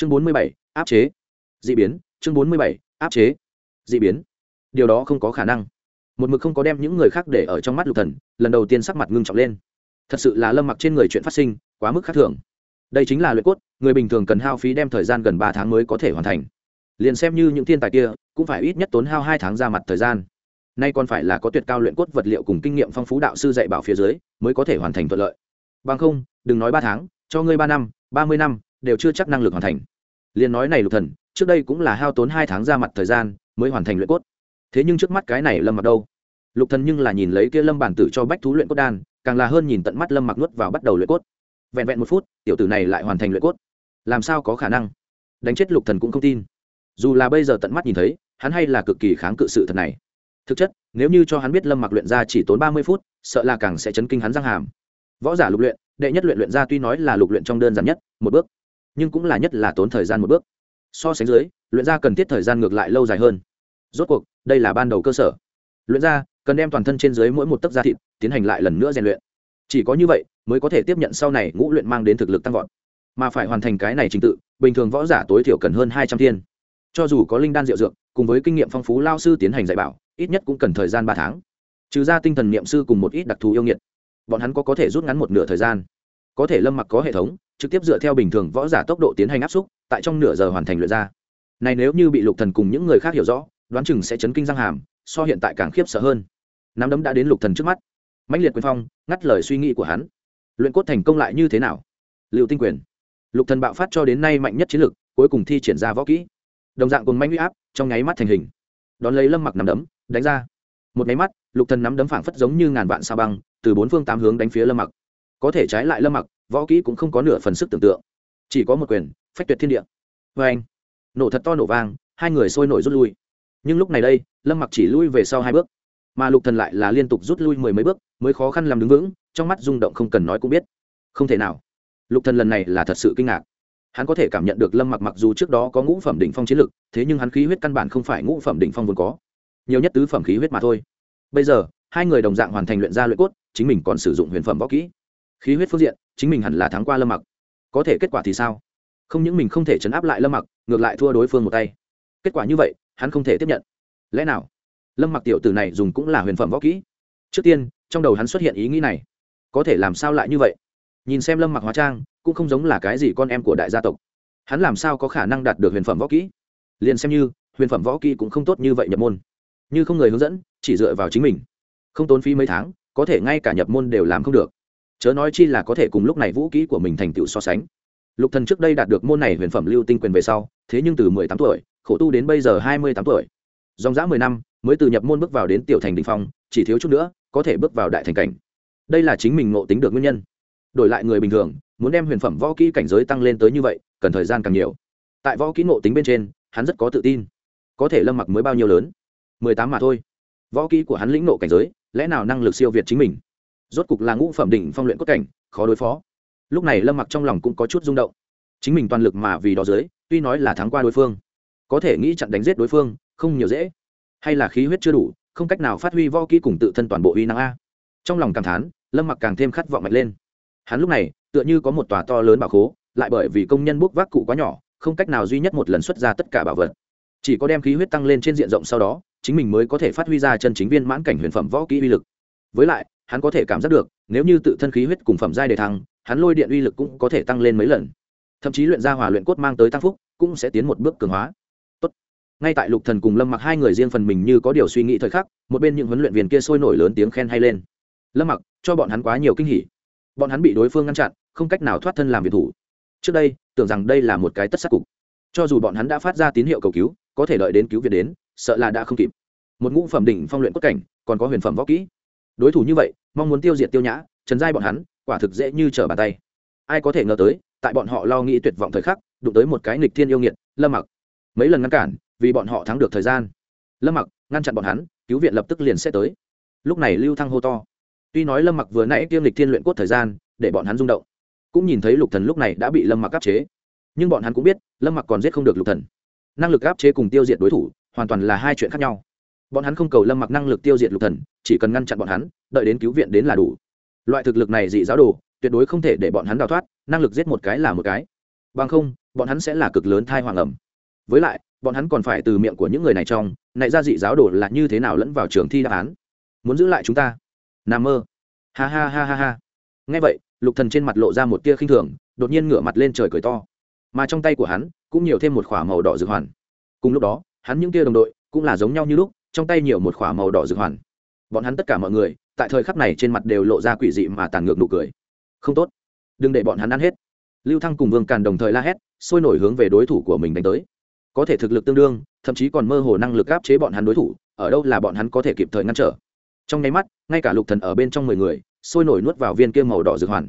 chương bốn mươi bảy, áp chế. D ị biến. Chương bốn mươi bảy, áp chế. D ị biến. Điều đó không có khả năng. Một mực không có đem những người khác để ở trong mắt lục thần, lần đầu tiên sắc mặt ngưng trọng lên. Thật sự là lâm mặc trên người chuyện phát sinh, quá mức khác thường. Đây chính là luyện cốt, người bình thường cần hao phí đem thời gian gần ba tháng mới có thể hoàn thành. Liền xem như những thiên tài kia, cũng phải ít nhất tốn hao hai tháng ra mặt thời gian. Nay còn phải là có tuyệt cao luyện cốt vật liệu cùng kinh nghiệm phong phú đạo sư dạy bảo phía dưới, mới có thể hoàn thành thuận lợi. Bằng không, đừng nói ba tháng, cho ngươi ba năm, ba mươi năm đều chưa chắc năng lực hoàn thành. Liền nói này lục thần, trước đây cũng là hao tốn hai tháng ra mặt thời gian, mới hoàn thành luyện cốt. Thế nhưng trước mắt cái này lâm mặc đâu? Lục thần nhưng là nhìn lấy kia lâm bản tử cho bách thú luyện cốt đan, càng là hơn nhìn tận mắt lâm mặc nuốt vào bắt đầu luyện cốt. Vẹn vẹn một phút, tiểu tử này lại hoàn thành luyện cốt. Làm sao có khả năng? Đánh chết lục thần cũng không tin. Dù là bây giờ tận mắt nhìn thấy, hắn hay là cực kỳ kháng cự sự thật này. Thực chất, nếu như cho hắn biết lâm mặc luyện ra chỉ tốn ba mươi phút, sợ là càng sẽ chấn kinh hắn răng hàm. Võ giả lục luyện, đệ nhất luyện luyện ra tuy nói là lục luyện trong đơn giản nhất, một bước nhưng cũng là nhất là tốn thời gian một bước. So sánh dưới, luyện ra cần thiết thời gian ngược lại lâu dài hơn. Rốt cuộc, đây là ban đầu cơ sở. Luyện ra, cần đem toàn thân trên dưới mỗi một tấc da thịt tiến hành lại lần nữa rèn luyện. Chỉ có như vậy, mới có thể tiếp nhận sau này ngũ luyện mang đến thực lực tăng vọt. Mà phải hoàn thành cái này trình tự, bình thường võ giả tối thiểu cần hơn hai trăm thiên. Cho dù có linh đan diệu dược, cùng với kinh nghiệm phong phú lao sư tiến hành dạy bảo, ít nhất cũng cần thời gian ba tháng. Trừ ra tinh thần niệm sư cùng một ít đặc thù yêu nghiệt, bọn hắn có có thể rút ngắn một nửa thời gian. Có thể lâm mặc có hệ thống trực tiếp dựa theo bình thường võ giả tốc độ tiến hành áp xúc, tại trong nửa giờ hoàn thành luyện ra. Này nếu như bị lục thần cùng những người khác hiểu rõ, đoán chừng sẽ chấn kinh răng hàm, so hiện tại càng khiếp sợ hơn. Nắm đấm đã đến lục thần trước mắt. Mãnh liệt quyền phong, ngắt lời suy nghĩ của hắn. Luyện cốt thành công lại như thế nào? Liệu tinh quyền. Lục thần bạo phát cho đến nay mạnh nhất chiến lực, cuối cùng thi triển ra võ kỹ. Đồng dạng cùng manh huy áp, trong nháy mắt thành hình. Đón lấy lâm mặc nắm đấm, đánh ra. Một nháy mắt, lục thần nắm đấm phảng phất giống như ngàn vạn sao băng, từ bốn phương tám hướng đánh phía lâm mặc. Có thể trái lại lâm mặc võ kỹ cũng không có nửa phần sức tưởng tượng. Chỉ có một quyền, phách tuyệt thiên địa. Vê anh, nổ thật to nổ vang, hai người sôi nổi rút lui. Nhưng lúc này đây, lâm mặc chỉ lui về sau hai bước. Mà lục thần lại là liên tục rút lui mười mấy bước, mới khó khăn làm đứng vững, trong mắt rung động không cần nói cũng biết. Không thể nào. Lục thần lần này là thật sự kinh ngạc. Hắn có thể cảm nhận được lâm mặc mặc dù trước đó có ngũ phẩm đỉnh phong chiến lực, thế nhưng hắn khí huyết căn bản không phải ngũ phẩm đỉnh phong vốn có. Nhiều nhất tứ phẩm khí huyết mà thôi. Bây giờ, hai người đồng dạng hoàn thành luyện ra luyện cốt, chính mình còn sử dụng huyền phẩm võ kỹ khí huyết phương diện, chính mình hẳn là thắng qua lâm mặc. Có thể kết quả thì sao? Không những mình không thể chấn áp lại lâm mặc, ngược lại thua đối phương một tay. Kết quả như vậy, hắn không thể tiếp nhận. Lẽ nào? Lâm mặc tiểu tử này dùng cũng là huyền phẩm võ kỹ. Trước tiên, trong đầu hắn xuất hiện ý nghĩ này. Có thể làm sao lại như vậy? Nhìn xem lâm mặc hóa trang, cũng không giống là cái gì con em của đại gia tộc. Hắn làm sao có khả năng đạt được huyền phẩm võ kỹ? Liền xem như, huyền phẩm võ kỹ cũng không tốt như vậy nhập môn. Như không người hướng dẫn, chỉ dựa vào chính mình. Không tốn phí mấy tháng, có thể ngay cả nhập môn đều làm không được chớ nói chi là có thể cùng lúc này vũ kỹ của mình thành tựu so sánh. Lục thần trước đây đạt được môn này huyền phẩm lưu tinh quyền về sau, thế nhưng từ mười tám tuổi, khổ tu đến bây giờ hai mươi tám tuổi. Dòng dã mười năm, mới từ nhập môn bước vào đến tiểu thành đỉnh phong, chỉ thiếu chút nữa, có thể bước vào đại thành cảnh. Đây là chính mình ngộ tính được nguyên nhân. Đổi lại người bình thường, muốn đem huyền phẩm võ kỹ cảnh giới tăng lên tới như vậy, cần thời gian càng nhiều. Tại võ kỹ ngộ tính bên trên, hắn rất có tự tin. Có thể lâm mặc mới bao nhiêu lớn? mười tám mà thôi. Võ kỹ của hắn lĩnh nộ cảnh giới, lẽ nào năng lực siêu việt chính mình? Rốt cục là ngũ phẩm đỉnh phong luyện cốt cảnh, khó đối phó. Lúc này lâm mặc trong lòng cũng có chút rung động. Chính mình toàn lực mà vì đó dưới, tuy nói là thắng qua đối phương, có thể nghĩ chặn đánh giết đối phương, không nhiều dễ. Hay là khí huyết chưa đủ, không cách nào phát huy võ kỹ cùng tự thân toàn bộ uy năng a. Trong lòng cảm thán, lâm mặc càng thêm khát vọng mạnh lên. Hắn lúc này, tựa như có một tòa to lớn bảo khố, lại bởi vì công nhân bốc vác cụ quá nhỏ, không cách nào duy nhất một lần xuất ra tất cả bảo vật. Chỉ có đem khí huyết tăng lên trên diện rộng sau đó, chính mình mới có thể phát huy ra chân chính viên mãn cảnh huyền phẩm võ kỹ uy lực. Với lại hắn có thể cảm giác được, nếu như tự thân khí huyết cùng phẩm giai đề thăng, hắn lôi điện uy lực cũng có thể tăng lên mấy lần. Thậm chí luyện ra hòa luyện cốt mang tới tăng phúc, cũng sẽ tiến một bước cường hóa. Tốt. ngay tại lục thần cùng lâm mặc hai người riêng phần mình như có điều suy nghĩ thời khắc, một bên những huấn luyện viên kia sôi nổi lớn tiếng khen hay lên. Lâm mặc, cho bọn hắn quá nhiều kinh hỉ. Bọn hắn bị đối phương ngăn chặn, không cách nào thoát thân làm việc thủ. Trước đây, tưởng rằng đây là một cái tất sát cục. Cho dù bọn hắn đã phát ra tín hiệu cầu cứu, có thể đợi đến cứu viện đến, sợ là đã không kịp. Một ngũ phẩm đỉnh phong luyện cốt cảnh, còn có huyền phẩm võ kỹ đối thủ như vậy, mong muốn tiêu diệt tiêu nhã, trần giai bọn hắn, quả thực dễ như trở bàn tay. Ai có thể ngờ tới, tại bọn họ lo nghĩ tuyệt vọng thời khắc, đụng tới một cái nghịch thiên yêu nghiệt, lâm mặc. Mấy lần ngăn cản, vì bọn họ thắng được thời gian. Lâm mặc, ngăn chặn bọn hắn, cứu viện lập tức liền sẽ tới. Lúc này lưu thăng hô to. Tuy nói lâm mặc vừa nãy tiêm lịch thiên luyện cốt thời gian, để bọn hắn rung động, cũng nhìn thấy lục thần lúc này đã bị lâm mặc áp chế. Nhưng bọn hắn cũng biết, lâm mặc còn giết không được lục thần. Năng lực áp chế cùng tiêu diệt đối thủ, hoàn toàn là hai chuyện khác nhau bọn hắn không cầu lâm mặc năng lực tiêu diệt lục thần, chỉ cần ngăn chặn bọn hắn, đợi đến cứu viện đến là đủ. Loại thực lực này dị giáo đồ, tuyệt đối không thể để bọn hắn đào thoát, năng lực giết một cái là một cái. Bằng không, bọn hắn sẽ là cực lớn thai hoàng ẩm. Với lại, bọn hắn còn phải từ miệng của những người này trong này ra dị giáo đồ là như thế nào lẫn vào trường thi đáp án. Muốn giữ lại chúng ta? Nằm mơ. Ha ha ha ha ha. Nghe vậy, lục thần trên mặt lộ ra một tia khinh thường, đột nhiên ngửa mặt lên trời cười to. Mà trong tay của hắn, cũng nhiều thêm một khỏa màu đỏ dược hoàn. Cùng lúc đó, hắn những tia đồng đội, cũng là giống nhau như lúc trong tay nhiều một khỏa màu đỏ dược hoàn. Bọn hắn tất cả mọi người, tại thời khắc này trên mặt đều lộ ra quỷ dị mà tàn ngược nụ cười. Không tốt. Đừng để bọn hắn ăn hết. Lưu thăng cùng vương càn đồng thời la hét, sôi nổi hướng về đối thủ của mình đánh tới. Có thể thực lực tương đương, thậm chí còn mơ hồ năng lực áp chế bọn hắn đối thủ, ở đâu là bọn hắn có thể kịp thời ngăn trở. Trong nháy mắt, ngay cả lục thần ở bên trong mười người, sôi nổi nuốt vào viên kia màu đỏ dược hoàn.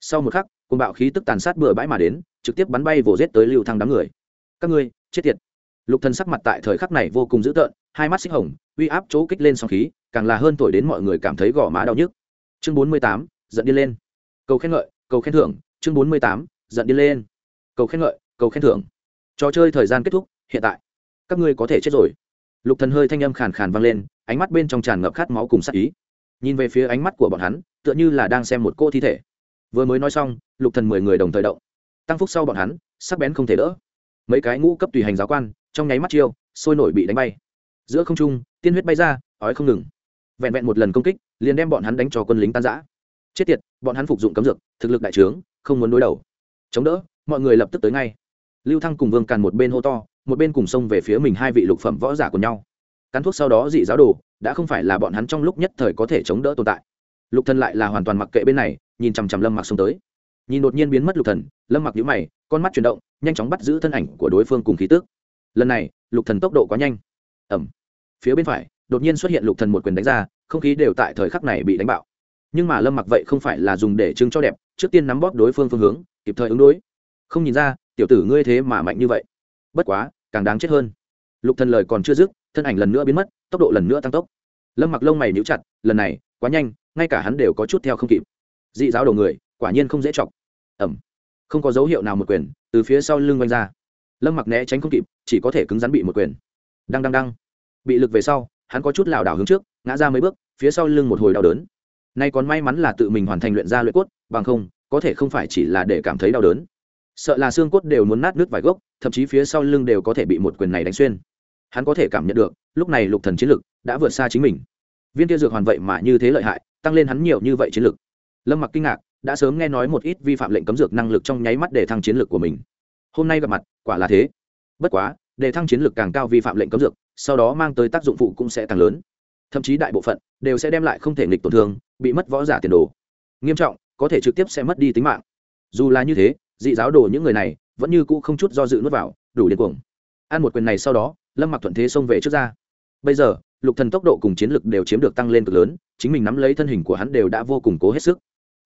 Sau một khắc côn bạo khí tức tàn sát bừa bãi mà đến, trực tiếp bắn bay vồ rết tới lưu thăng đám người. Các ngươi, chết tiệt. Lục thần sắc mặt tại thời khắc này vô cùng dữ tợn hai mắt xích hồng, uy áp chỗ kích lên song khí, càng là hơn tuổi đến mọi người cảm thấy gò má đau nhức. Chương bốn mươi tám, giận đi lên. Cầu khen ngợi, cầu khen thưởng, chương bốn mươi tám, giận đi lên. Cầu khen ngợi, cầu khen thưởng. Trò chơi thời gian kết thúc, hiện tại. Các ngươi có thể chết rồi. Lục thần hơi thanh âm khàn khàn vang lên, ánh mắt bên trong tràn ngập khát máu cùng sát ý. Nhìn về phía ánh mắt của bọn hắn, tựa như là đang xem một cô thi thể. Vừa mới nói xong, lục thần mười người đồng thời động. Tăng phúc sau bọn hắn, sắc bén không thể đỡ. Mấy cái ngũ cấp tùy hành giáo quan, trong nháy mắt chiêu, sôi nổi bị đánh bay giữa không trung, tiên huyết bay ra, ói không ngừng. Vẹn vẹn một lần công kích, liền đem bọn hắn đánh cho quân lính tan rã. Chết tiệt, bọn hắn phục dụng cấm dược, thực lực đại trướng, không muốn đối đầu. Chống đỡ, mọi người lập tức tới ngay. Lưu thăng cùng vương càn một bên hô to, một bên cùng xông về phía mình hai vị lục phẩm võ giả của nhau. Cắn thuốc sau đó dị giáo đồ, đã không phải là bọn hắn trong lúc nhất thời có thể chống đỡ tồn tại. Lục thần lại là hoàn toàn mặc kệ bên này, nhìn chằm chằm lâm mặc xông tới. Nhìn đột nhiên biến mất lục thần, lâm mặc nhíu mày, con mắt chuyển động, nhanh chóng bắt giữ thân ảnh của đối phương cùng khí tức. Lần này, lục thần tốc độ quá nhanh ẩm. Phía bên phải, đột nhiên xuất hiện lục thần một quyền đánh ra, không khí đều tại thời khắc này bị đánh bạo. Nhưng mà lâm mặc vậy không phải là dùng để trưng cho đẹp, trước tiên nắm bóp đối phương phương hướng, kịp thời ứng đối. Không nhìn ra, tiểu tử ngươi thế mà mạnh như vậy. Bất quá, càng đáng chết hơn. Lục thần lời còn chưa dứt, thân ảnh lần nữa biến mất, tốc độ lần nữa tăng tốc. Lâm mặc lông mày níu chặt, lần này, quá nhanh, ngay cả hắn đều có chút theo không kịp. Dị giáo đầu người, quả nhiên không dễ chọc. Ẩm. Không có dấu hiệu nào một quyền từ phía sau lưng quanh ra. Lâm mặc né tránh không kịp, chỉ có thể cứng rắn bị một quyền đăng đăng đăng. Bị lực về sau, hắn có chút lảo đảo hướng trước, ngã ra mấy bước, phía sau lưng một hồi đau đớn. Nay còn may mắn là tự mình hoàn thành luyện ra luyện cốt, bằng không, có thể không phải chỉ là để cảm thấy đau đớn. Sợ là xương cốt đều muốn nát nước vài gốc, thậm chí phía sau lưng đều có thể bị một quyền này đánh xuyên. Hắn có thể cảm nhận được, lúc này lục thần chiến lực đã vượt xa chính mình. Viên tiêu dược hoàn vậy mà như thế lợi hại, tăng lên hắn nhiều như vậy chiến lực. Lâm mặc kinh ngạc, đã sớm nghe nói một ít vi phạm lệnh cấm dược năng lực trong nháy mắt để thăng chiến lực của mình. Hôm nay gặp mặt, quả là thế. Bất quá để thăng chiến lược càng cao vi phạm lệnh cấm dược, sau đó mang tới tác dụng phụ cũng sẽ càng lớn. Thậm chí đại bộ phận đều sẽ đem lại không thể nghịch tổn thương, bị mất võ giả tiền đồ. Nghiêm trọng, có thể trực tiếp sẽ mất đi tính mạng. Dù là như thế, dị giáo đồ những người này vẫn như cũ không chút do dự nuốt vào, đủ điên cuồng. Ăn một quyền này sau đó, lâm mặc thuận thế xông về trước ra. Bây giờ, lục thần tốc độ cùng chiến lực đều chiếm được tăng lên cực lớn, chính mình nắm lấy thân hình của hắn đều đã vô cùng cố hết sức.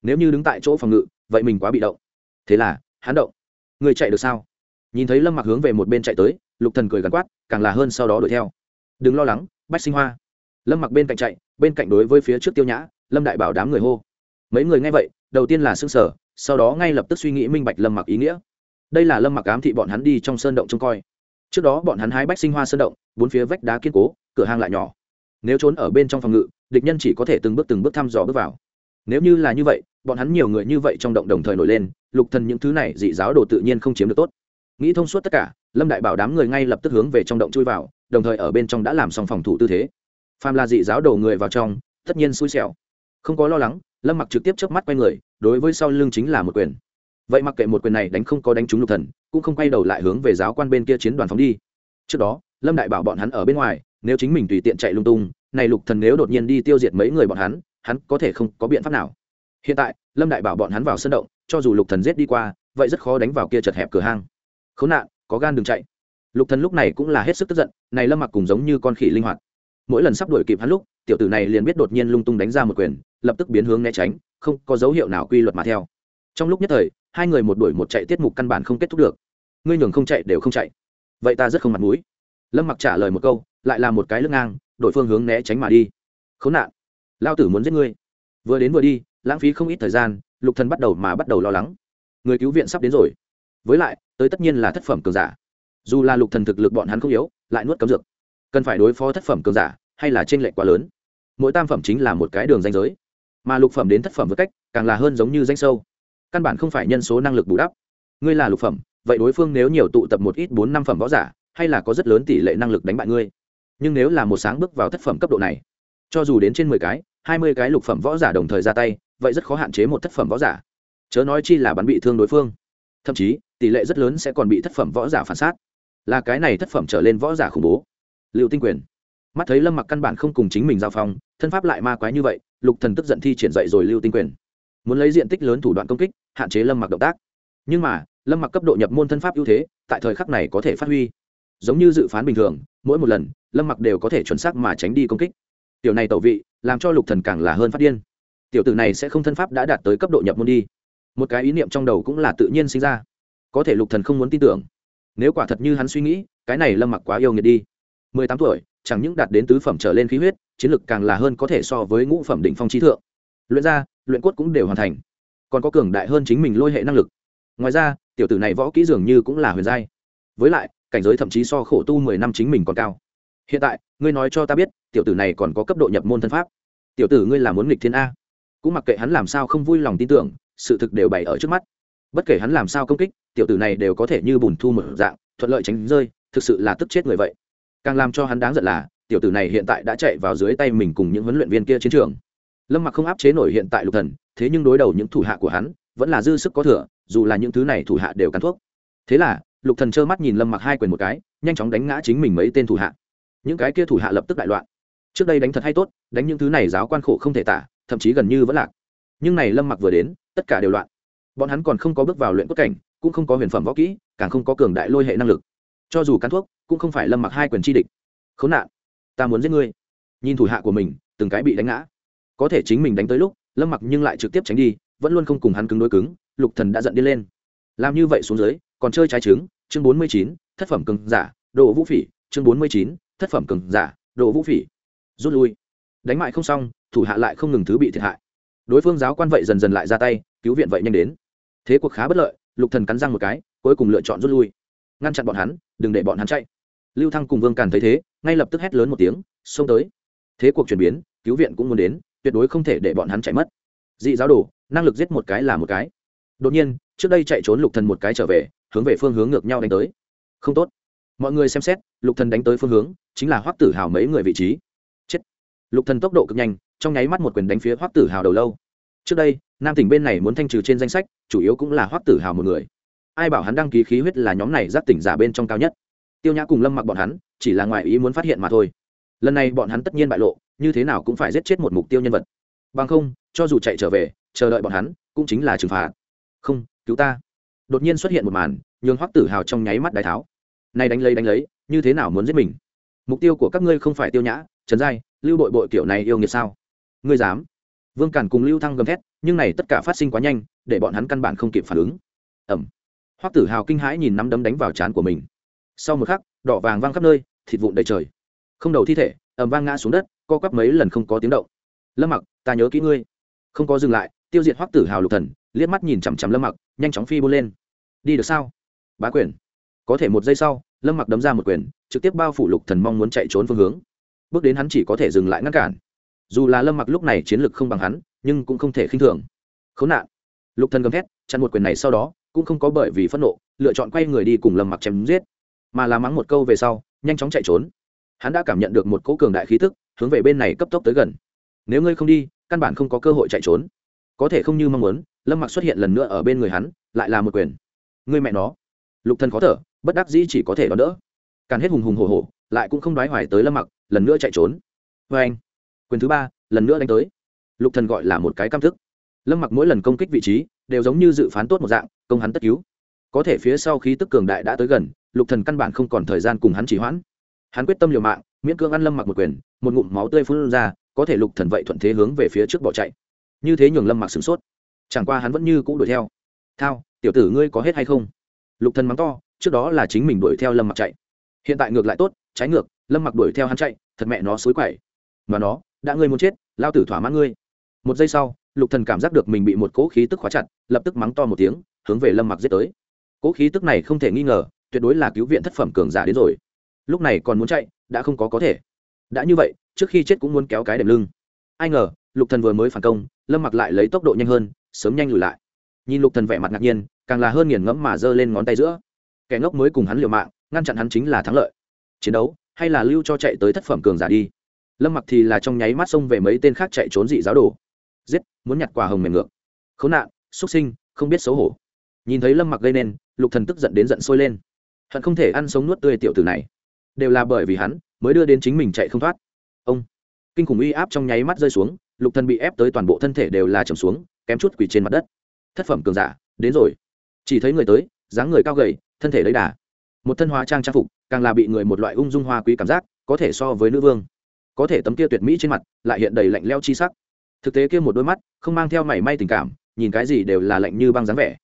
Nếu như đứng tại chỗ phòng ngự, vậy mình quá bị động. Thế là, hắn động. Người chạy được sao? Nhìn thấy lâm mặc hướng về một bên chạy tới lục thần cười gằn quát, càng là hơn sau đó đuổi theo. Đừng lo lắng, bách sinh hoa. Lâm mặc bên cạnh chạy, bên cạnh đối với phía trước tiêu nhã, lâm đại bảo đám người hô. Mấy người nghe vậy, đầu tiên là xương sở sau đó ngay lập tức suy nghĩ minh bạch lâm mặc ý nghĩa. Đây là lâm mặc ám thị bọn hắn đi trong sơn động trông coi. Trước đó bọn hắn hái bách sinh hoa sơn động, bốn phía vách đá kiên cố, cửa hang lại nhỏ. Nếu trốn ở bên trong phòng ngự, địch nhân chỉ có thể từng bước từng bước thăm dò bước vào. Nếu như là như vậy, bọn hắn nhiều người như vậy trong động đồng thời nổi lên, lục thần những thứ này dị giáo đồ tự nhiên không chiếm được tốt. Nghĩ thông suốt tất cả lâm đại bảo đám người ngay lập tức hướng về trong động chui vào đồng thời ở bên trong đã làm xong phòng thủ tư thế phàm là dị giáo đồ người vào trong tất nhiên xui xẻo không có lo lắng lâm mặc trực tiếp chớp mắt quay người đối với sau lưng chính là một quyền vậy mặc kệ một quyền này đánh không có đánh trúng lục thần cũng không quay đầu lại hướng về giáo quan bên kia chiến đoàn phóng đi trước đó lâm đại bảo bọn hắn ở bên ngoài nếu chính mình tùy tiện chạy lung tung này lục thần nếu đột nhiên đi tiêu diệt mấy người bọn hắn hắn có thể không có biện pháp nào hiện tại lâm đại bảo bọn hắn vào sân động cho dù lục thần giết đi qua vậy rất khó đánh vào kia chật hẹp cửa hang khốn nạn có gan đừng chạy. Lục thần lúc này cũng là hết sức tức giận, này lâm mặc cùng giống như con khỉ linh hoạt. Mỗi lần sắp đuổi kịp hắn lúc, tiểu tử này liền biết đột nhiên lung tung đánh ra một quyền, lập tức biến hướng né tránh, không có dấu hiệu nào quy luật mà theo. Trong lúc nhất thời, hai người một đuổi một chạy tiết mục căn bản không kết thúc được. Ngươi nhường không chạy đều không chạy. Vậy ta rất không mặt mũi. Lâm mặc trả lời một câu, lại là một cái lưng ngang, đổi phương hướng né tránh mà đi. Khốn nạn. Lao tử muốn giết ngươi. Vừa đến vừa đi, lãng phí không ít thời gian, lục thần bắt đầu mà bắt đầu lo lắng. Người cứu viện sắp đến rồi với lại, tới tất nhiên là thất phẩm cường giả. Dù là lục thần thực lực bọn hắn không yếu, lại nuốt cấm dược. Cần phải đối phó thất phẩm cường giả, hay là trên lệnh quá lớn? Mỗi tam phẩm chính là một cái đường danh giới. Mà lục phẩm đến thất phẩm với cách, càng là hơn giống như danh sâu. Căn bản không phải nhân số năng lực bù đắp. Ngươi là lục phẩm, vậy đối phương nếu nhiều tụ tập một ít bốn năm phẩm võ giả, hay là có rất lớn tỷ lệ năng lực đánh bại ngươi? Nhưng nếu là một sáng bước vào thất phẩm cấp độ này, cho dù đến trên mười cái, hai mươi cái lục phẩm võ giả đồng thời ra tay, vậy rất khó hạn chế một thất phẩm võ giả. Chớ nói chi là bắn bị thương đối phương thậm chí, tỷ lệ rất lớn sẽ còn bị thất phẩm võ giả phản sát. Là cái này thất phẩm trở lên võ giả khủng bố. Liệu tinh quyền. Mắt thấy lâm mặc căn bản không cùng chính mình giao phong, thân pháp lại ma quái như vậy, lục thần tức giận thi triển dậy rồi lưu tinh quyền. Muốn lấy diện tích lớn thủ đoạn công kích, hạn chế lâm mặc động tác. Nhưng mà, lâm mặc cấp độ nhập môn thân pháp ưu thế, tại thời khắc này có thể phát huy. Giống như dự phán bình thường, mỗi một lần, lâm mặc đều có thể chuẩn xác mà tránh đi công kích. Tiểu này tẩu vị, làm cho lục thần càng là hơn phát điên. Tiểu tử này sẽ không thân pháp đã đạt tới cấp độ nhập môn đi một cái ý niệm trong đầu cũng là tự nhiên sinh ra. Có thể lục thần không muốn tin tưởng. Nếu quả thật như hắn suy nghĩ, cái này lâm mặc quá yêu nghiệt đi. Mười tám tuổi, chẳng những đạt đến tứ phẩm trở lên khí huyết, chiến lực càng là hơn có thể so với ngũ phẩm đỉnh phong trí thượng. Luyện ra, luyện cốt cũng đều hoàn thành. Còn có cường đại hơn chính mình lôi hệ năng lực. Ngoài ra, tiểu tử này võ kỹ dường như cũng là huyền giai. Với lại, cảnh giới thậm chí so khổ tu mười năm chính mình còn cao. Hiện tại, ngươi nói cho ta biết, tiểu tử này còn có cấp độ nhập môn thân pháp. Tiểu tử ngươi là muốn nghịch thiên a. Cũng mặc kệ hắn làm sao không vui lòng tin tưởng sự thực đều bày ở trước mắt. Bất kể hắn làm sao công kích, tiểu tử này đều có thể như bùn thu một dạng, thuận lợi tránh rơi, thực sự là tức chết người vậy. Càng làm cho hắn đáng giận là, tiểu tử này hiện tại đã chạy vào dưới tay mình cùng những huấn luyện viên kia chiến trường. Lâm mặc không áp chế nổi hiện tại lục thần, thế nhưng đối đầu những thủ hạ của hắn, vẫn là dư sức có thừa, dù là những thứ này thủ hạ đều cắn thuốc. Thế là, lục thần trơ mắt nhìn lâm mặc hai quyền một cái, nhanh chóng đánh ngã chính mình mấy tên thủ hạ. Những cái kia thủ hạ lập tức đại loạn. Trước đây đánh thật hay tốt, đánh những thứ này giáo quan khổ không thể tả, thậm chí gần như vẫn lạc. Nhưng này lâm mặc vừa đến tất cả đều loạn. Bọn hắn còn không có bước vào luyện cốt cảnh, cũng không có huyền phẩm võ kỹ, càng không có cường đại lôi hệ năng lực. Cho dù cắn thuốc, cũng không phải lâm mặc hai quyền chi địch. Khốn nạn, ta muốn giết ngươi. Nhìn thủ hạ của mình, từng cái bị đánh ngã. Có thể chính mình đánh tới lúc, lâm mặc nhưng lại trực tiếp tránh đi, vẫn luôn không cùng hắn cứng đối cứng, lục thần đã giận đi lên. Làm như vậy xuống dưới, còn chơi trái trứng, chương bốn mươi chín, thất phẩm cường giả độ vũ phỉ, chương bốn mươi chín, thất phẩm cường giả độ vũ phỉ. Rút lui. Đánh mại không xong, thủ hạ lại không ngừng thứ bị thiệt hại đối phương giáo quan vậy dần dần lại ra tay, cứu viện vậy nhanh đến. Thế cuộc khá bất lợi, lục thần cắn răng một cái, cuối cùng lựa chọn rút lui. Ngăn chặn bọn hắn, đừng để bọn hắn chạy. Lưu thăng cùng vương càn thấy thế, ngay lập tức hét lớn một tiếng, xông tới. Thế cuộc chuyển biến, cứu viện cũng muốn đến, tuyệt đối không thể để bọn hắn chạy mất. Dị giáo đồ, năng lực giết một cái là một cái. Đột nhiên, trước đây chạy trốn lục thần một cái trở về, hướng về phương hướng ngược nhau đánh tới. Không tốt. Mọi người xem xét, lục thần đánh tới phương hướng, chính là hoắc tử hào mấy người vị trí. Chết. Lục thần tốc độ cực nhanh trong nháy mắt một quyền đánh phía hoắc tử hào đầu lâu. Trước đây, nam tỉnh bên này muốn thanh trừ trên danh sách, chủ yếu cũng là hoắc tử hào một người. Ai bảo hắn đăng ký khí huyết là nhóm này giáp tỉnh giả bên trong cao nhất. Tiêu nhã cùng lâm mặc bọn hắn, chỉ là ngoài ý muốn phát hiện mà thôi. Lần này bọn hắn tất nhiên bại lộ, như thế nào cũng phải giết chết một mục tiêu nhân vật. Bằng không, cho dù chạy trở về, chờ đợi bọn hắn, cũng chính là trừng phạt. Không, cứu ta. Đột nhiên xuất hiện một màn, nhường hoắc tử hào trong nháy mắt đái tháo. Nay đánh lấy đánh lấy, như thế nào muốn giết mình? Mục tiêu của các ngươi không phải tiêu nhã, trần giai, lưu bội bội kiểu này yêu nghiệt sao? Ngươi dám. Vương càn cùng lưu thăng gầm thét, nhưng này tất cả phát sinh quá nhanh, để bọn hắn căn bản không kịp phản ứng. Ẩm hoắc tử hào kinh hãi nhìn nắm đấm đánh vào trán của mình. Sau một khắc, đỏ vàng văng khắp nơi, thịt vụn đầy trời. Không đầu thi thể ẩm vang ngã xuống đất, co quắp mấy lần không có tiếng động. Lâm mặc, ta nhớ kỹ ngươi. Không có dừng lại, tiêu diệt hoắc tử hào lục thần, liếc mắt nhìn chằm chằm lâm mặc, nhanh chóng phi bu lên. Đi được sao? Bá quyền. Có thể một giây sau, lâm mặc đấm ra một quyền, trực tiếp bao phủ lục thần mong muốn chạy trốn phương hướng. Bước đến hắn chỉ có thể dừng lại ngăn cản dù là lâm mặc lúc này chiến lực không bằng hắn, nhưng cũng không thể khinh thường. Khốn nạn. Lục thần gầm thét, chặn một quyền này sau đó, cũng không có bởi vì phẫn nộ, lựa chọn quay người đi cùng lâm mặc chém giết, mà là mắng một câu về sau, nhanh chóng chạy trốn. Hắn đã cảm nhận được một cỗ cường đại khí tức, hướng về bên này cấp tốc tới gần. Nếu ngươi không đi, căn bản không có cơ hội chạy trốn. Có thể không như mong muốn, lâm mặc xuất hiện lần nữa ở bên người hắn, lại là một quyền. Ngươi mẹ nó. Lục thần khó thở, bất đắc dĩ chỉ có thể đón đỡ. Càn hết hùng hùng hổ hổ, lại cũng không đoái hoài tới lâm mặc, lần nữa chạy trốn. Vê anh quyền thứ ba, lần nữa đánh tới. Lục thần gọi là một cái cam thức. Lâm mặc mỗi lần công kích vị trí đều giống như dự phán tốt một dạng, công hắn tất cứu. Có thể phía sau khí tức cường đại đã tới gần, lục thần căn bản không còn thời gian cùng hắn chỉ hoãn. Hắn quyết tâm liều mạng, miễn cương ăn lâm mặc một quyền, một ngụm máu tươi phun ra, có thể lục thần vậy thuận thế hướng về phía trước bỏ chạy. Như thế nhường lâm mặc sửng sốt. Chẳng qua hắn vẫn như cũ đuổi theo. Thao, tiểu tử ngươi có hết hay không? Lục thần mắng to, trước đó là chính mình đuổi theo lâm mặc chạy. Hiện tại ngược lại tốt, trái ngược, lâm mặc đuổi theo hắn chạy, thật mẹ nó xối quậy. Mà nó đã ngươi muốn chết, lao tử thỏa mãn ngươi. Một giây sau, lục thần cảm giác được mình bị một cỗ khí tức khóa chặt, lập tức mắng to một tiếng, hướng về lâm mặc giết tới. Cỗ khí tức này không thể nghi ngờ, tuyệt đối là cứu viện thất phẩm cường giả đến rồi. Lúc này còn muốn chạy, đã không có có thể. Đã như vậy, trước khi chết cũng muốn kéo cái đệm lưng. Ai ngờ, lục thần vừa mới phản công, lâm mặc lại lấy tốc độ nhanh hơn, sớm nhanh lùi lại. Nhìn lục thần vẻ mặt ngạc nhiên, càng là hơn nghiền ngẫm mà giơ lên ngón tay giữa. Kẻ ngốc mới cùng hắn liều mạng, ngăn chặn hắn chính là thắng lợi. Chiến đấu, hay là lưu cho chạy tới thất phẩm cường giả đi lâm mặc thì là trong nháy mắt xông về mấy tên khác chạy trốn dị giáo đồ. Giết, muốn nhặt quà hồng mềm ngược. Khốn nạn xuất sinh, không biết xấu hổ. Nhìn thấy lâm mặc gây nên, lục thần tức giận đến giận sôi lên. Hận không thể ăn sống nuốt tươi tiểu tử này. Đều là bởi vì hắn, mới đưa đến chính mình chạy không thoát. Ông, kinh khủng uy áp trong nháy mắt rơi xuống, lục thần bị ép tới toàn bộ thân thể đều là trầm xuống, kém chút quỳ trên mặt đất. Thất phẩm cường giả, đến rồi. Chỉ thấy người tới, dáng người cao gầy, thân thể lấy đà. Một thân hóa trang trang phục, càng là bị người một loại ung dung hoa quý cảm giác, có thể so với nữ vương có thể tấm kia tuyệt mỹ trên mặt, lại hiện đầy lạnh leo chi sắc. Thực tế kia một đôi mắt, không mang theo mảy may tình cảm, nhìn cái gì đều là lạnh như băng dáng vẻ.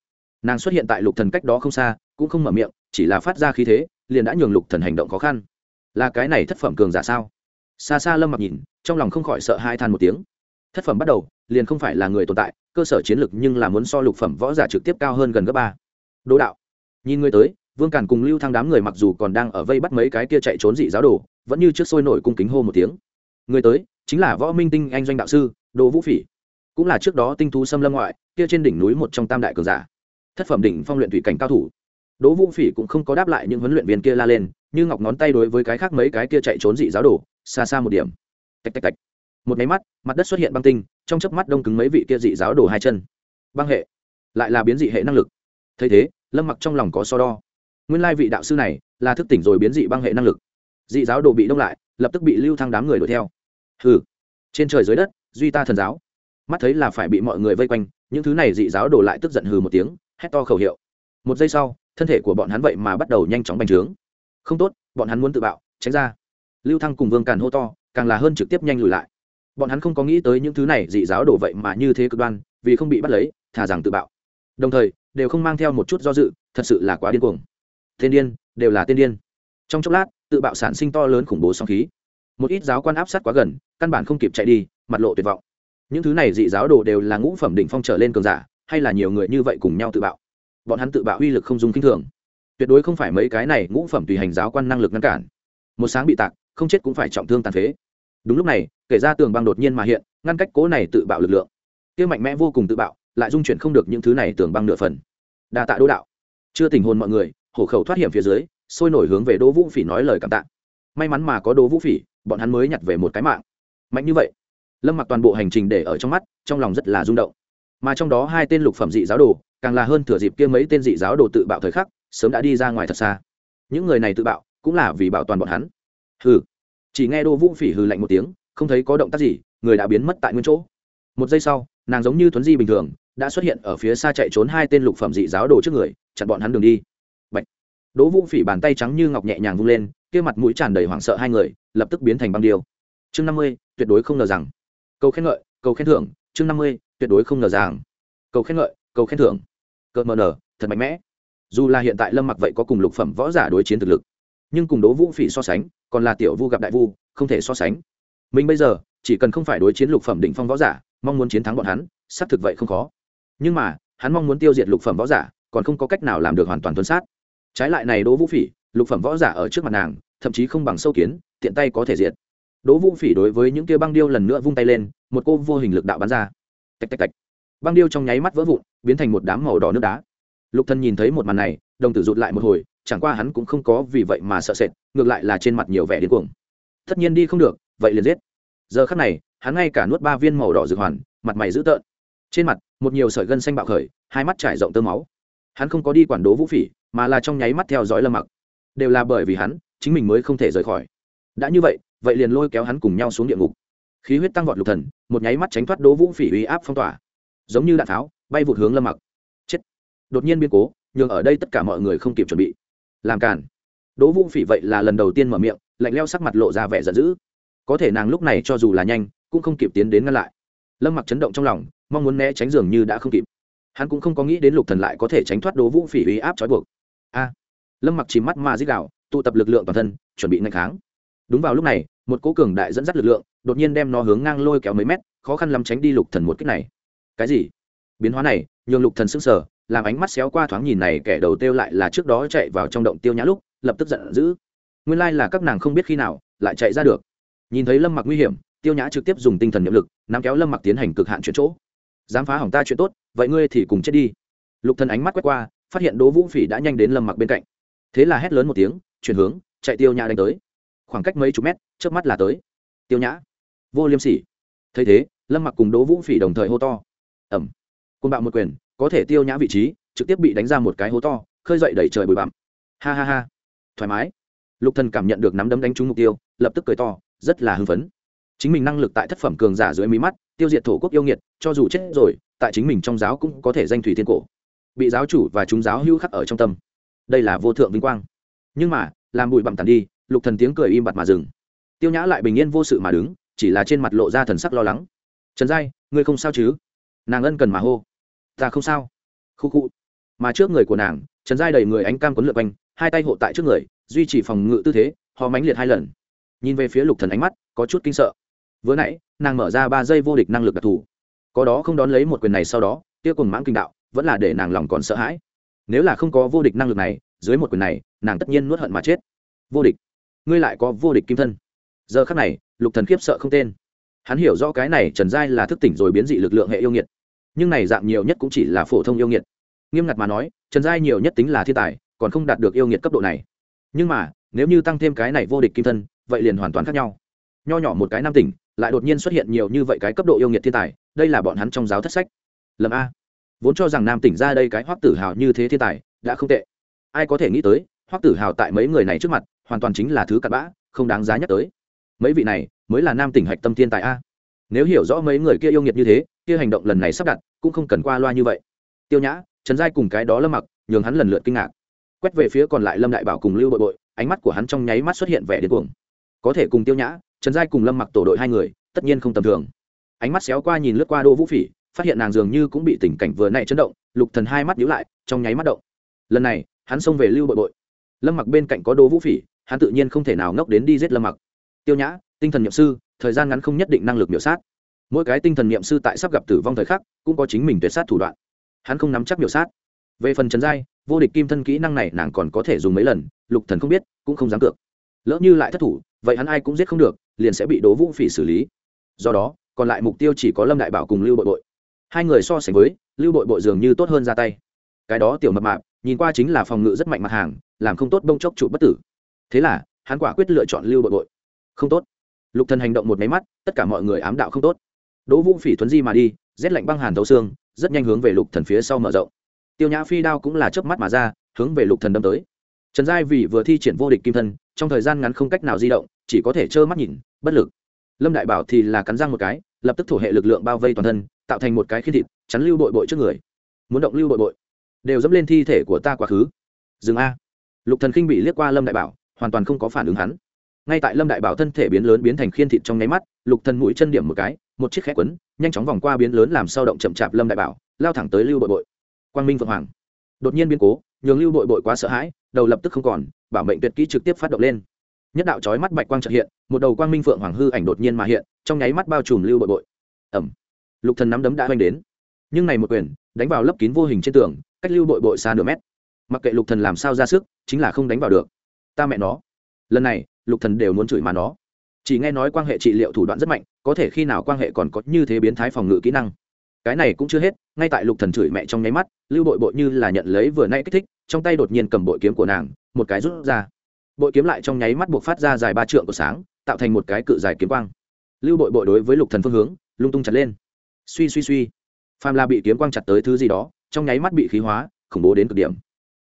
Nàng xuất hiện tại lục thần cách đó không xa, cũng không mở miệng, chỉ là phát ra khí thế, liền đã nhường lục thần hành động khó khăn. Là cái này thất phẩm cường giả sao? Xa xa lâm mặc nhìn, trong lòng không khỏi sợ hai than một tiếng. Thất phẩm bắt đầu, liền không phải là người tồn tại, cơ sở chiến lược nhưng là muốn so lục phẩm võ giả trực tiếp cao hơn gần gấp ba. Đỗ đạo. Nhìn người tới vương càn cùng lưu thăng đám người mặc dù còn đang ở vây bắt mấy cái kia chạy trốn dị giáo đồ, vẫn như trước sôi nổi cung kính hô một tiếng. Người tới, chính là võ minh tinh anh doanh đạo sư, đỗ vũ phỉ. Cũng là trước đó tinh thú xâm lâm ngoại, kia trên đỉnh núi một trong tam đại cường giả. Thất phẩm đỉnh phong luyện thủy cảnh cao thủ. Đỗ vũ phỉ cũng không có đáp lại những huấn luyện viên kia la lên, như ngọc ngón tay đối với cái khác mấy cái kia chạy trốn dị giáo đồ, xa xa một điểm. Tạch tạch tạch. Một máy mắt, mặt đất xuất hiện băng tinh, trong chớp mắt đông cứng mấy vị kia dị giáo đồ hai chân. Băng hệ. Lại là biến dị hệ năng lực. Thấy thế, lâm mặc trong lòng có so đo nguyên lai vị đạo sư này là thức tỉnh rồi biến dị băng hệ năng lực. Dị giáo đồ bị đông lại, lập tức bị lưu thăng đám người đuổi theo. Hừ, trên trời dưới đất, duy ta thần giáo. Mắt thấy là phải bị mọi người vây quanh, những thứ này dị giáo đồ lại tức giận hừ một tiếng, hét to khẩu hiệu. Một giây sau, thân thể của bọn hắn vậy mà bắt đầu nhanh chóng bành trướng. Không tốt, bọn hắn muốn tự bạo, tránh ra. Lưu thăng cùng vương càn hô to, càng là hơn trực tiếp nhanh lùi lại. Bọn hắn không có nghĩ tới những thứ này dị giáo đổ vậy mà như thế cực đoan, vì không bị bắt lấy, thà rằng tự bạo. Đồng thời, đều không mang theo một chút do dự, thật sự là quá điên cuồng tên điên, đều là tên điên. Trong chốc lát, tự bạo sản sinh to lớn khủng bố song khí. Một ít giáo quan áp sát quá gần, căn bản không kịp chạy đi, mặt lộ tuyệt vọng. Những thứ này dị giáo đồ đều là ngũ phẩm đỉnh phong trở lên cường giả, hay là nhiều người như vậy cùng nhau tự bạo. Bọn hắn tự bạo uy lực không dùng kinh thường. Tuyệt đối không phải mấy cái này ngũ phẩm tùy hành giáo quan năng lực ngăn cản. Một sáng bị tạc, không chết cũng phải trọng thương tàn phế. Đúng lúc này, kể ra tường băng đột nhiên mà hiện, ngăn cách cố này tự bạo lực lượng. Kia mạnh mẽ vô cùng tự bạo, lại dung chuyển không được những thứ này tường băng nửa phần. Đa tạ đỗ đạo. Chưa tình hồn mọi người hổ khẩu thoát hiểm phía dưới, sôi nổi hướng về đỗ vũ phỉ nói lời cảm tạ. May mắn mà có đỗ vũ phỉ, bọn hắn mới nhặt về một cái mạng. Mạnh như vậy, lâm mặc toàn bộ hành trình để ở trong mắt, trong lòng rất là rung động. Mà trong đó hai tên lục phẩm dị giáo đồ, càng là hơn thừa dịp kia mấy tên dị giáo đồ tự bạo thời khắc, sớm đã đi ra ngoài thật xa. Những người này tự bạo, cũng là vì bảo toàn bọn hắn. Hừ. Chỉ nghe Đỗ vũ phỉ hừ lạnh một tiếng, không thấy có động tác gì, người đã biến mất tại nguyên chỗ. Một giây sau, nàng giống như thuấn di bình thường, đã xuất hiện ở phía xa chạy trốn hai tên lục phẩm dị giáo đồ trước người, chặn bọn hắn đường đi đỗ vũ phỉ bàn tay trắng như ngọc nhẹ nhàng vung lên, kia mặt mũi tràn đầy hoảng sợ hai người, lập tức biến thành băng điêu. Chương năm mươi, tuyệt đối không ngờ rằng. Cầu khen ngợi, cầu khen thưởng, chương năm mươi, tuyệt đối không ngờ rằng. Cầu khen ngợi, cầu khen thưởng. Cợt mờ nở, thật mạnh mẽ. Dù là hiện tại lâm mặc vậy có cùng lục phẩm võ giả đối chiến thực lực, nhưng cùng đỗ vũ phỉ so sánh, còn là tiểu vu gặp đại vu, không thể so sánh. Mình bây giờ, chỉ cần không phải đối chiến lục phẩm đỉnh phong võ giả, mong muốn chiến thắng bọn hắn, xác thực vậy không khó. Nhưng mà, hắn mong muốn tiêu diệt lục phẩm võ giả, còn không có cách nào làm được hoàn toàn tuân sát trái lại này đỗ vũ phỉ, lục phẩm võ giả ở trước mặt nàng, thậm chí không bằng sâu kiến, tiện tay có thể diệt. Đỗ vũ phỉ đối với những kia băng điêu lần nữa vung tay lên, một cô vô hình lực đạo bắn ra. Tạch tạch tạch. Băng điêu trong nháy mắt vỡ vụn, biến thành một đám màu đỏ nước đá. Lục thân nhìn thấy một màn này, đồng tử rụt lại một hồi, chẳng qua hắn cũng không có vì vậy mà sợ sệt, ngược lại là trên mặt nhiều vẻ điên cuồng. Tất nhiên đi không được, vậy liền giết. Giờ khắc này, hắn ngay cả nuốt ba viên màu đỏ dược hoàn, mặt mày dữ tợn. Trên mặt, một nhiều sợi gân xanh bạo khởi, hai mắt trải rộng tơ máu. Hắn không có đi quản đố vũ phỉ mà là trong nháy mắt theo dõi lâm mặc. Đều là bởi vì hắn, chính mình mới không thể rời khỏi. Đã như vậy vậy liền lôi kéo hắn cùng nhau xuống địa ngục. Khí huyết tăng vọt lục thần, một nháy mắt tránh thoát Đỗ vũ phỉ uy áp phong tỏa. Giống như đạn tháo, bay vụt hướng lâm mặc. Chết. Đột nhiên biến cố nhưng ở đây tất cả mọi người không kịp chuẩn bị. Làm cản đỗ vũ phỉ vậy là lần đầu tiên mở miệng, lạnh leo sắc mặt lộ ra vẻ giận dữ. Có thể nàng lúc này cho dù là nhanh, cũng không kịp tiến đến ngăn lại. Lâm mặc chấn động trong lòng, mong muốn né tránh dường như đã không kịp. Hắn cũng không có nghĩ đến lục thần lại có thể tránh thoát đỗ vũ phỉ uy áp trói buộc a. Lâm mặc chìm mắt mà dích đạo tụ tập lực lượng toàn thân, chuẩn bị ngày kháng. Đúng vào lúc này, một cố cường đại dẫn dắt lực lượng, đột nhiên đem nó hướng ngang lôi kéo mấy mét, khó khăn lắm tránh đi lục thần một cách này. Cái gì? Biến hóa này, nhường lục thần sững sờ, làm ánh mắt xéo qua thoáng nhìn này kẻ đầu tiêu lại là trước đó chạy vào trong động tiêu nhã lúc, lập tức giận dữ. Nguyên lai là các nàng không biết khi nào, lại chạy ra được. Nhìn thấy lâm mặc nguy hiểm, tiêu nhã trực tiếp dùng tinh thần nhiệm lực, nắm kéo lâm mặc tiến hành cực hạn chuyển chỗ. Dám phá hỏng ta chuyện tốt, vậy ngươi thì cùng chết đi. Lục thần ánh mắt quét qua phát hiện đỗ vũ phỉ đã nhanh đến lâm mặc bên cạnh. Thế là hét lớn một tiếng, chuyển hướng, chạy tiêu nhã đánh tới. Khoảng cách mấy chục mét trước mắt là tới. Tiêu nhã, vô liêm sỉ. Thấy thế, lâm mặc cùng đỗ vũ phỉ đồng thời hô to. Ẩm. Côn bạo một quyền, có thể tiêu nhã vị trí, trực tiếp bị đánh ra một cái hố to, khơi dậy đẩy trời bụi bặm. Ha ha ha. Thoải mái. Lục thần cảm nhận được nắm đấm đánh trúng mục tiêu, lập tức cười to, rất là hưng phấn. Chính mình năng lực tại thất phẩm cường giả dưới mí mắt, tiêu diệt thổ quốc yêu nghiệt, cho dù chết rồi, tại chính mình trong giáo cũng có thể danh thủy thiên cổ bị giáo chủ và chúng giáo hưu khắc ở trong tâm. Đây là vô thượng vinh quang. Nhưng mà, làm bụi bặm tàn đi, lục thần tiếng cười im bặt mà dừng. Tiêu nhã lại bình yên vô sự mà đứng, chỉ là trên mặt lộ ra thần sắc lo lắng. Trần giai, ngươi không sao chứ? Nàng ân cần mà hô. Ta không sao. Khu khu. Mà trước người của nàng, trần giai đầy người ánh cam quấn lượt quanh, hai tay hộ tại trước người, duy trì phòng ngự tư thế, ho mánh liệt hai lần. Nhìn về phía lục thần ánh mắt, có chút kinh sợ. Vừa nãy, nàng mở ra ba giây vô địch năng lực đặc thù. Có đó không đón lấy một quyền này sau đó tiêu cùng mãng kinh đạo vẫn là để nàng lòng còn sợ hãi. Nếu là không có vô địch năng lực này, dưới một quyền này, nàng tất nhiên nuốt hận mà chết. Vô địch? Ngươi lại có vô địch kim thân. Giờ khắc này, lục thần khiếp sợ không tên. Hắn hiểu rõ cái này trần giai là thức tỉnh rồi biến dị lực lượng hệ yêu nghiệt. Nhưng này dạng nhiều nhất cũng chỉ là phổ thông yêu nghiệt. Nghiêm ngặt mà nói, trần giai nhiều nhất tính là thiên tài, còn không đạt được yêu nghiệt cấp độ này. Nhưng mà, nếu như tăng thêm cái này vô địch kim thân, vậy liền hoàn toàn khác nhau. Nho nhỏ một cái nam tỉnh, lại đột nhiên xuất hiện nhiều như vậy cái cấp độ yêu nghiệt thiên tài, đây là bọn hắn trong giáo thất sách. Lầm a vốn cho rằng nam tỉnh ra đây cái hoắc tử hào như thế thiên tài, đã không tệ. Ai có thể nghĩ tới, hoắc tử hào tại mấy người này trước mặt, hoàn toàn chính là thứ cặn bã, không đáng giá nhắc tới. Mấy vị này, mới là nam tỉnh hạch tâm thiên tài a. Nếu hiểu rõ mấy người kia yêu nghiệt như thế, kia hành động lần này sắp đặt, cũng không cần qua loa như vậy. Tiêu nhã, trần giai cùng cái đó lâm mặc, nhường hắn lần lượt kinh ngạc. Quét về phía còn lại lâm đại bảo cùng lưu bội bội, ánh mắt của hắn trong nháy mắt xuất hiện vẻ điên cuồng. Có thể cùng tiêu nhã, trần giai cùng lâm mặc tổ đội hai người, tất nhiên không tầm thường. Ánh mắt xéo qua nhìn lướt qua đô vũ phỉ phát hiện nàng dường như cũng bị tình cảnh vừa nãy chấn động, lục thần hai mắt nhíu lại, trong nháy mắt động. Lần này, hắn xông về lưu bội bội. Lâm mặc bên cạnh có đỗ vũ phỉ, hắn tự nhiên không thể nào ngốc đến đi giết lâm mặc. Tiêu nhã, tinh thần nhậm sư, thời gian ngắn không nhất định năng lực miểu sát. Mỗi cái tinh thần niệm sư tại sắp gặp tử vong thời khắc, cũng có chính mình tuyệt sát thủ đoạn. Hắn không nắm chắc miểu sát. Về phần trần giai, vô địch kim thân kỹ năng này nàng còn có thể dùng mấy lần, lục thần không biết, cũng không dám cược. Lỡ như lại thất thủ, vậy hắn ai cũng giết không được, liền sẽ bị đố vũ phỉ xử lý. Do đó, còn lại mục tiêu chỉ có lâm đại bảo cùng lưu bội bội hai người so sánh với, lưu bội bội dường như tốt hơn ra tay. Cái đó tiểu mập mạp, nhìn qua chính là phòng ngự rất mạnh mặt hàng, làm không tốt bông chốc trụ bất tử. Thế là, hắn quả quyết lựa chọn lưu bội bội. Không tốt. Lục thần hành động một máy mắt, tất cả mọi người ám đạo không tốt. Đỗ vũ phỉ thuấn di mà đi, rét lạnh băng hàn thấu xương, rất nhanh hướng về lục thần phía sau mở rộng. Tiêu nhã phi đao cũng là chớp mắt mà ra, hướng về lục thần đâm tới. Trần giai vì vừa thi triển vô địch kim thân, trong thời gian ngắn không cách nào di động, chỉ có thể trơ mắt nhìn, bất lực. Lâm đại bảo thì là cắn răng một cái lập tức thổ hệ lực lượng bao vây toàn thân, tạo thành một cái khi thịt, chắn lưu bội bội trước người. Muốn động lưu bội bội, đều dẫm lên thi thể của ta quá khứ. Dừng a. Lục thần khinh bị liếc qua lâm đại bảo, hoàn toàn không có phản ứng hắn. Ngay tại lâm đại bảo thân thể biến lớn biến thành khiên thịt trong nháy mắt, lục thần mũi chân điểm một cái, một chiếc khẽ quấn, nhanh chóng vòng qua biến lớn làm sao động chậm chạp lâm đại bảo, lao thẳng tới lưu bội bội. Quang minh vượng hoàng. Đột nhiên biến cố, nhường lưu bội bội quá sợ hãi, đầu lập tức không còn, bảo mệnh tuyệt kỹ trực tiếp phát động lên. Nhất đạo chói mắt bạch quang trợ hiện một đầu quang minh phượng hoàng hư ảnh đột nhiên mà hiện, trong nháy mắt bao trùm lưu bội bội. Ẩm. Lục thần nắm đấm đã oanh đến. Nhưng này một quyền, đánh vào lấp kín vô hình trên tường, cách lưu bội bội xa nửa mét. Mặc kệ lục thần làm sao ra sức, chính là không đánh vào được. Ta mẹ nó. Lần này, lục thần đều muốn chửi mà nó. Chỉ nghe nói quan hệ trị liệu thủ đoạn rất mạnh, có thể khi nào quan hệ còn có như thế biến thái phòng ngự kỹ năng. Cái này cũng chưa hết, ngay tại lục thần chửi mẹ trong nháy mắt, lưu bội bội như là nhận lấy vừa nãy kích thích, trong tay đột nhiên cầm bội kiếm của nàng, một cái rút ra bội kiếm lại trong nháy mắt buộc phát ra dài ba trượng của sáng tạo thành một cái cự dài kiếm quang. Lưu bội bội đối với lục thần phương hướng lung tung chặt lên. Suy suy suy. Phàm la bị kiếm quang chặt tới thứ gì đó trong nháy mắt bị khí hóa khủng bố đến cực điểm.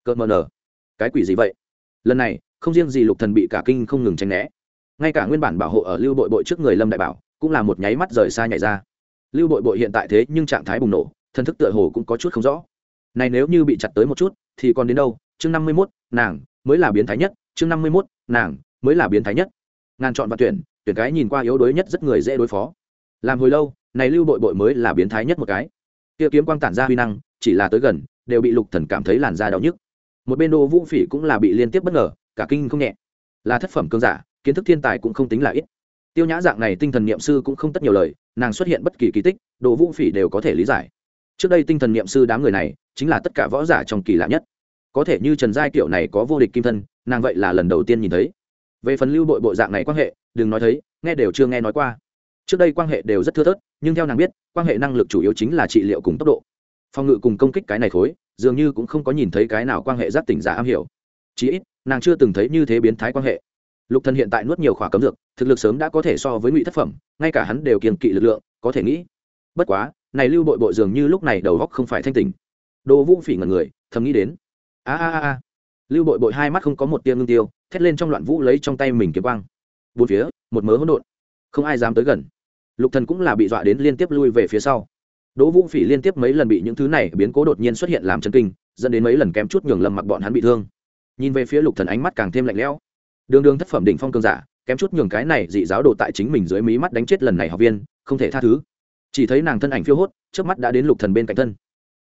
Cợt mờ nở. Cái quỷ gì vậy? Lần này không riêng gì lục thần bị cả kinh không ngừng tránh né ngay cả nguyên bản bảo hộ ở lưu bội bội trước người lâm đại bảo cũng là một nháy mắt rời xa nhảy ra. Lưu bội bội hiện tại thế nhưng trạng thái bùng nổ thân thức tựa hồ cũng có chút không rõ. Này nếu như bị chặt tới một chút thì còn đến đâu? Chương năm mươi 51, nàng mới là biến thái nhất chương năm mươi 51, nàng mới là biến thái nhất. Ngàn chọn và tuyển tuyển cái nhìn qua yếu đuối nhất rất người dễ đối phó. Làm hồi lâu này lưu bội bội mới là biến thái nhất một cái. Kia kiếm quang tản ra huy năng chỉ là tới gần đều bị lục thần cảm thấy làn da đau nhức. Một bên đô vũ phỉ cũng là bị liên tiếp bất ngờ cả kinh không nhẹ. Là thất phẩm cương giả kiến thức thiên tài cũng không tính là ít. Tiêu nhã dạng này tinh thần niệm sư cũng không tất nhiều lời nàng xuất hiện bất kỳ kỳ tích đồ vũ phỉ đều có thể lý giải. Trước đây tinh thần niệm sư đám người này chính là tất cả võ giả trong kỳ lạ nhất. Có thể như trần giai kiểu này có vô địch kim thân nàng vậy là lần đầu tiên nhìn thấy. Về phần lưu bội bộ dạng này quan hệ, đừng nói thấy, nghe đều chưa nghe nói qua. Trước đây quan hệ đều rất thưa thớt, nhưng theo nàng biết, quan hệ năng lực chủ yếu chính là trị liệu cùng tốc độ. Phòng ngự cùng công kích cái này khối, dường như cũng không có nhìn thấy cái nào quan hệ giáp tỉnh giả am hiểu. Chí ít, nàng chưa từng thấy như thế biến thái quan hệ. Lục thần hiện tại nuốt nhiều khỏa cấm dược, thực lực sớm đã có thể so với ngụy thất phẩm, ngay cả hắn đều kiềm kỵ lực lượng, có thể nghĩ. Bất quá, này lưu bội bội dường như lúc này đầu góc không phải thanh tình. đồ vũ phỉ ngẩn người, thầm nghĩ đến. A a a a lưu bội bội hai mắt không có một tia ngưng tiêu, thét lên trong loạn vũ lấy trong tay mình kiếm quang. Bốn phía, một mớ hỗn độn. Không ai dám tới gần. Lục thần cũng là bị dọa đến liên tiếp lui về phía sau. Đỗ vũ phỉ liên tiếp mấy lần bị những thứ này biến cố đột nhiên xuất hiện làm chân kinh, dẫn đến mấy lần kém chút nhường lầm mặc bọn hắn bị thương. Nhìn về phía lục thần ánh mắt càng thêm lạnh lẽo. Đường đường thất phẩm đỉnh phong cường giả, kém chút nhường cái này dị giáo đồ tại chính mình dưới mí mắt đánh chết lần này học viên, không thể tha thứ. Chỉ thấy nàng thân ảnh phiêu hốt trước mắt đã đến lục thần bên cạnh thân.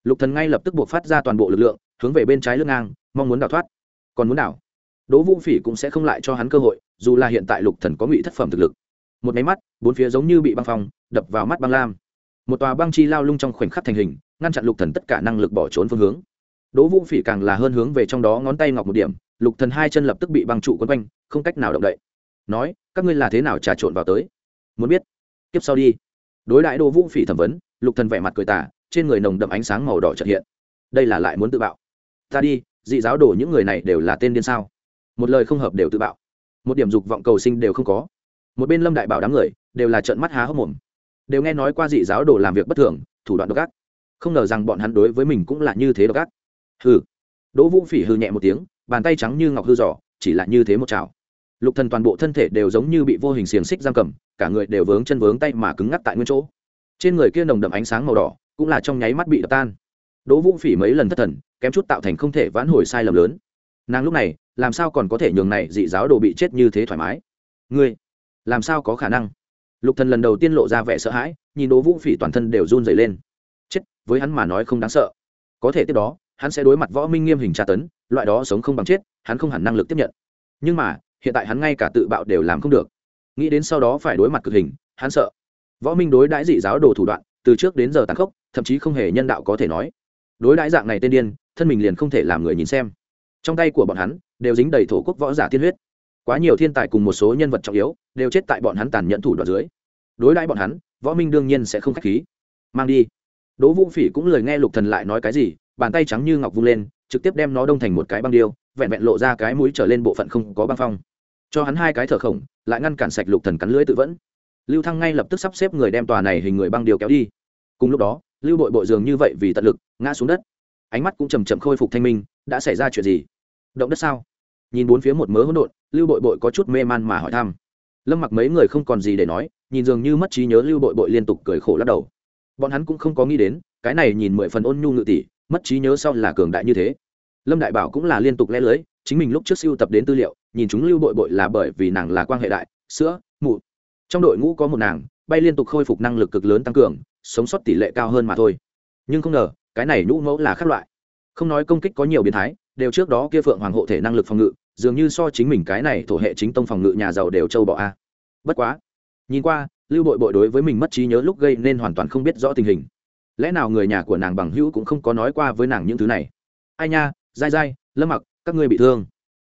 Lục thần ngay lập tức buộc phát ra toàn bộ lực lượng, hướng về bên trái lưng ngang, mong muốn đào thoát còn muốn nào đỗ vũ phỉ cũng sẽ không lại cho hắn cơ hội, dù là hiện tại lục thần có ngụy thất phẩm thực lực. Một máy mắt, bốn phía giống như bị băng phong, đập vào mắt băng lam. Một tòa băng chi lao lung trong khoảnh khắc thành hình, ngăn chặn lục thần tất cả năng lực bỏ trốn phương hướng. Đỗ vũ phỉ càng là hơn hướng về trong đó ngón tay ngọc một điểm, lục thần hai chân lập tức bị băng trụ quấn quanh, không cách nào động đậy. Nói, các ngươi là thế nào trà trộn vào tới? Muốn biết. Tiếp sau đi. Đối đại đỗ vũ phỉ thẩm vấn, lục thần vẻ mặt cười tà, trên người nồng đậm ánh sáng màu đỏ chợt hiện. Đây là lại muốn tự bạo. Ta đi dị giáo đổ những người này đều là tên điên sao? Một lời không hợp đều tự bạo. Một điểm dục vọng cầu sinh đều không có. Một bên lâm đại bảo đám người đều là trợn mắt há hốc mồm. Đều nghe nói qua dị giáo đồ làm việc bất thường, thủ đoạn độc ác. Không ngờ rằng bọn hắn đối với mình cũng là như thế độc ác. Hừ. Đỗ vũ phỉ hư nhẹ một tiếng, bàn tay trắng như ngọc hư giỏ, chỉ là như thế một chảo. Lục thần toàn bộ thân thể đều giống như bị vô hình xiềng xích giam cầm, cả người đều vướng chân vướng tay mà cứng ngắc tại nguyên chỗ. Trên người kia nồng đậm ánh sáng màu đỏ cũng là trong nháy mắt bị đập tan. Đỗ vũ phỉ mấy lần thất thần kém chút tạo thành không thể vãn hồi sai lầm lớn. Nàng lúc này, làm sao còn có thể nhường này dị giáo đồ bị chết như thế thoải mái? Ngươi, làm sao có khả năng? Lục thần lần đầu tiên lộ ra vẻ sợ hãi, nhìn đỗ vũ phỉ toàn thân đều run rẩy lên. Chết, với hắn mà nói không đáng sợ. Có thể tiếp đó, hắn sẽ đối mặt võ minh nghiêm hình tra tấn, loại đó sống không bằng chết, hắn không hẳn năng lực tiếp nhận. Nhưng mà, hiện tại hắn ngay cả tự bạo đều làm không được. Nghĩ đến sau đó phải đối mặt cực hình, hắn sợ. Võ minh đối đãi dị giáo đồ thủ đoạn, từ trước đến giờ tàn khốc, thậm chí không hề nhân đạo có thể nói đối đãi dạng này tên điên, thân mình liền không thể làm người nhìn xem. Trong tay của bọn hắn đều dính đầy thổ quốc võ giả tiên huyết. Quá nhiều thiên tài cùng một số nhân vật trọng yếu đều chết tại bọn hắn tàn nhẫn thủ đoạn dưới. Đối đãi bọn hắn, võ minh đương nhiên sẽ không k h á c h khí. Mang đi. Đỗ vũ phỉ cũng lời nghe lục thần lại nói cái gì, bàn tay trắng như ngọc vung lên, trực tiếp đem nó đông thành một cái băng điêu, vẹn vẹn lộ ra cái mũi trở lên bộ phận không có băng phong. Cho hắn hai cái thở khổng, lại ngăn cản sạch lục thần cắn lưỡi tự vẫn. Lưu thăng ngay lập tức sắp xếp người đem tòa này hình người băng điêu kéo đi. Cùng lúc đó lưu bội bội dường như vậy vì tận lực, ngã xuống đất. Ánh mắt cũng chầm chậm khôi phục thanh minh, đã xảy ra chuyện gì? Động đất sao? Nhìn bốn phía một mớ hỗn độn, lưu bội bội có chút mê man mà hỏi thăm. Lâm mặc mấy người không còn gì để nói, nhìn dường như mất trí nhớ lưu bội bội liên tục cười khổ lắc đầu. Bọn hắn cũng không có nghĩ đến, cái này nhìn mười phần ôn nhu ngự tỷ, mất trí nhớ sau là cường đại như thế. Lâm đại bảo cũng là liên tục lẽ lưới, chính mình lúc trước siêu tập đến tư liệu, nhìn chúng lưu bội bội là bởi vì nàng là quan hệ đại, sữa, mụ. Trong đội ngũ có một nàng, bay liên tục khôi phục năng lực cực lớn tăng cường sống sót tỷ lệ cao hơn mà thôi. Nhưng không ngờ, cái này nhũ mẫu là khác loại. Không nói công kích có nhiều biến thái, đều trước đó kia phượng hoàng hộ thể năng lực phòng ngự, dường như so chính mình cái này thổ hệ chính tông phòng ngự nhà giàu đều châu bỏ a. Bất quá, nhìn qua, lưu bội bội đối với mình mất trí nhớ lúc gây nên hoàn toàn không biết rõ tình hình. Lẽ nào người nhà của nàng bằng hữu cũng không có nói qua với nàng những thứ này? Ai nha, dai dai, lâm mặc, các ngươi bị thương.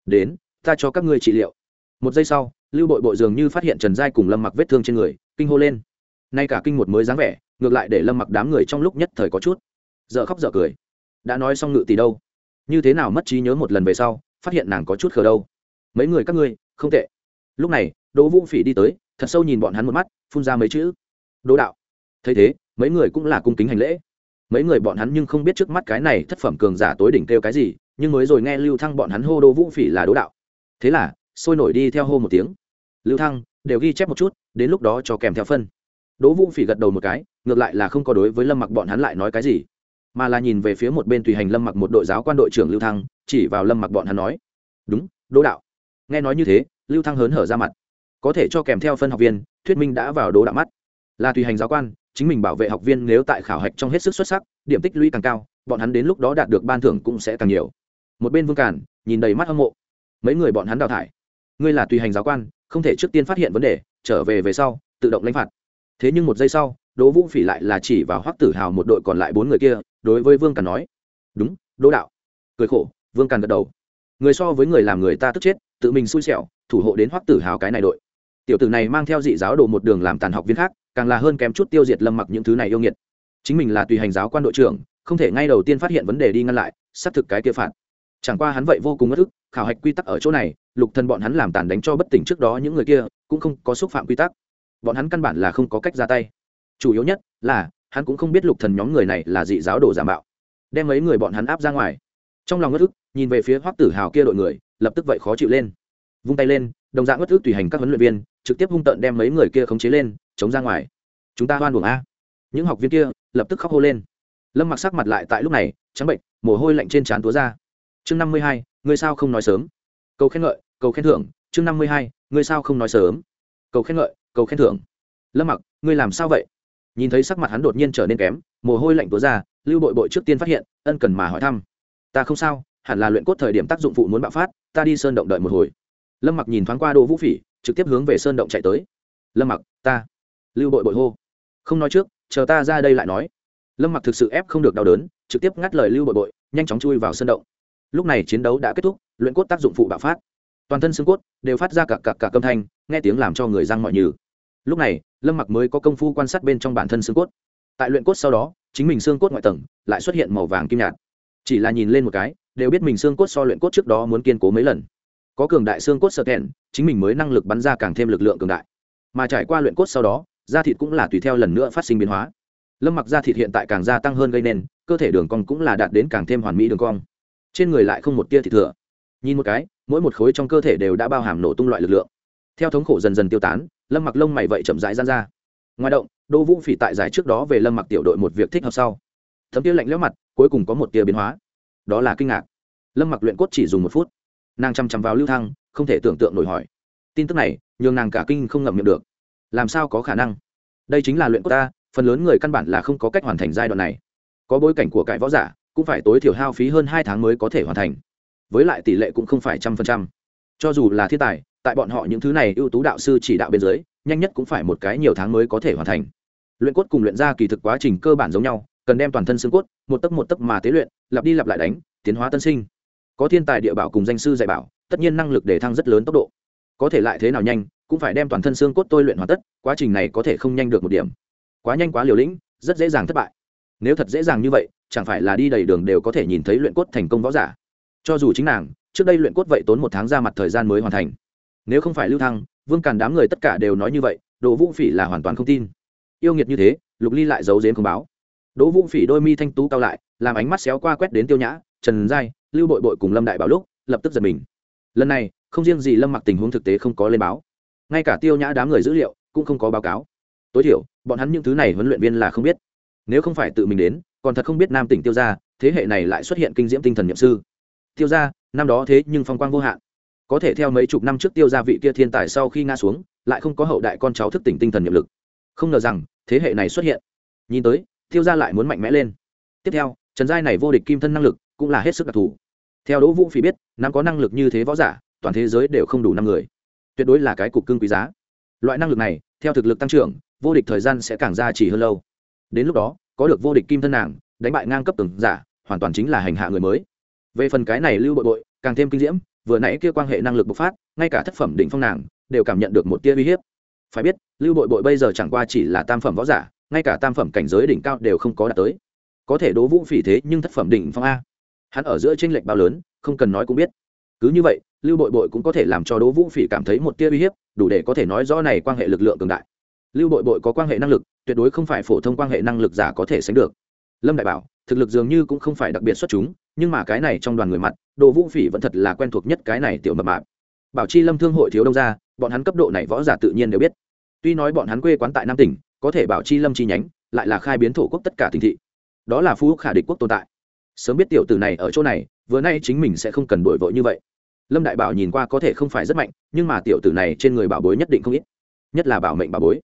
Đến, ta cho các ngươi trị liệu. Một giây sau, lưu bội bội dường như phát hiện trần giai cùng lâm mặc vết thương trên người, kinh hô lên. Nay cả kinh một mới dáng vẻ ngược lại để lâm mặc đám người trong lúc nhất thời có chút dợ khóc dợ cười đã nói xong ngự tỷ đâu như thế nào mất trí nhớ một lần về sau phát hiện nàng có chút khờ đâu mấy người các ngươi không tệ lúc này đỗ vũ phỉ đi tới thật sâu nhìn bọn hắn một mắt phun ra mấy chữ đỗ đạo thấy thế mấy người cũng là cung kính hành lễ mấy người bọn hắn nhưng không biết trước mắt cái này thất phẩm cường giả tối đỉnh kêu cái gì nhưng mới rồi nghe lưu thăng bọn hắn hô đỗ vũ phỉ là đỗ đạo thế là sôi nổi đi theo hô một tiếng lưu thăng đều ghi chép một chút đến lúc đó cho kèm theo phân đỗ vũ phỉ gật đầu một cái, ngược lại là không có đối với lâm mặc bọn hắn lại nói cái gì, mà là nhìn về phía một bên tùy hành lâm mặc một đội giáo quan đội trưởng lưu thăng, chỉ vào lâm mặc bọn hắn nói, đúng, đỗ đạo. Nghe nói như thế, lưu thăng hớn hở ra mặt. Có thể cho kèm theo phân học viên, thuyết minh đã vào đỗ đạo mắt. Là tùy hành giáo quan, chính mình bảo vệ học viên nếu tại khảo hạch trong hết sức xuất sắc, điểm tích lũy càng cao, bọn hắn đến lúc đó đạt được ban thưởng cũng sẽ càng nhiều. Một bên vương cản, nhìn đầy mắt hâm mộ. Mấy người bọn hắn đào thải. Ngươi là tùy hành giáo quan, không thể trước tiên phát hiện vấn đề, trở về về sau, tự động lãnh phạt thế nhưng một giây sau, đỗ vũ phỉ lại là chỉ vào hoắc tử hào một đội còn lại bốn người kia, đối với vương càn nói, đúng, đỗ đạo. Cười khổ, vương càn gật đầu. Người so với người làm người ta tức chết, tự mình xui xẻo, thủ hộ đến hoắc tử hào cái này đội. Tiểu tử này mang theo dị giáo đồ một đường làm tàn học viên khác, càng là hơn kém chút tiêu diệt lâm mặc những thứ này yêu nghiệt. Chính mình là tùy hành giáo quan đội trưởng, không thể ngay đầu tiên phát hiện vấn đề đi ngăn lại, xác thực cái kia phạt. Chẳng qua hắn vậy vô cùng ngất ức, khảo hạch quy tắc ở chỗ này, lục thần bọn hắn làm tàn đánh cho bất tỉnh trước đó những người kia, cũng không có xúc phạm quy tắc bọn hắn căn bản là không có cách ra tay. Chủ yếu nhất là, hắn cũng không biết lục thần nhóm người này là dị giáo đồ giả mạo. Đem mấy người bọn hắn áp ra ngoài. Trong lòng ngất ức, nhìn về phía hoắc tử hào kia đội người, lập tức vậy khó chịu lên. Vung tay lên, đồng dạng ngất ức tùy hành các huấn luyện viên, trực tiếp hung tận đem mấy người kia khống chế lên, chống ra ngoài. Chúng ta hoan buồng a. Những học viên kia lập tức khóc hô lên. Lâm mặc sắc mặt lại tại lúc này, trắng bệnh mồ hôi lạnh trên trán túa ra. Chương năm mươi hai, ngươi sao không nói sớm? Cầu khen ngợi, cầu khen thưởng, chương năm mươi hai, ngươi sao không nói sớm? Cầu khen ngợi cầu khen thưởng. Lâm mặc, ngươi làm sao vậy? Nhìn thấy sắc mặt hắn đột nhiên trở nên kém, mồ hôi lạnh túa ra, lưu bội bội trước tiên phát hiện, ân cần mà hỏi thăm. Ta không sao, hẳn là luyện cốt thời điểm tác dụng phụ muốn bạo phát, ta đi sơn động đợi một hồi. Lâm mặc nhìn thoáng qua đỗ vũ phỉ, trực tiếp hướng về sơn động chạy tới. Lâm mặc, ta. Lưu bội bội hô. Không nói trước, chờ ta ra đây lại nói. Lâm mặc thực sự ép không được đau đớn, trực tiếp ngắt lời lưu bội bội, nhanh chóng chui vào sơn động. Lúc này chiến đấu đã kết thúc, luyện cốt tác dụng phụ bạo phát. Toàn thân xương cốt đều phát ra cả cả cả âm thanh, nghe tiếng làm cho người răng mọi nhừ lúc này, lâm mặc mới có công phu quan sát bên trong bản thân xương cốt. Tại luyện cốt sau đó, chính mình xương cốt ngoại tầng lại xuất hiện màu vàng kim nhạt. Chỉ là nhìn lên một cái, đều biết mình xương cốt so luyện cốt trước đó muốn kiên cố mấy lần. Có cường đại xương cốt sơ thẹn, chính mình mới năng lực bắn ra càng thêm lực lượng cường đại. Mà trải qua luyện cốt sau đó, da thịt cũng là tùy theo lần nữa phát sinh biến hóa. Lâm mặc da thịt hiện tại càng gia tăng hơn gây nên, cơ thể đường cong cũng là đạt đến càng thêm hoàn mỹ đường cong. Trên người lại không một tia thịt thừa. Nhìn một cái, mỗi một khối trong cơ thể đều đã bao hàm nổ tung loại lực lượng theo thống khổ dần dần tiêu tán, lâm mặc lông mày vậy chậm rãi gian ra. Ngoài động, đỗ vũ phỉ tại giải trước đó về lâm mặc tiểu đội một việc thích hợp sau. Thấm tiêu lạnh lẽo mặt, cuối cùng có một tia biến hóa. Đó là kinh ngạc. Lâm mặc luyện cốt chỉ dùng một phút. Nàng chằm chằm vào lưu thăng, không thể tưởng tượng nổi hỏi. Tin tức này, nhường nàng cả kinh không ngậm miệng được. Làm sao có khả năng? Đây chính là luyện cốt ta, phần lớn người căn bản là không có cách hoàn thành giai đoạn này. Có bối cảnh của cải võ giả, cũng phải tối thiểu hao phí hơn hai tháng mới có thể hoàn thành. Với lại tỷ lệ cũng không phải trăm phần trăm. Cho dù là thiên tài tại bọn họ những thứ này ưu tú đạo sư chỉ đạo bên dưới, nhanh nhất cũng phải một cái nhiều tháng mới có thể hoàn thành. Luyện cốt cùng luyện ra kỳ thực quá trình cơ bản giống nhau, cần đem toàn thân xương cốt, một tấc một tấc mà tế luyện, lặp đi lặp lại đánh, tiến hóa tân sinh. Có thiên tài địa bảo cùng danh sư dạy bảo, tất nhiên năng lực để thăng rất lớn tốc độ. Có thể lại thế nào nhanh, cũng phải đem toàn thân xương cốt tôi luyện hoàn tất, quá trình này có thể không nhanh được một điểm. Quá nhanh quá liều lĩnh, rất dễ dàng thất bại. Nếu thật dễ dàng như vậy, chẳng phải là đi đầy đường đều có thể nhìn thấy luyện cốt thành công võ giả. Cho dù chính nàng, trước đây luyện cốt vậy tốn một tháng ra mặt thời gian mới hoàn thành nếu không phải lưu thăng, vương càn đám người tất cả đều nói như vậy, đỗ vũ phỉ là hoàn toàn không tin. Yêu nghiệt như thế, lục ly lại giấu dếm không báo. Đỗ vũ phỉ đôi mi thanh tú cao lại, làm ánh mắt xéo qua quét đến tiêu nhã, trần giai, lưu bội bội cùng lâm đại bảo lúc, lập tức giật mình. Lần này, không riêng gì lâm mặc tình huống thực tế không có lên báo, ngay cả tiêu nhã đám người dữ liệu cũng không có báo cáo. Tối thiểu, bọn hắn những thứ này huấn luyện viên là không biết. Nếu không phải tự mình đến, còn thật không biết nam tỉnh tiêu gia, thế hệ này lại xuất hiện kinh diễm tinh thần nhậm sư. Tiêu gia, năm đó thế nhưng phong quang vô hạn có thể theo mấy chục năm trước tiêu gia vị kia thiên tài sau khi ngã xuống, lại không có hậu đại con cháu thức tỉnh tinh thần nhiệm lực. Không ngờ rằng, thế hệ này xuất hiện. Nhìn tới, tiêu gia lại muốn mạnh mẽ lên. Tiếp theo, trần giai này vô địch kim thân năng lực cũng là hết sức đặc thù. Theo đỗ vũ phi biết nắm có năng lực như thế võ giả, toàn thế giới đều không đủ năm người. Tuyệt đối là cái cục cưng quý giá. Loại năng lực này, theo thực lực tăng trưởng, vô địch thời gian sẽ càng ra chỉ hơn lâu. Đến lúc đó, có được vô địch kim thân nàng, đánh bại ngang cấp từng giả, hoàn toàn chính là hành hạ người mới. Về phần cái này lưu bội bội, càng thêm kinh diễm vừa nãy kia quan hệ năng lực bộc phát, ngay cả thất phẩm đỉnh phong nàng đều cảm nhận được một tia uy hiếp. Phải biết, lưu bội bội bây giờ chẳng qua chỉ là tam phẩm võ giả, ngay cả tam phẩm cảnh giới đỉnh cao đều không có đạt tới. Có thể đố vũ phỉ thế nhưng thất phẩm đỉnh phong a. Hắn ở giữa tranh lệch bao lớn, không cần nói cũng biết. Cứ như vậy, lưu bội bội cũng có thể làm cho đố vũ phỉ cảm thấy một tia uy hiếp, đủ để có thể nói rõ này quan hệ lực lượng cường đại. Lưu bội bội có quan hệ năng lực, tuyệt đối không phải phổ thông quan hệ năng lực giả có thể sánh được. Lâm đại bảo, thực lực dường như cũng không phải đặc biệt xuất chúng nhưng mà cái này trong đoàn người mặt đồ vũ phỉ vẫn thật là quen thuộc nhất cái này tiểu mập mạp. Bảo chi lâm thương hội thiếu đông ra bọn hắn cấp độ này võ giả tự nhiên đều biết. Tuy nói bọn hắn quê quán tại nam tỉnh, có thể bảo chi lâm chi nhánh, lại là khai biến thổ quốc tất cả tỉnh thị. Đó là phú khả địch quốc tồn tại. Sớm biết tiểu tử này ở chỗ này, vừa nay chính mình sẽ không cần đổi vội như vậy. Lâm đại bảo nhìn qua có thể không phải rất mạnh, nhưng mà tiểu tử này trên người bảo bối nhất định không ít. Nhất là bảo mệnh bảo bối.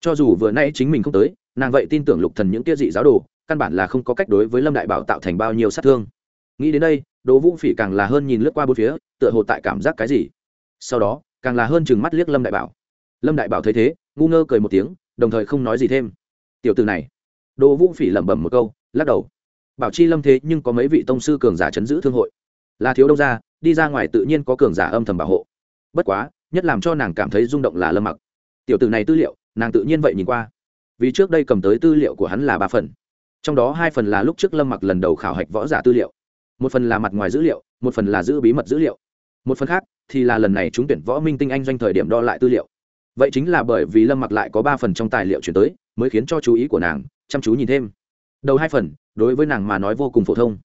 Cho dù vừa nay chính mình không tới, nàng vậy tin tưởng lục thần những kia dị giáo đồ, căn bản là không có cách đối với lâm đại bảo tạo thành bao nhiêu sát thương nghĩ đến đây, đỗ vũ phỉ càng là hơn nhìn lướt qua bốn phía, tựa hồ tại cảm giác cái gì. Sau đó, càng là hơn chừng mắt liếc lâm đại bảo. Lâm đại bảo thấy thế, ngu ngơ cười một tiếng, đồng thời không nói gì thêm. Tiểu từ này. Đỗ vũ phỉ lẩm bẩm một câu, lắc đầu. Bảo chi lâm thế nhưng có mấy vị tông sư cường giả chấn giữ thương hội. Là thiếu đông ra đi ra ngoài tự nhiên có cường giả âm thầm bảo hộ. Bất quá, nhất làm cho nàng cảm thấy rung động là lâm mặc. Tiểu tử này tư liệu, nàng tự nhiên vậy nhìn qua. Vì trước đây cầm tới tư liệu của hắn là ba phần. Trong đó hai phần là lúc trước lâm mặc lần đầu khảo hạch võ giả tư liệu một phần là mặt ngoài dữ liệu, một phần là giữ bí mật dữ liệu. Một phần khác thì là lần này chúng tuyển võ minh tinh anh doanh thời điểm đo lại tư liệu. Vậy chính là bởi vì lâm mặc lại có ba phần trong tài liệu chuyển tới, mới khiến cho chú ý của nàng chăm chú nhìn thêm. Đầu hai phần, đối với nàng mà nói vô cùng phổ thông.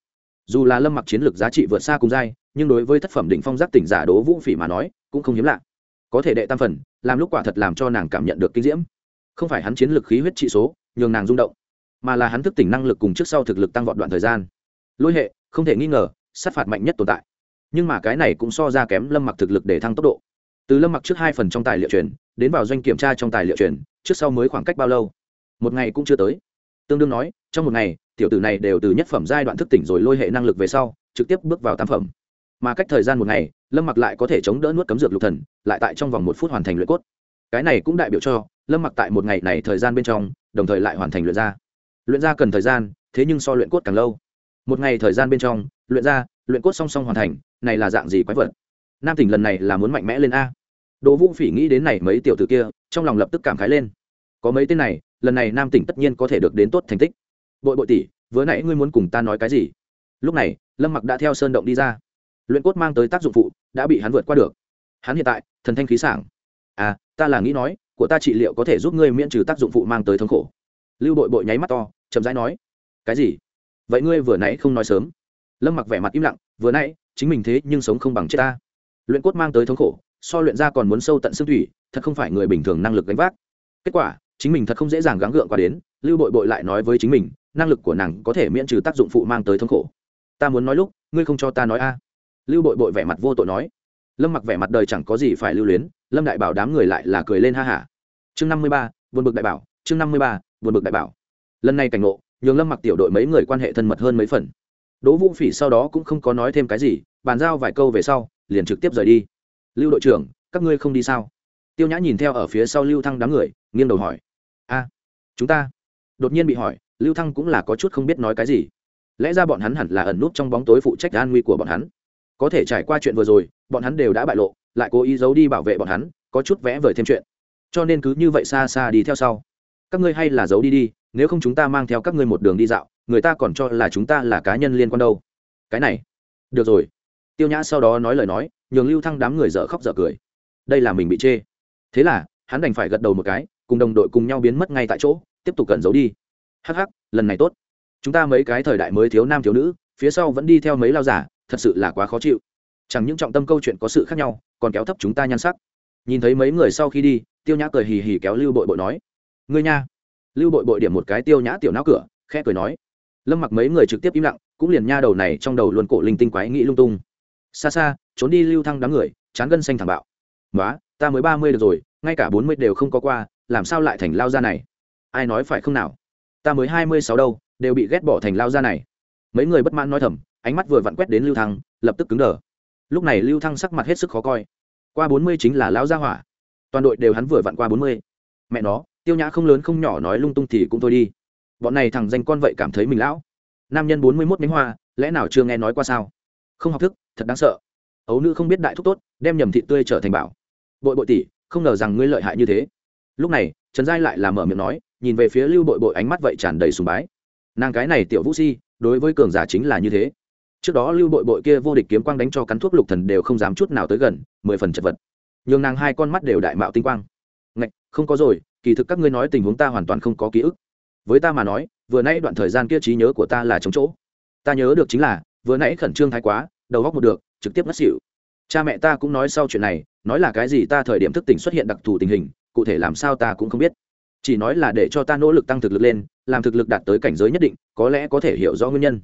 Dù là lâm mặc chiến lược giá trị vượt xa cùng giai, nhưng đối với tác phẩm đỉnh phong giác tỉnh giả đố vũ phỉ mà nói, cũng không hiếm lạ. Có thể đệ tam phần, làm lúc quả thật làm cho nàng cảm nhận được kinh diễm. Không phải hắn chiến lược khí huyết trị số, nhường nàng rung động, mà là hắn thức tỉnh năng lực cùng trước sau thực lực tăng vọt đoạn thời gian. Lôi hệ không thể nghi ngờ, sát phạt mạnh nhất tồn tại. Nhưng mà cái này cũng so ra kém lâm mặc thực lực để thăng tốc độ. Từ lâm mặc trước hai phần trong tài liệu truyền, đến vào doanh kiểm tra trong tài liệu truyền, trước sau mới khoảng cách bao lâu? Một ngày cũng chưa tới. Tương đương nói, trong một ngày, tiểu tử này đều từ nhất phẩm giai đoạn thức tỉnh rồi lôi hệ năng lực về sau, trực tiếp bước vào tam phẩm. Mà cách thời gian một ngày, lâm mặc lại có thể chống đỡ nuốt cấm dược lục thần, lại tại trong vòng một phút hoàn thành luyện cốt. Cái này cũng đại biểu cho, lâm mặc tại một ngày này thời gian bên trong, đồng thời lại hoàn thành luyện ra. Luyện ra cần thời gian, thế nhưng so luyện cốt càng lâu một ngày thời gian bên trong, luyện ra, luyện cốt song song hoàn thành, này là dạng gì quái vật? Nam tỉnh lần này là muốn mạnh mẽ lên a. Đỗ vũ phỉ nghĩ đến này mấy tiểu tử kia, trong lòng lập tức cảm khái lên. Có mấy tên này, lần này nam tỉnh tất nhiên có thể được đến tốt thành tích. Bội bội tỷ, vừa nãy ngươi muốn cùng ta nói cái gì? Lúc này, lâm mặc đã theo sơn động đi ra. Luyện cốt mang tới tác dụng phụ, đã bị hắn vượt qua được. Hắn hiện tại, thần thanh khí sảng. À ta là nghĩ nói, của ta trị liệu có thể giúp ngươi miễn trừ tác dụng phụ mang tới thống khổ. Lưu bội bội nháy mắt to, chậm rãi nói. Cái gì? Vậy ngươi vừa nãy không nói sớm. Lâm mặc vẻ mặt im lặng, vừa nãy, chính mình thế nhưng sống không bằng chết ta. Luyện cốt mang tới thống khổ, so luyện ra còn muốn sâu tận xương thủy, thật không phải người bình thường năng lực gánh vác. Kết quả, chính mình thật không dễ dàng gắng gượng qua đến, lưu bội bội lại nói với chính mình, năng lực của nàng có thể miễn trừ tác dụng phụ mang tới thống khổ. Ta muốn nói lúc, ngươi không cho ta nói a. Lưu bội bội vẻ mặt vô tội nói. Lâm mặc vẻ mặt đời chẳng có gì phải lưu luyến, lâm đại bảo đám người lại là cười lên ha hả chương năm mươi ba vượt bực đại bảo, chương năm mươi ba vượt bực đại bảo. Lần này cảnh ngộ nhường lâm mặc tiểu đội mấy người quan hệ thân mật hơn mấy phần. Đỗ vũ phỉ sau đó cũng không có nói thêm cái gì, bàn giao vài câu về sau, liền trực tiếp rời đi. Lưu đội trưởng, các ngươi không đi sao? Tiêu nhã nhìn theo ở phía sau lưu thăng đám người, nghiêng đầu hỏi. A, chúng ta? Đột nhiên bị hỏi, lưu thăng cũng là có chút không biết nói cái gì. Lẽ ra bọn hắn hẳn là ẩn nút trong bóng tối phụ trách an nguy của bọn hắn. Có thể trải qua chuyện vừa rồi, bọn hắn đều đã bại lộ, lại cố ý giấu đi bảo vệ bọn hắn, có chút vẽ vời thêm chuyện. Cho nên cứ như vậy xa xa đi theo sau các ngươi hay là giấu đi đi, nếu không chúng ta mang theo các ngươi một đường đi dạo, người ta còn cho là chúng ta là cá nhân liên quan đâu. Cái này, được rồi. Tiêu nhã sau đó nói lời nói, nhường lưu thăng đám người dở khóc dở cười. Đây là mình bị chê. Thế là, hắn đành phải gật đầu một cái, cùng đồng đội cùng nhau biến mất ngay tại chỗ, tiếp tục cẩn giấu đi. Hắc hắc, lần này tốt. Chúng ta mấy cái thời đại mới thiếu nam thiếu nữ, phía sau vẫn đi theo mấy lao giả, thật sự là quá khó chịu. Chẳng những trọng tâm câu chuyện có sự khác nhau, còn kéo thấp chúng ta nhan sắc. Nhìn thấy mấy người sau khi đi, tiêu nhã cười hì hì kéo lưu bội bội nói ngươi nha. Lưu bội bội điểm một cái tiêu nhã tiểu não cửa, khẽ cười nói. Lâm mặc mấy người trực tiếp im lặng, cũng liền nha đầu này trong đầu luôn cổ linh tinh quái nghĩ lung tung. Xa xa, trốn đi lưu thăng đám người, chán gân xanh thẳng bạo. Nói ta mới ba mươi được rồi, ngay cả bốn mươi đều không có qua, làm sao lại thành lao ra này? Ai nói phải không nào? Ta mới hai mươi sáu đâu, đều bị ghét bỏ thành lao ra này. Mấy người bất mãn nói thầm, ánh mắt vừa vặn quét đến lưu thăng, lập tức cứng đờ. Lúc này lưu thăng sắc mặt hết sức khó coi. Qua bốn mươi chính là lão gia hỏa. Toàn đội đều hắn vừa vặn qua bốn mươi. Mẹ nó tiêu nhã không lớn không nhỏ nói lung tung thì cũng thôi đi. Bọn này thằng danh con vậy cảm thấy mình lão. Nam nhân bốn mươi mốt nhánh hoa, lẽ nào chưa nghe nói qua sao? Không học thức, thật đáng sợ. Ấu nữ không biết đại thúc tốt, đem nhầm thị tươi trở thành bảo. Bội bội tỷ, không ngờ rằng ngươi lợi hại như thế. Lúc này, trần giai lại làm mở miệng nói, nhìn về phía lưu bội bội ánh mắt vậy tràn đầy sùng bái. Nàng cái này tiểu vũ si, đối với cường giả chính là như thế. Trước đó lưu bội bội kia vô địch kiếm quang đánh cho cắn thuốc lục thần đều không dám chút nào tới gần, mười phần chật vật. Nhường nàng hai con mắt đều đại mạo tinh quang. Ngạch, không có rồi kỳ thực các ngươi nói tình huống ta hoàn toàn không có ký ức. Với ta mà nói vừa nãy đoạn thời gian kia trí nhớ của ta là chống chỗ. Ta nhớ được chính là vừa nãy khẩn trương thái quá đầu góc một được trực tiếp ngất xỉu. Cha mẹ ta cũng nói sau chuyện này nói là cái gì ta thời điểm thức tỉnh xuất hiện đặc thù tình hình cụ thể làm sao ta cũng không biết. Chỉ nói là để cho ta nỗ lực tăng thực lực lên làm thực lực đạt tới cảnh giới nhất định có lẽ có thể hiểu rõ nguyên nhân.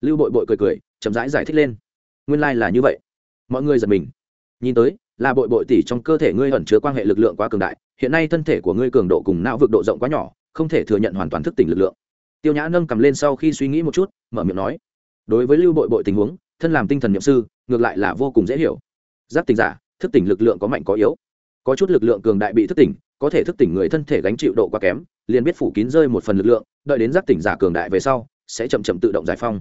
Lưu bội bội cười cười chậm rãi giải, giải thích lên. Nguyên lai、like、là như vậy. Mọi người giật mình. Nhìn tới là bội bội tỷ trong cơ thể ngươi ẩn chứa quan hệ lực lượng quá cường đại hiện nay thân thể của ngươi cường độ cùng não vực độ rộng quá nhỏ, không thể thừa nhận hoàn toàn thức tỉnh lực lượng. Tiêu nhã nâng cầm lên sau khi suy nghĩ một chút, mở miệng nói, đối với lưu bội bội tình huống, thân làm tinh thần nhậm sư, ngược lại là vô cùng dễ hiểu. Giáp tình giả, thức tỉnh lực lượng có mạnh có yếu. Có chút lực lượng cường đại bị thức tỉnh, có thể thức tỉnh người thân thể gánh chịu độ quá kém, liền biết phủ kín rơi một phần lực lượng, đợi đến giác tỉnh giả cường đại về sau, sẽ chậm chậm tự động giải phong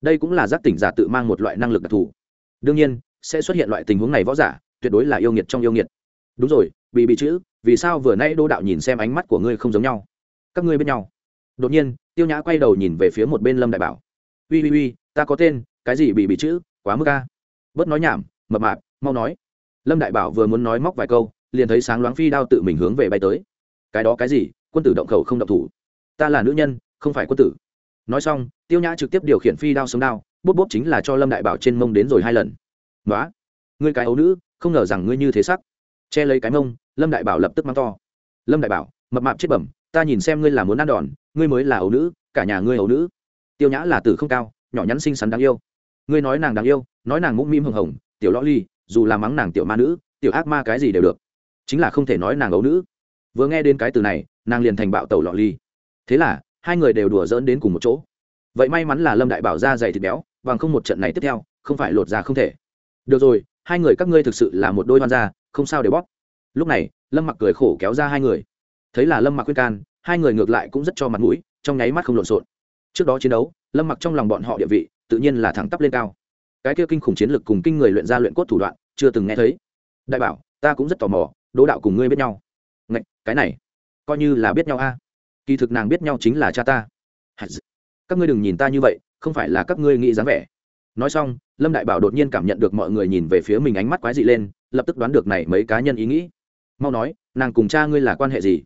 đây cũng là giác tỉnh giả tự mang một loại năng lực đặc thù. Đương nhiên, sẽ xuất hiện loại tình huống này võ giả, tuyệt đối là yêu nghiệt trong yêu nghiệt đúng rồi, bị bị chữ, vì sao vừa nay đô đạo nhìn xem ánh mắt của ngươi không giống nhau? Các ngươi bên nhau. Đột nhiên, tiêu nhã quay đầu nhìn về phía một bên lâm đại bảo. Ui ui ui ta có tên, cái gì bị bị chữ, quá mức ca bớt nói nhảm, mập mạp, mau nói. Lâm đại bảo vừa muốn nói móc vài câu, liền thấy sáng loáng phi đao tự mình hướng về bay tới. Cái đó cái gì, quân tử động khẩu không động thủ. Ta là nữ nhân, không phải quân tử. Nói xong, tiêu nhã trực tiếp điều khiển phi đao sống đao bút bút chính là cho lâm đại bảo trên mông đến rồi hai lần. Nói ngươi cái ấu nữ, không ngờ rằng ngươi như thế sắc che lấy cái mông, lâm đại bảo lập tức mắng to. Lâm đại bảo, mập mạp chết bẩm, ta nhìn xem ngươi là muốn ăn đòn, ngươi mới là ấu nữ, cả nhà ngươi ấu nữ. Tiêu nhã là tử không cao, nhỏ nhắn xinh xắn đáng yêu. Ngươi nói nàng đáng yêu, nói nàng mũm mĩm hồng hồng, tiểu lõ ly, dù là mắng nàng tiểu ma nữ, tiểu ác ma cái gì đều được. Chính là không thể nói nàng ấu nữ. Vừa nghe đến cái từ này, nàng liền thành bạo tẩu lọ ly. Thế là, hai người đều đùa dỡn đến cùng một chỗ. Vậy may mắn là lâm đại bảo ra dày thịt béo, bằng không một trận này tiếp theo, không phải lột ra không thể. Được rồi, hai người các ngươi thực sự là một đôi hoan gia không sao để bóp. Lúc này lâm mặc cười khổ kéo ra hai người. Thấy là lâm mặc khuyên can hai người ngược lại cũng rất cho mặt mũi trong nháy mắt không lộn xộn. Trước đó chiến đấu lâm mặc trong lòng bọn họ địa vị tự nhiên là thẳng tắp lên cao. Cái kia kinh khủng chiến lực cùng kinh người luyện ra luyện cốt thủ đoạn chưa từng nghe thấy. Đại bảo ta cũng rất tò mò đỗ đạo cùng ngươi biết nhau. Ngạch, cái này coi như là biết nhau a. Kỳ thực nàng biết nhau chính là cha ta. Các ngươi đừng nhìn ta như vậy không phải là các ngươi nghĩ dáng vẻ. Nói xong lâm đại bảo đột nhiên cảm nhận được mọi người nhìn về phía mình ánh mắt quái dị lên lập tức đoán được này mấy cá nhân ý nghĩ. Mau nói, nàng cùng cha ngươi là quan hệ gì?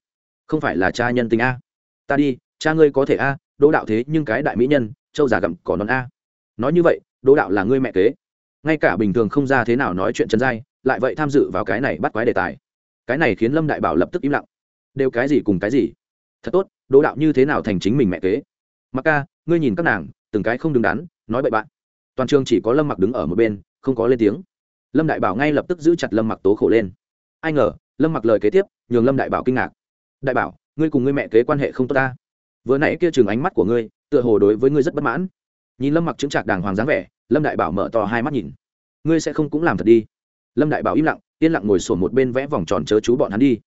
Không phải là cha nhân tình a. Ta đi, cha ngươi có thể a, đỗ đạo thế nhưng cái đại mỹ nhân, châu già gặm cỏ non a. Nói như vậy, đỗ đạo là ngươi mẹ kế. Ngay cả bình thường không ra thế nào nói chuyện chân dai, lại vậy tham dự vào cái này bắt quái đề tài. Cái này khiến lâm đại bảo lập tức im lặng. Đều cái gì cùng cái gì? Thật tốt, đỗ đạo như thế nào thành chính mình mẹ kế? Mặc ca, ngươi nhìn các nàng, từng cái không đứng đắn, nói bậy bạn. Toàn trường chỉ có lâm mặc đứng ở một bên, không có lên tiếng lâm đại bảo ngay lập tức giữ chặt lâm mặc tố khổ lên. Ai ngờ, lâm mặc lời kế tiếp, nhường lâm đại bảo kinh ngạc. Đại bảo, ngươi cùng ngươi mẹ kế quan hệ không tốt ta. Vừa nãy kia chừng ánh mắt của ngươi, tựa hồ đối với ngươi rất bất mãn. Nhìn lâm mặc chứng trạc đàng hoàng dáng vẻ, lâm đại bảo mở to hai mắt nhìn. Ngươi sẽ không cũng làm thật đi. Lâm đại bảo im lặng, yên lặng ngồi sổn một bên vẽ vòng tròn chớ chú bọn hắn đi.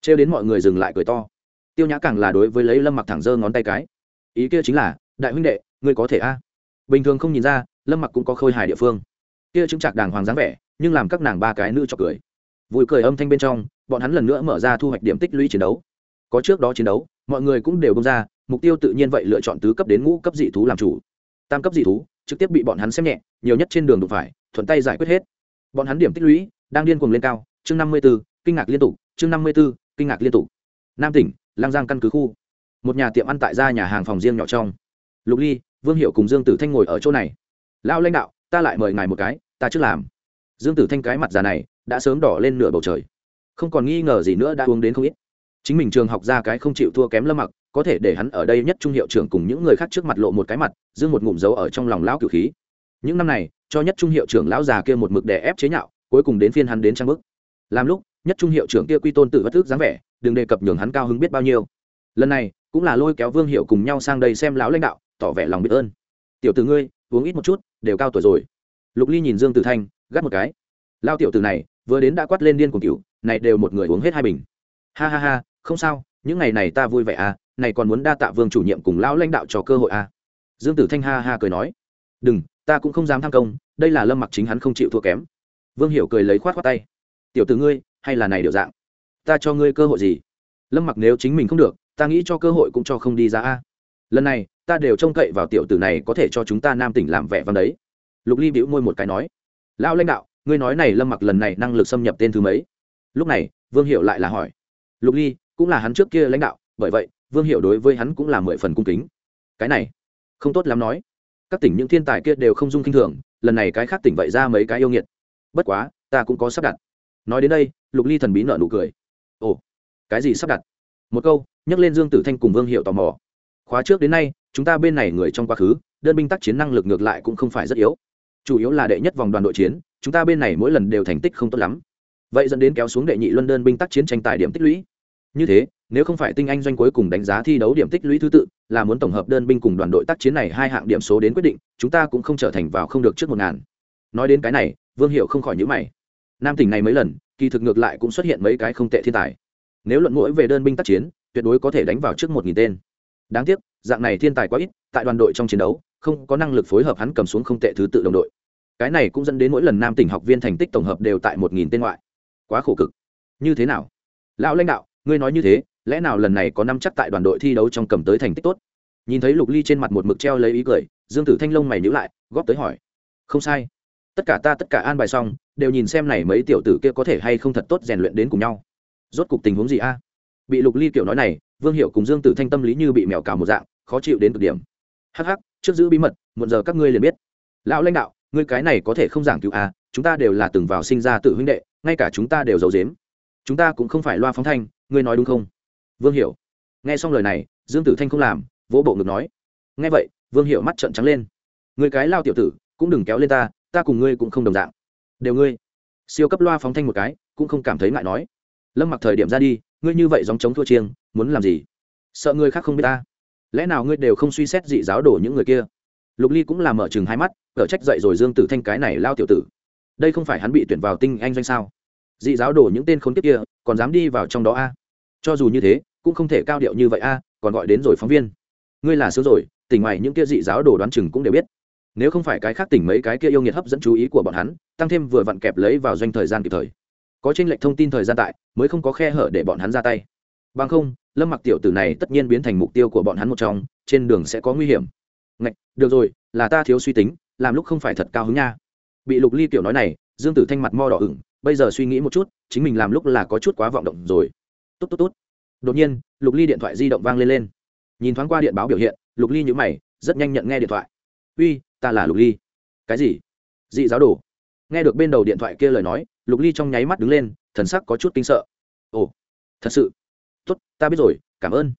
Trêu đến mọi người dừng lại cười to. Tiêu nhã càng là đối với lấy lâm mặc thẳng giơ ngón tay cái. Ý kia chính là, đại huynh đệ, ngươi có thể a? Bình thường không nhìn ra, lâm mặc cũng có khôi hài địa phương kia chứng trạc đàng hoàng dáng vẻ, nhưng làm các nàng ba cái nữ cho cười. Vui cười âm thanh bên trong, bọn hắn lần nữa mở ra thu hoạch điểm tích lũy chiến đấu. Có trước đó chiến đấu, mọi người cũng đều bông ra, mục tiêu tự nhiên vậy lựa chọn tứ cấp đến ngũ cấp dị thú làm chủ. Tam cấp dị thú, trực tiếp bị bọn hắn xem nhẹ, nhiều nhất trên đường đụng phải, thuận tay giải quyết hết. Bọn hắn điểm tích lũy, đang điên cuồng lên cao, chương năm mươi b ố kinh ngạc liên tục, chương năm mươi b ố kinh ngạc liên tục. Nam tỉnh, lang giang căn cứ khu. Một nhà tiệm ăn tại gia nhà hàng phòng riêng nhỏ trong. Lục ly, vương hiệu cùng dương tử thanh ngồi ở chỗ này. Lão lãnh đạo, ta lại mời ngài một cái ta trước làm. Dương tử thanh cái mặt già này đã sớm đỏ lên nửa bầu trời. Không còn nghi ngờ gì nữa đã uống đến không ít. Chính mình trường học ra cái không chịu thua kém lâm mặc, có thể để hắn ở đây nhất trung hiệu trưởng cùng những người khác trước mặt lộ một cái mặt, dương một ngụm dấu ở trong lòng lão cửu khí. Những năm này, cho nhất trung hiệu trưởng lão già kia một mực đè ép chế nhạo, cuối cùng đến phiên hắn đến trang bức. Làm lúc, nhất trung hiệu trưởng kia quy tôn tự bất thức dáng vẻ, đừng đề cập nhường hắn cao hứng biết bao nhiêu. Lần này, cũng là lôi kéo vương hiệu cùng nhau sang đây xem lão lãnh đạo, tỏ vẻ lòng biết ơn. Tiểu tử ngươi, uống ít một chút, đều cao tuổi rồi lục ly nhìn dương tử thanh, gắt một cái. Lao tiểu tử này, vừa đến đã quát lên điên cùng cựu này đều một người uống hết hai bình. Ha ha ha, không sao, những ngày này ta vui vẻ à này còn muốn đa tạ vương chủ nhiệm cùng lão lãnh đạo cho cơ hội à. Dương tử thanh ha ha cười nói. Đừng, ta cũng không dám tham công, đây là lâm mặc chính hắn không chịu thua kém. Vương hiểu cười lấy khoát khoát tay. Tiểu tử ngươi, hay là này điều dạng? Ta cho ngươi cơ hội gì? Lâm mặc nếu chính mình không được, ta nghĩ cho cơ hội cũng cho không đi ra a. Lần này, ta đều trông cậy vào tiểu tử này có thể cho chúng ta nam tỉnh làm vẻ văn đấy lục ly bĩu môi một cái nói, lão lãnh đạo, ngươi nói này lâm mặc lần này năng lực xâm nhập tên thứ mấy? Lúc này, vương hiệu lại là hỏi. Lục ly cũng là hắn trước kia lãnh đạo, bởi vậy, vương hiệu đối với hắn cũng là mười phần cung kính. Cái này, không tốt lắm nói. Các tỉnh những thiên tài kia đều không dung k i n h thường, lần này cái khác tỉnh vậy ra mấy cái yêu nghiệt. Bất quá, ta cũng có sắp đặt. Nói đến đây, lục ly thần bí nợ nụ cười. Ồ, cái gì sắp đặt? Một câu nhắc lên dương tử thanh cùng vương hiệu tò mò. Khóa trước đến nay, chúng ta bên này người trong quá khứ, đơn binh tác chiến năng lực ngược lại cũng không phải rất yếu chủ yếu là đệ nhất vòng đoàn đội chiến, chúng ta bên này mỗi lần đều thành tích không tốt lắm. Vậy dẫn đến kéo xuống đệ nhị luân đơn binh tác chiến tranh tài điểm tích lũy. Như thế, nếu không phải tinh anh doanh cuối cùng đánh giá thi đấu điểm tích lũy thứ tự, là muốn tổng hợp đơn binh cùng đoàn đội tác chiến này hai hạng điểm số đến quyết định, chúng ta cũng không trở thành vào không được trước một ngàn. Nói đến cái này, vương hiệu không khỏi nhữ mày. Nam tỉnh này mấy lần, kỳ thực ngược lại cũng xuất hiện mấy cái không tệ thiên tài. Nếu luận mũi về đơn binh tác chiến, tuyệt đối có thể đánh vào trước một nghìn tên. Đáng tiếc, dạng này thiên tài quá ít, tại đoàn đội trong chiến đấu không có năng lực phối hợp hắn cầm xuống không tệ thứ tự đồng đội. Cái này cũng dẫn đến mỗi lần nam tỉnh học viên thành tích tổng hợp đều tại một nghìn tên ngoại. Quá khổ cực. Như thế nào? Lão lãnh đạo, ngươi nói như thế, lẽ nào lần này có năm chắc tại đoàn đội thi đấu trong cầm tới thành tích tốt? Nhìn thấy lục ly trên mặt một mực treo lấy ý cười, dương tử thanh long mày nhữ lại, góp tới hỏi. Không sai. Tất cả ta, tất cả an bài xong, đều nhìn xem này mấy tiểu tử kia có thể hay không thật tốt rèn luyện đến cùng nhau. Rốt cục tình huống gì a? Bị lục ly kiểu nói này, vương hiệu cùng dương tử thanh tâm lý như bị mèo cào một dạng, khó chịu đến cực điểm. Hắc hắc trước giữ bí mật một giờ các ngươi liền biết. Lão lãnh đạo, ngươi cái này có thể không giảng cứu à? chúng ta đều là từng vào sinh ra tự huynh đệ, ngay cả chúng ta đều giấu dếm chúng ta cũng không phải loa phóng thanh, ngươi nói đúng không? Vương hiểu. Nghe xong lời này, dương tử thanh không làm, vỗ bộ ngực nói. Nghe vậy, vương hiểu mắt trợn trắng lên. Người cái lao tiểu tử, cũng đừng kéo lên ta ta cùng ngươi cũng không đồng dạng. Đều ngươi. Siêu cấp loa phóng thanh một cái, cũng không cảm thấy ngại nói. Lâm mặc thời điểm ra đi, ngươi như vậy dòng chống thua chiêng, muốn làm gì? Sợ người khác không biết ta lẽ nào ngươi đều không suy xét dị giáo đổ những người kia? Lục ly cũng làm mở chừng hai mắt cở trách dậy rồi dương tử thanh cái này lao tiểu tử. Đây không phải hắn bị tuyển vào tinh anh doanh sao? Dị giáo đổ những tên khốn kiếp kia, còn dám đi vào trong đó a? Cho dù như thế, cũng không thể cao điệu như vậy a, còn gọi đến rồi phóng viên. Ngươi là sướng rồi, tỉnh ngoài những kia dị giáo đồ đoán chừng cũng đều biết. Nếu không phải cái khác tỉnh mấy cái kia yêu nghiệt hấp dẫn chú ý của bọn hắn, tăng thêm vừa vặn kẹp lấy vào doanh thời gian kịp thời. Có tranh lệch thông tin thời gian tại, mới không có khe hở để bọn hắn ra tay bằng không, lâm mặc tiểu tử này tất nhiên biến thành mục tiêu của bọn hắn một trong, trên đường sẽ có nguy hiểm. Ngạch, được rồi, là ta thiếu suy tính, làm lúc không phải thật cao hứng nha. Bị lục ly tiểu nói này, dương tử thanh mặt mo đỏ ửng, bây giờ suy nghĩ một chút, chính mình làm lúc là có chút quá vọng động rồi. Tốt tốt tốt. Đột nhiên, lục ly điện thoại di động vang lên lên. Nhìn thoáng qua điện báo biểu hiện, lục ly nhữ mày, rất nhanh nhận nghe điện thoại. Uy, ta là lục ly. Cái gì? Dị giáo đồ. Nghe được bên đầu điện thoại kia lời nói, lục ly trong nháy mắt đứng lên, thần sắc có chút kinh sợ. Ồ, thật sự? Tốt, ta biết rồi, cảm ơn.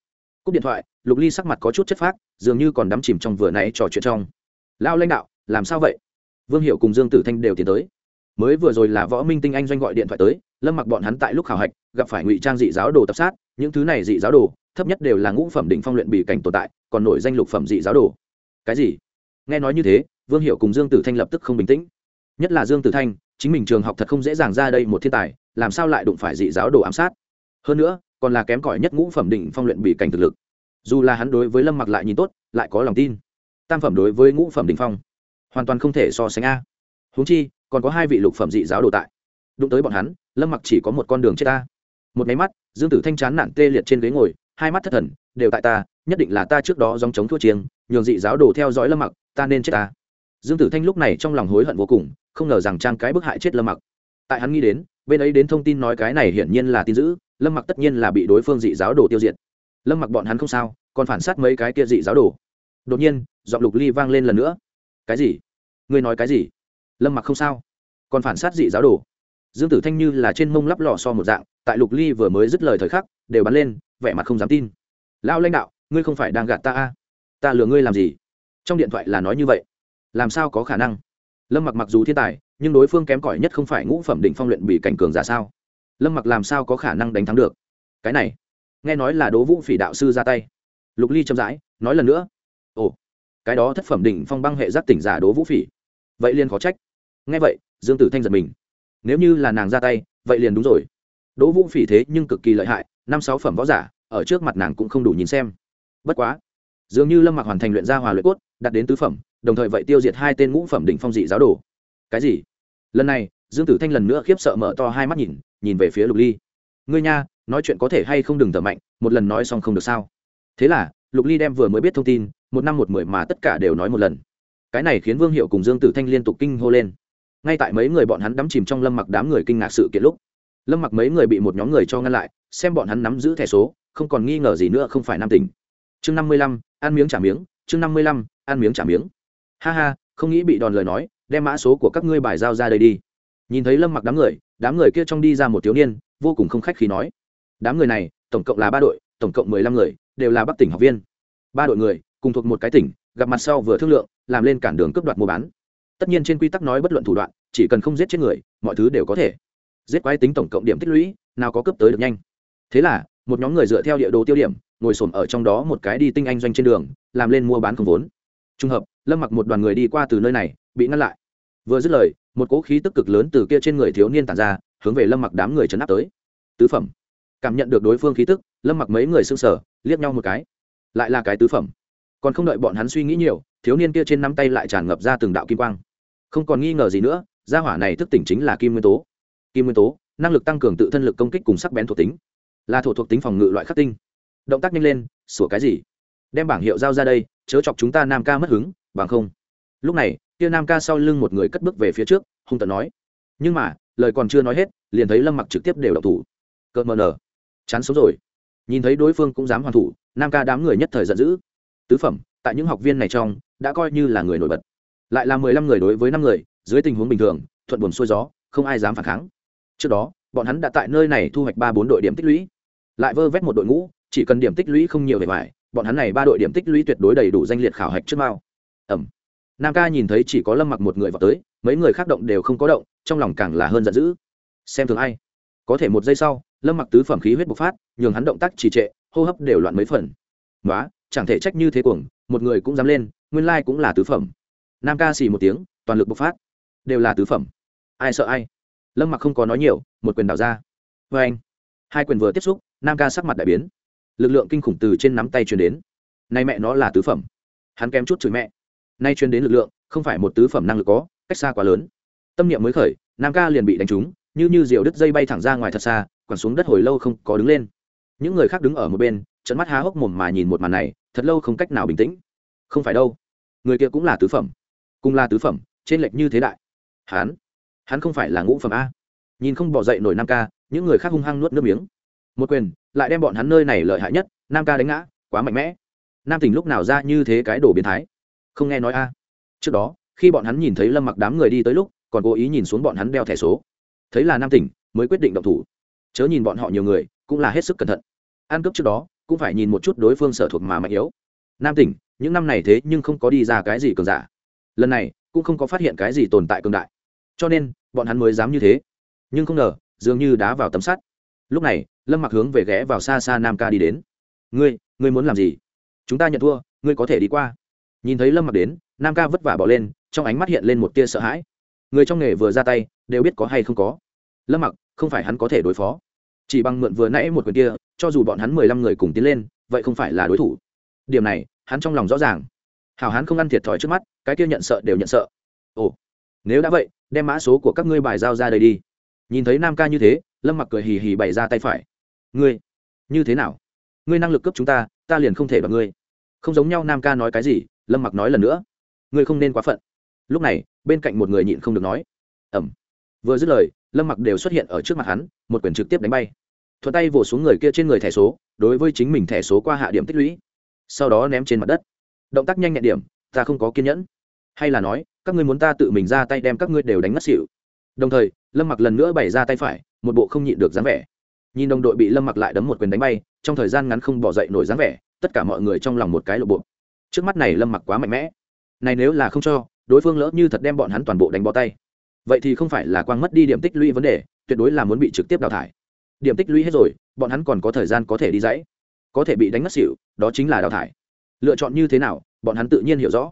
Cúp điện thoại, lục ly sắc mặt có chút chất phác, dường như còn đắm chìm trong vừa nãy trò chuyện trong. Lao lãnh đạo, làm sao vậy? Vương hiệu cùng dương tử thanh đều tiến tới. Mới vừa rồi là võ minh tinh anh doanh gọi điện thoại tới, lâm mặc bọn hắn tại lúc khảo hạch, gặp phải ngụy trang dị giáo đồ tập sát, những thứ này dị giáo đồ, thấp nhất đều là ngũ phẩm đỉnh phong luyện bị cảnh tồn tại, còn nổi danh lục phẩm dị giáo đồ. Cái gì? Nghe nói như thế, vương hiệu cùng dương tử thanh lập tức không bình tĩnh. Nhất là dương tử thanh, chính mình trường học thật không dễ dàng ra đây một thiên tài, làm sao lại đụng phải dị giáo đồ ám sát? Hơn nữa còn là kém cỏi nhất ngũ phẩm đỉnh phong luyện bị cảnh thực lực. Dù là hắn đối với lâm mặc lại nhìn tốt, lại có lòng tin. Tam phẩm đối với ngũ phẩm đỉnh phong, hoàn toàn không thể so sánh a. Húng chi, còn có hai vị lục phẩm dị giáo đồ tại. Đụng tới bọn hắn, lâm mặc chỉ có một con đường chết ta một máy mắt, dương tử thanh chán nản tê liệt trên ghế ngồi, hai mắt thất thần, đều tại ta, nhất định là ta trước đó dòng chống thua chiêng, nhường dị giáo đồ theo dõi lâm mặc, ta nên chết ta dương tử thanh lúc này trong lòng hối hận vô cùng, không ngờ rằng trang cái bức hại chết lâm mặc. Tại hắn nghĩ đến bên ấy đến thông tin nói cái này hiển nhiên là tin dữ, lâm mặc tất nhiên là bị đối phương dị giáo đồ tiêu diệt. Lâm mặc bọn hắn không sao, còn phản sát mấy cái kia dị giáo đồ. Đột nhiên, giọng lục ly vang lên lần nữa. Cái gì? Ngươi nói cái gì? Lâm mặc không sao, còn phản sát dị giáo đồ. Dương tử thanh như là trên mông lắp lò so một dạng, tại lục ly vừa mới dứt lời thời khắc, đều bắn lên, vẻ mặt không dám tin. Lão lãnh đạo, ngươi không phải đang gạt ta a? Ta lừa ngươi làm gì? Trong điện thoại là nói như vậy. Làm sao có khả năng? Lâm mặc mặc dù thiên tài nhưng đối phương kém cỏi nhất không phải ngũ phẩm định phong luyện bị cảnh cường giả sao? Lâm mặc làm sao có khả năng đánh thắng được? Cái này, nghe nói là đố vũ phỉ đạo sư ra tay. Lục ly chậm rãi, nói lần nữa. Ồ, cái đó thất phẩm đỉnh phong băng hệ giác tỉnh giả đố vũ phỉ. Vậy liền khó trách. Nghe vậy, dương tử thanh giật mình. Nếu như là nàng ra tay, vậy liền đúng rồi. Đỗ vũ phỉ thế nhưng cực kỳ lợi hại, năm sáu phẩm võ giả, ở trước mặt nàng cũng không đủ nhìn xem. Bất quá, dường như lâm mặc hoàn thành luyện gia hòa luyện cốt, đạt đến tứ phẩm, đồng thời vậy tiêu diệt hai tên ngũ phẩm đỉnh phong dị giáo đồ cái gì? Lần này, dương tử thanh lần nữa khiếp sợ mở to hai mắt nhìn nhìn về phía lục ly. Ngươi nha, nói chuyện có thể hay không đừng thở mạnh, một lần nói xong không được sao? Thế là, lục ly đem vừa mới biết thông tin, một năm một mười mà tất cả đều nói một lần. Cái này khiến vương hiệu cùng dương tử thanh liên tục kinh hô lên. Ngay tại mấy người bọn hắn đắm chìm trong lâm mặc đám người kinh ngạc sự kiện lúc, lâm mặc mấy người bị một nhóm người cho ngăn lại, xem bọn hắn nắm giữ thẻ số, không còn nghi ngờ gì nữa không phải nam tình. Chương năm mươi lăm, ăn miếng trả miếng, chương năm mươi lăm, ăn miếng trả miếng. Ha ha, không nghĩ bị đòn lời nói đem mã số của các ngươi bài giao ra đây đi. Nhìn thấy lâm mặc đám người đám người kia trong đi ra một thiếu niên, vô cùng không khách khí nói. Đám người này, tổng cộng là ba đội, tổng cộng mười lăm người, đều là bắc tỉnh học viên. Ba đội người, cùng thuộc một cái tỉnh, gặp mặt sau vừa thương lượng, làm lên cản đường cướp đoạt mua bán. Tất nhiên trên quy tắc nói bất luận thủ đoạn, chỉ cần không giết chết người, mọi thứ đều có thể. Giết quái tính tổng cộng điểm tích lũy, nào có cướp tới được nhanh. Thế là, một nhóm người dựa theo địa đồ tiêu điểm, ngồi xổm ở trong đó một cái đi tinh anh doanh trên đường, làm lên mua bán không vốn. Trùng hợp, lâm mặc một đoàn người đi qua từ nơi này bị ngăn lại. Vừa dứt lời, một cỗ khí tức cực lớn từ kia trên người thiếu niên tàn ra, hướng về lâm mặc đám người chấn áp tới. Tứ phẩm. Cảm nhận được đối phương khí tức, lâm mặc mấy người s ư n g sở liếc nhau một cái. Lại là cái tứ phẩm. Còn không đợi bọn hắn suy nghĩ nhiều, thiếu niên kia trên nắm tay lại tràn ngập ra từng đạo kim quang. Không còn nghi ngờ gì nữa, gia hỏa này thức tỉnh chính là kim nguyên tố. Kim nguyên tố, năng lực tăng cường tự thân lực công kích cùng sắc bén thuộc tính. Là thổ thuộc tính phòng ngự loại khắc tinh. Động tác nhanh lên, sủa cái gì? Đem bảng hiệu giao ra đây, chớ chọc chúng ta nam ca mất hứng, bằng không. Lúc này kia nam ca sau lưng một người cất bước về phía trước, hung tận nói. Nhưng mà, lời còn chưa nói hết, liền thấy lâm mặc trực tiếp đều đậu thủ. Cợt mờ nở chán sống rồi. Nhìn thấy đối phương cũng dám hoàn thủ, nam ca đám người nhất thời giận dữ. Tứ phẩm, tại những học viên này trong, đã coi như là người nổi bật. Lại là mười lăm người đối với năm người, dưới tình huống bình thường, thuận buồn xuôi gió, không ai dám phản kháng. Trước đó, bọn hắn đã tại nơi này thu hoạch ba bốn đội điểm tích lũy. Lại vơ vét một đội ngũ, chỉ cần điểm tích lũy không nhiều về vải, bọn hắn này ba đội điểm tích lũy tuyệt đối đầy đủ danh liệt khảo hạch trước mao. Ẩm nam ca nhìn thấy chỉ có lâm mặc một người vào tới, mấy người khác động đều không có động, trong lòng càng là hơn giận dữ. Xem thường ai? Có thể một giây sau, lâm mặc tứ phẩm khí huyết bộc phát, nhường hắn động tác trì trệ, hô hấp đều loạn mấy phần. Nói chẳng thể trách như thế cuồng, một người cũng dám lên, nguyên lai cũng là tứ phẩm. Nam ca xì một tiếng, toàn lực bộc phát. Đều là tứ phẩm. Ai sợ ai? Lâm mặc không có nói nhiều, một quyền đảo ra. Vê anh, hai quyền vừa tiếp xúc, nam ca sắc mặt đại biến. Lực lượng kinh khủng từ trên nắm tay truyền đến. Nay mẹ nó là tứ phẩm. Hắn kém chút chửi mẹ nay truyền đến lực lượng, không phải một tứ phẩm năng lực có, cách xa quá lớn. Tâm niệm mới khởi, nam ca liền bị đánh trúng, như như diều đứt dây bay thẳng ra ngoài thật xa, quẳng xuống đất hồi lâu không có đứng lên. Những người khác đứng ở một bên trận mắt há hốc mồm mà nhìn một màn này, thật lâu không cách nào bình tĩnh. Không phải đâu. Người kia cũng là tứ phẩm. Cùng là tứ phẩm, trên lệch như thế đại. Hắn hắn không phải là ngũ phẩm a. Nhìn không bỏ dậy nổi nam ca, những người khác hung hăng nuốt nước miếng. Một quyền, lại đem bọn hắn nơi này lợi hại nhất, nam ca đánh ngã, quá mạnh mẽ. Nam tỉnh lúc nào ra như thế cái đồ biến thái? Không nghe nói a. Trước đó, khi bọn hắn nhìn thấy lâm mặc đám người đi tới lúc, còn cố ý nhìn xuống bọn hắn đeo thẻ số. Thấy là nam tỉnh, mới quyết định động thủ. Chớ nhìn bọn họ nhiều người, cũng là hết sức cẩn thận. Ăn cướp trước đó, cũng phải nhìn một chút đối phương sở thuộc mà mạnh yếu. Nam tỉnh, những năm này thế nhưng không có đi ra cái gì cường giả. Lần này, cũng không có phát hiện cái gì tồn tại cường đại. Cho nên, bọn hắn mới dám như thế. Nhưng không ngờ, dường như đá vào tấm sắt. Lúc này, lâm mặc hướng về ghé vào xa xa nam ca đi đến. Ngươi ngươi muốn làm gì? Chúng ta nhận thua, ngươi có thể đi qua nhìn thấy lâm mặc đến, nam ca vất vả bỏ lên, trong ánh mắt hiện lên một tia sợ hãi. Người trong nghề vừa ra tay, đều biết có hay không có. Lâm mặc, không phải hắn có thể đối phó. Chỉ bằng mượn vừa nãy một quyền kia, cho dù bọn hắn mười lăm người cùng tiến lên, vậy không phải là đối thủ. Điểm này, hắn trong lòng rõ ràng. Hảo hắn không ăn thiệt thòi trước mắt, cái kia nhận sợ đều nhận sợ. Ồ, nếu đã vậy, đem mã số của các ngươi bài giao ra đây đi. Nhìn thấy nam ca như thế, lâm mặc cười hì hì bày ra tay phải. Ngươi, như thế nào? Ngươi năng lực cấp chúng ta ta liền không thể bằng ngươi. Không giống nhau nam ca nói cái gì lâm mặc nói lần nữa ngươi không nên quá phận lúc này bên cạnh một người nhịn không được nói ẩm vừa dứt lời lâm mặc đều xuất hiện ở trước mặt hắn một quyền trực tiếp đánh bay thuận tay vỗ xuống người kia trên người thẻ số đối với chính mình thẻ số qua hạ điểm tích lũy sau đó ném trên mặt đất động tác nhanh nhẹn điểm ta không có kiên nhẫn hay là nói các ngươi muốn ta tự mình ra tay đem các ngươi đều đánh ngất xỉu đồng thời lâm mặc lần nữa bày ra tay phải một bộ không nhịn được dáng vẻ nhìn đồng đội bị lâm mặc lại đấm một quyền đánh bay trong thời gian ngắn không bỏ dậy nổi dáng vẻ tất cả mọi người trong lòng một cái lộ bộ trước mắt này lâm mặc quá mạnh mẽ. Này nếu là không cho, đối phương lỡ như thật đem bọn hắn toàn bộ đánh bó tay. Vậy thì không phải là quang mất đi điểm tích lũy vấn đề, tuyệt đối là muốn bị trực tiếp đào thải. Điểm tích lũy hết rồi, bọn hắn còn có thời gian có thể đi dãy. Có thể bị đánh ngất xỉu, đó chính là đào thải. Lựa chọn như thế nào, bọn hắn tự nhiên hiểu rõ.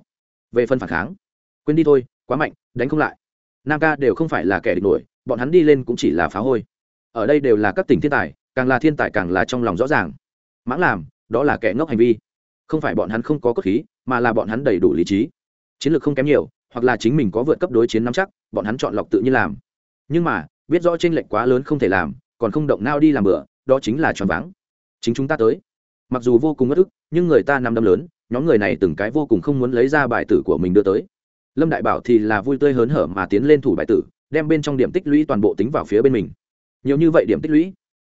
Về phần phản kháng, quên đi thôi, quá mạnh, đánh không lại. Nam ca đều không phải là kẻ địch nổi, bọn hắn đi lên cũng chỉ là phá hôi. Ở đây đều là các tỉnh thiên tài, càng là thiên tài càng là trong lòng rõ ràng. Mãng làm, đó là kẻ ngốc hành vi không phải bọn hắn không có cốt khí, mà là bọn hắn đầy đủ lý trí. Chiến lược không kém nhiều, hoặc là chính mình có vượt cấp đối chiến nắm chắc, bọn hắn chọn lọc tự nhiên làm. Nhưng mà, biết rõ trên lệch quá lớn không thể làm, còn không động nao đi làm bữa đó chính là tròn vắng. chính chúng ta tới. Mặc dù vô cùng bất ức, nhưng người ta nằm đâm lớn, nhóm người này từng cái vô cùng không muốn lấy ra bài tử của mình đưa tới. Lâm đại bảo thì là vui tươi hớn hở mà tiến lên thủ bài tử, đem bên trong điểm tích lũy toàn bộ tính vào phía bên mình. Nhiều như vậy điểm tích lũy?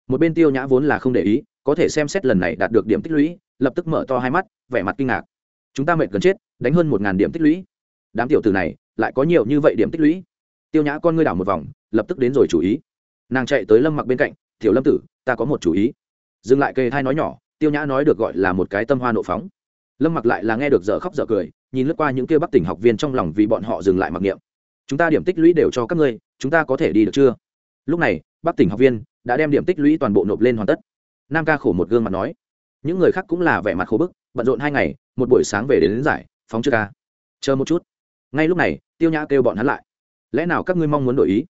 Một bên tiêu nhã vốn là không để ý có thể xem xét lần này đạt được điểm tích lũy, lập tức mở to hai mắt, vẻ mặt kinh ngạc. Chúng ta mệt gần chết, đánh hơn một điểm tích lũy. Đám tiểu tử này, lại có nhiều như vậy điểm tích lũy. Tiêu nhã con ngươi đảo một vòng, lập tức đến rồi chủ ý. Nàng chạy tới lâm mặc bên cạnh, tiểu lâm tử, ta có một chủ ý. Dừng lại kề thai nói nhỏ, tiêu nhã nói được gọi là một cái tâm hoa nộ phóng. Lâm mặc lại là nghe được dở khóc dở cười, nhìn lướt qua những kia bắc tỉnh học viên trong lòng vì bọn họ dừng lại mặc niệm. Chúng ta điểm tích lũy đều cho các ngươi, chúng ta có thể đi được chưa? Lúc này, bắc tỉnh học viên đã đem điểm tích lũy toàn bộ nộp lên hoàn tất nam ca khổ một gương mặt nói những người khác cũng là vẻ mặt khổ bức bận rộn hai ngày một buổi sáng về đến, đến giải phóng chưa ca. Chờ một chút. Ngay lúc này tiêu nhã kêu bọn hắn lại. Lẽ nào các ngươi mong muốn đổi ý?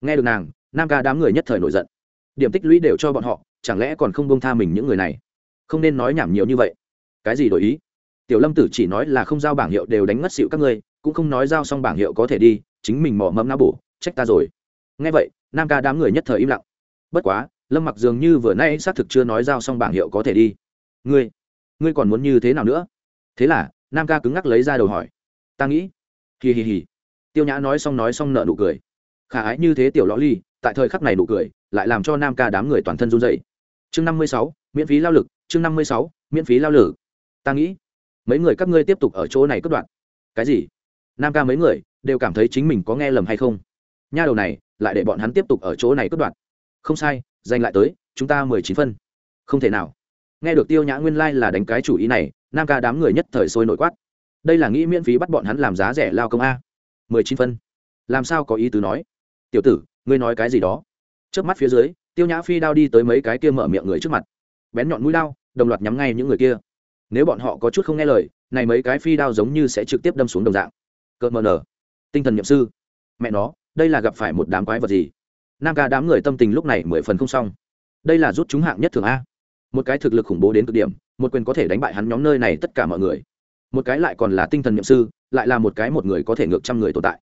Nghe được nàng nam ca đám người nhất thời nổi giận. Điểm tích lũy đều cho bọn họ chẳng lẽ còn không bông tha mình những người này? Không nên nói nhảm nhiều như vậy. Cái gì đổi ý? Tiểu lâm tử chỉ nói là không giao bảng hiệu đều đánh ngất xịu các ngươi cũng không nói giao xong bảng hiệu có thể đi chính mình mỏ mẫm não bổ trách ta rồi. Nghe vậy nam ca đám người nhất thời im lặng. Bất quá lâm mặc dường như vừa nay xác thực chưa nói giao xong bảng hiệu có thể đi. Ngươi ngươi còn muốn như thế nào nữa? Thế là, nam ca cứng ngắc lấy ra đầu hỏi. Ta nghĩ, hì hì hì. Tiêu nhã nói xong nói xong nợ nụ cười. Khả ái như thế tiểu lõ ly, tại thời khắc này nụ cười, lại làm cho nam ca đám người toàn thân run dậy chương năm mươi sáu, miễn phí lao lực, chương năm mươi sáu, miễn phí lao lực. Ta nghĩ, mấy người các ngươi tiếp tục ở chỗ này cất đoạn. Cái gì? Nam ca mấy người đều cảm thấy chính mình có nghe lầm hay không? Nha đầu này, lại để bọn hắn tiếp tục ở chỗ này cất đoạn không sai, giành lại tới, chúng ta mười chín phân. Không thể nào. Nghe được tiêu nhã nguyên lai、like、là đánh cái chủ ý này, nam ca đám người nhất thời sôi nổi quát. Đây là nghĩ miễn phí bắt bọn hắn làm giá rẻ lao công a. Mười chín phân. Làm sao có ý tứ nói? Tiểu tử, ngươi nói cái gì đó? Trước mắt phía dưới, tiêu nhã phi đao đi tới mấy cái kia mở miệng người trước mặt. Bén nhọn mũi đao, đồng loạt nhắm ngay những người kia. Nếu bọn họ có chút không nghe lời, này mấy cái phi đao giống như sẽ trực tiếp đâm xuống đồng dạng. Cợt mờ nở. Tinh thần nhậm sư. Mẹ nó, đây là gặp phải một đám quái vật gì? Nam ca đám người tâm tình lúc này mười phần không xong. Đây là rút chúng hạng nhất thường a. Một cái thực lực khủng bố đến cực điểm, một quyền có thể đánh bại hắn nhóm nơi này tất cả mọi người. Một cái lại còn là tinh thần nhậm sư, lại là một cái một người có thể ngược trăm người tồn tại.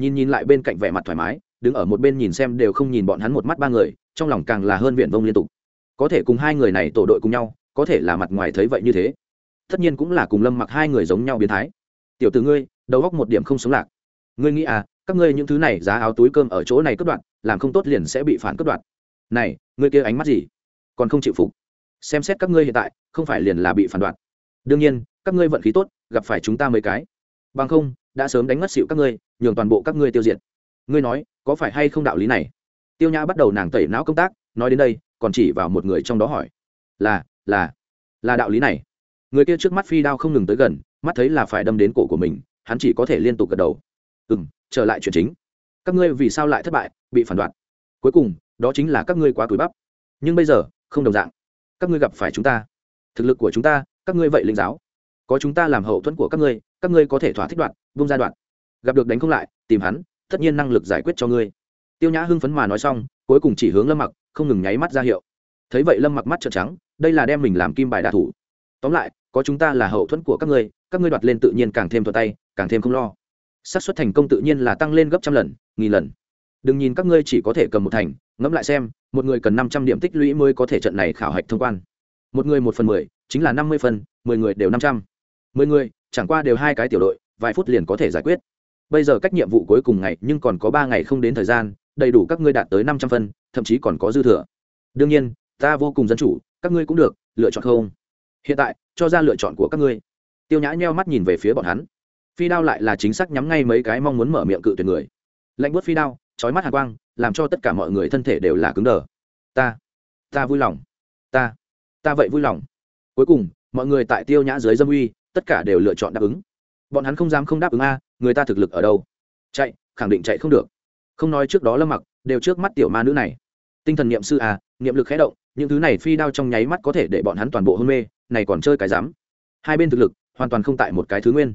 Nhìn nhìn lại bên cạnh vẻ mặt thoải mái, đứng ở một bên nhìn xem đều không nhìn bọn hắn một mắt ba người, trong lòng càng là hơn viện vông liên tục. Có thể cùng hai người này tổ đội cùng nhau, có thể là mặt ngoài thấy vậy như thế. Tất nhiên cũng là cùng lâm mặc hai người giống nhau biến thái. Tiểu t ử ngươi, đầu góc một điểm không sống lạc ngươi nghĩ à các ngươi những thứ này giá áo túi cơm ở chỗ này cất đoạn làm không tốt liền sẽ bị phản cất đoạn này, ngươi kia ánh mắt gì? Còn không chịu phục. Xem xét các ngươi hiện tại, không phải liền là bị phản đoạn đương nhiên, các ngươi vận khí tốt, gặp phải chúng ta mấy cái. Bằng không, đã sớm đánh mất xịu các ngươi, nhường toàn bộ các ngươi tiêu diệt. Ngươi nói, có phải hay không đạo lý này? Tiêu nhã bắt đầu nàng tẩy não công tác, nói đến đây, còn chỉ vào một người trong đó hỏi. Là là là đạo lý này. Người kia trước mắt phi đao không ngừng tới gần, mắt thấy là phải đâm đến cổ của mình, hắn chỉ có thể liên tục gật đầu ừ m trở lại chuyện chính. Các ngươi vì sao lại thất bại, bị phản đoạn cuối cùng, đó chính là các ngươi quá cúi bắp. Nhưng bây giờ, không đồng dạng. Các ngươi gặp phải chúng ta. Thực lực của chúng ta, các ngươi vậy linh giáo. Có chúng ta làm hậu thuẫn của các ngươi các ngươi có thể thỏa thích đoạn vung ra đoạn gặp được đánh không lại, tìm hắn, tất nhiên năng lực giải quyết cho ngươi. Tiêu nhã hưng phấn mà nói xong, cuối cùng chỉ hướng lâm mặc, không ngừng nháy mắt ra hiệu. Thấy vậy lâm mặc mắt trợn trắng, đây là đem mình làm kim bài đạ thủ. Tóm lại, có chúng ta là hậu thuẫn của các ngươi các ngươi đoạt lên tự nhiên càng thêm thuận tay, càng thêm không lo xác suất thành công tự nhiên là tăng lên gấp trăm lần, nghìn lần. Đừng nhìn các ngươi chỉ có thể cầm một thành, ngẫm lại xem, một người cần năm trăm điểm tích lũy mới có thể trận này khảo hạch thông quan. Một người một phần mười, chính là năm mươi phần, mười người đều năm trăm. Mười người, chẳng qua đều hai cái tiểu đội, vài phút liền có thể giải quyết. Bây giờ cách nhiệm vụ cuối cùng ngày, nhưng còn có ba ngày không đến thời gian, đầy đủ các ngươi đạt tới năm trăm phân thậm chí còn có dư thừa. Đương nhiên, ta vô cùng dân chủ, các ngươi cũng được, lựa chọn không? Hiện tại, cho ra lựa chọn của các ngươi. Tiêu nhã nheo mắt nhìn về phía bọn hắn phi đao lại là chính xác nhắm ngay mấy cái mong muốn mở miệng cự tuyệt người. Lạnh bớt phi đao trói mắt hạ quang, làm cho tất cả mọi người thân thể đều là cứng đờ. Ta ta vui lòng. Ta ta vậy vui lòng. Cuối cùng, mọi người tại tiêu nhã dưới dâm uy, tất cả đều lựa chọn đáp ứng. Bọn hắn không dám không đáp ứng a, người ta thực lực ở đâu? Chạy, khẳng định chạy không được. Không nói trước đó lâm mặc, đều trước mắt tiểu ma nữ này. Tinh thần niệm sư a, niệm lực khẽ động, những thứ này phi đao trong nháy mắt có thể để bọn hắn toàn bộ hôn mê, này còn chơi cái dám. Hai bên thực lực, hoàn toàn không tại một cái thứ nguyên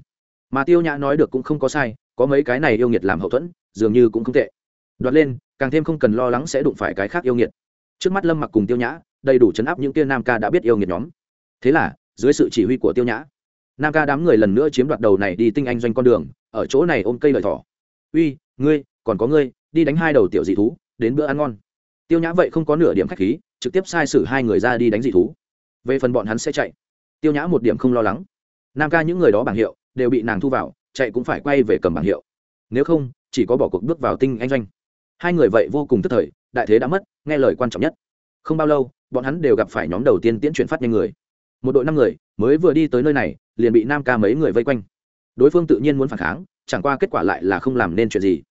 mà tiêu nhã nói được cũng không có sai, có mấy cái này yêu nghiệt làm hậu thuẫn, dường như cũng không tệ. Đoạt lên, càng thêm không cần lo lắng sẽ đụng phải cái khác yêu nghiệt. Trước mắt lâm mặc cùng tiêu nhã, đầy đủ chấn áp những tia nam ca đã biết yêu nghiệt nhóm. Thế là, dưới sự chỉ huy của tiêu nhã, nam ca đám người lần nữa chiếm đoạt đầu này đi tinh anh doanh con đường, ở chỗ này ôm cây lợi thỏ. Uy, ngươi, còn có ngươi, đi đánh hai đầu tiểu dị thú, đến bữa ăn ngon. Tiêu nhã vậy không có nửa điểm khách khí, trực tiếp sai sử hai người ra đi đánh dị thú. Về phần bọn hắn sẽ chạy. Tiêu nhã một điểm không lo lắng. Nam ca những người đó bảng hiệu đều bị nàng thu vào, chạy cũng phải quay về cầm bảng hiệu. Nếu không, chỉ có bỏ cuộc bước vào tinh anh doanh. Hai người vậy vô cùng tức thời, đại thế đã mất, nghe lời quan trọng nhất. Không bao lâu, bọn hắn đều gặp phải nhóm đầu tiên tiễn chuyển phát nhanh người. Một đội năm người, mới vừa đi tới nơi này, liền bị nam ca mấy người vây quanh. Đối phương tự nhiên muốn phản kháng, chẳng qua kết quả lại là không làm nên chuyện gì.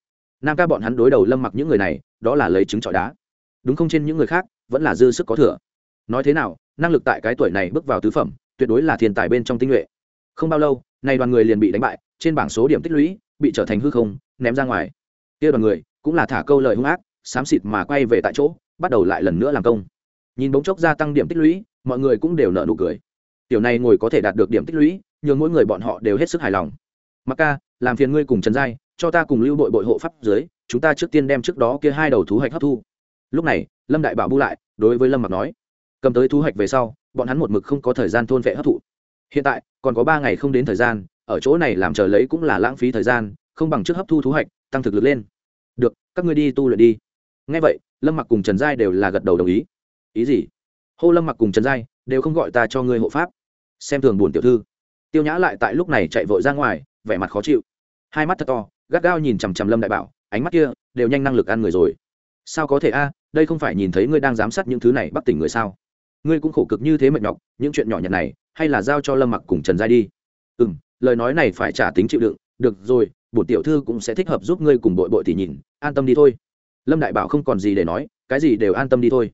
Nam ca bọn hắn đối đầu lâm mặc những người này, đó là lấy trứng trọi đá. Đúng không trên những người khác, vẫn là dư sức có thừa. Nói thế nào, năng lực tại cái tuổi này bước vào tứ phẩm, tuyệt đối là thiên tài bên trong tinh nhuệ. Không bao lâu nay đoàn người liền bị đánh bại, trên bảng số điểm tích lũy bị trở thành hư không, ném ra ngoài. Kia đoàn người cũng là thả câu lời hung ác, xám xịt mà quay về tại chỗ, bắt đầu lại lần nữa làm công. Nhìn bóng chốc gia tăng điểm tích lũy, mọi người cũng đều nợ nụ cười. Tiểu này ngồi có thể đạt được điểm tích lũy nhưng mỗi người bọn họ đều hết sức hài lòng. Mặc ca, làm phiền ngươi cùng trần giai, cho ta cùng lưu đội bội hộ pháp dưới, chúng ta trước tiên đem trước đó kia hai đầu thú hạch hấp thu. Lúc này, lâm đại bảo bu lại, đối với lâm mặc nói, cầm tới thú hạch về sau, bọn hắn một mực không có thời gian thôn vệ hấp thụ hiện tại, còn có ba ngày không đến thời gian, ở chỗ này làm chờ lấy cũng là lãng phí thời gian, không bằng trước hấp thu thú hạch, tăng thực lực lên. Được, các ngươi đi tu luyện đi. Ngay vậy, lâm mặc cùng trần giai đều là gật đầu đồng ý. Ý gì? Hô lâm mặc cùng trần giai, đều không gọi ta cho ngươi hộ pháp. Xem thường buồn tiểu thư. Tiêu nhã lại tại lúc này chạy vội ra ngoài, vẻ mặt khó chịu. Hai mắt thật to, gắt gao nhìn chằm chằm lâm đại bảo, ánh mắt kia đều nhanh năng lực ăn người rồi. Sao có thể a, đây không phải nhìn thấy ngươi đang giám sát những thứ này bắt tỉnh người sao? Ngươi cũng khổ cực như thế mệt nhọc, những chuyện nhỏ nhặt này hay là giao cho lâm mặc cùng trần giai đi? Ừ m lời nói này phải trả tính chịu đựng. Được rồi, bổn tiểu thư cũng sẽ thích hợp giúp ngươi cùng bội bội tỉ nhìn, an tâm đi thôi. Lâm đại bảo không còn gì để nói, cái gì đều an tâm đi thôi.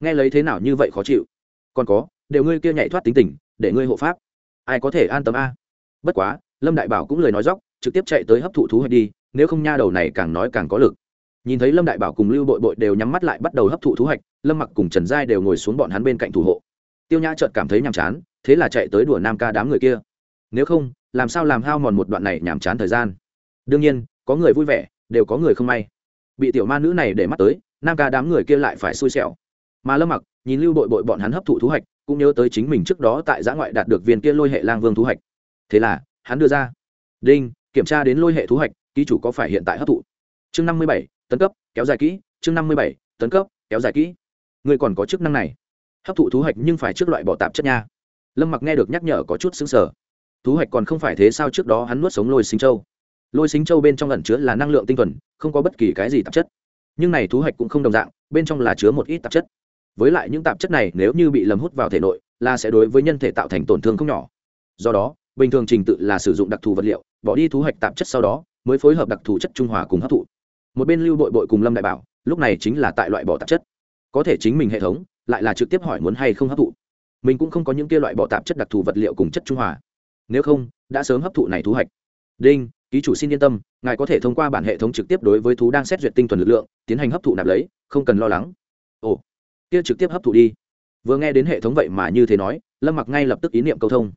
Nghe lấy thế nào như vậy khó chịu. Còn có, đều ngươi kia nhảy thoát tính tình, để ngươi hộ pháp. Ai có thể an tâm a? Bất quá, lâm đại bảo cũng lời nói dóc trực tiếp chạy tới hấp thụ thú hoạch đi, nếu không nha đầu này càng nói càng có lực. Nhìn thấy lâm đại bảo cùng lưu bội bội đều nhắm mắt lại bắt đầu hấp thụ thú hoạch lâm mặc cùng trần giai đều ngồi xuống bọn hắn bên cạnh thủ hộ tiêu nhã trợt cảm thấy nhàm chán, thế là chạy tới đùa nam ca đám người kia. Nếu không, làm sao làm hao mòn một đoạn này nhàm chán thời gian? Đương nhiên, có người vui vẻ, đều có người không may. Bị tiểu ma nữ này để mắt tới, nam ca đám người kia lại phải xui xẻo. Mà lâm mặc, nhìn lưu bội bội bọn hắn hấp thụ thú hoạch, cũng nhớ tới chính mình trước đó tại giã ngoại đạt được viên kia lôi hệ lang vương thú hoạch. Thế là, hắn đưa ra. Đinh, kiểm tra đến lôi hệ thú hoạch, ký chủ có phải hiện tại hấp thụ? Chương năm mươi bảy, tấn cấp, kéo dài kỹ. Chương năm mươi bảy, tấn cấp, kéo dài kỹ. Ngươi còn có chức năng này hấp thụ thú hoạch nhưng phải trước loại bỏ tạp chất nha. Lâm mặc nghe được nhắc nhở có chút xứng sở thú hoạch còn không phải thế sao trước đó hắn nuốt sống lôi xính châu. Lôi xính châu bên trong ẩn chứa là năng lượng tinh thuần, không có bất kỳ cái gì tạp chất. Nhưng này thú hoạch cũng không đồng dạng, bên trong là chứa một ít tạp chất. Với lại những tạp chất này nếu như bị lầm hút vào thể nội, là sẽ đối với nhân thể tạo thành tổn thương không nhỏ. Do đó, bình thường trình tự là sử dụng đặc thù vật liệu, bỏ đi thú hoạch tạp chất sau đó, mới phối hợp đặc thù chất trung hòa cùng hấp thụ. Một bên lưu bội bội cùng lâm đại bảo, lúc này chính là tại loại bỏ tạp chất. Có thể chính mình hệ thống lại là trực tiếp hỏi muốn hay không hấp thụ. Mình cũng không có những kia loại bỏ tạp chất đặc thù vật liệu cùng chất trung hòa. Nếu không, đã sớm hấp thụ này thú hoạch đinh, ký chủ xin yên tâm, ngài có thể thông qua bản hệ thống trực tiếp đối với thú đang xét duyệt tinh thuần lực lượng, tiến hành hấp thụ nạp lấy, không cần lo lắng. Ồ, kia trực tiếp hấp thụ đi. Vừa nghe đến hệ thống vậy mà như thế nói, lâm mặc ngay lập tức ý niệm câu thông.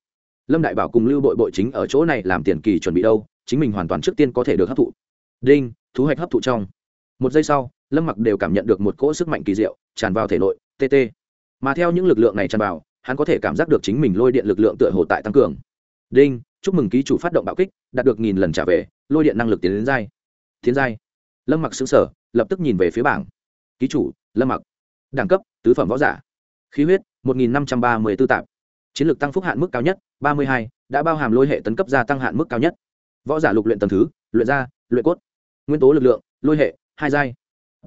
Lâm đại bảo cùng lưu bội bội chính ở chỗ này làm tiền kỳ chuẩn bị đâu, chính mình hoàn toàn trước tiên có thể được hấp thụ. Đinh, thú hoạch hấp thụ trong. Một giây sau, lâm mặc đều cảm nhận được một cỗ sức mạnh kỳ diệu, tràn vào thể nội tt mà theo những lực lượng này tràn vào, hắn có thể cảm giác được chính mình lôi điện lực lượng tựa hồ tại tăng cường. Đinh, chúc mừng ký chủ phát động bạo kích, đạt được nghìn lần trả về, lôi điện năng lực tiến đến dai tiến dai lâm mặc xứng sở lập tức nhìn về phía bảng. Ký chủ, lâm mặc. Đẳng cấp, tứ phẩm võ giả. Khí huyết, một nghìn năm trăm ba mươi tư tạp. Chiến lược tăng phúc hạn mức cao nhất, ba mươi hai, đã bao hàm lôi hệ tấn cấp gia tăng hạn mức cao nhất. Võ giả lục luyện tầng thứ, luyện da, luyện cốt. Nguyên tố lực lượng, lôi hệ, hai giai.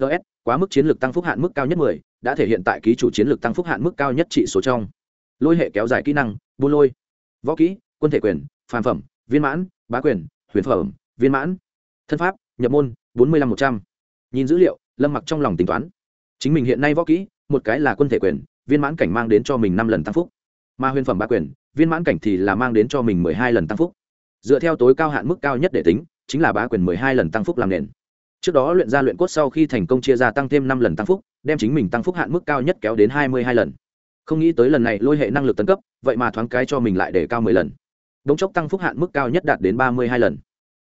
Ts quá mức chiến lược tăng phúc hạn mức cao nhất mười đã thể hiện tại ký chủ chiến lược tăng phúc hạn mức cao nhất trị số trong. Lôi hệ kéo dài kỹ năng, buôn lôi. Võ kỹ, quân thể quyền, phàm phẩm, viên mãn, bá quyền, huyền phẩm, viên mãn. Thân pháp, nhập môn, bốn mươi năm một trăm. Nhìn dữ liệu, lâm mặc trong lòng tính toán. Chính mình hiện nay võ kỹ, một cái là quân thể quyền, viên mãn cảnh mang đến cho mình năm lần tăng phúc. Mà huyền phẩm bá quyền, viên mãn cảnh thì là mang đến cho mình mười hai lần tăng phúc. Dựa theo tối cao hạn mức cao nhất để tính, chính là bá quyền mười hai lần tăng phúc làm nền. Trước đó luyện ra luyện cốt sau khi thành công chia ra tăng thêm năm lần tăng phúc đem chính mình tăng phúc hạn mức cao nhất kéo đến hai mươi hai lần. Không nghĩ tới lần này lôi hệ năng lực tấn cấp, vậy mà thoáng cái cho mình lại để cao mười lần. Đống chốc tăng phúc hạn mức cao nhất đạt đến ba mươi hai lần.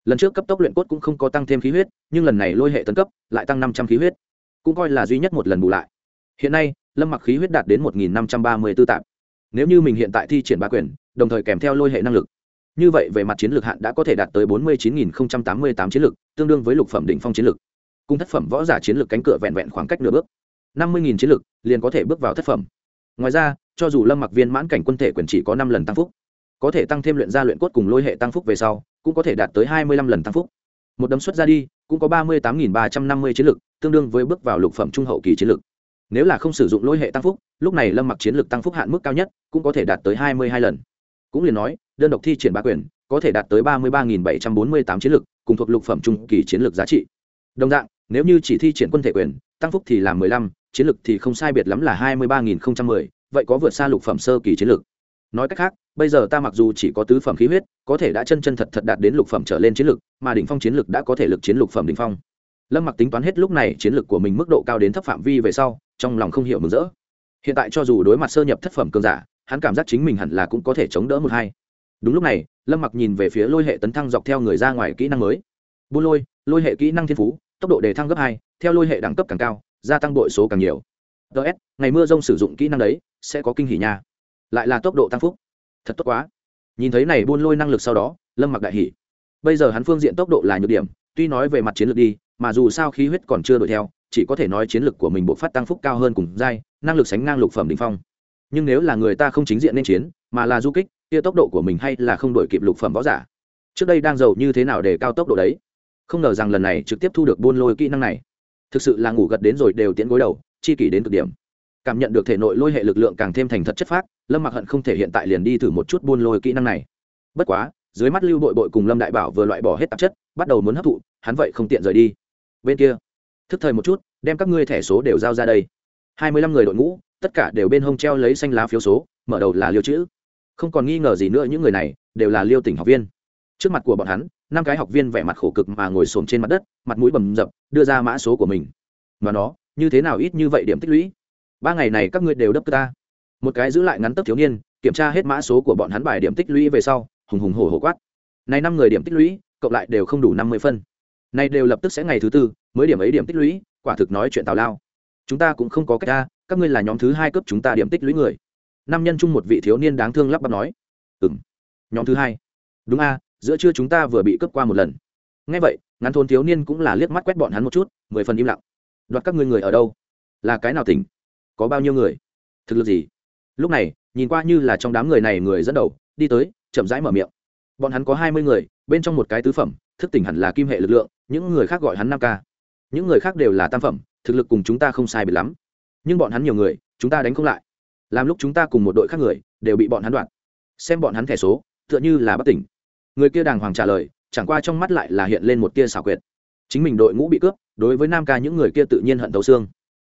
Lần trước cấp tốc luyện cốt cũng không có tăng thêm khí huyết, nhưng lần này lôi hệ tấn cấp lại tăng năm trăm khí huyết. Cũng coi là duy nhất một lần bù lại. Hiện nay, lâm mặc khí huyết đạt đến một nghìn năm trăm ba mươi tư tạp nếu như mình hiện tại thi triển ba quyền, đồng thời kèm theo lôi hệ năng lực, như vậy về mặt chiến lược hạn đã có thể đạt tới bốn mươi chín nghìn tám mươi tám chiến lược, tương đương với lục phẩm đỉnh phong chiến lược. Cung thất phẩm võ giả chiến lược cánh cửa vẹn vẹn khoảng cách nửa bước năm mươi nghìn chiến lực, liền có thể bước vào thất phẩm. Ngoài ra cho dù lâm mặc viên mãn cảnh quân thể quyền chỉ có năm lần tăng phúc có thể tăng thêm luyện gia luyện cốt cùng lôi hệ tăng phúc về sau cũng có thể đạt tới hai mươi lăm lần tăng phúc. Một đấm xuất ra đi cũng có ba mươi tám nghìn ba trăm năm mươi chiến lực, tương đương với bước vào lục phẩm trung hậu kỳ chiến lực. nếu là không sử dụng lôi hệ tăng phúc lúc này lâm mặc chiến lực tăng phúc hạn mức cao nhất cũng có thể đạt tới hai mươi hai lần. Cũng liền nói đơn độc thi triển ba quyền có thể đạt tới ba mươi ba nghìn bảy trăm bốn mươi tám chiến lực, cùng thuộc lục phẩm trung kỳ chiến lược giá trị. Đồng dạng nếu như chỉ thi triển quân thể quyền tăng phúc thì là mười lăm chiến lược thì không sai biệt lắm là hai mươi ba nghìn không trăm mười, vậy có vượt xa lục phẩm sơ kỳ chiến lược. Nói cách khác, bây giờ ta mặc dù chỉ có tứ phẩm khí huyết, có thể đã chân chân thật thật đạt đến lục phẩm trở lên chiến lược, mà đỉnh phong chiến lược đã có thể lực chiến lục phẩm đỉnh phong. Lâm mặc tính toán hết lúc này chiến lược của mình mức độ cao đến thấp phạm vi về sau, trong lòng không hiểu mừng rỡ. Hiện tại cho dù đối mặt sơ nhập thất phẩm cường giả, hắn cảm giác chính mình hẳn là cũng có thể chống đỡ một hai. Đúng lúc này, lâm mặc nhìn về phía lôi hệ tấn thăng dọc theo người ra ngoài kỹ năng mới. Buôn lôi lôi hệ kỹ năng thiên phú, tốc độ đề thăng gấp hai, theo lôi hệ đẳng cấp càng cao gia tăng bội số càng nhiều. Ts ngày mưa rông sử dụng kỹ năng đấy, sẽ có kinh hỉ nha. Lại là tốc độ tăng phúc. Thật tốt quá. Nhìn thấy này buôn lôi năng lực sau đó, lâm mặc đại hỉ. Bây giờ hắn phương diện tốc độ là nhược điểm, tuy nói về mặt chiến lược đi, mà dù sao khí huyết còn chưa đuổi theo, chỉ có thể nói chiến lược của mình bộ phát tăng phúc cao hơn cùng giai, năng lực sánh ngang lục phẩm đình phong. Nhưng nếu là người ta không chính diện nên chiến, mà là du kích, kia tốc độ của mình hay là không đổi kịp lục phẩm võ giả. Trước đây đang giàu như thế nào để cao tốc độ đấy? Không ngờ rằng lần này trực tiếp thu được buôn lôi kỹ năng này thực sự là ngủ gật đến rồi đều tiễn gối đầu, chi kỷ đến cực điểm. Cảm nhận được thể nội lôi hệ lực lượng càng thêm thành thật chất phác, lâm mặc hận không thể hiện tại liền đi thử một chút buôn lôi kỹ năng này. Bất quá, dưới mắt lưu bội bội cùng lâm đại bảo vừa loại bỏ hết tạp chất, bắt đầu muốn hấp thụ, hắn vậy không tiện rời đi. Bên kia, thức thời một chút, đem các ngươi thẻ số đều giao ra đây. Hai mươi lăm người đội ngũ, tất cả đều bên hông treo lấy xanh lá phiếu số, mở đầu là liêu chữ. Không còn nghi ngờ gì nữa những người này, đều là liêu tỉnh học viên trước mặt của bọn hắn, năm cái học viên vẻ mặt khổ cực mà ngồi xổm trên mặt đất, mặt mũi bầm dập, đưa ra mã số của mình. Mà nó, như thế nào ít như vậy điểm tích lũy? Ba ngày này các ngươi đều đấp ta. Một cái giữ lại ngắn tấp thiếu niên, kiểm tra hết mã số của bọn hắn bài điểm tích lũy về sau, hùng hùng hổ hổ quát. Này năm người điểm tích lũy, cộng lại đều không đủ năm mươi phân. Nay đều lập tức sẽ ngày thứ tư, mới điểm ấy điểm tích lũy, quả thực nói chuyện tào lao. Chúng ta cũng không có cách ra các ngươi là nhóm thứ hai cấp chúng ta điểm tích lũy người. Năm nhân chung một vị thiếu niên đáng thương lắp bắp nói. Ừ m nhóm thứ hai. Đúng a giữa trưa chúng ta vừa bị cướp qua một lần. Ngay vậy, ngắn thôn thiếu niên cũng là liếc mắt quét bọn hắn một chút, mười phần im lặng. Đoạt các ngươi người ở đâu? Là cái nào tỉnh? Có bao nhiêu người? Thực lực gì? Lúc này, nhìn qua như là trong đám người này người dẫn đầu, đi tới, chậm rãi mở miệng. Bọn hắn có hai mươi người, bên trong một cái tứ phẩm, thức tỉnh hẳn là kim hệ lực lượng, những người khác gọi hắn năm ca những người khác đều là tam phẩm, thực lực cùng chúng ta không sai biệt lắm. Nhưng bọn hắn nhiều người, chúng ta đánh không lại. Làm lúc chúng ta cùng một đội khác người, đều bị bọn hắn đoạt. Xem bọn hắn thẻ số, tựa như là bất tỉnh người kia đàng hoàng trả lời, chẳng qua trong mắt lại là hiện lên một tia xảo quyệt. Chính mình đội ngũ bị cướp, đối với nam ca những người kia tự nhiên hận tấu xương.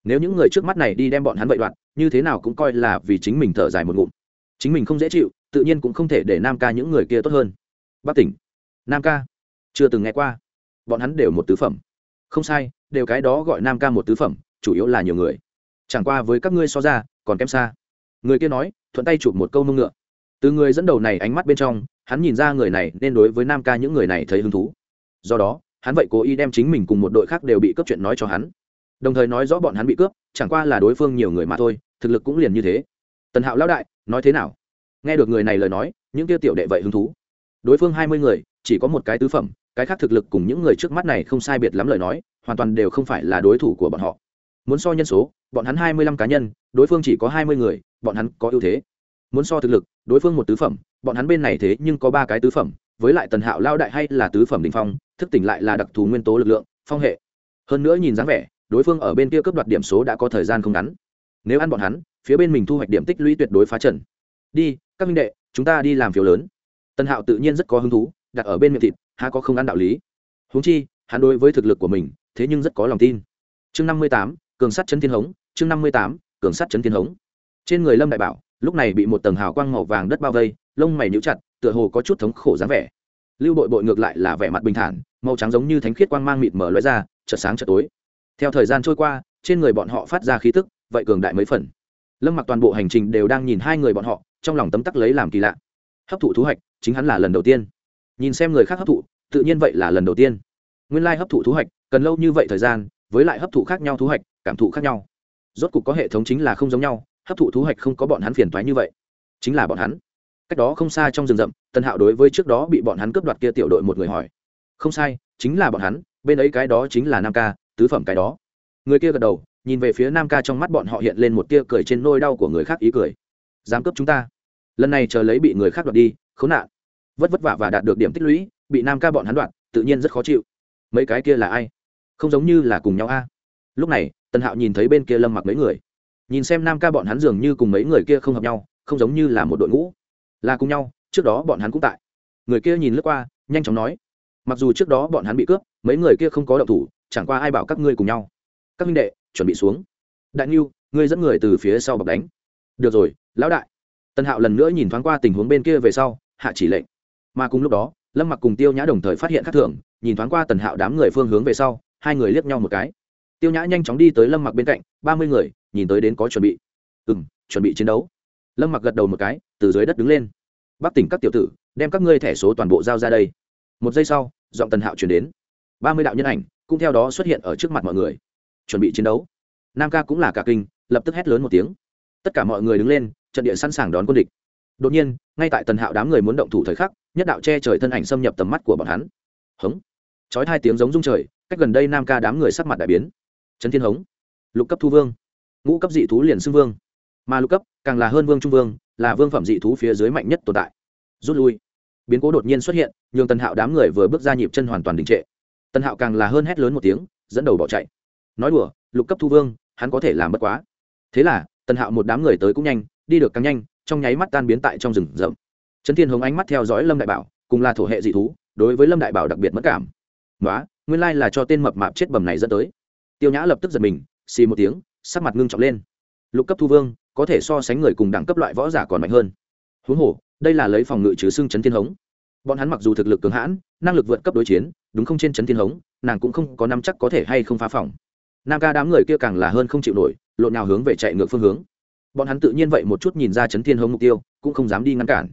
Nếu những người trước mắt này đi đem bọn hắn vậy đoạn, như thế nào cũng coi là vì chính mình thở dài một ngụm. Chính mình không dễ chịu, tự nhiên cũng không thể để nam ca những người kia tốt hơn. Bắc tỉnh. Nam ca. Chưa từng nghe qua. Bọn hắn đều một tứ phẩm. Không sai, đều cái đó gọi nam ca một tứ phẩm, chủ yếu là nhiều người. Chẳng qua với các ngươi so ra, còn kém xa. Người kia nói, thuận tay chụp một câu mông ngựa. Từ người dẫn đầu này ánh mắt bên trong hắn nhìn ra người này nên đối với nam ca những người này thấy hứng thú. Do đó, hắn vậy cố ý đem chính mình cùng một đội khác đều bị cướp chuyện nói cho hắn. Đồng thời nói rõ bọn hắn bị cướp, chẳng qua là đối phương nhiều người mà thôi, thực lực cũng liền như thế. Tần hạo lão đại, nói thế nào? Nghe được người này lời nói, những tiêu tiểu đệ vậy hứng thú. Đối phương hai mươi người, chỉ có một cái tứ phẩm, cái khác thực lực cùng những người trước mắt này không sai biệt lắm lời nói, hoàn toàn đều không phải là đối thủ của bọn họ. Muốn so nhân số, bọn hắn hai mươi lăm cá nhân, đối phương chỉ có hai mươi người, bọn hắn có ưu thế. Muốn so thực lực, đối phương một tứ phẩm bọn hắn bên này thế nhưng có ba cái tứ phẩm, với lại tần hạo lao đại hay là tứ phẩm đình phong, thức tỉnh lại là đặc thù nguyên tố lực lượng, phong hệ. Hơn nữa nhìn dáng vẻ, đối phương ở bên kia cấp đoạt điểm số đã có thời gian không ngắn. Nếu ăn bọn hắn, phía bên mình thu hoạch điểm tích lũy tuyệt đối phá trần. Đi, các minh đệ, chúng ta đi làm phiếu lớn. Tần hạo tự nhiên rất có hứng thú, đặt ở bên miệng thịt, há có không ăn đạo lý. Húng chi, hắn đối với thực lực của mình, thế nhưng rất có lòng tin. Chương năm mươi tám, cường sắt chấn thiên hống, chương năm mươi tám, cường sắt chấn thiên hống. Trên người lâm đại bảo, lúc này bị một tầng hào quang màu vàng đất bao vây lông mày nhíu chặt, tựa hồ có chút thống khổ dáng vẻ. Lưu bội bội ngược lại là vẻ mặt bình thản, màu trắng giống như thánh khiết quang mang mịt mở lóe ra, chợt sáng chợt tối. Theo thời gian trôi qua, trên người bọn họ phát ra khí tức, vậy cường đại mấy phần. Lâm mặc toàn bộ hành trình đều đang nhìn hai người bọn họ, trong lòng tấm tắc lấy làm kỳ lạ. Hấp thụ thú hoạch chính hắn là lần đầu tiên. Nhìn xem người khác hấp thụ, tự nhiên vậy là lần đầu tiên. Nguyên lai hấp thụ thú hoạch cần lâu như vậy thời gian, với lại hấp thụ khác nhau thú hoạch cảm thụ khác nhau. Rốt cục có hệ thống chính là không giống nhau, hấp thụ thú hoạch không có bọn hắn phiền toái như vậy. Chính là bọn hắn cách đó không xa trong rừng rậm tân hạo đối với trước đó bị bọn hắn cướp đoạt kia tiểu đội một người hỏi. Không sai, chính là bọn hắn, bên ấy cái đó chính là nam ca, tứ phẩm cái đó. Người kia gật đầu, nhìn về phía nam ca trong mắt bọn họ hiện lên một tia cười trên nôi đau của người khác ý cười. Dám cướp chúng ta. Lần này chờ lấy bị người khác đoạt đi, khốn nạn. Vất vất vả và đạt được điểm tích lũy, bị nam ca bọn hắn đoạt, tự nhiên rất khó chịu. Mấy cái kia là ai? Không giống như là cùng nhau a. Lúc này, tần hạo nhìn thấy bên kia lâm mặc mấy người. Nhìn xem nam ca bọn hắn dường như cùng mấy người kia không hợp nhau, không giống như là một đội ngũ là cùng nhau, trước đó bọn hắn cũng tại. Người kia nhìn lướt qua, nhanh chóng nói, mặc dù trước đó bọn hắn bị cướp, mấy người kia không có động thủ, chẳng qua ai bảo các ngươi cùng nhau. Các minh đệ, chuẩn bị xuống. Đại niu ngươi dẫn người từ phía sau bọc đánh. Được rồi, lão đại. Tân hạo lần nữa nhìn thoáng qua tình huống bên kia về sau, hạ chỉ lệnh. Mà cùng lúc đó, lâm mặc cùng tiêu nhã đồng thời phát hiện khắc thưởng nhìn thoáng qua tần hạo đám người phương hướng về sau, hai người liếc nhau một cái. Tiêu nhã nhanh chóng đi tới lâm mặc bên cạnh, ba mươi người, nhìn tới đến có chuẩn bị. Ừ m chuẩn bị chiến đấu lâm mặc gật đầu một cái, từ dưới đất đứng lên. Bắc tỉnh các tiểu tử, đem các ngươi thẻ số toàn bộ giao ra đây. Một giây sau, giọng tần hạo chuyển đến. Ba mươi đạo nhân ảnh cũng theo đó xuất hiện ở trước mặt mọi người. Chuẩn bị chiến đấu. Nam ca cũng là cả kinh, lập tức hét lớn một tiếng. Tất cả mọi người đứng lên, trận địa sẵn sàng đón quân địch. Đột nhiên, ngay tại tần hạo đám người muốn động thủ thời khắc, nhất đạo che trời thân ảnh xâm nhập tầm mắt của bọn hắn. Hống. Chói hai tiếng giống rung trời, cách gần đây nam ca đám người sắc mặt đại biến. Trấn thiên hống. Lục cấp thu vương. Ngũ cấp dị thú liền xưng vương. Mà lục cấp càng là hơn vương trung vương, là vương phẩm dị thú phía dưới mạnh nhất tồn tại. Rút lui. Biến cố đột nhiên xuất hiện, nhường tần hạo đám người vừa bước ra nhịp chân hoàn toàn đình trệ. Tần hạo càng là hơn hét lớn một tiếng, dẫn đầu bỏ chạy. Nói đùa, lục cấp thu vương, hắn có thể làm bất quá. Thế là, tần hạo một đám người tới cũng nhanh, đi được càng nhanh, trong nháy mắt tan biến tại trong rừng rậm. Trấn thiên hồng ánh mắt theo dõi lâm đại bảo, cùng là thổ hệ dị thú, đối với lâm đại bảo đặc biệt mất cảm. Nói nguyên lai là cho tên mập mạp chết bầm này dẫn tới. Tiêu nhã lập tức giật mình, xì một tiếng, sắc mặt ngưng trọng lên. Lục cấp thu vương có thể so sánh người cùng đẳng cấp loại võ giả còn mạnh hơn. Huống hồ, đây là lấy phòng ngự chứ xưng chấn thiên hống. Bọn hắn mặc dù thực lực cường hãn, năng lực vượt cấp đối chiến, đúng không trên chấn thiên hống, nàng cũng không có năm chắc có thể hay không phá phòng. Nam ca đám người kia càng là hơn không chịu nổi, lộn nào hướng về chạy ngược phương hướng. Bọn hắn tự nhiên vậy một chút nhìn ra chấn thiên hống mục tiêu, cũng không dám đi ngăn cản.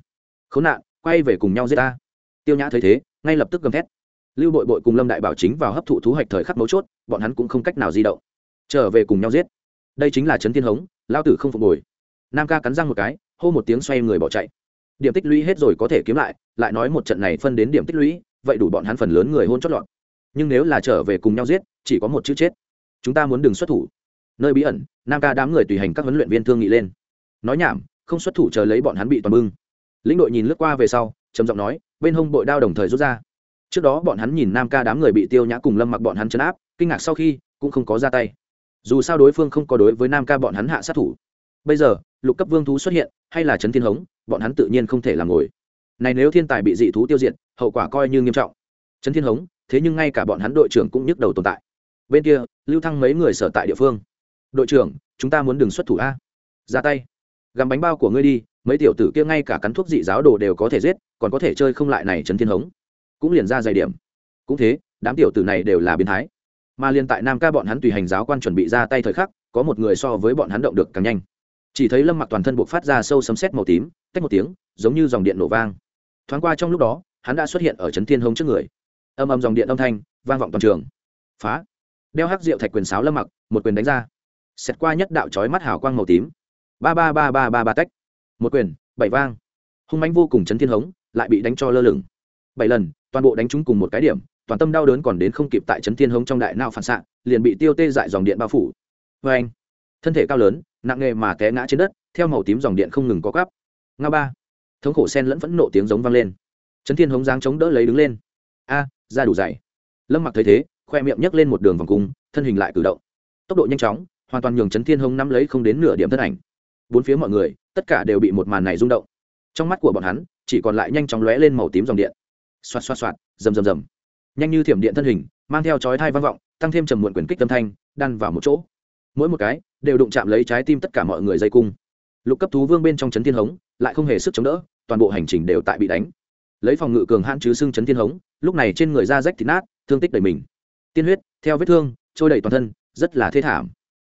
Khốn nạn, quay về cùng nhau giết ta. Tiêu nhã thấy thế, ngay lập tức gầm thét. Lưu bội bội cùng lâm đại bảo chính vào hấp thụ thú hoạch thời khắc mấu chốt, bọn hắn cũng không cách nào di động. Trở về cùng nhau giết. Đây chính là trấn thiên hống lao tử không phục hồi. Nam ca cắn răng một cái, hô một tiếng xoay người bỏ chạy. Điểm tích lũy hết rồi có thể kiếm lại lại nói một trận này phân đến điểm tích lũy, vậy đủ bọn hắn phần lớn người hôn chót lọt. Nhưng nếu là trở về cùng nhau giết, chỉ có một chữ chết. Chúng ta muốn đừng xuất thủ. Nơi bí ẩn, nam ca đám người tùy hành các huấn luyện viên thương nghị lên. Nói nhảm, không xuất thủ chờ lấy bọn hắn bị toàn bưng. Lĩnh đội nhìn lướt qua về sau, trầm giọng nói, bên hông bội đao đồng thời rút ra. Trước đó bọn hắn nhìn nam ca đám người bị tiêu nhã cùng lâm mặc bọn hắn chấn áp, kinh ngạc sau khi, cũng không có ra tay dù sao đối phương không có đối với nam ca bọn hắn hạ sát thủ. Bây giờ, lục cấp vương thú xuất hiện, hay là trấn thiên hống, bọn hắn tự nhiên không thể làm ngồi. Này nếu thiên tài bị dị thú tiêu diệt, hậu quả coi như nghiêm trọng. Trấn thiên hống, thế nhưng ngay cả bọn hắn đội trưởng cũng nhức đầu tồn tại. Bên kia, lưu thăng mấy người sở tại địa phương. Đội trưởng, chúng ta muốn đừng xuất thủ a. Ra tay. Gắm bánh bao của ngươi đi, mấy tiểu tử kia ngay cả cắn thuốc dị giáo đồ đều có thể giết, còn có thể chơi không lại này trấn thiên hống. Cũng liền ra dày điểm. Cũng thế, đám tiểu tử này đều là biến thái mà liên tại nam ca bọn hắn tùy hành giáo quan chuẩn bị ra tay thời khắc, có một người so với bọn hắn động được càng nhanh. Chỉ thấy lâm mặc toàn thân buộc phát ra sâu sấm sét màu tím, tách một tiếng, giống như dòng điện nổ vang. Thoáng qua trong lúc đó, hắn đã xuất hiện ở trấn thiên hông trước người. Âm âm dòng điện âm thanh, vang vọng toàn trường. Phá! Đeo hắc rượu thạch quyền sáo lâm mặc, một quyền đánh ra. Xẹt qua nhất đạo trói mắt hào quang màu tím. Ba ba ba ba ba ba tách. Một quyền, bảy vang. Hung mánh vô cùng chấn thiên hống, lại bị đánh cho lơ lửng. Bảy lần, toàn bộ đánh trúng cùng một cái điểm toàn tâm đau đớn còn đến không kịp tại chấn thiên hống trong đại não phản xạ, liền bị tiêu tê dại dòng điện bao phủ. Vê anh, thân thể cao lớn, nặng nghề mà té ngã trên đất, theo màu tím dòng điện không ngừng có cắp nga ba, thống khổ sen lẫn phẫn nộ tiếng giống vang lên. Chấn thiên hống giáng chống đỡ lấy đứng lên. A, ra đủ dày lâm mặc thấy thế, khoe miệng nhấc lên một đường vòng cung, thân hình lại cử động. Tốc độ nhanh chóng, hoàn toàn nhường chấn thiên hống nắm lấy không đến nửa điểm thân ảnh. Bốn phía mọi người, tất cả đều bị một màn này rung động. Trong mắt của bọn hắn, chỉ còn lại nhanh chóng lóe lên màu tím dòng điện. Xoạt xoạt xoạt, rầm rầm rầm nhanh như thiểm điện thân hình, mang theo chói thai vang vọng, tăng thêm trầm muộn quyền kích tâm thanh, đan vào một chỗ. Mỗi một cái, đều đụng chạm lấy trái tim tất cả mọi người dây cung. Lục cấp thú vương bên trong chấn thiên hống, lại không hề sức chống đỡ, toàn bộ hành trình đều tại bị đánh. Lấy phòng ngự cường hãn chứ xưng chấn thiên hống, lúc này trên người da rách thịt nát, thương tích đầy mình. Tiên huyết, theo vết thương, trôi đầy toàn thân, rất là thê thảm.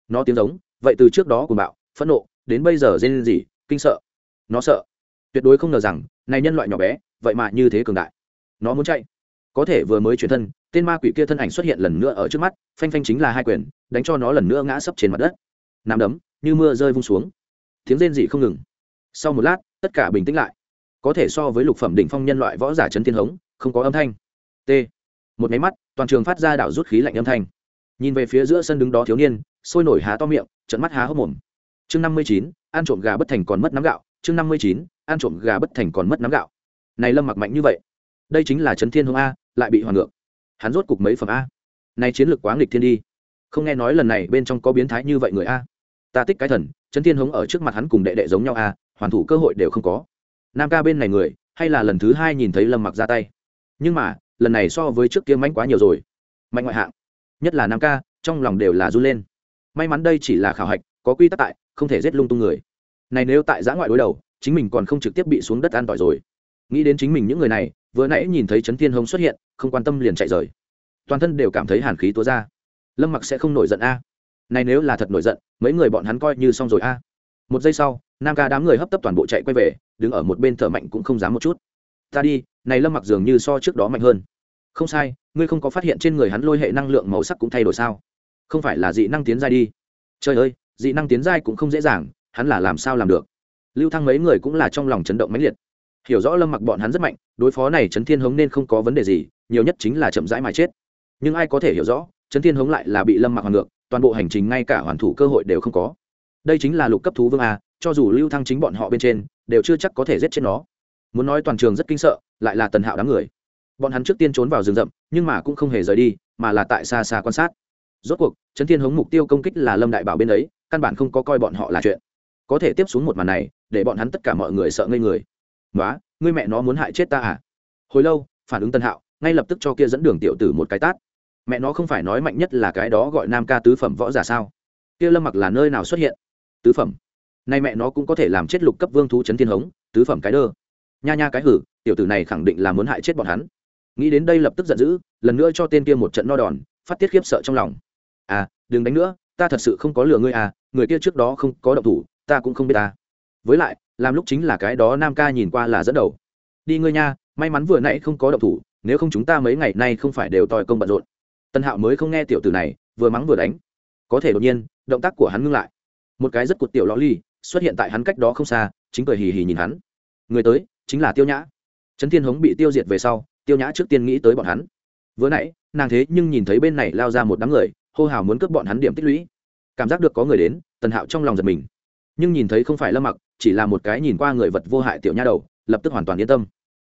Nó tiếng giống, vậy từ trước đó của bạo, phẫn nộ, đến bây giờ dên gì kinh sợ. Nó sợ. Tuyệt đối không ngờ rằng, này nhân loại nhỏ bé, vậy mà như thế cường đại. Nó muốn chạy có thể vừa mới chuyển thân, tên ma quỷ kia thân ảnh xuất hiện lần nữa ở trước mắt, phanh phanh chính là hai quyền, đánh cho nó lần nữa ngã sấp trên mặt đất. Nằm đấm, như mưa rơi vung xuống. Tiếng rên dị không ngừng. Sau một lát, tất cả bình tĩnh lại. Có thể so với lục phẩm đỉnh phong nhân loại võ giả trấn thiên hống, không có âm thanh. T. Một máy mắt, toàn trường phát ra đảo rút khí lạnh âm thanh. Nhìn về phía giữa sân đứng đó thiếu niên, sôi nổi há to miệng trận mắt há hốc mồm. Chương năm mươi chín, ăn trộm gà bất thành còn mất nắm gạo. Chương năm mươi chín, ăn trộm gà bất thành còn mất nắm gạo. Này lâm mặc mạnh như vậy. Đây chính là trấn thiên hống a lại bị hoàn ngược. Hắn rốt cục mấy phẩm a. Này chiến lược quá nghịch thiên đi. Không nghe nói lần này bên trong có biến thái như vậy người a. Ta tích cái thần, trấn thiên hống ở trước mặt hắn cùng đệ đệ giống nhau a, hoàn thủ cơ hội đều không có. Nam ca bên này người, hay là lần thứ hai nhìn thấy lâm mặc ra tay. Nhưng mà, lần này so với trước kia mạnh quá nhiều rồi. Mạnh ngoại hạng. Nhất là nam ca, trong lòng đều là run lên. May mắn đây chỉ là khảo hạch, có quy tắc tại, không thể giết lung tung người. Này nếu tại giã ngoại đối đầu, chính mình còn không trực tiếp bị xuống đất an tỏi rồi. Nghĩ đến chính mình những người này vừa nãy nhìn thấy trấn thiên hồng xuất hiện, không quan tâm liền chạy rời. Toàn thân đều cảm thấy hàn khí túa ra. Lâm mặc sẽ không nổi giận a. Này nếu là thật nổi giận, mấy người bọn hắn coi như xong rồi a. Một giây sau, nam ca đám người hấp tấp toàn bộ chạy quay về, đứng ở một bên thở mạnh cũng không dám một chút. Ta đi, này lâm mặc dường như so trước đó mạnh hơn. Không sai, ngươi không có phát hiện trên người hắn lôi hệ năng lượng màu sắc cũng thay đổi sao? Không phải là dị năng tiến giai đi. Trời ơi, dị năng tiến giai cũng không dễ dàng, hắn là làm sao làm được? Lưu thăng mấy người cũng là trong lòng chấn động mãnh liệt hiểu rõ lâm mặc bọn hắn rất mạnh, đối phó này trấn thiên hống nên không có vấn đề gì, nhiều nhất chính là chậm rãi mà chết. Nhưng ai có thể hiểu rõ, trấn thiên hống lại là bị lâm mặc hoàn ngược, toàn bộ hành trình ngay cả hoàn thủ cơ hội đều không có. Đây chính là lục cấp thú vương a, cho dù lưu thăng chính bọn họ bên trên, đều chưa chắc có thể giết chết nó. Muốn nói toàn trường rất kinh sợ, lại là tần hạo đám người. Bọn hắn trước tiên trốn vào rừng rậm, nhưng mà cũng không hề rời đi, mà là tại xa xa quan sát. Rốt cuộc, trấn thiên hống mục tiêu công kích là lâm đại bảo bên ấy, căn bản không có coi bọn họ là chuyện. Có thể tiếp xuống một màn này, để bọn hắn tất cả mọi người sợ ngây người nói ngươi mẹ nó muốn hại chết ta à? Hồi lâu, phản ứng tân hạo ngay lập tức cho kia dẫn đường tiểu tử một cái tát. Mẹ nó không phải nói mạnh nhất là cái đó gọi nam ca tứ phẩm võ giả sao? Kia lâm mặc là nơi nào xuất hiện? Tứ phẩm. Nay mẹ nó cũng có thể làm chết lục cấp vương thú trấn thiên hống, tứ phẩm cái đơ. Nha nha cái hử, tiểu tử này khẳng định là muốn hại chết bọn hắn. Nghĩ đến đây lập tức giận dữ, lần nữa cho tên kia một trận no đòn, phát tiết khiếp sợ trong lòng. À đừng đánh nữa, ta thật sự không có lừa ngươi à người kia trước đó không có động thủ, ta cũng không biết ta. Với lại làm lúc chính là cái đó nam ca nhìn qua là dẫn đầu. Đi ngươi nha, may mắn vừa nãy không có động thủ, nếu không chúng ta mấy ngày nay không phải đều tòi công bận rộn. Tân hạo mới không nghe tiểu tử này, vừa mắng vừa đánh. Có thể đột nhiên, động tác của hắn ngưng lại. Một cái rất cụt tiểu lõ ly xuất hiện tại hắn cách đó không xa, chính cười hì hì nhìn hắn. Người tới, chính là tiêu nhã. Trấn thiên hống bị tiêu diệt về sau, tiêu nhã trước tiên nghĩ tới bọn hắn. Vừa nãy, nàng thế nhưng nhìn thấy bên này lao ra một đám người, hô hào muốn cướp bọn hắn điểm tích lũy. Cảm giác được có người đến, tần hạo trong lòng giật mình. Nhưng nhìn thấy không phải lâm mặc chỉ là một cái nhìn qua người vật vô hại tiểu nha đầu, lập tức hoàn toàn yên tâm.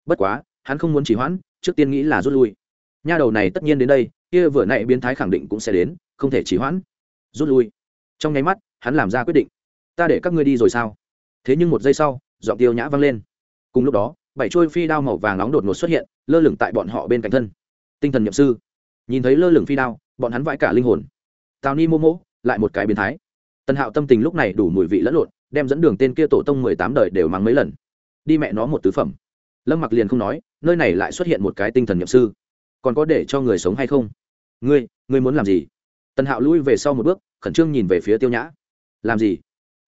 Bất quá, hắn không muốn chỉ hoãn, trước tiên nghĩ là rút lui. Nha đầu này tất nhiên đến đây, kia vừa nãy biến thái khẳng định cũng sẽ đến, không thể chỉ hoãn. Rút lui. Trong nháy mắt, hắn làm ra quyết định. Ta để các ngươi đi rồi sao? Thế nhưng một giây sau, giọng tiêu nhã vang lên. Cùng lúc đó, bảy trôi phi đao màu vàng nóng đột ngột xuất hiện, lơ lửng tại bọn họ bên cạnh thân. Tinh thần nhậm sư. Nhìn thấy lơ lửng phi đao, bọn hắn vãi cả linh hồn. Tào ni mô mô, lại một cái biến thái tần hạo tâm tình lúc này đủ mùi vị lẫn lộn, đem dẫn đường tên kia tổ tông mười tám đời đều mắng mấy lần. Đi mẹ nó một tứ phẩm. Lâm mặc liền không nói, nơi này lại xuất hiện một cái tinh thần nhậm sư. Còn có để cho người sống hay không? Ngươi ngươi muốn làm gì? Tần hạo lui về sau một bước, khẩn trương nhìn về phía tiêu nhã. Làm gì?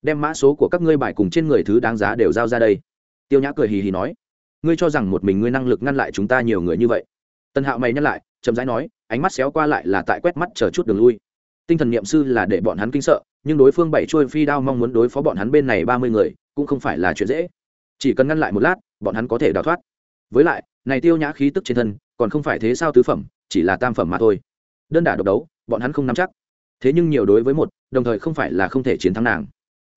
Đem mã số của các ngươi bài cùng trên người thứ đáng giá đều giao ra đây. Tiêu nhã cười hì hì nói. Ngươi cho rằng một mình ngươi năng lực ngăn lại chúng ta nhiều người như vậy? Tần hạo mày nhắc lại, chậm rãi nói, ánh mắt xéo qua lại là tại quét mắt chờ chút đường lui tinh thần n i ệ m sư là để bọn hắn kinh sợ, nhưng đối phương bảy trôi phi đao mong muốn đối phó bọn hắn bên này ba mươi người, cũng không phải là chuyện dễ. Chỉ cần ngăn lại một lát, bọn hắn có thể đào thoát. Với lại, này tiêu nhã khí tức trên thân, còn không phải thế sao tứ phẩm, chỉ là tam phẩm mà thôi. Đơn đả độc đấu, bọn hắn không nắm chắc. Thế nhưng nhiều đối với một, đồng thời không phải là không thể chiến thắng nàng.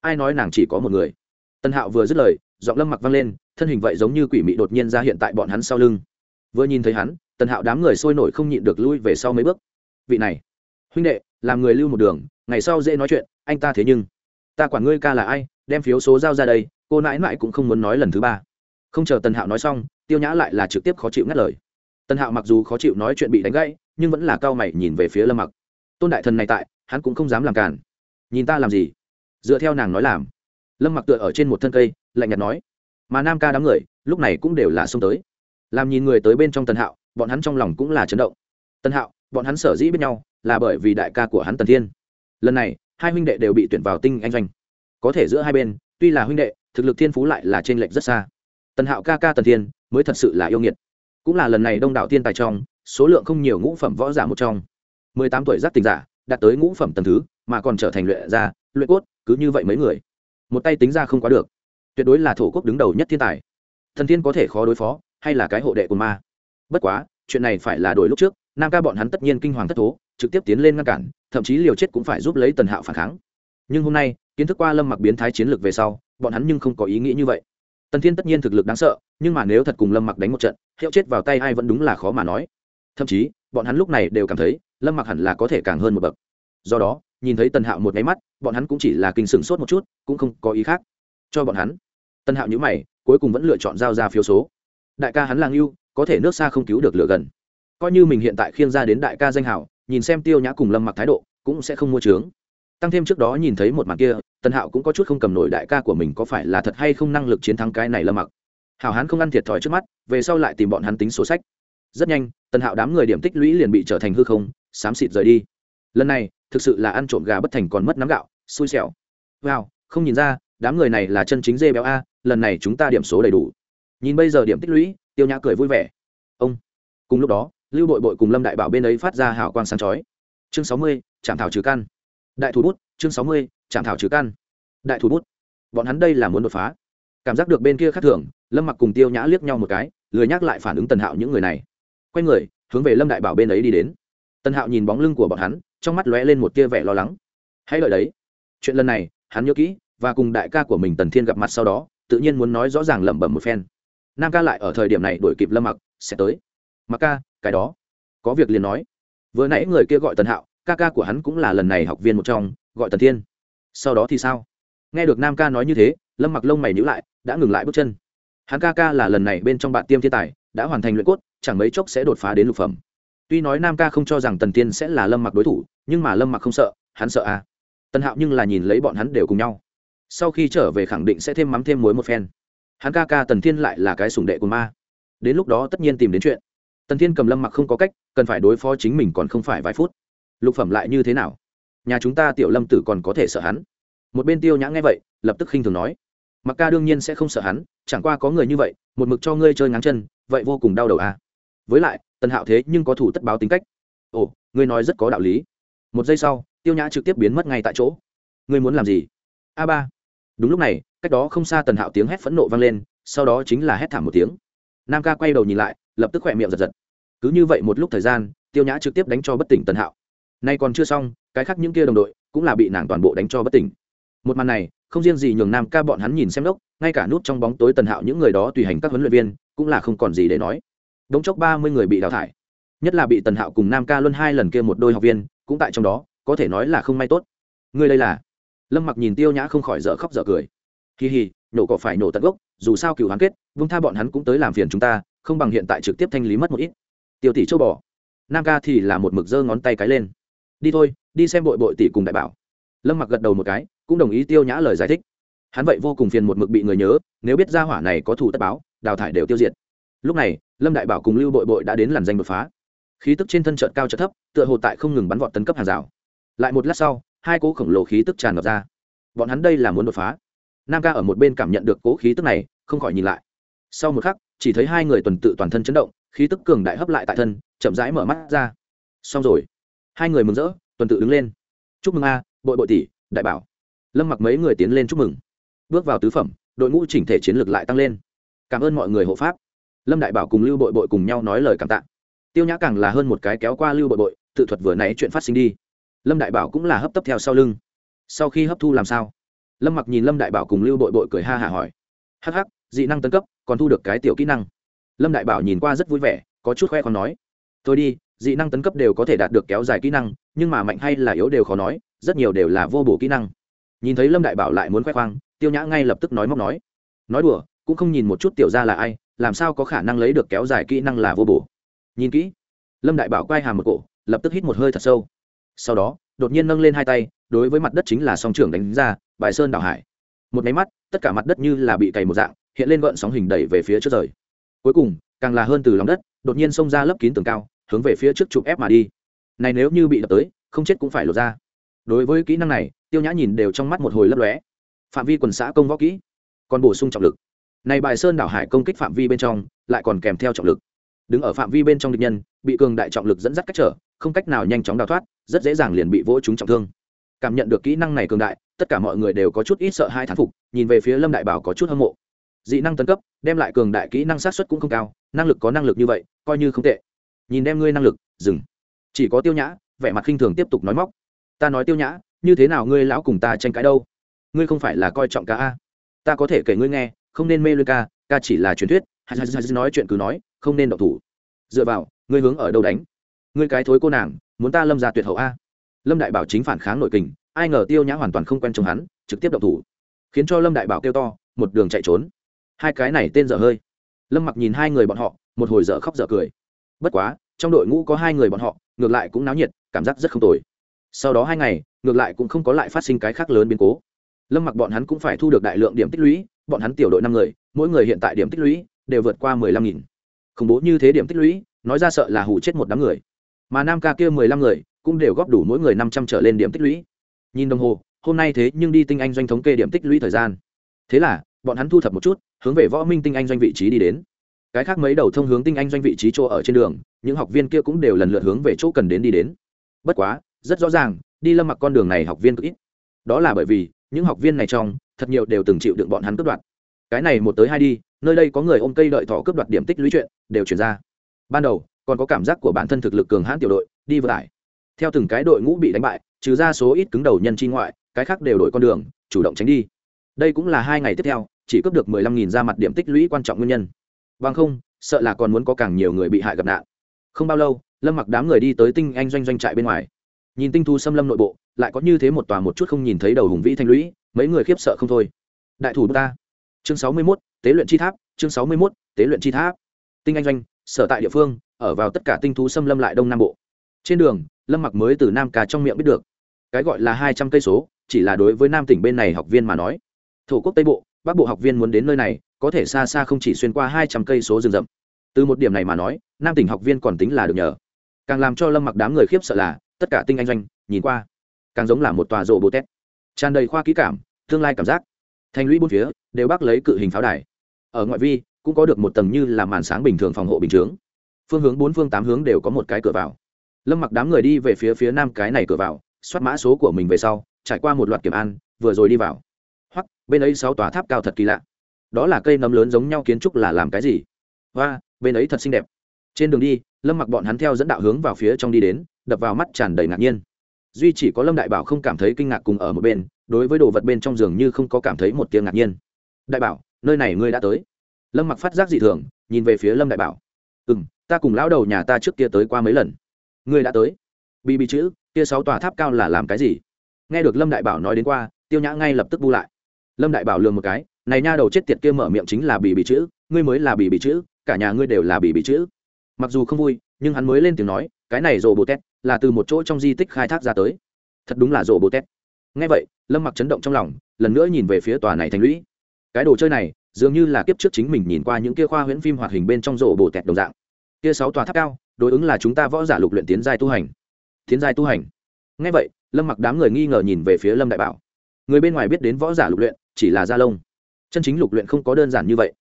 Ai nói nàng chỉ có một người? Tân hạo vừa dứt lời, giọng lâm mặc vang lên, thân hình vậy giống như quỷ mị đột nhiên ra hiện tại bọn hắn sau lưng. Vừa nhìn thấy hắn tần hạo đám người sôi nổi không nhịn được lui về sau mấy bước. Vị này, huynh đệ làm người lưu một đường, ngày sau dễ nói chuyện, anh ta thế nhưng, ta quản ngươi ca là ai, đem phiếu số giao ra đây, cô nãi mãi cũng không muốn nói lần thứ ba. Không chờ tần hạo nói xong, tiêu nhã lại là trực tiếp khó chịu ngắt lời. Tần hạo mặc dù khó chịu nói chuyện bị đánh gãy, nhưng vẫn là cao mày nhìn về phía lâm mặc. Tôn đại thần này tại, hắn cũng không dám làm cản nhìn ta làm gì? Dựa theo nàng nói làm. Lâm mặc tựa ở trên một thân cây, lạnh nhạt nói. Mà nam ca đám người, lúc này cũng đều là xông tới. Làm nhìn người tới bên trong tần hạo, bọn hắn trong lòng cũng là chấn động. Tần hạo bọn hắn sở dĩ biết nhau là bởi vì đại ca của hắn tần thiên. Lần này, hai huynh đệ đều bị tuyển vào tinh anh doanh. Có thể giữa hai bên, tuy là huynh đệ, thực lực thiên phú lại là t r ê n lệch rất xa. Tần hạo ca ca tần thiên mới thật sự là yêu nghiệt. Cũng là lần này đông đảo thiên tài trong, số lượng không nhiều ngũ phẩm võ giả một trong. Mười tám tuổi giác tình giả, đạt tới ngũ phẩm tần thứ, mà còn trở thành luyện gia, luyện cốt, cứ như vậy mấy người. Một tay tính ra không quá được. Tuyệt đối là thổ quốc đứng đầu nhất thiên tài. Thần thiên có thể khó đối phó, hay là cái hộ đệ của ma. Bất quá chuyện này phải là đổi lúc trước, nam ca bọn hắn tất nhiên kinh hoàng thất thố, trực tiếp tiến lên ngăn cản, thậm chí liều chết cũng phải giúp lấy tần hạo phản kháng. Nhưng hôm nay, kiến thức qua lâm mặc biến thái chiến lược về sau, bọn hắn nhưng không có ý nghĩ như vậy. Tần thiên tất nhiên thực lực đáng sợ, nhưng mà nếu thật cùng lâm mặc đánh một trận, hiệu chết vào tay ai vẫn đúng là khó mà nói. Thậm chí, bọn hắn lúc này đều cảm thấy, lâm mặc hẳn là có thể càng hơn một bậc. Do đó, nhìn thấy tần hạo một nháy mắt, bọn hắn cũng chỉ là kinh sửng sốt một chút, cũng không có ý khác. Cho bọn hắn. Tần hạo nhữ mày, cuối cùng vẫn lựa chọn giao ra phiếu số. Đại ca hắn là ngưu có thể nước xa không cứu được lửa gần. Coi như mình hiện tại khiêng ra đến đại ca danh hảo, nhìn xem tiêu nhã cùng lâm mặc thái độ, cũng sẽ không mua trướng tăng thêm trước đó nhìn thấy một màn kia, tần hạo cũng có chút không cầm nổi đại ca của mình có phải là thật hay không năng lực chiến thắng cái này lâm mặc. Hảo hán không ăn thiệt thòi trước mắt, về sau lại tìm bọn hắn tính sổ sách. Rất nhanh, tần hạo đám người điểm tích lũy liền bị trở thành hư không, xám xịt rời đi. Lần này, thực sự là ăn trộm gà bất thành còn mất nắm gạo, xui xẻo. Wow, không nhìn ra, đám người này là chân chính dê béo a, lần này chúng ta điểm số đầy đủ nhìn bây giờ điểm tích lũy, tiêu nhã cười vui vẻ. Ông, cùng lúc đó, lưu bội bội cùng lâm đại bảo bên ấy phát ra hào quang sáng chói. Chương sáu mươi chạm thảo trừ căn. Đại thủ bút, chương sáu mươi chạm thảo trừ căn. Đại thủ bút. Bọn hắn đây là muốn đột phá. Cảm giác được bên kia khác thường, lâm mặc cùng tiêu nhã liếc nhau một cái, lười nhắc lại phản ứng tần hạo những người này. Quay người, hướng về lâm đại bảo bên ấy đi đến. Tần hạo nhìn bóng lưng của bọn hắn, trong mắt lóe lên một tia vẻ lo lắng. Hãy lợi đấy. Chuyện lần này, hắn nhớ kỹ, và cùng đại ca của mình tần thiên gặp mặt sau đó, tự nhiên muốn nói rõ ràng lẩm bẩm một phen nam ca lại ở thời điểm này đổi kịp lâm mặc, sẽ tới. Mặc ca, cái đó. Có việc liền nói. Vừa nãy người kia gọi tần hạo, ca ca của hắn cũng là lần này học viên một trong, gọi tần thiên. Sau đó thì sao? Nghe được nam ca nói như thế, lâm mặc lông mày nhữ lại, đã ngừng lại bước chân. Hắn ca ca là lần này bên trong bạn tiêm thiên tài, đã hoàn thành luyện cốt, chẳng mấy chốc sẽ đột phá đến lục phẩm. Tuy nói nam ca không cho rằng tần tiên sẽ là lâm mặc đối thủ, nhưng mà lâm mặc không sợ, hắn sợ à. Tần hạo nhưng là nhìn lấy bọn hắn đều cùng nhau. Sau khi trở về khẳng định sẽ thêm mắm thêm muối một phen hắn ca ca tần thiên lại là cái sùng đệ của ma. Đến lúc đó tất nhiên tìm đến chuyện. Tần thiên cầm lâm mặc không có cách, cần phải đối phó chính mình còn không phải vài phút. Lục phẩm lại như thế nào? Nhà chúng ta tiểu lâm tử còn có thể sợ hắn. Một bên tiêu nhã nghe vậy, lập tức khinh thường nói. Mặc ca đương nhiên sẽ không sợ hắn, chẳng qua có người như vậy, một mực cho ngươi chơi ngắn chân, vậy vô cùng đau đầu à. Với lại, tần hạo thế nhưng có thủ tất báo tính cách. Ồ, ngươi nói rất có đạo lý. Một giây sau, tiêu nhã trực tiếp biến mất ngay tại chỗ. Ngươi muốn làm gì? A ba. Đúng lúc này cách đó không xa tần hạo tiếng hét phẫn nộ vang lên, sau đó chính là hét thảm một tiếng. Nam ca quay đầu nhìn lại, lập tức khỏe miệng giật giật. Cứ như vậy một lúc thời gian, tiêu nhã trực tiếp đánh cho bất tỉnh tần hạo. Nay còn chưa xong, cái khác những kia đồng đội cũng là bị nàng toàn bộ đánh cho bất tỉnh. Một màn này, không riêng gì nhường nam ca bọn hắn nhìn xem đốc, ngay cả nút trong bóng tối tần hạo những người đó tùy hành các huấn luyện viên, cũng là không còn gì để nói. Đống chốc ba mươi người bị đào thải. Nhất là bị tần hạo cùng nam ca luân hai lần kia một đôi học viên, cũng tại trong đó, có thể nói là không may tốt. Ngươi đây là? Lâm mặc nhìn tiêu nhã không khỏi dở khóc dở cười kỳ hì nổ cỏ phải nổ tận gốc dù sao cựu hắn kết vung tha bọn hắn cũng tới làm phiền chúng ta không bằng hiện tại trực tiếp thanh lý mất một ít. Tiêu tỷ châu bỏ, nam ca thì là một mực giơ ngón tay cái lên. Đi thôi đi xem bội bội tỷ cùng đại bảo. Lâm mặc gật đầu một cái cũng đồng ý tiêu nhã lời giải thích. Hắn vậy vô cùng phiền một mực bị người nhớ nếu biết ra hỏa này có thủ tất báo đào thải đều tiêu diệt. Lúc này lâm đại bảo cùng lưu bội bội đã đến làn danh đột phá. Khí tức trên thân trận cao trận thấp tựa hồ tại không ngừng bắn vọt tấn cấp hàng rào. Lại một lát sau hai cỗ khổng lồ khí tức tràn ngập ra. Bọn hắn đây là muốn đột phá nam ca ở một bên cảm nhận được cố khí tức này, không khỏi nhìn lại. Sau một khắc, chỉ thấy hai người tuần tự toàn thân chấn động, khí tức cường đại hấp lại tại thân, chậm rãi mở mắt ra. Xong rồi. Hai người mừng rỡ, tuần tự đứng lên. Chúc mừng a, bội bội tỷ, đại bảo. Lâm mặc mấy người tiến lên chúc mừng. Bước vào tứ phẩm, đội ngũ chỉnh thể chiến lược lại tăng lên. Cảm ơn mọi người hộ pháp. Lâm đại bảo cùng lưu bội bội cùng nhau nói lời cảm tạ. Tiêu nhã càng là hơn một cái kéo qua lưu bội bội, tự thuật vừa nãy chuyện phát sinh đi. Lâm đại bảo cũng là hấp tấp theo sau lưng. Sau khi hấp thu làm sao? Lâm mặc nhìn lâm đại bảo cùng lưu bội bội cười ha hả hỏi hắc hắc dị năng tấn cấp còn thu được cái tiểu kỹ năng lâm đại bảo nhìn qua rất vui vẻ có chút khoe còn nói thôi đi dị năng tấn cấp đều có thể đạt được kéo dài kỹ năng nhưng mà mạnh hay là yếu đều khó nói rất nhiều đều là vô bổ kỹ năng nhìn thấy lâm đại bảo lại muốn khoe khoang tiêu nhã ngay lập tức nói móc nói nói đùa cũng không nhìn một chút tiểu ra là ai làm sao có khả năng lấy được kéo dài kỹ năng là vô bổ nhìn kỹ lâm đại bảo quay hàm một cổ lập tức hít một hơi thật sâu sau đó đột nhiên nâng lên hai tay đối với mặt đất chính là song trưởng đánh ra, bài sơn đảo hải. Một máy mắt, tất cả mặt đất như là bị cày một dạng, hiện lên gợn sóng hình đẩy về phía trước rời. Cuối cùng, càng là hơn từ lòng đất, đột nhiên xông ra lấp kín tường cao, hướng về phía trước chụp ép mà đi. Này nếu như bị đập tới, không chết cũng phải lột ra. Đối với kỹ năng này, tiêu nhã nhìn đều trong mắt một hồi lấp lóe. Phạm vi quần xã công võ kỹ, còn bổ sung trọng lực. Này bài sơn đảo hải công kích phạm vi bên trong, lại còn kèm theo trọng lực. Đứng ở phạm vi bên trong địch nhân, bị cường đại trọng lực dẫn dắt cách trở, không cách nào nhanh chóng đào thoát, rất dễ dàng liền bị vỗ chúng trọng thương cảm nhận được kỹ năng này cường đại, tất cả mọi người đều có chút ít sợ hai thán phục, nhìn về phía lâm đại bảo có chút hâm mộ. Dị năng tấn cấp, đem lại cường đại kỹ năng sát xuất cũng không cao, năng lực có năng lực như vậy, coi như không tệ. Nhìn đem ngươi năng lực, dừng. Chỉ có tiêu nhã, vẻ mặt khinh thường tiếp tục nói móc. Ta nói tiêu nhã, như thế nào ngươi lão cùng ta tranh cãi đâu? Ngươi không phải là coi trọng ca a? Ta có thể kể ngươi nghe, không nên mê luyên ca ca chỉ là truyền thuyết. Hay nói chuyện cứ nói, không nên độc thủ. Dựa vào, ngươi hướng ở đâu đánh? Ngươi cái thối cô nàng, muốn ta lâm ra tuyệt hậu a? Lâm đại bảo chính phản kháng nội kình, ai ngờ tiêu nhã hoàn toàn không quen trong hắn, trực tiếp động thủ, khiến cho lâm đại bảo kêu to, một đường chạy trốn. Hai cái này tên dở hơi. Lâm mặc nhìn hai người bọn họ, một hồi dở khóc dở cười. Bất quá, trong đội ngũ có hai người bọn họ, ngược lại cũng náo nhiệt, cảm giác rất không tồi. Sau đó hai ngày, ngược lại cũng không có lại phát sinh cái khác lớn biến cố. Lâm mặc bọn hắn cũng phải thu được đại lượng điểm tích lũy, bọn hắn tiểu đội năm người, mỗi người hiện tại điểm tích lũy đều vượt qua mười lăm nghìn. Khủng bố như thế điểm tích lũy, nói ra sợ là hủ chết một đám người. Mà nam ca kia mười lăm người cũng đều góp đủ mỗi người năm trăm trở lên điểm tích lũy. Nhìn đồng hồ, hôm nay thế nhưng đi tinh anh doanh thống kê điểm tích lũy thời gian. Thế là, bọn hắn thu thập một chút, hướng về võ minh tinh anh doanh vị trí đi đến. Cái khác mấy đầu thông hướng tinh anh doanh vị trí chỗ ở trên đường, những học viên kia cũng đều lần lượt hướng về chỗ cần đến đi đến. Bất quá, rất rõ ràng, đi lâm mặc con đường này học viên cực ít. Đó là bởi vì, những học viên này trong, thật nhiều đều từng chịu đựng bọn hắn cướp đoạt. Cái này một tới hai đi, nơi đây có người ôm cây đợi thỏ cướp đoạt điểm tích lũy chuyện, đều chuyển ra. Ban đầu, còn có cảm giác của bản thân thực lực cường hãn tiểu đội, đi vừa lại theo từng cái đội ngũ bị đánh bại trừ ra số ít cứng đầu nhân chi ngoại cái khác đều đổi con đường chủ động tránh đi. Đây cũng là hai ngày tiếp theo chỉ cướp được mười lăm nghìn ra mặt điểm tích lũy quan trọng nguyên nhân. Bằng không sợ là còn muốn có càng nhiều người bị hại gặp nạn. Không bao lâu lâm mặc đám người đi tới tinh anh doanh doanh trại bên ngoài. Nhìn tinh thu xâm lâm nội bộ lại có như thế một tòa một chút không nhìn thấy đầu hùng vĩ thanh lũy mấy người khiếp sợ không thôi. Đại thủ ta. Chương sáu mươi 61, tế luyện chi tháp chương sáu mươi 61, tế luyện chi tháp. Tinh anh doanh sở tại địa phương ở vào tất cả tinh thú xâm lâm lại đông nam bộ. Trên đường lâm mặc mới từ nam ca trong miệng biết được. Cái gọi là hai trăm cây số, chỉ là đối với nam tỉnh bên này học viên mà nói. Thổ quốc tây bộ, bắc bộ học viên muốn đến nơi này, có thể xa xa không chỉ xuyên qua hai trăm cây số rừng rậm. Từ một điểm này mà nói, nam tỉnh học viên còn tính là được nhờ. Càng làm cho lâm mặc đám người khiếp sợ là, tất cả tinh anh doanh, nhìn qua, càng giống là một tòa rộ bồ tét tràn đầy khoa kỹ cảm, tương lai cảm giác. Thành lũy bốn phía, đều bắc lấy cự hình pháo đài. Ở ngoại vi, cũng có được một tầng như là màn sáng bình thường phòng hộ bình chướng. Phương hướng bốn, phương tám hướng đều có một cái cửa vào lâm mặc đám người đi về phía phía nam cái này cửa vào soát mã số của mình về sau, trải qua một loạt kiểm an, vừa rồi đi vào. Hoặc bên ấy sáu tòa tháp cao thật kỳ lạ. Đó là cây nấm lớn giống nhau kiến trúc là làm cái gì? Và bên ấy thật xinh đẹp. Trên đường đi, lâm mặc bọn hắn theo dẫn đạo hướng vào phía trong đi đến, đập vào mắt tràn đầy ngạc nhiên. Duy chỉ có lâm đại bảo không cảm thấy kinh ngạc cùng ở một bên, đối với đồ vật bên trong giường như không có cảm thấy một tiếng ngạc nhiên. Đại bảo, nơi này ngươi đã tới. Lâm mặc phát giác dị thường, nhìn về phía lâm đại bảo. Ừ m ta cùng lão đầu nhà ta trước kia tới qua mấy lần ngươi đã tới. Bị bị chữ, kia sáu tòa tháp cao là làm cái gì? Nghe được lâm đại bảo nói đến qua, tiêu nhã ngay lập tức bu lại. Lâm đại bảo lường một cái, này nha đầu chết tiệt kia mở miệng chính là bị bị chữ, ngươi mới là bị bị chữ, cả nhà ngươi đều là bị bị chữ. Mặc dù không vui, nhưng hắn mới lên tiếng nói, cái này rồ bồ tét là từ một chỗ trong di tích khai thác ra tới. Thật đúng là rồ bồ tét. Nghe vậy, lâm mặc chấn động trong lòng, lần nữa nhìn về phía tòa này thành lũy. Cái đồ chơi này, dường như là kiếp trước chính mình nhìn qua những kia khoa huyễn phim hoạt hình bên trong rổ bồ tẹt đồng dạng. Kia sáu tòa tháp cao đối ứng là chúng ta võ giả lục luyện tiến giai tu hành. Tiến giai tu hành. Ngay vậy, lâm mặc đám người nghi ngờ nhìn về phía lâm đại bảo. Người bên ngoài biết đến võ giả lục luyện, chỉ là gia lông chân chính lục luyện không có đơn giản như vậy.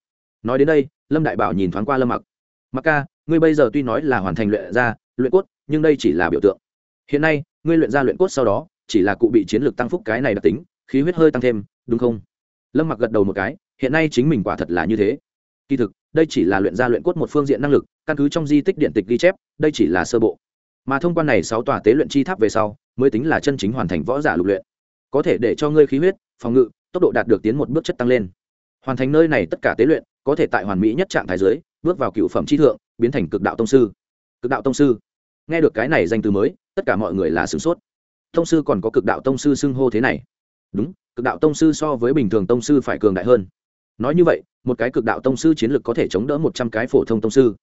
Nói đến đây, lâm đại bảo nhìn thoáng qua lâm mặc. Mặc ca, ngươi bây giờ tuy nói là hoàn thành luyện ra, luyện cốt, nhưng đây chỉ là biểu tượng. Hiện nay, ngươi luyện ra luyện cốt sau đó, chỉ là cụ bị chiến lược tăng phúc cái này đặc tính, khí huyết hơi tăng thêm, đúng không? Lâm mặc gật đầu một cái, hiện nay chính mình quả thật là như thế. Kỳ thực đây chỉ là luyện ra luyện cốt một phương diện năng lực, căn cứ trong di tích điện tịch ghi chép, đây chỉ là sơ bộ. Mà thông quan này sáu tòa tế luyện chi tháp về sau, mới tính là chân chính hoàn thành võ giả lục luyện. Có thể để cho ngươi khí huyết, phòng ngự, tốc độ đạt được tiến một bước chất tăng lên. Hoàn thành nơi này tất cả tế luyện, có thể tại hoàn mỹ nhất trạng thái giới bước vào cựu phẩm chi thượng, biến thành cực đạo tông sư. Cực đạo tông sư. Nghe được cái này danh từ mới, tất cả mọi người là sửng sốt. Tông sư còn có cực đạo tông sư xưng hô thế này. Đúng, cực đạo tông sư so với bình thường tông sư phải cường đại hơn. Nói như vậy một cái cực đạo tông sư chiến lược có thể chống đỡ một trăm cái phổ thông tông sư.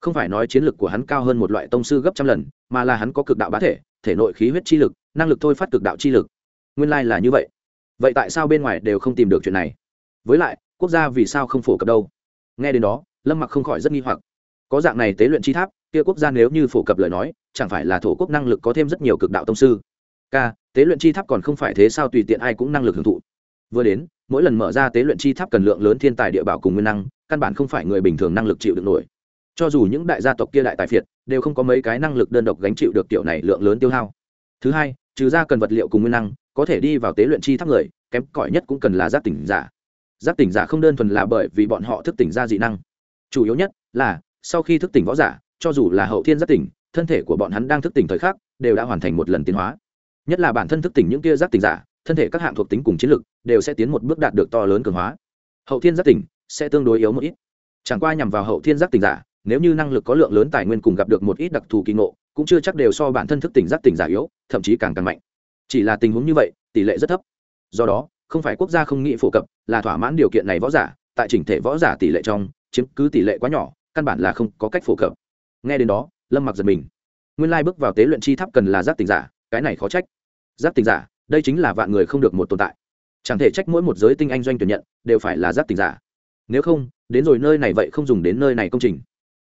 Không phải nói chiến lược của hắn cao hơn một loại tông sư gấp trăm lần, mà là hắn có cực đạo bá thể thể nội khí huyết chi lực, năng lực thôi phát cực đạo chi lực. Nguyên lai、like、là như vậy. Vậy tại sao bên ngoài đều không tìm được chuyện này? Với lại, quốc gia vì sao không phổ cập đâu? Nghe đến đó, lâm mặc không khỏi rất nghi hoặc. Có dạng này tế luyện chi tháp, kia quốc gia nếu như phổ cập lời nói, chẳng phải là thổ quốc năng lực có thêm rất nhiều cực đạo tông sư? K tế luyện chi tháp còn không phải thế sao tùy tiện ai cũng năng lực hưởng thụ? Vừa đến, mỗi lần mở ra tế luyện chi tháp cần lượng lớn thiên tài địa bảo cùng nguyên năng, căn bản không phải người bình thường năng lực chịu được nổi. Cho dù những đại gia tộc kia đại tài phiệt, đều không có mấy cái năng lực đơn độc gánh chịu được kiểu này lượng lớn tiêu hao. Thứ hai, trừ ra cần vật liệu cùng nguyên năng, có thể đi vào tế luyện chi tháp người, kém cỏi nhất cũng cần là giác tỉnh giả. Giác tỉnh giả không đơn thuần là bởi vì bọn họ thức tỉnh ra dị năng. Chủ yếu nhất là, sau khi thức tỉnh võ giả, cho dù là hậu thiên giác tỉnh, thân thể của bọn hắn đang thức tỉnh thời khắc, đều đã hoàn thành một lần tiến hóa. Nhất là bản thân thức tỉnh những kia giác tỉnh giả thân thể các hạng thuộc tính cùng chiến lực đều sẽ tiến một bước đạt được to lớn cường hóa. Hậu thiên giác tỉnh sẽ tương đối yếu một ít. Chẳng qua nhằm vào hậu thiên giác tỉnh giả, nếu như năng lực có lượng lớn tài nguyên cùng gặp được một ít đặc thù kỳ ngộ, cũng chưa chắc đều so bản thân thức tỉnh giác tỉnh giả yếu, thậm chí càng càng mạnh. Chỉ là tình huống như vậy, tỷ lệ rất thấp. Do đó, không phải quốc gia không nghĩ phổ cập là thỏa mãn điều kiện này võ giả, tại chỉnh thể võ giả tỷ lệ trong, chiếm cứ tỷ lệ quá nhỏ, căn bản là không có cách phổ cập. Nghe đến đó, lâm mặc giật mình. Nguyên lai bước vào tế luyện chi tháp cần là giác tỉnh giả, cái này khó trách. Giác tỉnh giả đây chính là vạn người không được một tồn tại. Chẳng thể trách mỗi một giới tinh anh doanh tuyển nhận đều phải là giác tình giả. Nếu không, đến rồi nơi này vậy không dùng đến nơi này công trình.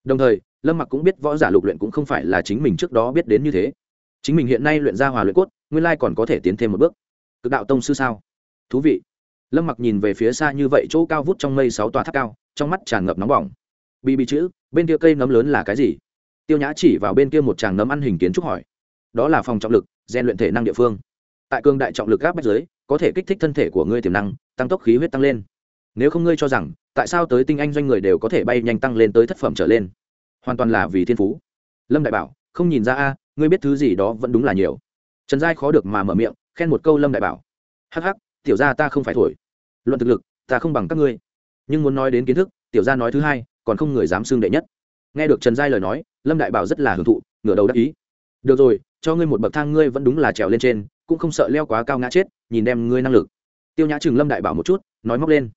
Đồng thời, lâm mặc cũng biết võ giả lục luyện cũng không phải là chính mình trước đó biết đến như thế. Chính mình hiện nay luyện ra hòa luyện cốt, nguyên lai còn có thể tiến thêm một bước. Cực đạo tông sư sao? Thú vị. Lâm mặc nhìn về phía xa như vậy chỗ cao vút trong mây sáu tòa tháp cao, trong mắt tràn ngập nóng bỏng. Bị bị chữ, bên kia cây nấm lớn là cái gì? Tiêu nhã chỉ vào bên kia một tràng nấm ăn hình kiến trúc hỏi. Đó là phòng trọng lực gian luyện thể năng địa phương tại cương đại trọng lực gáp bách giới có thể kích thích thân thể của ngươi tiềm năng, tăng tốc khí huyết tăng lên. Nếu không ngươi cho rằng, tại sao tới tinh anh doanh người đều có thể bay nhanh tăng lên tới thất phẩm trở lên? Hoàn toàn là vì thiên phú. Lâm đại bảo, không nhìn ra a, ngươi biết thứ gì đó vẫn đúng là nhiều. Trần giai khó được mà mở miệng, khen một câu lâm đại bảo. Hắc hắc, tiểu gia ta không phải thổi. Luận thực lực, ta không bằng các ngươi. Nhưng muốn nói đến kiến thức, tiểu gia nói thứ hai, còn không người dám xưng đệ nhất. Nghe được trần giai lời nói, lâm đại bảo rất là hưởng thụ, ngửa đầu đắc ý. Được rồi, cho ngươi một bậc thang ngươi vẫn đúng là trèo lên trên cũng không sợ leo quá cao ngã chết, nhìn đem ngươi năng lực. Tiêu nhã chừng lâm đại bảo một chút, nói móc lên.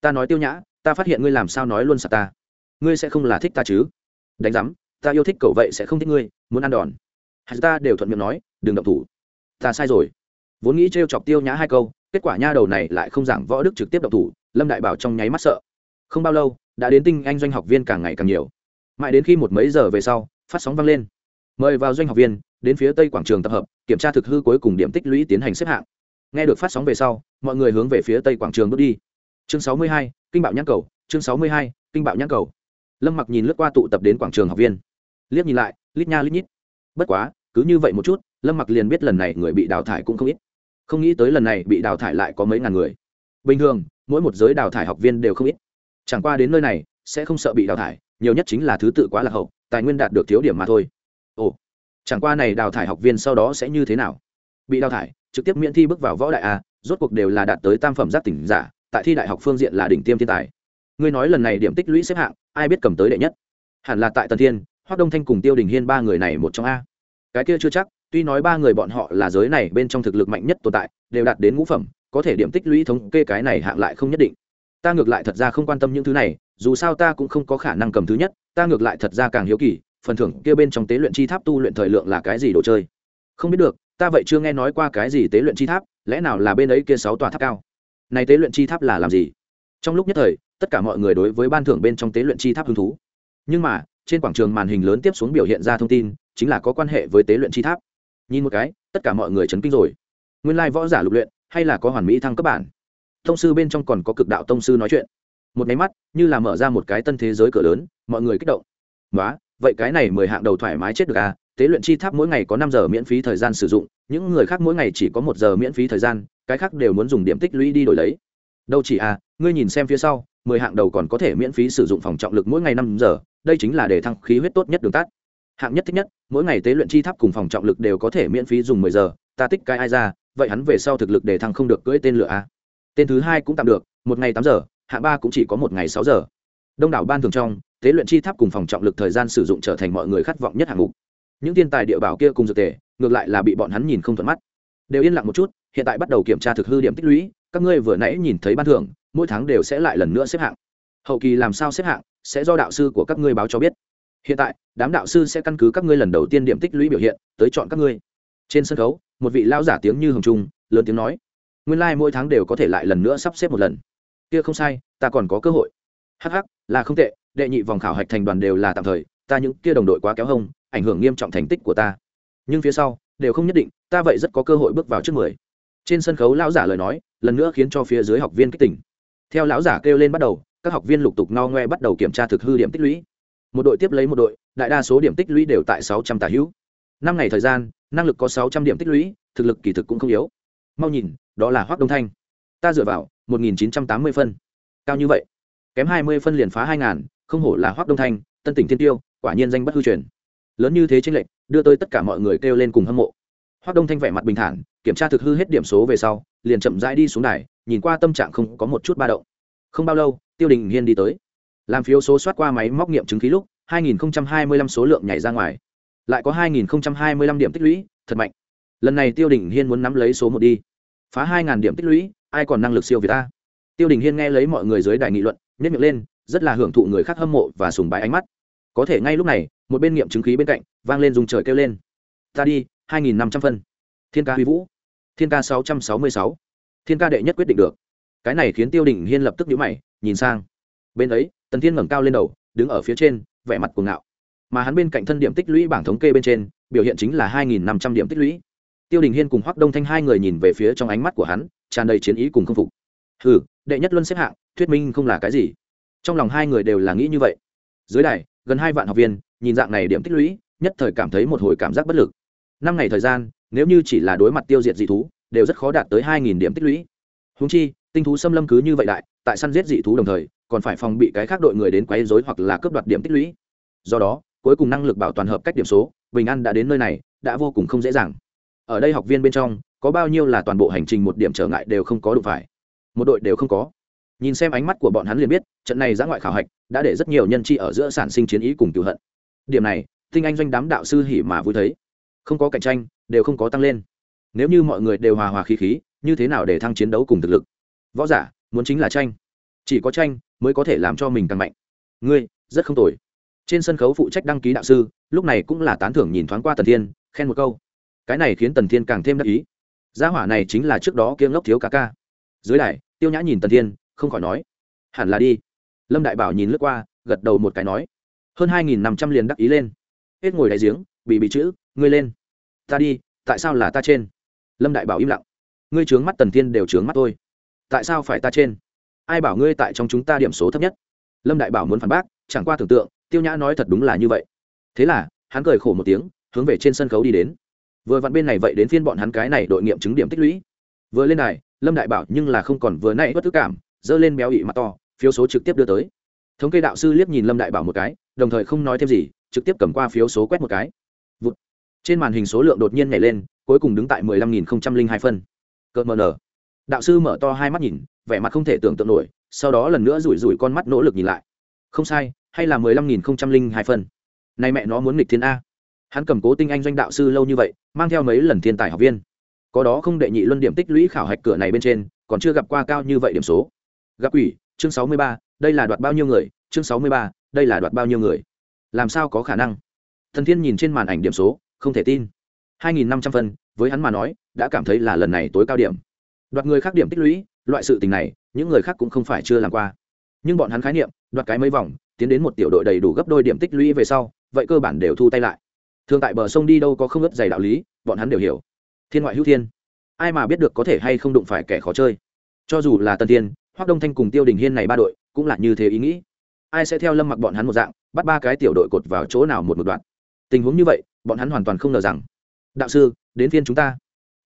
Ta nói tiêu nhã, ta phát hiện ngươi làm sao nói luôn sạc ta. Ngươi sẽ không là thích ta chứ? Đánh giám, ta yêu thích cậu vậy sẽ không thích ngươi, muốn ăn đòn. Hạt ta đều thuận miệng nói, đừng động thủ. Ta sai rồi. Vốn nghĩ t chọc tiêu nhã hai câu, kết quả nha đầu này lại không giảng võ đức trực tiếp động thủ, lâm đại bảo trong nháy mắt sợ. Không bao lâu, đã đến tinh anh doanh học viên càng ngày càng nhiều. Mãi đến khi một mấy giờ về sau, phát sóng vang lên mời vào doanh học viên, đến phía tây quảng trường tập hợp, kiểm tra thực hư cuối cùng điểm tích lũy tiến hành xếp hạng. Nghe được phát sóng về sau, mọi người hướng về phía tây quảng trường bước đi. Chương sáu mươi hai, kinh bạo nhãn cầu, chương sáu mươi hai, kinh bạo nhãn cầu. Lâm mặc nhìn lướt qua tụ tập đến quảng trường học viên. Liếc nhìn lại, lít nha lít nhít. Bất quá, cứ như vậy một chút, lâm mặc liền biết lần này người bị đào thải cũng không ít. Không nghĩ tới lần này bị đào thải lại có mấy ngàn người. Bình thường, mỗi một giới đào thải học viên đều không ít. Chẳng qua đến nơi này, sẽ không sợ bị đào thải, nhiều nhất chính là thứ tự quá lạc hậu, tài nguyên đạt được thiếu điểm mà thôi ồ, chẳng qua này đào thải học viên sau đó sẽ như thế nào? Bị đào thải, trực tiếp miễn thi bước vào võ đại a, rốt cuộc đều là đạt tới tam phẩm giác tỉnh giả, tại thi đại học phương diện là đỉnh tiêm thiên tài. Ngươi nói lần này điểm tích lũy xếp hạng, ai biết cầm tới đệ nhất? Hẳn là tại tần thiên hoác đông thanh cùng tiêu đình hiên ba người này một trong a. Cái kia chưa chắc, tuy nói ba người bọn họ là giới này bên trong thực lực mạnh nhất tồn tại, đều đạt đến ngũ phẩm, có thể điểm tích lũy thống kê cái này hạng lại không nhất định. Ta ngược lại thật ra không quan tâm những thứ này, dù sao ta cũng không có khả năng cầm thứ nhất, ta ngược lại thật ra càng hiếu kỳ phần thưởng kia bên trong tế luyện chi tháp tu luyện thời lượng là cái gì đồ chơi? Không biết được, ta vậy chưa nghe nói qua cái gì tế luyện chi tháp, lẽ nào là bên ấy kia sáu tòa tháp cao? Này tế luyện chi tháp là làm gì? Trong lúc nhất thời, tất cả mọi người đối với ban thưởng bên trong tế luyện chi tháp hứng thú. Nhưng mà, trên quảng trường màn hình lớn tiếp xuống biểu hiện ra thông tin, chính là có quan hệ với tế luyện chi tháp. Nhìn một cái, tất cả mọi người chấn kinh rồi. Nguyên lai võ giả lục luyện, hay là có hoàn mỹ thăng cấp bản? Tông sư bên trong còn có cực đạo tông sư nói chuyện. Một máy mắt, như là mở ra một cái tân thế giới cửa lớn, mọi người kích động. Nói vậy cái này mười hạng đầu thoải mái chết được à? Tế luyện chi tháp mỗi ngày có năm giờ miễn phí thời gian sử dụng, những người khác mỗi ngày chỉ có một giờ miễn phí thời gian, cái khác đều muốn dùng điểm tích lũy đi đổi lấy. Đâu chỉ à ngươi nhìn xem phía sau, mười hạng đầu còn có thể miễn phí sử dụng phòng trọng lực mỗi ngày năm giờ, đây chính là để thăng khí huyết tốt nhất đường tắt. Hạng nhất thích nhất, mỗi ngày tế luyện chi tháp cùng phòng trọng lực đều có thể miễn phí dùng mười giờ, ta tích cái ai ra, vậy hắn về sau thực lực để thăng không được cưỡi tên lửa à? Tên thứ hai cũng tạm được, một ngày tám giờ, hạng ba cũng chỉ có một ngày sáu giờ đông đảo ban thường trong, tế luyện chi tháp cùng phòng trọng lực thời gian sử dụng trở thành mọi người khát vọng nhất hạng mục. Những thiên tài địa bảo kia cùng dược tề, ngược lại là bị bọn hắn nhìn không thuận mắt. Đều yên lặng một chút, hiện tại bắt đầu kiểm tra thực hư điểm tích lũy, các ngươi vừa nãy nhìn thấy ban thưởng, mỗi tháng đều sẽ lại lần nữa xếp hạng. Hậu kỳ làm sao xếp hạng, sẽ do đạo sư của các ngươi báo cho biết. Hiện tại, đám đạo sư sẽ căn cứ các ngươi lần đầu tiên điểm tích lũy biểu hiện, tới chọn các ngươi. Trên sân khấu, một vị lao giả tiếng như hồng trung, lớn tiếng nói, nguyên lai、like、mỗi tháng đều có thể lại lần nữa sắp xếp một lần. Kia không sai, ta còn có cơ hội hh là không tệ, đệ nhị vòng khảo hạch thành đoàn đều là tạm thời, ta những kia đồng đội quá kéo hông, ảnh hưởng nghiêm trọng thành tích của ta. Nhưng phía sau, đều không nhất định, ta vậy rất có cơ hội bước vào trước mười. Trên sân khấu lão giả lời nói, lần nữa khiến cho phía dưới học viên kích tỉnh. Theo lão giả kêu lên bắt đầu, các học viên lục tục no ngoe bắt đầu kiểm tra thực hư điểm tích lũy. Một đội tiếp lấy một đội, đại đa số điểm tích lũy đều tại sáu trăm tả hữu. Năm ngày thời gian, năng lực có sáu trăm điểm tích lũy, thực lực kỳ thực cũng không yếu. Mau nhìn, đó là hoác đông thanh. Ta dựa vào một nghìn chín trăm tám mươi phân. Cao như vậy kém hai mươi phân liền phá hai ngàn, không hổ là hoác đông thanh, tân tỉnh thiên tiêu, quả nhiên danh bất hư truyền. Lớn như thế tranh lệch, đưa tới tất cả mọi người kêu lên cùng hâm mộ. Hoác đông thanh vẻ mặt bình thản, kiểm tra thực hư hết điểm số về sau, liền chậm rãi đi xuống đài, nhìn qua tâm trạng không có một chút ba động. Không bao lâu, tiêu đình hiên đi tới. Làm phiếu số soát qua máy móc nghiệm chứng khí lúc 2025 số lượng nhảy ra ngoài. Lại có 2025 điểm tích lũy, thật mạnh. Lần này tiêu đình hiên muốn nắm lấy số một đi. Phá 2.000 điểm tích lũy, ai còn năng lực siêu việt ta? Tiêu đình hiên nghe lấy mọi người dưới đài nghị luận nhét miệng lên, rất là hưởng thụ người khác hâm mộ và sùng bái ánh mắt. Có thể ngay lúc này, một bên nghiệm chứng khí bên cạnh, vang lên dùng trời kêu lên. Ta đi 2.500 phân. Thiên ca huy vũ. Thiên ca 666. thiên ca đệ nhất quyết định được. Cái này khiến tiêu đình hiên lập tức nhíu mày, nhìn sang. Bên ấy, tần thiên ngẩng cao lên đầu, đứng ở phía trên, vẻ mặt cuồng ngạo. Mà hắn bên cạnh thân điểm tích lũy bảng thống kê bên trên, biểu hiện chính là hai nghìn năm trăm điểm tích lũy. Tiêu đình hiên cùng hoắc đông thanh hai người nhìn về phía trong ánh mắt của hắn, tràn đầy chiến ý cùng không phục ừ đệ nhất luân xếp hạng, thuyết minh không là cái gì. Trong lòng hai người đều là nghĩ như vậy. Dưới đài, gần hai vạn học viên, nhìn dạng này điểm tích lũy, nhất thời cảm thấy một hồi cảm giác bất lực. Năm ngày thời gian, nếu như chỉ là đối mặt tiêu diệt dị thú, đều rất khó đạt tới hai nghìn điểm tích lũy. Húng chi, tinh thú xâm lâm cứ như vậy đại, tại săn giết dị thú đồng thời, còn phải phòng bị cái khác đội người đến quấy rối hoặc là cướp đoạt điểm tích lũy. Do đó, cuối cùng năng lực bảo toàn hợp cách điểm số, bình an đã đến nơi này, đã vô cùng không dễ dàng. Ở đây học viên bên trong, có bao nhiêu là toàn bộ hành trình một điểm trở ngại đều không có đủ phải một đội đều không có. Nhìn xem ánh mắt của bọn hắn liền biết, trận này giã ngoại khảo hạch đã để rất nhiều nhân chi ở giữa sản sinh chiến ý cùng cựu hận. Điểm này, tinh anh doanh đám đạo sư hỉ mà vui thấy. Không có cạnh tranh, đều không có tăng lên. Nếu như mọi người đều hòa hòa khí khí, như thế nào để thăng chiến đấu cùng thực lực? Võ giả, muốn chính là tranh. Chỉ có tranh, mới có thể làm cho mình càng mạnh. Ngươi, rất không tồi. Trên sân khấu phụ trách đăng ký đạo sư, lúc này cũng là tán thưởng nhìn thoáng qua tần thiên, khen một câu. Cái này khiến tần thiên càng thêm đắc ý. Gia hỏa này chính là trước đó kiêng ngốc thiếu ca ca. Dưới đài tiêu nhã nhìn tần thiên, không khỏi nói, hẳn là đi. Lâm đại bảo nhìn lướt qua, gật đầu một cái nói, hơn hai nghìn năm trăm liền đắc ý lên. Hết ngồi đại giếng, bị bị chữ, ngươi lên. Ta đi, tại sao là ta trên? Lâm đại bảo im lặng, ngươi trướng mắt tần thiên đều trướng mắt tôi. Tại sao phải ta trên? Ai bảo ngươi tại trong chúng ta điểm số thấp nhất? Lâm đại bảo muốn phản bác, chẳng qua tưởng tượng, tiêu nhã nói thật đúng là như vậy. Thế là, hắn cười khổ một tiếng, hướng về trên sân khấu đi đến. Vừa vặn bên này vậy đến phiên bọn hắn cái này đội nghiệm chứng điểm tích lũy. Vừa lên này lâm đại bảo nhưng là không còn vừa nay bất tức cảm dơ lên béo ị mặt to, phiếu số trực tiếp đưa tới. Thống kê đạo sư liếc nhìn lâm đại bảo một cái, đồng thời không nói thêm gì, trực tiếp cầm qua phiếu số quét một cái. Vụt. trên màn hình số lượng đột nhiên nhảy lên, cuối cùng đứng tại mười lăm nghìn không trăm linh hai phân. Cợt mờ nở đạo sư mở to hai mắt nhìn, vẻ mặt không thể tưởng tượng nổi, sau đó lần nữa rủi rủi con mắt nỗ lực nhìn lại. Không sai, hay là mười lăm nghìn không trăm linh hai phân. Này mẹ nó muốn nghịch thiên a. Hắn cầm cố tinh anh doanh đạo sư lâu như vậy, mang theo mấy lần thiên tài học viên có đó không đệ nhị luân điểm tích lũy khảo hạch cửa này bên trên, còn chưa gặp qua cao như vậy điểm số. Gặp ủy chương sáu mươi ba, đây là đoạt bao nhiêu người? Chương sáu mươi ba, đây là đoạt bao nhiêu người? Làm sao có khả năng? Thần thiên nhìn trên màn ảnh điểm số, không thể tin. hai nghìn năm trăm phân, với hắn mà nói, đã cảm thấy là lần này tối cao điểm. Đoạt người khác điểm tích lũy, loại sự tình này, những người khác cũng không phải chưa làm qua. Nhưng bọn hắn khái niệm, đoạt cái mấy vòng, tiến đến một tiểu đội đầy đủ gấp đôi điểm tích lũy về sau, vậy cơ bản đều thu tay lại. Thường tại bờ sông đi đâu có không ướt dày đạo lý, bọn hắn đều hiểu thiên ngoại hữu thiên. Ai mà biết được có thể hay không đụng phải kẻ khó chơi. Cho dù là tân tiên hoác đông thanh cùng tiêu đình hiên này ba đội, cũng là như thế ý nghĩ. Ai sẽ theo lâm mặc bọn hắn một dạng, bắt ba cái tiểu đội cột vào chỗ nào một một đoạn? Tình huống như vậy, bọn hắn hoàn toàn không ngờ rằng. Đạo sư, đến phiên chúng ta.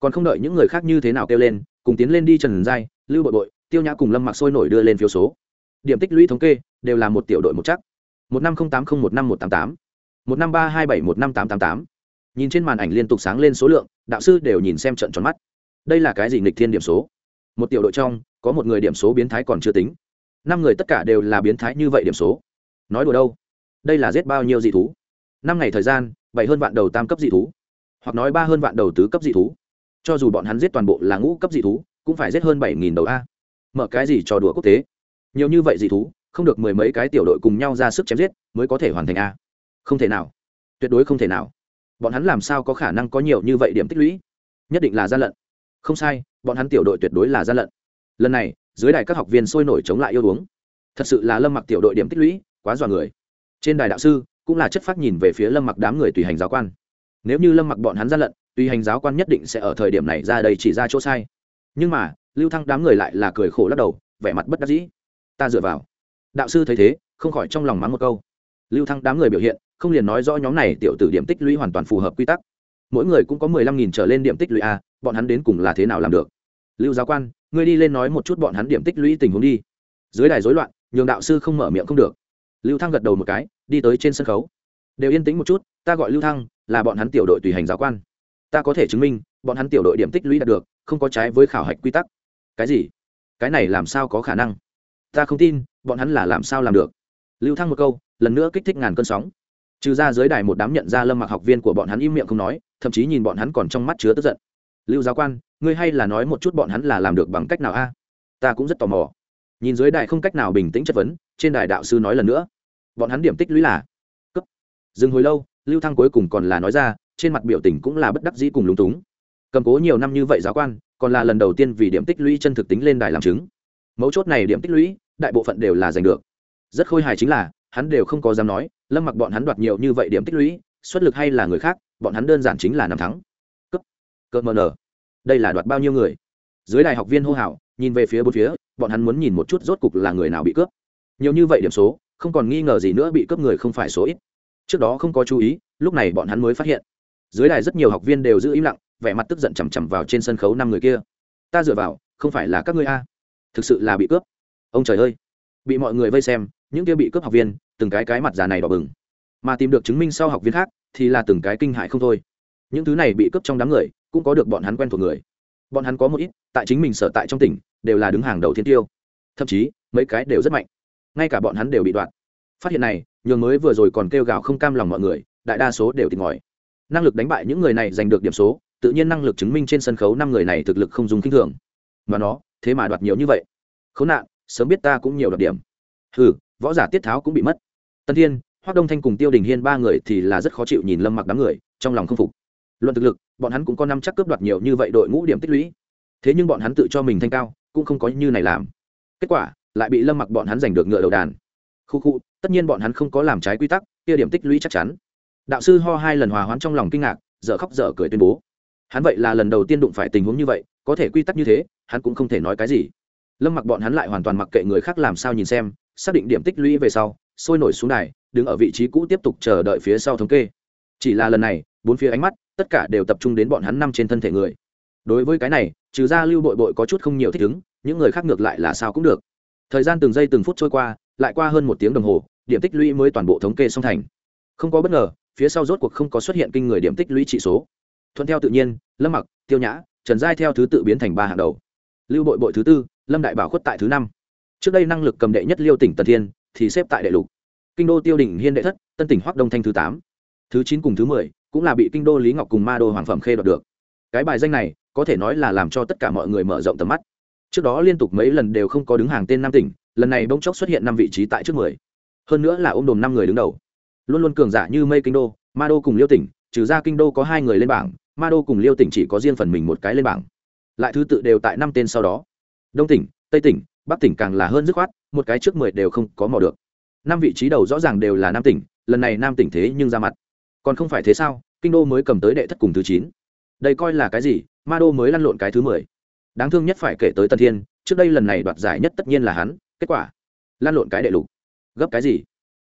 Còn không đợi những người khác như thế nào kêu lên, cùng tiến lên đi trần giai, lưu bội bội, tiêu nhã cùng lâm mặc sôi nổi đưa lên phiếu số. Điểm tích lũy thống kê, đều là một tiểu đội một chắc. Một năm không tám không một năm một tám tám. Một năm ba hai bảy một năm tám tám tám. Nhìn trên màn ảnh liên tục sáng lên số lượng đạo sư đều nhìn xem trận tròn mắt. Đây là cái gì nghịch thiên điểm số? Một tiểu đội trong, có một người điểm số biến thái còn chưa tính. Năm người tất cả đều là biến thái như vậy điểm số. Nói đùa đâu? Đây là giết bao nhiêu dị thú? Năm ngày thời gian, bảy hơn vạn đầu tam cấp dị thú. Hoặc nói ba hơn vạn đầu tứ cấp dị thú. Cho dù bọn hắn giết toàn bộ là ngũ cấp dị thú, cũng phải giết hơn bảy nghìn đầu a. Mở cái gì trò đùa quốc tế? Nhiều như vậy dị thú, không được mười mấy cái tiểu đội cùng nhau ra sức chém giết mới có thể hoàn thành a. Không thể nào. Tuyệt đối không thể nào bọn hắn làm sao có khả năng có nhiều như vậy điểm tích lũy? Nhất định là gian lận. Không sai, bọn hắn tiểu đội tuyệt đối là gian lận. Lần này, dưới đài các học viên sôi nổi chống lại yêu uống. Thật sự là lâm mặc tiểu đội điểm tích lũy, quá dọa người. Trên đài đạo sư cũng là chất phát nhìn về phía lâm mặc đám người tùy hành giáo quan. Nếu như lâm mặc bọn hắn gian lận, tùy hành giáo quan nhất định sẽ ở thời điểm này ra đây chỉ ra chỗ sai. Nhưng mà, lưu thăng đám người lại là cười khổ lắc đầu, vẻ mặt bất đắc dĩ. Ta dựa vào. Đạo sư thấy thế, không khỏi trong lòng mắng một câu. Lưu thăng đám người biểu hiện không liền nói rõ nhóm này tiểu tử điểm tích lũy hoàn toàn phù hợp quy tắc. Mỗi người cũng có mười lăm nghìn trở lên điểm tích lũy a, bọn hắn đến cùng là thế nào làm được? Lưu giáo quan, ngươi đi lên nói một chút bọn hắn điểm tích lũy tình huống đi. Dưới đài rối loạn, nhường đạo sư không mở miệng không được. Lưu thăng gật đầu một cái, đi tới trên sân khấu. Đều yên tĩnh một chút, ta gọi lưu thăng, là bọn hắn tiểu đội tùy hành giáo quan. Ta có thể chứng minh, bọn hắn tiểu đội điểm tích lũy đạt được, không có trái với khảo hạch quy tắc. Cái gì? Cái này làm sao có khả năng? Ta không tin, bọn hắn là làm sao làm được? Lưu thăng một câu, lần nữa kích thích ngàn cơn sóng trừ ra dưới đài một đám nhận ra lâm mặc học viên của bọn hắn im miệng không nói, thậm chí nhìn bọn hắn còn trong mắt chứa tức giận. Lưu giáo quan, ngươi hay là nói một chút bọn hắn là làm được bằng cách nào a? Ta cũng rất tò mò. Nhìn dưới đài không cách nào bình tĩnh chất vấn, trên đài đạo sư nói lần nữa. Bọn hắn điểm tích lũy là cấp. Dừng hồi lâu, lưu thăng cuối cùng còn là nói ra, trên mặt biểu tình cũng là bất đắc dĩ cùng lúng túng. Cầm cố nhiều năm như vậy giáo quan, còn là lần đầu tiên vì điểm tích lũy chân thực tính lên đài làm chứng. Mấu chốt này điểm tích lũy, đại bộ phận đều là giành được. Rất khôi hài chính là hắn đều không có dám nói, lâm mặc bọn hắn đoạt nhiều như vậy điểm tích lũy, xuất lực hay là người khác, bọn hắn đơn giản chính là năm thắng. Cấp cơ mờ nở đây là đoạt bao nhiêu người? Dưới đại học viên hô hào, nhìn về phía bốn phía, bọn hắn muốn nhìn một chút rốt cục là người nào bị cướp. Nhiều như vậy điểm số, không còn nghi ngờ gì nữa bị cướp người không phải số ít. Trước đó không có chú ý, lúc này bọn hắn mới phát hiện. Dưới đài rất nhiều học viên đều giữ im lặng, vẻ mặt tức giận chằm chằm vào trên sân khấu năm người kia. Ta dựa vào, không phải là các ngươi a. Thực sự là bị cướp. Ông trời ơi bị mọi người vây xem, những kia bị cướp học viên, từng cái cái mặt già này đỏ bừng. Mà tìm được chứng minh sau học viên khác, thì là từng cái kinh hại không thôi. Những thứ này bị cướp trong đám người, cũng có được bọn hắn quen thuộc người. Bọn hắn có một ít, tại chính mình sở tại trong tỉnh, đều là đứng hàng đầu thiên tiêu. Thậm chí, mấy cái đều rất mạnh. Ngay cả bọn hắn đều bị đoạn phát hiện này, nhường mới vừa rồi còn kêu gào không cam lòng mọi người, đại đa số đều tìm ngòi năng lực đánh bại những người này giành được điểm số, tự nhiên năng lực chứng minh trên sân khấu năm người này thực lực không dùng kinh thường. Mà nó, thế mà đoạt nhiều như vậy. Khốn nạn sớm biết ta cũng nhiều đặc điểm. Hừ, võ giả tiết tháo cũng bị mất. Tân thiên hoác đông thanh cùng tiêu đình hiên ba người thì là rất khó chịu nhìn lâm mặc đám người trong lòng không phục. Luận thực lực bọn hắn cũng có năm chắc cướp đoạt nhiều như vậy đội ngũ điểm tích lũy. Thế nhưng bọn hắn tự cho mình thanh cao cũng không có như này làm. Kết quả lại bị lâm mặc bọn hắn giành được ngựa đầu đàn. Khu khu tất nhiên bọn hắn không có làm trái quy tắc kia điểm tích lũy chắc chắn. Đạo sư ho hai lần hòa hoãn trong lòng kinh ngạc dở khóc dở cười tuyên bố. Hắn vậy là lần đầu tiên đụng phải tình huống như vậy có thể quy tắc như thế hắn cũng không thể nói cái gì lâm mặc bọn hắn lại hoàn toàn mặc kệ người khác làm sao nhìn xem, xác định điểm tích lũy về sau, sôi nổi xuống đài, đứng ở vị trí cũ tiếp tục chờ đợi phía sau thống kê. Chỉ là lần này, bốn phía ánh mắt, tất cả đều tập trung đến bọn hắn năm trên thân thể người. Đối với cái này, trừ ra lưu bội bội có chút không nhiều thích ứng, những người khác ngược lại là sao cũng được. Thời gian từng giây từng phút trôi qua, lại qua hơn một tiếng đồng hồ, điểm tích lũy mới toàn bộ thống kê xong thành. Không có bất ngờ, phía sau rốt cuộc không có xuất hiện kinh người điểm tích lũy trị số. Thuận theo tự nhiên, lâm mặc, tiêu nhã, trần giai theo thứ tự biến thành ba hàng đầu. Lưu bội bội thứ tư lâm đại bảo khuất tại thứ năm. Trước đây năng lực cầm đệ nhất liêu tỉnh tần thiên, thì xếp tại đệ lục. Kinh đô tiêu đỉnh hiên đệ thất, tân tỉnh hoắc đông thanh thứ tám. Thứ chín cùng thứ mười cũng là bị kinh đô lý ngọc cùng ma đô hoàng phẩm khê đoạt được. Cái bài danh này có thể nói là làm cho tất cả mọi người mở rộng tầm mắt. Trước đó liên tục mấy lần đều không có đứng hàng tên năm tỉnh, lần này bỗng chốc xuất hiện năm vị trí tại trước mười. Hơn nữa là ôm đồm năm người đứng đầu. Luôn luôn cường giả như mây kinh đô, ma đô cùng liêu tỉnh, trừ ra kinh đô có hai người lên bảng, ma đô cùng liêu tỉnh chỉ có riêng phần mình một cái lên bảng. Lại thứ tự đều tại năm tên sau đó đông tỉnh, tây tỉnh, bắc tỉnh càng là hơn dứt khoát, một cái trước mười đều không có mò được. Năm vị trí đầu rõ ràng đều là nam tỉnh, lần này nam tỉnh thế nhưng ra mặt. Còn không phải thế sao? Kinh đô mới cầm tới đệ thất cùng thứ chín. Đây coi là cái gì? Ma đô mới lăn lộn cái thứ mười. Đáng thương nhất phải kể tới tân thiên, trước đây lần này đoạt giải nhất tất nhiên là hắn, kết quả, lăn lộn cái đệ lục. Gấp cái gì?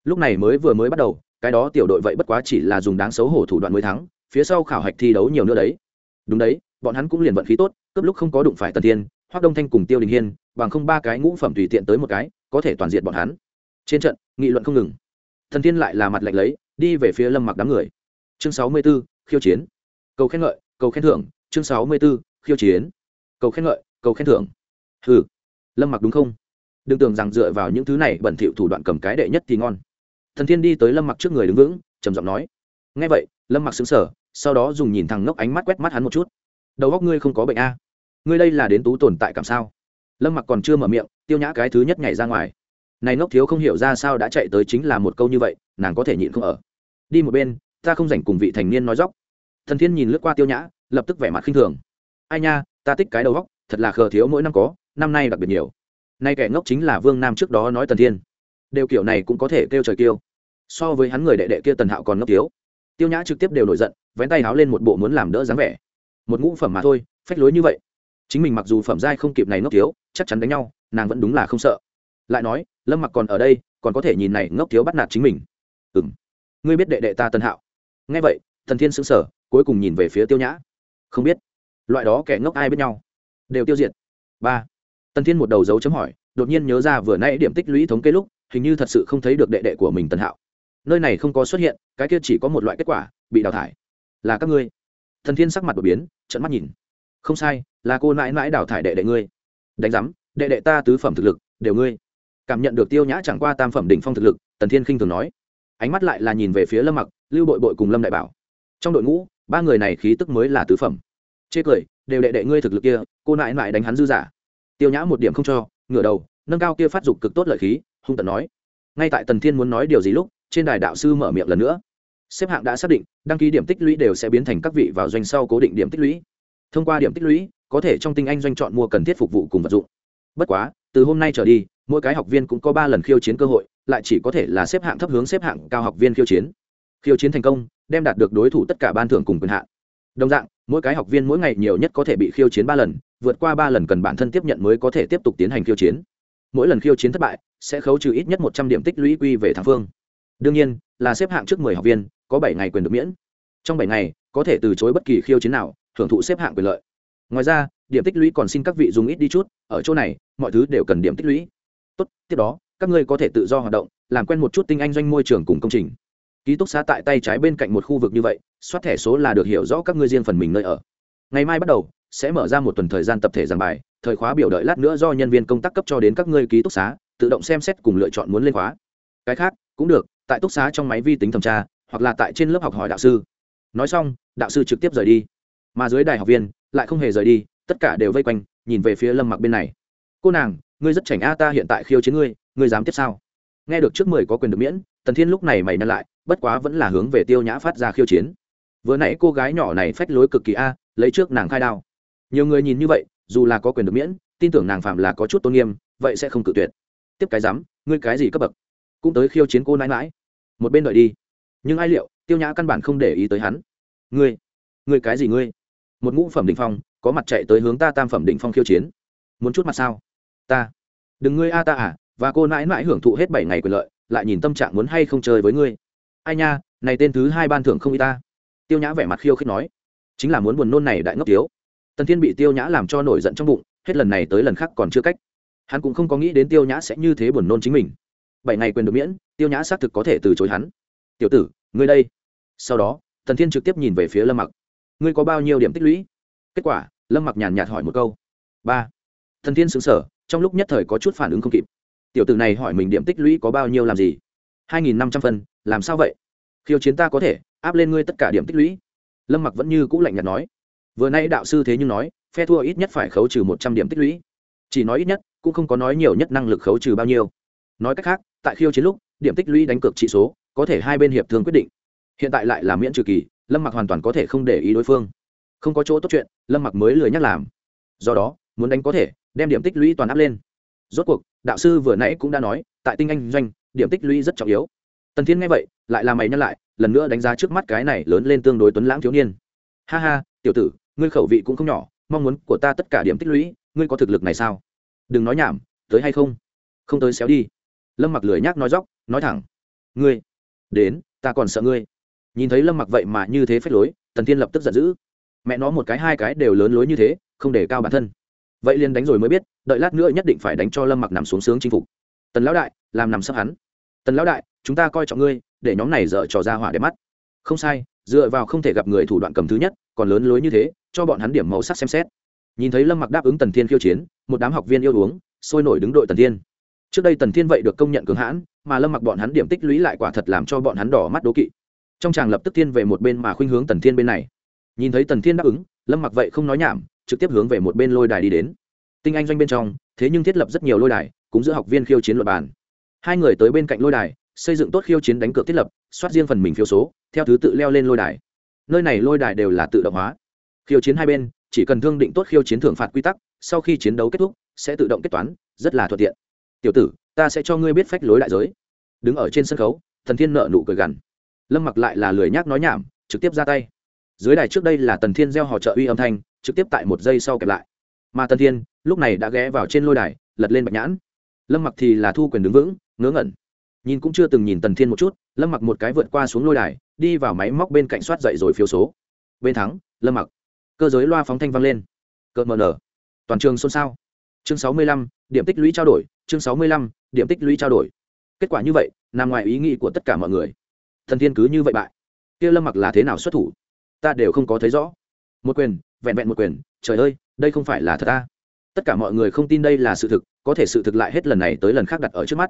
Lúc này mới vừa mới bắt đầu, cái đó tiểu đội vậy bất quá chỉ là dùng đáng xấu hổ thủ đoạn mới thắng, phía sau khảo hạch thi đấu nhiều nữa đấy. Đúng đấy, bọn hắn cũng liền vận khí tốt cấp lúc không có đụng phải tân thiên hoác đông thanh cùng tiêu đình hiên bằng không ba cái ngũ phẩm tùy tiện tới một cái có thể toàn diện bọn hắn. Trên trận nghị luận không ngừng. Thần thiên lại là mặt lạnh lấy đi về phía lâm mặc đám người. Chương sáu mươi 64, khiêu chiến. Cầu khen ngợi cầu khen thưởng. Chương sáu mươi 64, khiêu chiến. Cầu khen ngợi cầu khen thưởng. Hừ. Lâm mặc đúng không? Đừng tưởng rằng dựa vào những thứ này bẩn thỉu thủ đoạn cầm cái đệ nhất thì ngon. Thần thiên đi tới lâm mặc trước người đứng vững trầm giọng nói. Ngay vậy lâm mặc xứng sở sau đó dùng nhìn thằng ngốc ánh mắt quét mắt hắn một chút. Đầu góc ngươi không có bệnh a? Ngươi đây là đến tú tồn tại cảm sao? Lâm mặc còn chưa mở miệng, tiêu nhã cái thứ nhất nhảy ra ngoài. Này ngốc thiếu không hiểu ra sao đã chạy tới chính là một câu như vậy, nàng có thể nhịn không ở. Đi một bên, ta không rảnh cùng vị thành niên nói dóc. Thần thiên nhìn lướt qua tiêu nhã, lập tức vẻ mặt khinh thường. Ai nha, ta tích cái đầu góc, thật là khờ thiếu mỗi năm có, năm nay đặc biệt nhiều. Nay kẻ ngốc chính là vương nam trước đó nói tần thiên. Đều kiểu này cũng có thể kêu trời kêu. So với hắn người đệ đệ kia tần hạo còn ngốc thiếu. Tiêu nhã trực tiếp đều nổi giận, vén tay háo lên một bộ muốn làm đỡ dáng vẻ. Một ngũ phẩm mà thôi, phách lối như vậy chính mình mặc dù phẩm giai không kịp này ngốc thiếu, chắc chắn đánh nhau, nàng vẫn đúng là không sợ. Lại nói, lâm mặc còn ở đây, còn có thể nhìn này ngốc thiếu bắt nạt chính mình. Ừ m ngươi biết đệ đệ ta tân hạo. Nghe vậy thần thiên xứng sở cuối cùng nhìn về phía tiêu nhã. Không biết, loại đó kẻ ngốc ai biết nhau? Đều tiêu diệt. Ba. Tần thiên một đầu dấu chấm hỏi, đột nhiên nhớ ra vừa nay điểm tích lũy thống kê lúc, hình như thật sự không thấy được đệ đệ của mình tân hạo. Nơi này không có xuất hiện, cái kia chỉ có một loại kết quả, bị đào thải. Là các ngươi. Thần thiên sắc mặt đột biến trận mắt nhìn không sai, là cô nãi nãi đào thải đệ đệ ngươi. Đánh giám, đệ đệ ta tứ phẩm thực lực, đều ngươi. Cảm nhận được tiêu nhã chẳng qua tam phẩm đỉnh phong thực lực, tần thiên khinh thường nói. Ánh mắt lại là nhìn về phía lâm mặc, lưu bội bội cùng lâm đại bảo. Trong đội ngũ, ba người này khí tức mới là tứ phẩm. Chê cười, đều đệ đệ ngươi thực lực kia, cô nãi nãi đánh hắn dư giả tiêu nhã một điểm không cho, ngửa đầu, nâng cao kia phát dục cực tốt lợi khí, hung tận nói. Ngay tại tần thiên muốn nói điều gì lúc, trên đài đạo sư mở miệng lần nữa. Xếp hạng đã xác định, đăng ký điểm tích lũy đều sẽ biến thành các vị vào doanh sau cố định điểm tích lũy thông qua điểm tích lũy, có thể trong tinh anh doanh chọn mua cần thiết phục vụ cùng vật dụng. Bất quá, từ hôm nay trở đi, mỗi cái học viên cũng có ba lần khiêu chiến cơ hội, lại chỉ có thể là xếp hạng thấp hướng xếp hạng cao học viên khiêu chiến. Khiêu chiến thành công, đem đạt được đối thủ tất cả ban thưởng cùng quyền hạn. Đồng dạng, mỗi cái học viên mỗi ngày nhiều nhất có thể bị khiêu chiến ba lần, vượt qua ba lần cần bản thân tiếp nhận mới có thể tiếp tục tiến hành khiêu chiến. Mỗi lần khiêu chiến thất bại, sẽ khấu trừ ít nhất một trăm điểm tích lũy quy về thắng phương. Đương nhiên, là xếp hạng trước mười học viên, có bảy ngày quyền được miễn. Trong bảy ngày, có thể từ chối bất kỳ khiêu chiến nào hưởng thụ xếp hạng quyền lợi. Ngoài ra, điểm tích lũy còn xin các vị dùng ít đi chút, ở chỗ này, mọi thứ đều cần điểm tích lũy. Tốt, tiếp đó, các ngươi có thể tự do hoạt động, làm quen một chút tinh anh doanh môi trường cùng công trình. Ký túc xá tại tay trái bên cạnh một khu vực như vậy, soát thẻ số là được hiểu rõ các ngươi riêng phần mình nơi ở. Ngày mai bắt đầu, sẽ mở ra một tuần thời gian tập thể giảng bài, thời khóa biểu đợi lát nữa do nhân viên công tác cấp cho đến các ngươi ký túc xá, tự động xem xét cùng lựa chọn muốn lên khóa. Cái khác, cũng được, tại túc xá trong máy vi tính thẩm tra, hoặc là tại trên lớp học hỏi đạo sư. Nói xong, đạo sư trực tiếp rời đi mà dưới đài học viên lại không hề rời đi, tất cả đều vây quanh, nhìn về phía lâm mặc bên này. Cô nàng, ngươi rất chảnh a, ta hiện tại khiêu chiến ngươi ngươi dám tiếp sao? Nghe được trước mười có quyền được miễn, tần thiên lúc này mày nhăn lại, bất quá vẫn là hướng về tiêu nhã phát ra khiêu chiến. Vừa nãy cô gái nhỏ này phách lối cực kỳ a, lấy trước nàng khai đao. Nhiều người nhìn như vậy, dù là có quyền được miễn, tin tưởng nàng phạm là có chút tôn nghiêm, vậy sẽ không cự tuyệt. Tiếp cái dám ngươi cái gì cấp bậc? Cũng tới khiêu chiến cô nãi mãi một bên đợi đi. Nhưng ai liệu, tiêu nhã căn bản không để ý tới hắn. Ngươi ngươi cái gì ngươi? Một ngũ phẩm định phong, có mặt chạy tới hướng ta tam phẩm định phong khiêu chiến. Muốn chút mặt sao? Ta. Đừng ngươi a ta à và cô nãi nãi hưởng thụ hết bảy ngày quyền lợi, lại nhìn tâm trạng muốn hay không chơi với ngươi. Ai nha, này tên thứ hai ban thưởng không y ta. Tiêu nhã vẻ mặt khiêu khích nói. Chính là muốn buồn nôn này đại ngốc tiếu tần thiên bị tiêu nhã làm cho nổi giận trong bụng, hết lần này tới lần khác còn chưa cách. Hắn cũng không có nghĩ đến tiêu nhã sẽ như thế buồn nôn chính mình. Bảy ngày quyền được miễn, tiêu nhã xác thực có thể từ chối hắn. Tiểu tử, ngươi đây. Sau đó, tần thiên trực tiếp nhìn về phía lâm mặc ngươi có bao nhiêu điểm tích lũy? Kết quả, lâm mặc nhàn nhạt hỏi một câu. Ba. Thần tiên xứng sở trong lúc nhất thời có chút phản ứng không kịp. Tiểu tử này hỏi mình điểm tích lũy có bao nhiêu làm gì? Hai nghìn năm trăm phân, làm sao vậy? Khiêu chiến ta có thể, áp lên ngươi tất cả điểm tích lũy. Lâm mặc vẫn như cũ lạnh nhạt nói. Vừa nay đạo sư thế nhưng nói, phe thua ít nhất phải khấu trừ một trăm điểm tích lũy. Chỉ nói ít nhất, cũng không có nói nhiều nhất năng lực khấu trừ bao nhiêu. Nói cách khác, tại khiêu chiến lúc, điểm tích lũy đánh cược trị số, có thể hai bên hiệp thương quyết định. Hiện tại lại là miễn trừ kỳ lâm mặc hoàn toàn có thể không để ý đối phương. Không có chỗ tốt chuyện, lâm mặc mới lười nhắc làm. Do đó, muốn đánh có thể, đem điểm tích lũy toàn áp lên. Rốt cuộc, đạo sư vừa nãy cũng đã nói, tại tinh anh doanh, điểm tích lũy rất trọng yếu. Tần thiên nghe vậy, lại làm mày nhắc lại, lần nữa đánh giá trước mắt cái này lớn lên tương đối tuấn lãng thiếu niên. Ha ha, tiểu tử, ngươi khẩu vị cũng không nhỏ, mong muốn của ta tất cả điểm tích lũy, ngươi có thực lực này sao? Đừng nói nhảm, tới hay không? Không tới xéo đi. Lâm mặc lười nhác nói dóc, nói thẳng. Ngươi, đến, ta còn sợ ngươi nhìn thấy lâm mặc vậy mà như thế phách lối, tần thiên lập tức giận dữ. Mẹ nó một cái, hai cái đều lớn lối như thế, không để cao bản thân. Vậy liền đánh rồi mới biết, đợi lát nữa nhất định phải đánh cho lâm mặc nằm xuống sướng chinh phục. Tần lão đại, làm nằm sấp hắn. Tần lão đại, chúng ta coi trọng ngươi, để nhóm này dở trò ra hỏa để mắt. Không sai, dựa vào không thể gặp người thủ đoạn cầm thứ nhất, còn lớn lối như thế, cho bọn hắn điểm màu sắc xem xét. Nhìn thấy lâm mặc đáp ứng tần thiên khiêu chiến, một đám học viên yêu uống, sôi nổi đứng đội tần thiên. Trước đây tần thiên vậy được công nhận cường hãn, mà lâm mặc bọn hắn điểm tích lũy lại quả thật làm cho bọn hắn đỏ mắt đố kỵ trong chàng lập tức thiên về một bên mà khuynh hướng tần thiên bên này. Nhìn thấy tần thiên đáp ứng, lâm mặc vậy không nói nhảm, trực tiếp hướng về một bên lôi đài đi đến. Tinh anh doanh bên trong, thế nhưng thiết lập rất nhiều lôi đài, cũng giữa học viên khiêu chiến luật bàn. Hai người tới bên cạnh lôi đài, xây dựng tốt khiêu chiến đánh cược thiết lập, soát riêng phần mình phiếu số, theo thứ tự leo lên lôi đài. Nơi này lôi đài đều là tự động hóa. Khiêu chiến hai bên, chỉ cần thương định tốt khiêu chiến thưởng phạt quy tắc, sau khi chiến đấu kết thúc, sẽ tự động kết toán, rất là thuận tiện. Tiểu tử, ta sẽ cho ngươi biết phách lối đại giới. Đứng ở trên sân khấu thần thiên nợ nụ cười gằn lâm mặc lại là lười nhác nói nhảm, trực tiếp ra tay. Dưới đài trước đây là tần thiên gieo họ trợ uy âm thanh, trực tiếp tại một giây sau kẹp lại. Mà tần thiên, lúc này đã ghé vào trên lôi đài, lật lên bạch nhãn. Lâm mặc thì là thu quyền đứng vững, ngớ ngẩn. Nhìn cũng chưa từng nhìn tần thiên một chút, lâm mặc một cái vượt qua xuống lôi đài, đi vào máy móc bên cạnh soát dậy rồi phiếu số. Bên thắng, lâm mặc. Cơ giới loa phóng thanh vang lên. Cợt mờ nở. Toàn trường xôn xao. Chương sáu mươi lăm, điểm tích lũy trao đổi, chương sáu mươi lăm, điểm tích lũy trao đổi. Kết quả như vậy, nằm ngoài ý nghĩ của tất cả mọi người thần thiên cứ như vậy bại. Kia lâm mặc là thế nào xuất thủ? Ta đều không có thấy rõ. Một quyền, vẹn vẹn một quyền, trời ơi, đây không phải là thật ta. Tất cả mọi người không tin đây là sự thực, có thể sự thực lại hết lần này tới lần khác đặt ở trước mắt.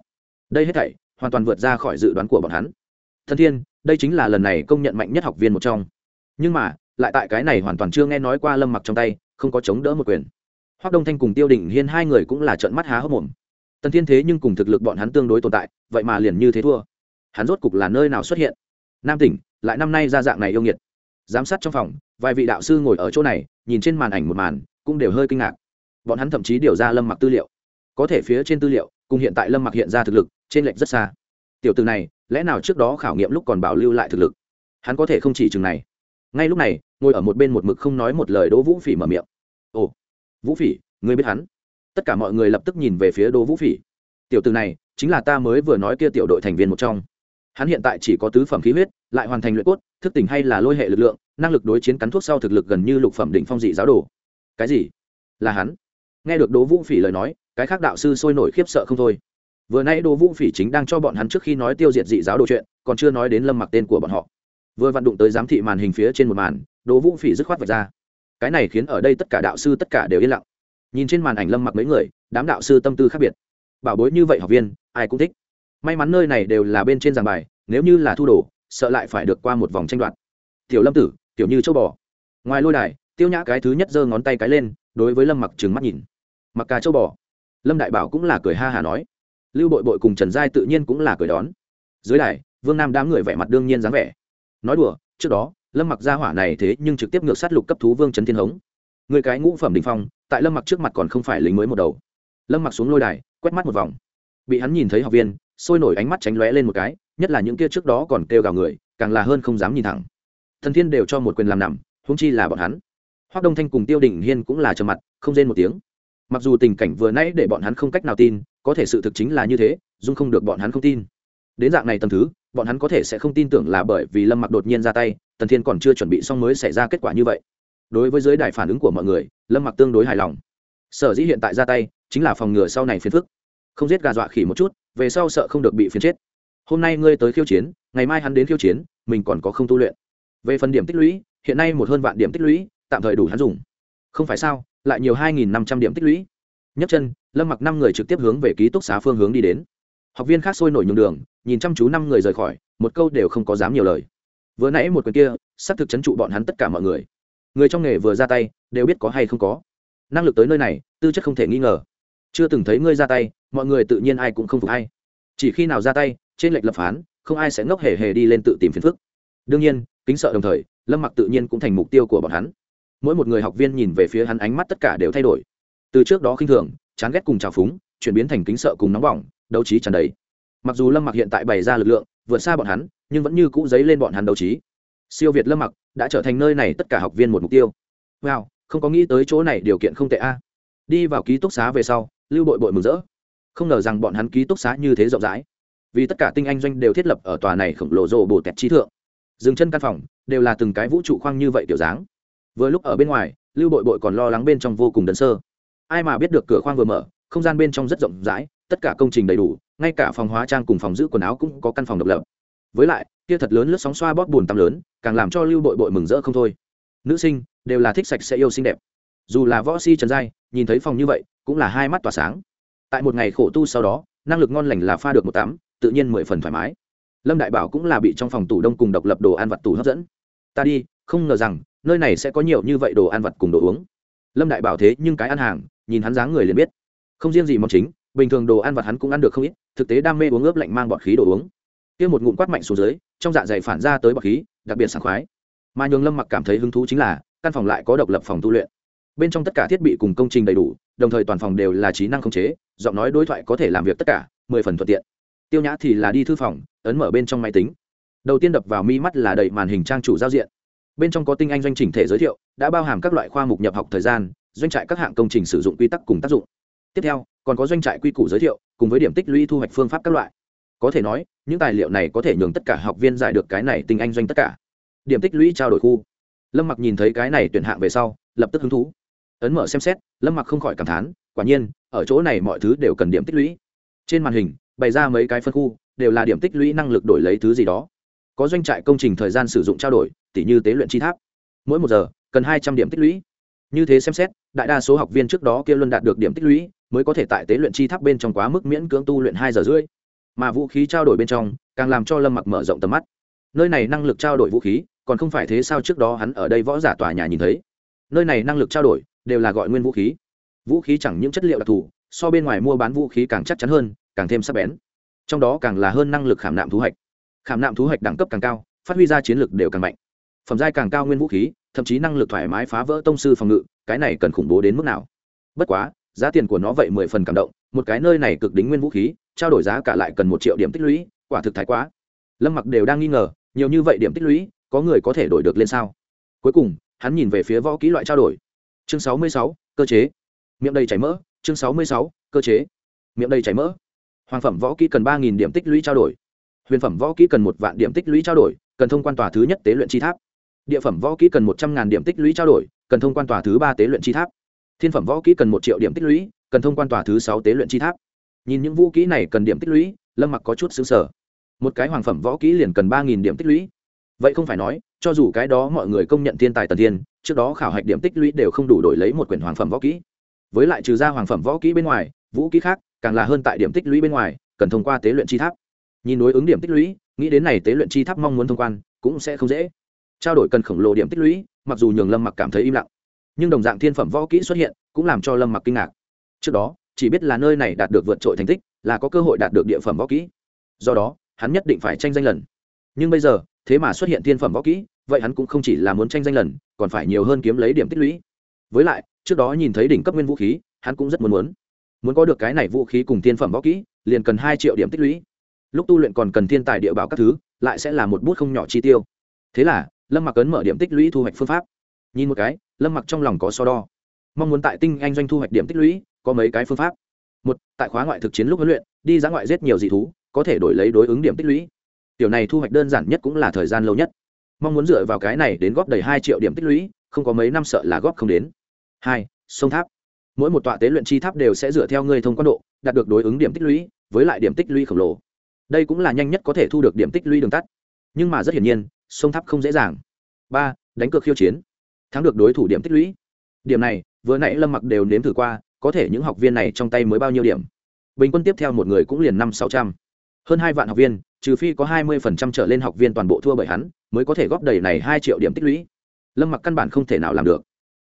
Đây hết thảy, hoàn toàn vượt ra khỏi dự đoán của bọn hắn. Thân thiên, đây chính là lần này công nhận mạnh nhất học viên một trong. Nhưng mà, lại tại cái này hoàn toàn chưa nghe nói qua lâm mặc trong tay, không có chống đỡ một quyền. Hoác đông thanh cùng tiêu Đình hiên hai người cũng là trận mắt há hốc mồm. Tần thiên thế nhưng cùng thực lực bọn hắn tương đối tồn tại, vậy mà liền như thế thua hắn rốt cục là nơi nào xuất hiện? Nam tỉnh, lại năm nay ra dạng này yêu nghiệt. Giám sát trong phòng, vài vị đạo sư ngồi ở chỗ này, nhìn trên màn ảnh một màn, cũng đều hơi kinh ngạc. Bọn hắn thậm chí điều ra lâm mặc tư liệu. Có thể phía trên tư liệu, cùng hiện tại lâm mặc hiện ra thực lực, trên lệnh rất xa. Tiểu từ này, lẽ nào trước đó khảo nghiệm lúc còn bảo lưu lại thực lực? Hắn có thể không chỉ chừng này. Ngay lúc này, ngồi ở một bên một mực không nói một lời đỗ vũ phỉ mở miệng. Ồ, vũ phỉ, ngươi biết hắn? Tất cả mọi người lập tức nhìn về phía đỗ vũ phỉ. Tiểu từ này, chính là ta mới vừa nói kia tiểu đội thành viên một trong hắn hiện tại chỉ có tứ phẩm khí huyết, lại hoàn thành luyện cốt, thức tỉnh hay là lôi hệ lực lượng, năng lực đối chiến cắn thuốc sau thực lực gần như lục phẩm đỉnh phong dị giáo đồ. Cái gì? Là hắn? Nghe được đỗ vũ phỉ lời nói, cái khác đạo sư sôi nổi khiếp sợ không thôi. Vừa nay đỗ vũ phỉ chính đang cho bọn hắn trước khi nói tiêu diệt dị giáo đồ chuyện, còn chưa nói đến lâm mặc tên của bọn họ. Vừa vặn đụng tới giám thị màn hình phía trên một màn, đỗ vũ phỉ dứt khoát vạch ra. Cái này khiến ở đây tất cả đạo sư tất cả đều yên lặng. Nhìn trên màn ảnh lâm mặc mấy người, đám đạo sư tâm tư khác biệt. Bảo bối như vậy học viên, ai cũng thích may mắn nơi này đều là bên trên giảng bài, nếu như là thu đồ, sợ lại phải được qua một vòng tranh đoạt. Tiểu lâm tử tiểu như châu bò. Ngoài lôi đài, tiêu nhã cái thứ nhất giơ ngón tay cái lên, đối với lâm mặc trừng mắt nhìn. Mặc cà châu bò. Lâm đại bảo cũng là cười ha hà nói. Lưu bội bội cùng trần giai tự nhiên cũng là cười đón. Dưới đài, vương nam đám người vẻ mặt đương nhiên dáng vẻ. Nói đùa, trước đó, lâm mặc ra hỏa này thế nhưng trực tiếp ngược sát lục cấp thú vương trấn thiên hống. Người cái ngũ phẩm đình phong, tại lâm mặc trước mặt còn không phải lính mới một đầu. Lâm mặc xuống lôi đài, quét mắt một vòng. Bị hắn nhìn thấy học viên sôi nổi ánh mắt tránh lóe lên một cái, nhất là những kia trước đó còn kêu gào người, càng là hơn không dám nhìn thẳng. Thần thiên đều cho một quyền làm nằm húng chi là bọn hắn. Hoác đông thanh cùng tiêu đình hiên cũng là trầm mặt, không rên một tiếng. Mặc dù tình cảnh vừa nãy để bọn hắn không cách nào tin, có thể sự thực chính là như thế, dung không được bọn hắn không tin. Đến dạng này tầm thứ, bọn hắn có thể sẽ không tin tưởng là bởi vì lâm mặc đột nhiên ra tay, tần thiên còn chưa chuẩn bị xong mới xảy ra kết quả như vậy. Đối với giới đài phản ứng của mọi người, lâm mặc tương đối hài lòng. Sở dĩ hiện tại ra tay, chính là phòng ngừa sau này phiền phức. Không giết gà dọa khỉ một chút về sau sợ không được bị phiền chết. Hôm nay ngươi tới khiêu chiến, ngày mai hắn đến khiêu chiến, mình còn có không tu luyện. Về phần điểm tích lũy, hiện nay một hơn vạn điểm tích lũy, tạm thời đủ hắn dùng. Không phải sao, lại nhiều hai nghìn năm trăm điểm tích lũy. Nhấc chân, lâm mặc năm người trực tiếp hướng về ký túc xá phương hướng đi đến. Học viên khác sôi nổi nhường đường, nhìn chăm chú năm người rời khỏi, một câu đều không có dám nhiều lời. Vừa nãy một quyền kia, sắp thực chấn trụ bọn hắn tất cả mọi người. Người trong nghề vừa ra tay, đều biết có hay không có. Năng lực tới nơi này, tư chất không thể nghi ngờ. Chưa từng thấy ngươi ra tay mọi người tự nhiên ai cũng không phục hay chỉ khi nào ra tay, trên lệch lập phán, không ai sẽ ngốc hề hề đi lên tự tìm phiền phức. Đương nhiên, kính sợ đồng thời, lâm mặc tự nhiên cũng thành mục tiêu của bọn hắn. Mỗi một người học viên nhìn về phía hắn ánh mắt tất cả đều thay đổi. Từ trước đó khinh thường, chán ghét cùng trào phúng, chuyển biến thành kính sợ cùng nóng bỏng, đấu trí tràn đầy. Mặc dù lâm mặc hiện tại bày ra lực lượng, vượt xa bọn hắn, nhưng vẫn như cũ dấy lên bọn hắn đấu trí. Siêu việt lâm mặc đã trở thành nơi này tất cả học viên một mục tiêu. Wow, không có nghĩ tới chỗ này điều kiện không tệ a. Đi vào ký túc xá về sau, lưu bội bội mừng rỡ không ngờ rằng bọn hắn ký túc xá như thế rộng rãi. Vì tất cả tinh anh doanh đều thiết lập ở tòa này khổng lồ rồ bồ tẹt trí thượng. Dừng chân căn phòng, đều là từng cái vũ trụ khoang như vậy kiểu dáng. Vừa lúc ở bên ngoài, lưu bội bội còn lo lắng bên trong vô cùng đơn sơ. Ai mà biết được cửa khoang vừa mở, không gian bên trong rất rộng rãi, tất cả công trình đầy đủ, ngay cả phòng hóa trang cùng phòng giữ quần áo cũng có căn phòng độc lập. Với lại, kia thật lớn lướt sóng xoa bóp bùn tắm lớn, càng làm cho lưu bội bội mừng rỡ không thôi. Nữ sinh, đều là thích sạch sẽ yêu xinh đẹp. Dù là võ si trần giai, nhìn thấy phòng như vậy, cũng là hai mắt tỏa sáng tại một ngày khổ tu sau đó, năng lực ngon lành là pha được một tắm, tự nhiên mười phần thoải mái. Lâm đại bảo cũng là bị trong phòng tủ đông cùng độc lập đồ ăn vặt tủ hấp dẫn. Ta đi, không ngờ rằng, nơi này sẽ có nhiều như vậy đồ ăn vặt cùng đồ uống. Lâm đại bảo thế nhưng cái ăn hàng, nhìn hắn dáng người liền biết. Không riêng gì món chính, bình thường đồ ăn vặt hắn cũng ăn được không ít, thực tế đam mê uống ướp lạnh mang bọt khí đồ uống. Kia một ngụm quát mạnh xuống dưới, trong dạ dày phản ra tới bọt khí, đặc biệt sảng khoái. Mà nhường lâm mặc cảm thấy hứng thú chính là, căn phòng lại có độc lập phòng tu luyện. Bên trong tất cả thiết bị cùng công trình đầy đủ đồng thời toàn phòng đều là trí năng khống chế, giọng nói đối thoại có thể làm việc tất cả, mười phần thuận tiện. Tiêu nhã thì là đi thư phòng, ấn mở bên trong máy tính. Đầu tiên đập vào mi mắt là đầy màn hình trang chủ giao diện. Bên trong có tinh anh doanh trình thể giới thiệu, đã bao hàm các loại khoa mục nhập học thời gian, doanh trại các hạng công trình sử dụng quy tắc cùng tác dụng. Tiếp theo, còn có doanh trại quy củ giới thiệu, cùng với điểm tích lũy thu hoạch phương pháp các loại. Có thể nói, những tài liệu này có thể nhường tất cả học viên giải được cái này tinh anh doanh tất cả. Điểm tích lũy trao đổi khu. Lâm mặc nhìn thấy cái này tuyển hạng về sau, lập tức hứng thú ấn mở xem xét, lâm mặc không khỏi cảm thán, quả nhiên, ở chỗ này mọi thứ đều cần điểm tích lũy. Trên màn hình, bày ra mấy cái phân khu, đều là điểm tích lũy năng lực đổi lấy thứ gì đó. Có doanh trại công trình thời gian sử dụng trao đổi tỷ như tế luyện chi tháp. Mỗi một giờ, cần hai trăm điểm tích lũy. Như thế xem xét, đại đa số học viên trước đó kia luôn đạt được điểm tích lũy, mới có thể tại tế luyện chi tháp bên trong quá mức miễn cưỡng tu luyện hai giờ rưỡi. Mà vũ khí trao đổi bên trong, càng làm cho lâm mặc mở rộng tầm mắt. Nơi này năng lực trao đổi vũ khí, còn không phải thế sao trước đó hắn ở đây võ giả tòa nhà nhìn thấy. Nơi này năng lực trao đổi đều là gọi nguyên vũ khí. Vũ khí chẳng những chất liệu đặc thù, so bên ngoài mua bán vũ khí càng chắc chắn hơn, càng thêm sắc bén. Trong đó càng là hơn năng lực khảm nạm thú hạch. Khảm nạm thú hạch đẳng cấp càng cao, phát huy ra chiến lược đều càng mạnh. Phẩm giai càng cao nguyên vũ khí, thậm chí năng lực thoải mái phá vỡ tông sư phòng ngự, cái này cần khủng bố đến mức nào? Bất quá, giá tiền của nó vậy mười phần cảm động, một cái nơi này cực đính nguyên vũ khí, trao đổi giá cả lại cần một triệu điểm tích lũy, quả thực thái quá. Lâm mặc đều đang nghi ngờ, nhiều như vậy điểm tích lũy, có người có thể đổi được lên sao? Cuối cùng, hắn nhìn về phía võ kỹ loại trao đổi chương sáu mươi sáu, cơ chế. Miệng đầy chảy mỡ, chương sáu mươi sáu, cơ chế. Miệng đầy chảy mỡ. Hoàng phẩm võ kỹ cần ba nghìn điểm tích lũy trao đổi. Huyền phẩm võ kỹ cần một vạn điểm tích lũy trao đổi, cần thông quan tòa thứ nhất tế luyện chi tháp. Địa phẩm võ kỹ cần một trăm ngàn điểm tích lũy trao đổi, cần thông quan tòa thứ ba tế luyện chi tháp. Thiên phẩm võ kỹ cần một triệu điểm tích lũy, cần thông quan tòa thứ sáu tế luyện chi tháp. Nhìn những vũ kỹ này cần điểm tích lũy, lâm mặc có chút xứng sở một cái hoàng phẩm võ kỹ liền cần ba nghìn điểm tích lũy. Vậy không phải nói cho dù cái đó mọi người công nhận thiên tài tần thiên, trước đó khảo hạch điểm tích lũy đều không đủ đổi lấy một quyển hoàng phẩm võ kỹ. Với lại trừ ra hoàng phẩm võ kỹ bên ngoài, vũ kỹ khác càng là hơn tại điểm tích lũy bên ngoài, cần thông qua tế luyện chi tháp. Nhìn đối ứng điểm tích lũy, nghĩ đến này tế luyện chi tháp mong muốn thông quan, cũng sẽ không dễ. Trao đổi cần khổng lồ điểm tích lũy, mặc dù nhường lâm mặc cảm thấy im lặng, nhưng đồng dạng thiên phẩm võ kỹ xuất hiện, cũng làm cho lâm mặc kinh ngạc. Trước đó, chỉ biết là nơi này đạt được vượt trội thành tích, là có cơ hội đạt được địa phẩm võ kỹ. Do đó, hắn nhất định phải tranh danh lần. Nhưng bây giờ thế mà xuất hiện thiên phẩm võ kỹ, vậy hắn cũng không chỉ là muốn tranh danh lần, còn phải nhiều hơn kiếm lấy điểm tích lũy. Với lại, trước đó nhìn thấy đỉnh cấp nguyên vũ khí, hắn cũng rất muốn muốn. Muốn có được cái này vũ khí cùng thiên phẩm võ kỹ, liền cần hai triệu điểm tích lũy. Lúc tu luyện còn cần thiên tài địa bảo các thứ, lại sẽ là một bút không nhỏ chi tiêu. Thế là, lâm mặc ấn mở điểm tích lũy thu hoạch phương pháp. Nhìn một cái, lâm mặc trong lòng có so đo. Mong muốn tại tinh anh doanh thu hoạch điểm tích lũy, có mấy cái phương pháp. Một, tại khóa ngoại thực chiến lúc huấn luyện, đi ra ngoại giết nhiều dị thú, có thể đổi lấy đối ứng điểm tích lũy tiểu này thu hoạch đơn giản nhất cũng là thời gian lâu nhất. Mong muốn dựa vào cái này đến góp đầy hai triệu điểm tích lũy, không có mấy năm sợ là góp không đến. Hai, sông tháp. Mỗi một tọa tế luyện chi tháp đều sẽ dựa theo ngươi thông quan độ, đạt được đối ứng điểm tích lũy, với lại điểm tích lũy khổng lồ. Đây cũng là nhanh nhất có thể thu được điểm tích lũy đường tắt. Nhưng mà rất hiển nhiên, sông tháp không dễ dàng. Ba, đánh cược khiêu chiến. Thắng được đối thủ điểm tích lũy. Điểm này, vừa nãy lâm mặc đều nếm thử qua, có thể những học viên này trong tay mới bao nhiêu điểm. Bình quân tiếp theo một người cũng liền năm sáu trăm. Hơn hai vạn học viên trừ phi có hai mươi phần trăm trở lên học viên toàn bộ thua bởi hắn, mới có thể góp đầy này hai triệu điểm tích lũy. Lâm mặc căn bản không thể nào làm được.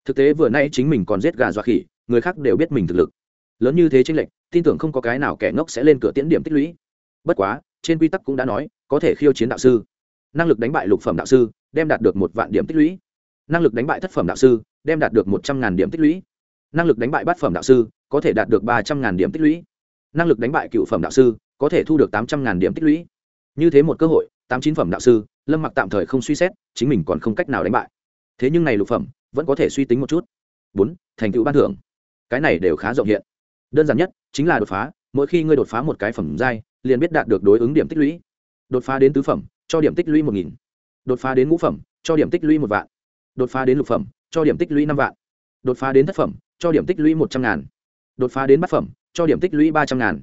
Thực tế vừa nay chính mình còn giết gà dọa khỉ, người khác đều biết mình thực lực. Lớn như thế tranh lệch, tin tưởng không có cái nào kẻ ngốc sẽ lên cửa tiễn điểm tích lũy. Bất quá, trên quy tắc cũng đã nói, có thể khiêu chiến đạo sư. Năng lực đánh bại lục phẩm đạo sư, đem đạt được một vạn điểm tích lũy. Năng lực đánh bại thất phẩm đạo sư, đem đạt được một trăm ngàn điểm tích lũy. Năng lực đánh bại bát phẩm đạo sư, có thể đạt được ba trăm ngàn điểm tích lũy. Năng lực đánh bại cựu phẩm đạo sư, có thể thu được tám trăm ngàn điểm tích lũy như thế một cơ hội, tám chín phẩm đạo sư, lâm mặc tạm thời không suy xét, chính mình còn không cách nào đánh bại. Thế nhưng này lục phẩm, vẫn có thể suy tính một chút. Bốn, thành tựu ban thưởng. Cái này đều khá rộng hiện. Đơn giản nhất, chính là đột phá, mỗi khi ngươi đột phá một cái phẩm giai, liền biết đạt được đối ứng điểm tích lũy. Đột phá đến tứ phẩm, cho điểm tích lũy một nghìn. Đột phá đến ngũ phẩm, cho điểm tích lũy một vạn. Đột phá đến lục phẩm, cho điểm tích lũy năm vạn. Đột phá đến thất phẩm, cho điểm tích lũy một trăm ngàn. Đột phá đến bát phẩm, cho điểm tích lũy ba trăm ngàn.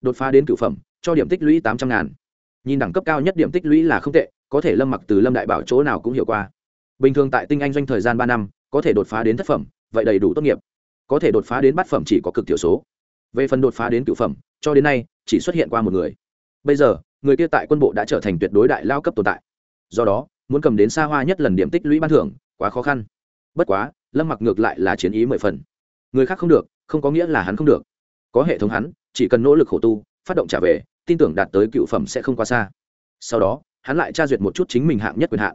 Đột phá đến cửu phẩm, cho điểm tích lũy tám trăm ngàn nhìn đẳng cấp cao nhất điểm tích lũy là không tệ, có thể lâm mặc từ lâm đại bảo chỗ nào cũng hiểu qua. Bình thường tại tinh anh doanh thời gian ba năm, có thể đột phá đến thất phẩm, vậy đầy đủ tốt nghiệp. Có thể đột phá đến bát phẩm chỉ có cực thiểu số. Về phần đột phá đến cửu phẩm, cho đến nay, chỉ xuất hiện qua một người. Bây giờ, người kia tại quân bộ đã trở thành tuyệt đối đại lao cấp tồn tại. Do đó, muốn cầm đến xa hoa nhất lần điểm tích lũy ban thưởng, quá khó khăn. Bất quá, lâm mặc ngược lại là chiến ý mười phần. Người khác không được, không có nghĩa là hắn không được. Có hệ thống hắn, chỉ cần nỗ lực khổ tu, phát động trả về tin tưởng đạt tới cựu phẩm sẽ không quá xa. Sau đó, hắn lại tra duyệt một chút chính mình hạng nhất quyền hạn.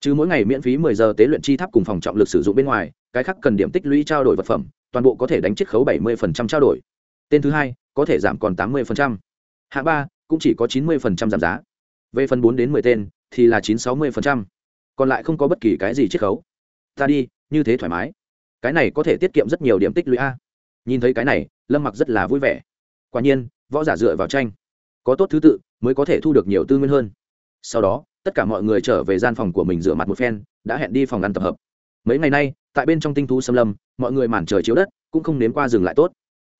Chứ mỗi ngày miễn phí mười giờ tế luyện chi tháp cùng phòng trọng lực sử dụng bên ngoài, cái khác cần điểm tích lũy trao đổi vật phẩm, toàn bộ có thể đánh chiết khấu bảy mươi trao đổi. Tên thứ hai, có thể giảm còn tám mươi hạng ba, cũng chỉ có chín mươi giảm giá. Về phần bốn đến mười tên, thì là chín sáu mươi còn lại không có bất kỳ cái gì chiết khấu. Ta đi, như thế thoải mái. Cái này có thể tiết kiệm rất nhiều điểm tích lũy a. Nhìn thấy cái này, lâm mặc rất là vui vẻ. Quả nhiên, võ giả dựa vào tranh có tốt thứ tự, mới có thể thu được nhiều tư nguyên hơn. Sau đó, tất cả mọi người trở về gian phòng của mình rửa mặt một phen, đã hẹn đi phòng ăn tập hợp. Mấy ngày nay, tại bên trong tinh thú xâm lâm, mọi người màn trời chiếu đất, cũng không nếm qua dừng lại tốt.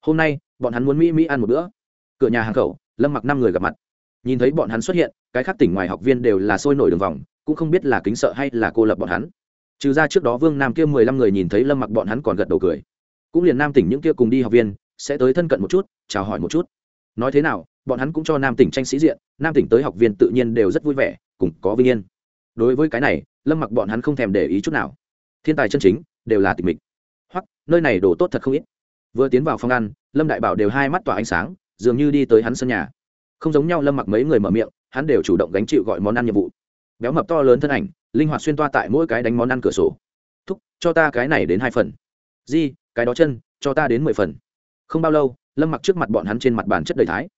Hôm nay, bọn hắn muốn mỹ mỹ ăn một bữa. Cửa nhà hàng khẩu, lâm mặc năm người gặp mặt. Nhìn thấy bọn hắn xuất hiện, cái khác tỉnh ngoài học viên đều là sôi nổi đường vòng, cũng không biết là kính sợ hay là cô lập bọn hắn. Trừ ra trước đó vương nam kia mười lăm người nhìn thấy lâm mặc bọn hắn còn gật đầu cười. Cũng liền nam tỉnh những kia cùng đi học viên, sẽ tới thân cận một chút, chào hỏi một chút. Nói thế nào bọn hắn cũng cho nam tỉnh tranh sĩ diện, nam tỉnh tới học viên tự nhiên đều rất vui vẻ, cùng có vinh yên. Đối với cái này, lâm mặc bọn hắn không thèm để ý chút nào. Thiên tài chân chính, đều là tịch mịch. Hoặc, nơi này đổ tốt thật không ít. Vừa tiến vào phòng ăn, lâm đại bảo đều hai mắt tỏa ánh sáng, dường như đi tới hắn sân nhà. Không giống nhau lâm mặc mấy người mở miệng, hắn đều chủ động gánh chịu gọi món ăn nhiệm vụ. Béo mập to lớn thân ảnh, linh hoạt xuyên toa tại mỗi cái đánh món ăn cửa sổ. Thúc, cho ta cái này đến hai phần. Di, cái đó chân, cho ta đến mười phần. Không bao lâu, lâm mặc trước mặt bọn hắn trên mặt bàn chất đầy thái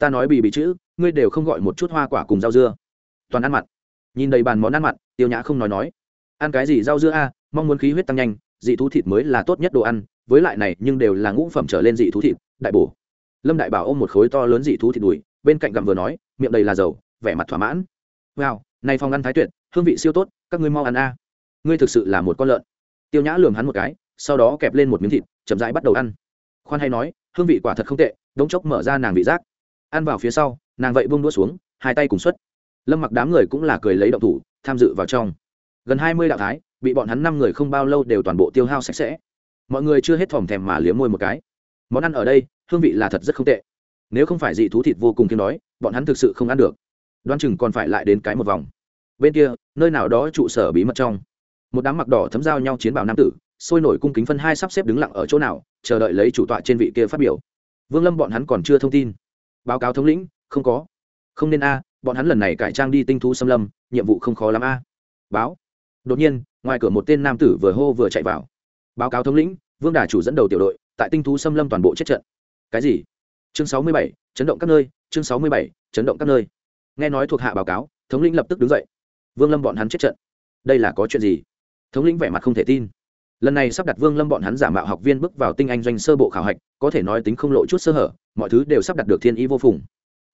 ta nói bì bị chữ, ngươi đều không gọi một chút hoa quả cùng rau dưa. Toàn ăn mặn. Nhìn đầy bàn món ăn mặn, tiêu nhã không nói nói. Ăn cái gì rau dưa a, mong muốn khí huyết tăng nhanh, dị thú thịt mới là tốt nhất đồ ăn, với lại này nhưng đều là ngũ phẩm trở lên dị thú thịt, đại bổ. Lâm đại bảo ôm một khối to lớn dị thú thịt đùi, bên cạnh gặm vừa nói, miệng đầy là dầu, vẻ mặt thỏa mãn. Wow, này phòng ăn thái tuyệt, hương vị siêu tốt, các ngươi mau ăn a. Ngươi thực sự là một con lợn. Tiêu nhã lường hắn một cái, sau đó kẹp lên một miếng thịt, chậm rãi bắt đầu ăn. Khoan hay nói, hương vị quả thật không tệ, đống chốc mở ra nàng vị giác ăn vào phía sau, nàng vậy buông đũa xuống, hai tay cùng xuất. Lâm mặc đám người cũng là cười lấy động thủ, tham dự vào trong. Gần hai mươi đạo thái, bị bọn hắn năm người không bao lâu đều toàn bộ tiêu hao sạch sẽ. Mọi người chưa hết thòm thèm mà liếm môi một cái. Món ăn ở đây, hương vị là thật rất không tệ. Nếu không phải dị thú thịt vô cùng kiên đói, bọn hắn thực sự không ăn được. Đoan chừng còn phải lại đến cái một vòng. Bên kia, nơi nào đó trụ sở bí mật trong. Một đám mặc đỏ thấm giao nhau chiến bảo nam tử, sôi nổi cung kính phân hai sắp xếp đứng lặng ở chỗ nào, chờ đợi lấy chủ tọa trên vị kia phát biểu. Vương lâm bọn hắn còn chưa thông tin báo cáo thống lĩnh, không có. Không nên a, bọn hắn lần này cải trang đi tinh thú xâm lâm, nhiệm vụ không khó lắm a. Báo. Đột nhiên, ngoài cửa một tên nam tử vừa hô vừa chạy vào. Báo cáo thống lĩnh, vương đà chủ dẫn đầu tiểu đội, tại tinh thú xâm lâm toàn bộ chết trận. Cái gì? Chương sáu mươi bảy, chấn động các nơi, chương sáu mươi bảy, chấn động các nơi. Nghe nói thuộc hạ báo cáo, thống lĩnh lập tức đứng dậy. Vương lâm bọn hắn chết trận. Đây là có chuyện gì? Thống lĩnh vẻ mặt không thể tin lần này sắp đặt vương lâm bọn hắn giả mạo học viên bước vào tinh anh doanh sơ bộ khảo hạch, có thể nói tính không lộ chút sơ hở, mọi thứ đều sắp đặt được thiên ý vô phùng.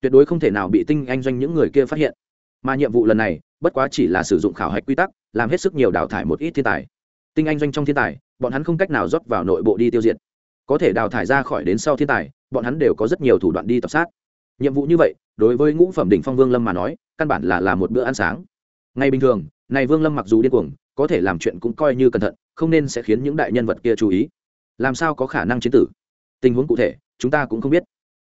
Tuyệt đối không thể nào bị tinh anh doanh những người kia phát hiện. Mà nhiệm vụ lần này, bất quá chỉ là sử dụng khảo hạch quy tắc, làm hết sức nhiều đào thải một ít thiên tài. Tinh anh doanh trong thiên tài, bọn hắn không cách nào rót vào nội bộ đi tiêu diệt. Có thể đào thải ra khỏi đến sau thiên tài, bọn hắn đều có rất nhiều thủ đoạn đi tập sát. Nhiệm vụ như vậy, đối với ngũ phẩm đỉnh phong vương lâm mà nói, căn bản là là một bữa ăn sáng. Ngay bình thường, này vương lâm mặc dù điên cuồng, có thể làm chuyện cũng coi như cẩn thận không nên sẽ khiến những đại nhân vật kia chú ý. Làm sao có khả năng chiến tử? Tình huống cụ thể, chúng ta cũng không biết.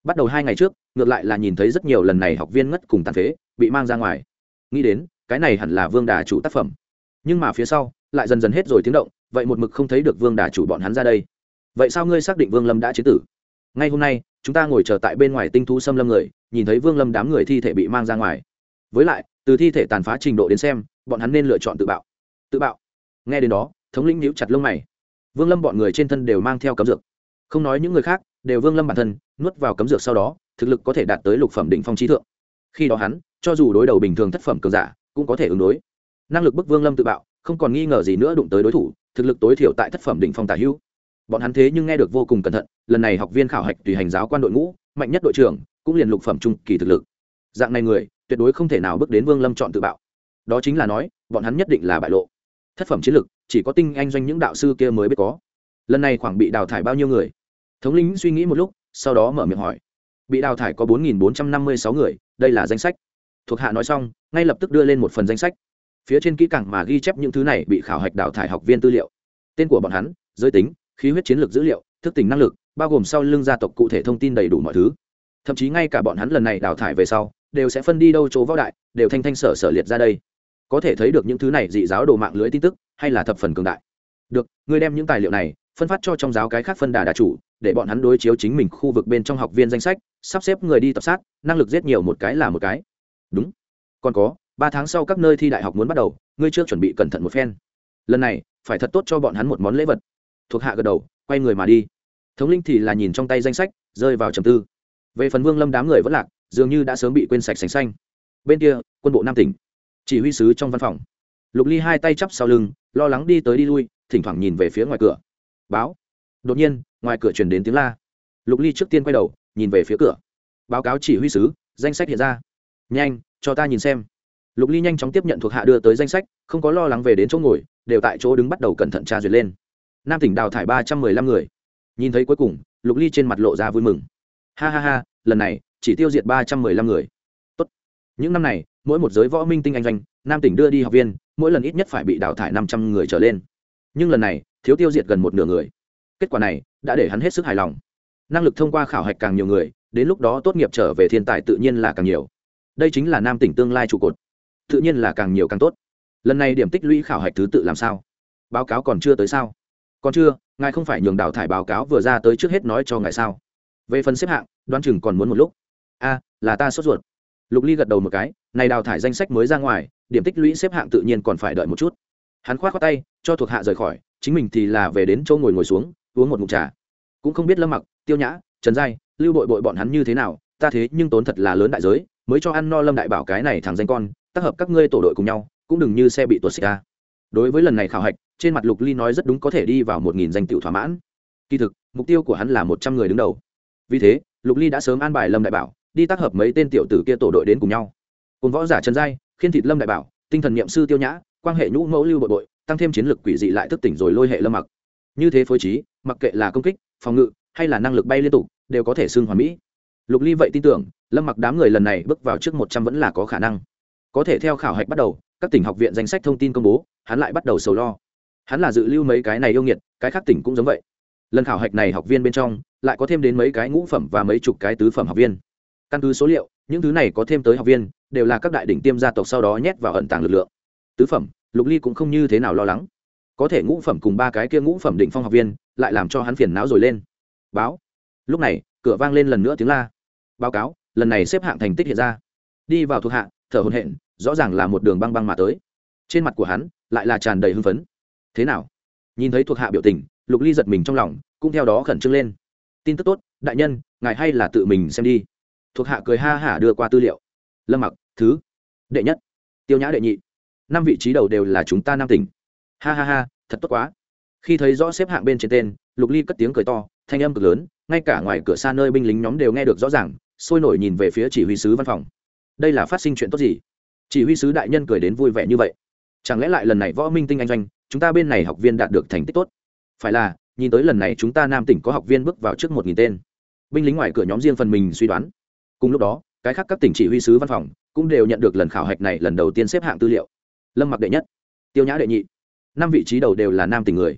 Bắt đầu hai ngày trước, ngược lại là nhìn thấy rất nhiều lần này học viên ngất cùng tàn phế, bị mang ra ngoài. Nghĩ đến, cái này hẳn là vương đà chủ tác phẩm. Nhưng mà phía sau, lại dần dần hết rồi tiếng động, vậy một mực không thấy được vương đà chủ bọn hắn ra đây. Vậy sao ngươi xác định vương lâm đã chế tử? Ngay hôm nay, chúng ta ngồi chờ tại bên ngoài tinh thú xâm lâm người, nhìn thấy vương lâm đám người thi thể bị mang ra ngoài. Với lại, từ thi thể tàn phá trình độ đến xem, bọn hắn nên lựa chọn tự bạo. Tự bạo. Nghe đến đó thống lĩnh nhíu chặt lông mày. Vương lâm bọn người trên thân đều mang theo cấm dược. Không nói những người khác, đều vương lâm bản thân, nuốt vào cấm dược sau đó, thực lực có thể đạt tới lục phẩm đỉnh phong trí thượng. Khi đó hắn, cho dù đối đầu bình thường thất phẩm cường giả, cũng có thể ứng đối. Năng lực bức vương lâm tự bạo, không còn nghi ngờ gì nữa đụng tới đối thủ, thực lực tối thiểu tại thất phẩm đỉnh phong tả hữu. Bọn hắn thế nhưng nghe được vô cùng cẩn thận, lần này học viên khảo hạch tùy hành giáo quan đội ngũ, mạnh nhất đội trưởng, cũng liền lục phẩm trung kỳ thực lực. Dạng này người, tuyệt đối không thể nào bước đến vương lâm chọn tự bạo. Đó chính là nói, bọn hắn nhất định là bại lộ. Thất phẩm chiến lực chỉ có tinh anh doanh những đạo sư kia mới biết có. Lần này khoảng bị đào thải bao nhiêu người? Thống lĩnh suy nghĩ một lúc, sau đó mở miệng hỏi. Bị đào thải có bốn nghìn bốn trăm năm mươi sáu người, đây là danh sách. Thuộc hạ nói xong, ngay lập tức đưa lên một phần danh sách. Phía trên kỹ càng mà ghi chép những thứ này bị khảo hạch đào thải học viên tư liệu. Tên của bọn hắn, giới tính, khí huyết chiến lược dữ liệu, thức tỉnh năng lực, bao gồm sau lưng gia tộc cụ thể thông tin đầy đủ mọi thứ. Thậm chí ngay cả bọn hắn lần này đào thải về sau, đều sẽ phân đi đâu chỗ võ đại, đều thanh thanh sở sở liệt ra đây có thể thấy được những thứ này dị giáo đồ mạng lưới tin tức, hay là thập phần cường đại. Được, ngươi đem những tài liệu này phân phát cho trong giáo cái khác phân đà đà chủ, để bọn hắn đối chiếu chính mình khu vực bên trong học viên danh sách, sắp xếp người đi tập sát, năng lực giết nhiều một cái là một cái. Đúng. Còn có, ba tháng sau các nơi thi đại học muốn bắt đầu, ngươi trước chuẩn bị cẩn thận một phen. Lần này, phải thật tốt cho bọn hắn một món lễ vật. Thuộc hạ gật đầu, quay người mà đi. Thống linh thì là nhìn trong tay danh sách, rơi vào trầm tư. Về phần vương lâm đám người vẫn lạc, dường như đã sớm bị quên sạch sành xanh. Bên kia, quân bộ nam tỉnh chỉ huy sứ trong văn phòng. Lục ly hai tay chắp sau lưng, lo lắng đi tới đi lui, thỉnh thoảng nhìn về phía ngoài cửa. Báo. Đột nhiên, ngoài cửa truyền đến tiếng la. Lục ly trước tiên quay đầu, nhìn về phía cửa. Báo cáo chỉ huy sứ, danh sách hiện ra. Nhanh, cho ta nhìn xem. Lục ly nhanh chóng tiếp nhận thuộc hạ đưa tới danh sách, không có lo lắng về đến chỗ ngồi, đều tại chỗ đứng bắt đầu cẩn thận tra duyệt lên. Nam tỉnh đào thải ba trăm mười lăm người. Nhìn thấy cuối cùng, lục ly trên mặt lộ ra vui mừng. Ha ha ha, lần này, chỉ tiêu diệt ba trăm mười lăm người. Tốt. những năm này mỗi một giới võ minh tinh anh doanh, nam tỉnh đưa đi học viên, mỗi lần ít nhất phải bị đào thải năm trăm người trở lên. Nhưng lần này, thiếu tiêu diệt gần một nửa người. Kết quả này, đã để hắn hết sức hài lòng. Năng lực thông qua khảo hạch càng nhiều người, đến lúc đó tốt nghiệp trở về thiên tài tự nhiên là càng nhiều. Đây chính là nam tỉnh tương lai trụ cột. Tự nhiên là càng nhiều càng tốt. Lần này điểm tích lũy khảo hạch thứ tự làm sao? Báo cáo còn chưa tới sao? Còn chưa, ngài không phải nhường đào thải báo cáo vừa ra tới trước hết nói cho ngài sao? Về phần xếp hạng, đoán chừng còn muốn một lúc. A, là ta sốt ruột lục ly gật đầu một cái, này đào thải danh sách mới ra ngoài, điểm tích lũy xếp hạng tự nhiên còn phải đợi một chút. Hắn k h o á t khoác tay, cho thuộc hạ rời khỏi, chính mình thì là về đến chỗ ngồi ngồi xuống, uống một mục trà. Cũng không biết lâm mặc, tiêu nhã, trần giai, lưu bội bội bọn hắn như thế nào, ta thế nhưng tốn thật là lớn đại giới, mới cho ăn no lâm đại bảo cái này thằng danh con, tác hợp các ngươi tổ đội cùng nhau, cũng đừng như xe bị tuột xịt ra đối với lần này khảo hạch, trên mặt lục ly nói rất đúng có thể đi vào một nghìn danh tiệu thỏa mãn. Kỳ thực, mục tiêu của hắn là một trăm người đứng đầu. Vì thế, lục ly đã sớm an bài lâm đại bảo đi tác hợp mấy tên tiểu tử kia tổ đội đến cùng nhau. Cùng võ giả trần giai, khiên thịt lâm đại bảo, tinh thần niệm sư tiêu nhã quan hệ nhũ mẫu lưu bội bội tăng thêm chiến lược quỷ dị lại thức tỉnh rồi lôi hệ lâm mặc. Như thế phối trí, mặc kệ là công kích, phòng ngự, hay là năng lực bay liên tục, đều có thể xưng hoàn mỹ. Lục ly vậy tin tưởng, lâm mặc đám người lần này bước vào trước một trăm vẫn là có khả năng. Có thể theo khảo hạch bắt đầu, các tỉnh học viện danh sách thông tin công bố, hắn lại bắt đầu sầu lo. Hắn là dự lưu mấy cái này yêu nghiệt, cái khác tỉnh cũng giống vậy. Lần khảo hạch này học viên bên trong, lại có thêm đến mấy cái ngũ phẩm và mấy chục cái tứ phẩm học viên căn cứ số liệu, những thứ này có thêm tới học viên, đều là các đại đỉnh tiêm gia tộc sau đó nhét vào ẩn tàng lực lượng. Tứ phẩm, lục ly cũng không như thế nào lo lắng. Có thể ngũ phẩm cùng ba cái kia ngũ phẩm định phong học viên, lại làm cho hắn phiền não rồi lên. Báo. Lúc này, cửa vang lên lần nữa tiếng la. Báo cáo, lần này xếp hạng thành tích hiện ra. Đi vào thuộc hạ, thở hồn hện rõ ràng là một đường băng băng mà tới. Trên mặt của hắn, lại là tràn đầy hưng phấn. Thế nào? Nhìn thấy thuộc hạ biểu tình, lục ly giật mình trong lòng, cũng theo đó khẩn trương lên. Tin tức tốt, đại nhân, ngài hay là tự mình xem đi thuộc hạ cười ha hả đưa qua tư liệu. Lâm mặc, thứ, đệ nhất. Tiêu nhã đệ nhị. Năm vị trí đầu đều là chúng ta nam tỉnh. Ha ha ha, thật tốt quá. Khi thấy rõ xếp hạng bên trên tên, lục ly cất tiếng cười to, thanh âm cực lớn, ngay cả ngoài cửa xa nơi binh lính nhóm đều nghe được rõ ràng, sôi nổi nhìn về phía chỉ huy sứ văn phòng. Đây là phát sinh chuyện tốt gì? Chỉ huy sứ đại nhân cười đến vui vẻ như vậy. Chẳng lẽ lại lần này võ minh tinh anh doanh, chúng ta bên này học viên đạt được thành tích tốt? Phải là, nhìn tới lần này chúng ta nam tỉnh có học viên bước vào trước một nghìn tên. Binh lính ngoài cửa nhóm riêng phần mình suy đoán cùng lúc đó, cái khác các tỉnh chỉ huy sứ văn phòng cũng đều nhận được lần khảo hạch này lần đầu tiên xếp hạng tư liệu. Lâm mặc đệ nhất, tiêu nhã đệ nhị, năm vị trí đầu đều là nam tình người.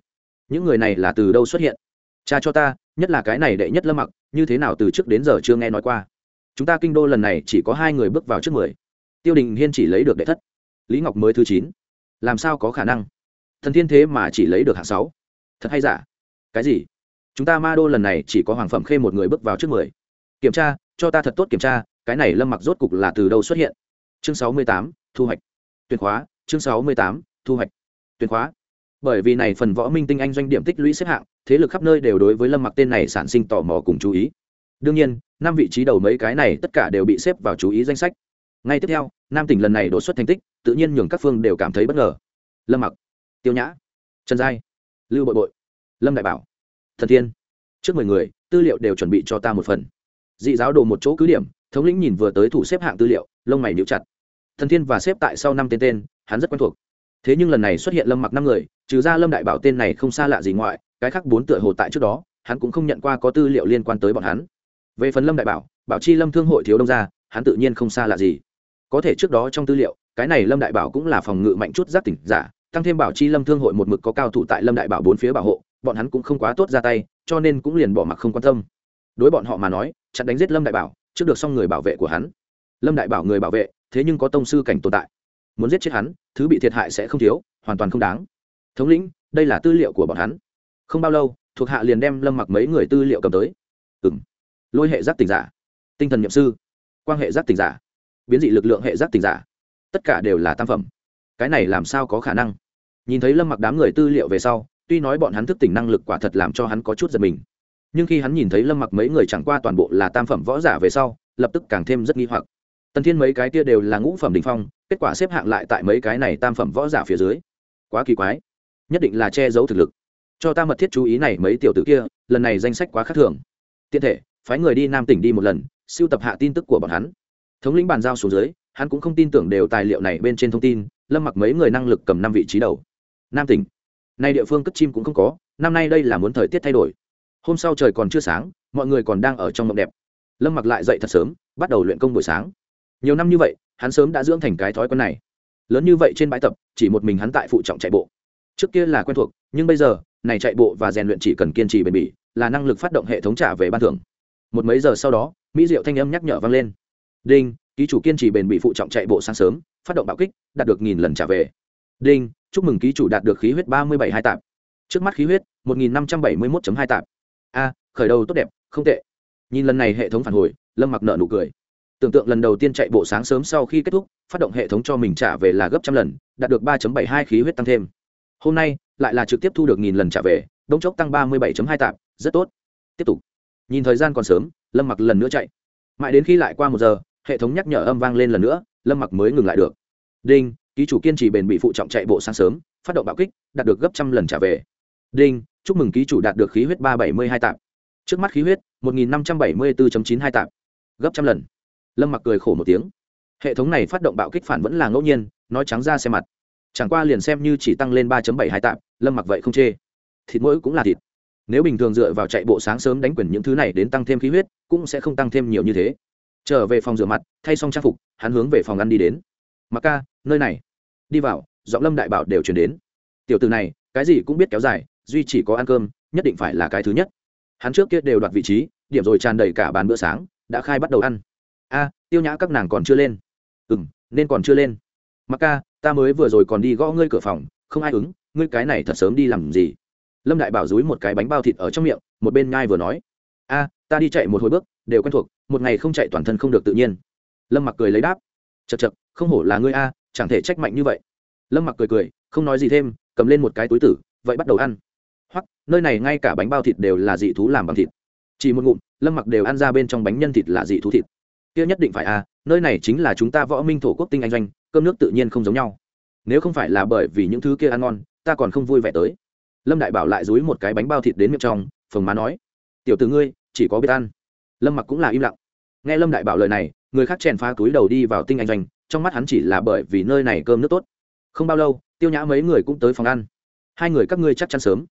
Những người này là từ đâu xuất hiện? Cha cho ta, nhất là cái này đệ nhất lâm mặc, như thế nào từ trước đến giờ chưa nghe nói qua? Chúng ta kinh đô lần này chỉ có hai người bước vào trước mười. Tiêu đình hiên chỉ lấy được đệ thất, lý ngọc mới thứ chín. Làm sao có khả năng? Thần thiên thế mà chỉ lấy được hạng sáu. Thật hay giả? Cái gì? Chúng ta ma đô lần này chỉ có hoàng phẩm khê một người bước vào trước mười. Kiểm tra cho ta thật tốt kiểm tra, cái này lâm mặc rốt cục là từ đâu xuất hiện? Chương sáu mươi tám, thu hoạch. Tuyệt khóa, chương sáu mươi tám, thu hoạch. Tuyệt khóa. Bởi vì này phần võ minh tinh anh doanh điểm tích lũy xếp hạng, thế lực khắp nơi đều đối với lâm mặc tên này sản sinh tò mò cùng chú ý. Đương nhiên, năm vị trí đầu mấy cái này tất cả đều bị xếp vào chú ý danh sách. Ngay tiếp theo, nam tỉnh lần này đột xuất thành tích, tự nhiên nhường các phương đều cảm thấy bất ngờ. Lâm mặc, tiêu nhã, trần giai, lưu bội bội, lâm đại bảo, thần thiên. Trước mười người, tư liệu đều chuẩn bị cho ta một phần dị giáo đồ một chỗ cứ điểm, thống lĩnh nhìn vừa tới thủ xếp hạng tư liệu, lông mày níu chặt. Thần thiên và xếp tại sau năm tên tên, hắn rất quen thuộc. Thế nhưng lần này xuất hiện lâm mặc năm người, trừ ra lâm đại bảo tên này không xa lạ gì ngoại, cái khác bốn tựa hồ tại trước đó, hắn cũng không nhận qua có tư liệu liên quan tới bọn hắn. Về phần lâm đại bảo bảo chi lâm thương hội thiếu đông gia, hắn tự nhiên không xa lạ gì. Có thể trước đó trong tư liệu, cái này lâm đại bảo cũng là phòng ngự mạnh chút giác tỉnh giả, tăng thêm bảo chi lâm thương hội một mực có cao thủ tại lâm đại bảo bốn phía bảo hộ, bọn hắn cũng không quá tốt ra tay, cho nên cũng liền bỏ mặc không quan tâm đối bọn họ mà nói, chặn đánh giết lâm đại bảo, trước được xong người bảo vệ của hắn. Lâm đại bảo người bảo vệ, thế nhưng có tông sư cảnh tồn tại. Muốn giết chết hắn, thứ bị thiệt hại sẽ không thiếu, hoàn toàn không đáng. Thống lĩnh, đây là tư liệu của bọn hắn. Không bao lâu, thuộc hạ liền đem lâm mặc mấy người tư liệu cầm tới. Ừ m lôi hệ giác tỉnh giả. Tinh thần nhậm sư. Quan hệ giác tỉnh giả. Biến dị lực lượng hệ giác tỉnh giả. Tất cả đều là tam phẩm. Cái này làm sao có khả năng? Nhìn thấy lâm mặc đám người tư liệu về sau, tuy nói bọn hắn thức tỉnh năng lực quả thật làm cho hắn có chút giật mình nhưng khi hắn nhìn thấy lâm mặc mấy người chẳng qua toàn bộ là tam phẩm võ giả về sau, lập tức càng thêm rất nghi hoặc. Tần thiên mấy cái kia đều là ngũ phẩm đình phong, kết quả xếp hạng lại tại mấy cái này tam phẩm võ giả phía dưới. Quá kỳ quái. Nhất định là che giấu thực lực. Cho ta mật thiết chú ý này mấy tiểu tử kia, lần này danh sách quá khác thường. Tiện thể, phái người đi nam tỉnh đi một lần siêu tập hạ tin tức của bọn hắn. Thống lĩnh bàn giao xuống dưới, hắn cũng không tin tưởng đều tài liệu này bên trên thông tin, lâm mặc mấy người năng lực cầm năm vị trí đầu. Nam tỉnh. Nay địa phương cất chim cũng không có, năm nay đây là muốn thời tiết thay đổi hôm sau trời còn chưa sáng, mọi người còn đang ở trong mộng đẹp. Lâm mặc lại dậy thật sớm, bắt đầu luyện công buổi sáng. Nhiều năm như vậy, hắn sớm đã dưỡng thành cái thói quen này. Lớn như vậy trên bãi tập, chỉ một mình hắn tại phụ trọng chạy bộ. Trước kia là quen thuộc, nhưng bây giờ, này chạy bộ và rèn luyện chỉ cần kiên trì bền bỉ, là năng lực phát động hệ thống trả về ban thưởng. Một mấy giờ sau đó, mỹ diệu thanh âm nhắc nhở vang lên. Đinh, ký chủ kiên trì bền bỉ phụ trọng chạy bộ sáng sớm, phát động bạo kích, đạt được nghìn lần trả về. Đinh, chúc mừng ký chủ đạt được khí huyết ba mươi bảy hai tạp. Trước mắt khí huyết, một nghìn năm trăm bảy mươi một hai tạp a, khởi đầu tốt đẹp, không tệ. Nhìn lần này hệ thống phản hồi, lâm mặc nợ nụ cười. Tưởng tượng lần đầu tiên chạy bộ sáng sớm sau khi kết thúc, phát động hệ thống cho mình trả về là gấp trăm lần, đạt được ba bảy hai khí huyết tăng thêm. Hôm nay, lại là trực tiếp thu được nghìn lần trả về đông chốc tăng ba mươi bảy hai tạp rất tốt. Tiếp tục. Nhìn thời gian còn sớm, lâm mặc lần nữa chạy. Mãi đến khi lại qua một giờ, hệ thống nhắc nhở âm vang lên lần nữa, lâm mặc mới ngừng lại được. Đinh, ký chủ kiên trì bền bị phụ trọng chạy bộ sáng sớm, phát động bạo kích, đạt được gấp trăm lần trả về đinh, chúc mừng ký chủ đạt được khí huyết ba bảy mươi hai tạp. Trước mắt khí huyết, một nghìn năm trăm bảy mươi bốn chín hai tạp. Gấp trăm lần. Lâm mặc cười khổ một tiếng. Hệ thống này phát động bạo kích phản vẫn là ngẫu nhiên, nói trắng ra xem mặt. Chẳng qua liền xem như chỉ tăng lên ba bảy hai tạp, lâm mặc vậy không chê. Thịt mỗi cũng là thịt. Nếu bình thường dựa vào chạy bộ sáng sớm đánh quyền những thứ này đến tăng thêm khí huyết, cũng sẽ không tăng thêm nhiều như thế. Trở về phòng rửa mặt, thay xong trang phục, hắn hướng về phòng ăn đi đến. Mặc ca, nơi này. Đi vào, giọng lâm đại bảo đều chuyển đến. Tiểu từ này, cái gì cũng biết kéo dài duy chỉ có ăn cơm, nhất định phải là cái thứ nhất. Hắn trước kia đều đoạt vị trí, điểm rồi tràn đầy cả bàn bữa sáng, đã khai bắt đầu ăn. A, tiêu nhã các nàng còn chưa lên. Ừ m nên còn chưa lên. Mặc ca, ta mới vừa rồi còn đi gõ ngươi cửa phòng, không ai ứng, ngươi cái này thật sớm đi làm gì? Lâm đại bảo dúi một cái bánh bao thịt ở trong miệng, một bên ngai vừa nói. A, ta đi chạy một hồi bước, đều quen thuộc, một ngày không chạy toàn thân không được tự nhiên. Lâm mặc cười lấy đáp. Chật chật không hổ là ngươi a, chẳng thể trách mạnh như vậy. Lâm mặc cười cười, không nói gì thêm, cầm lên một cái túi tử, vậy bắt đầu ăn hoặc nơi này ngay cả bánh bao thịt đều là dị thú làm bằng thịt. Chỉ một ngụm, lâm mặc đều ăn ra bên trong bánh nhân thịt là dị thú thịt. Kia nhất định phải a nơi này chính là chúng ta võ minh thổ quốc tinh anh doanh, cơm nước tự nhiên không giống nhau. Nếu không phải là bởi vì những thứ kia ăn ngon, ta còn không vui vẻ tới. Lâm đại bảo lại dúi một cái bánh bao thịt đến miệng trong, phồng má nói, tiểu t ử ngươi, chỉ có biết ăn. Lâm mặc cũng là im lặng. Nghe lâm đại bảo lời này, người khác chèn phá túi đầu đi vào tinh anh doanh, trong mắt hắn chỉ là bởi vì nơi này cơm nước tốt. Không bao lâu, tiêu nhã mấy người cũng tới phòng ăn. Hai người các ngươi chắc chắn sớm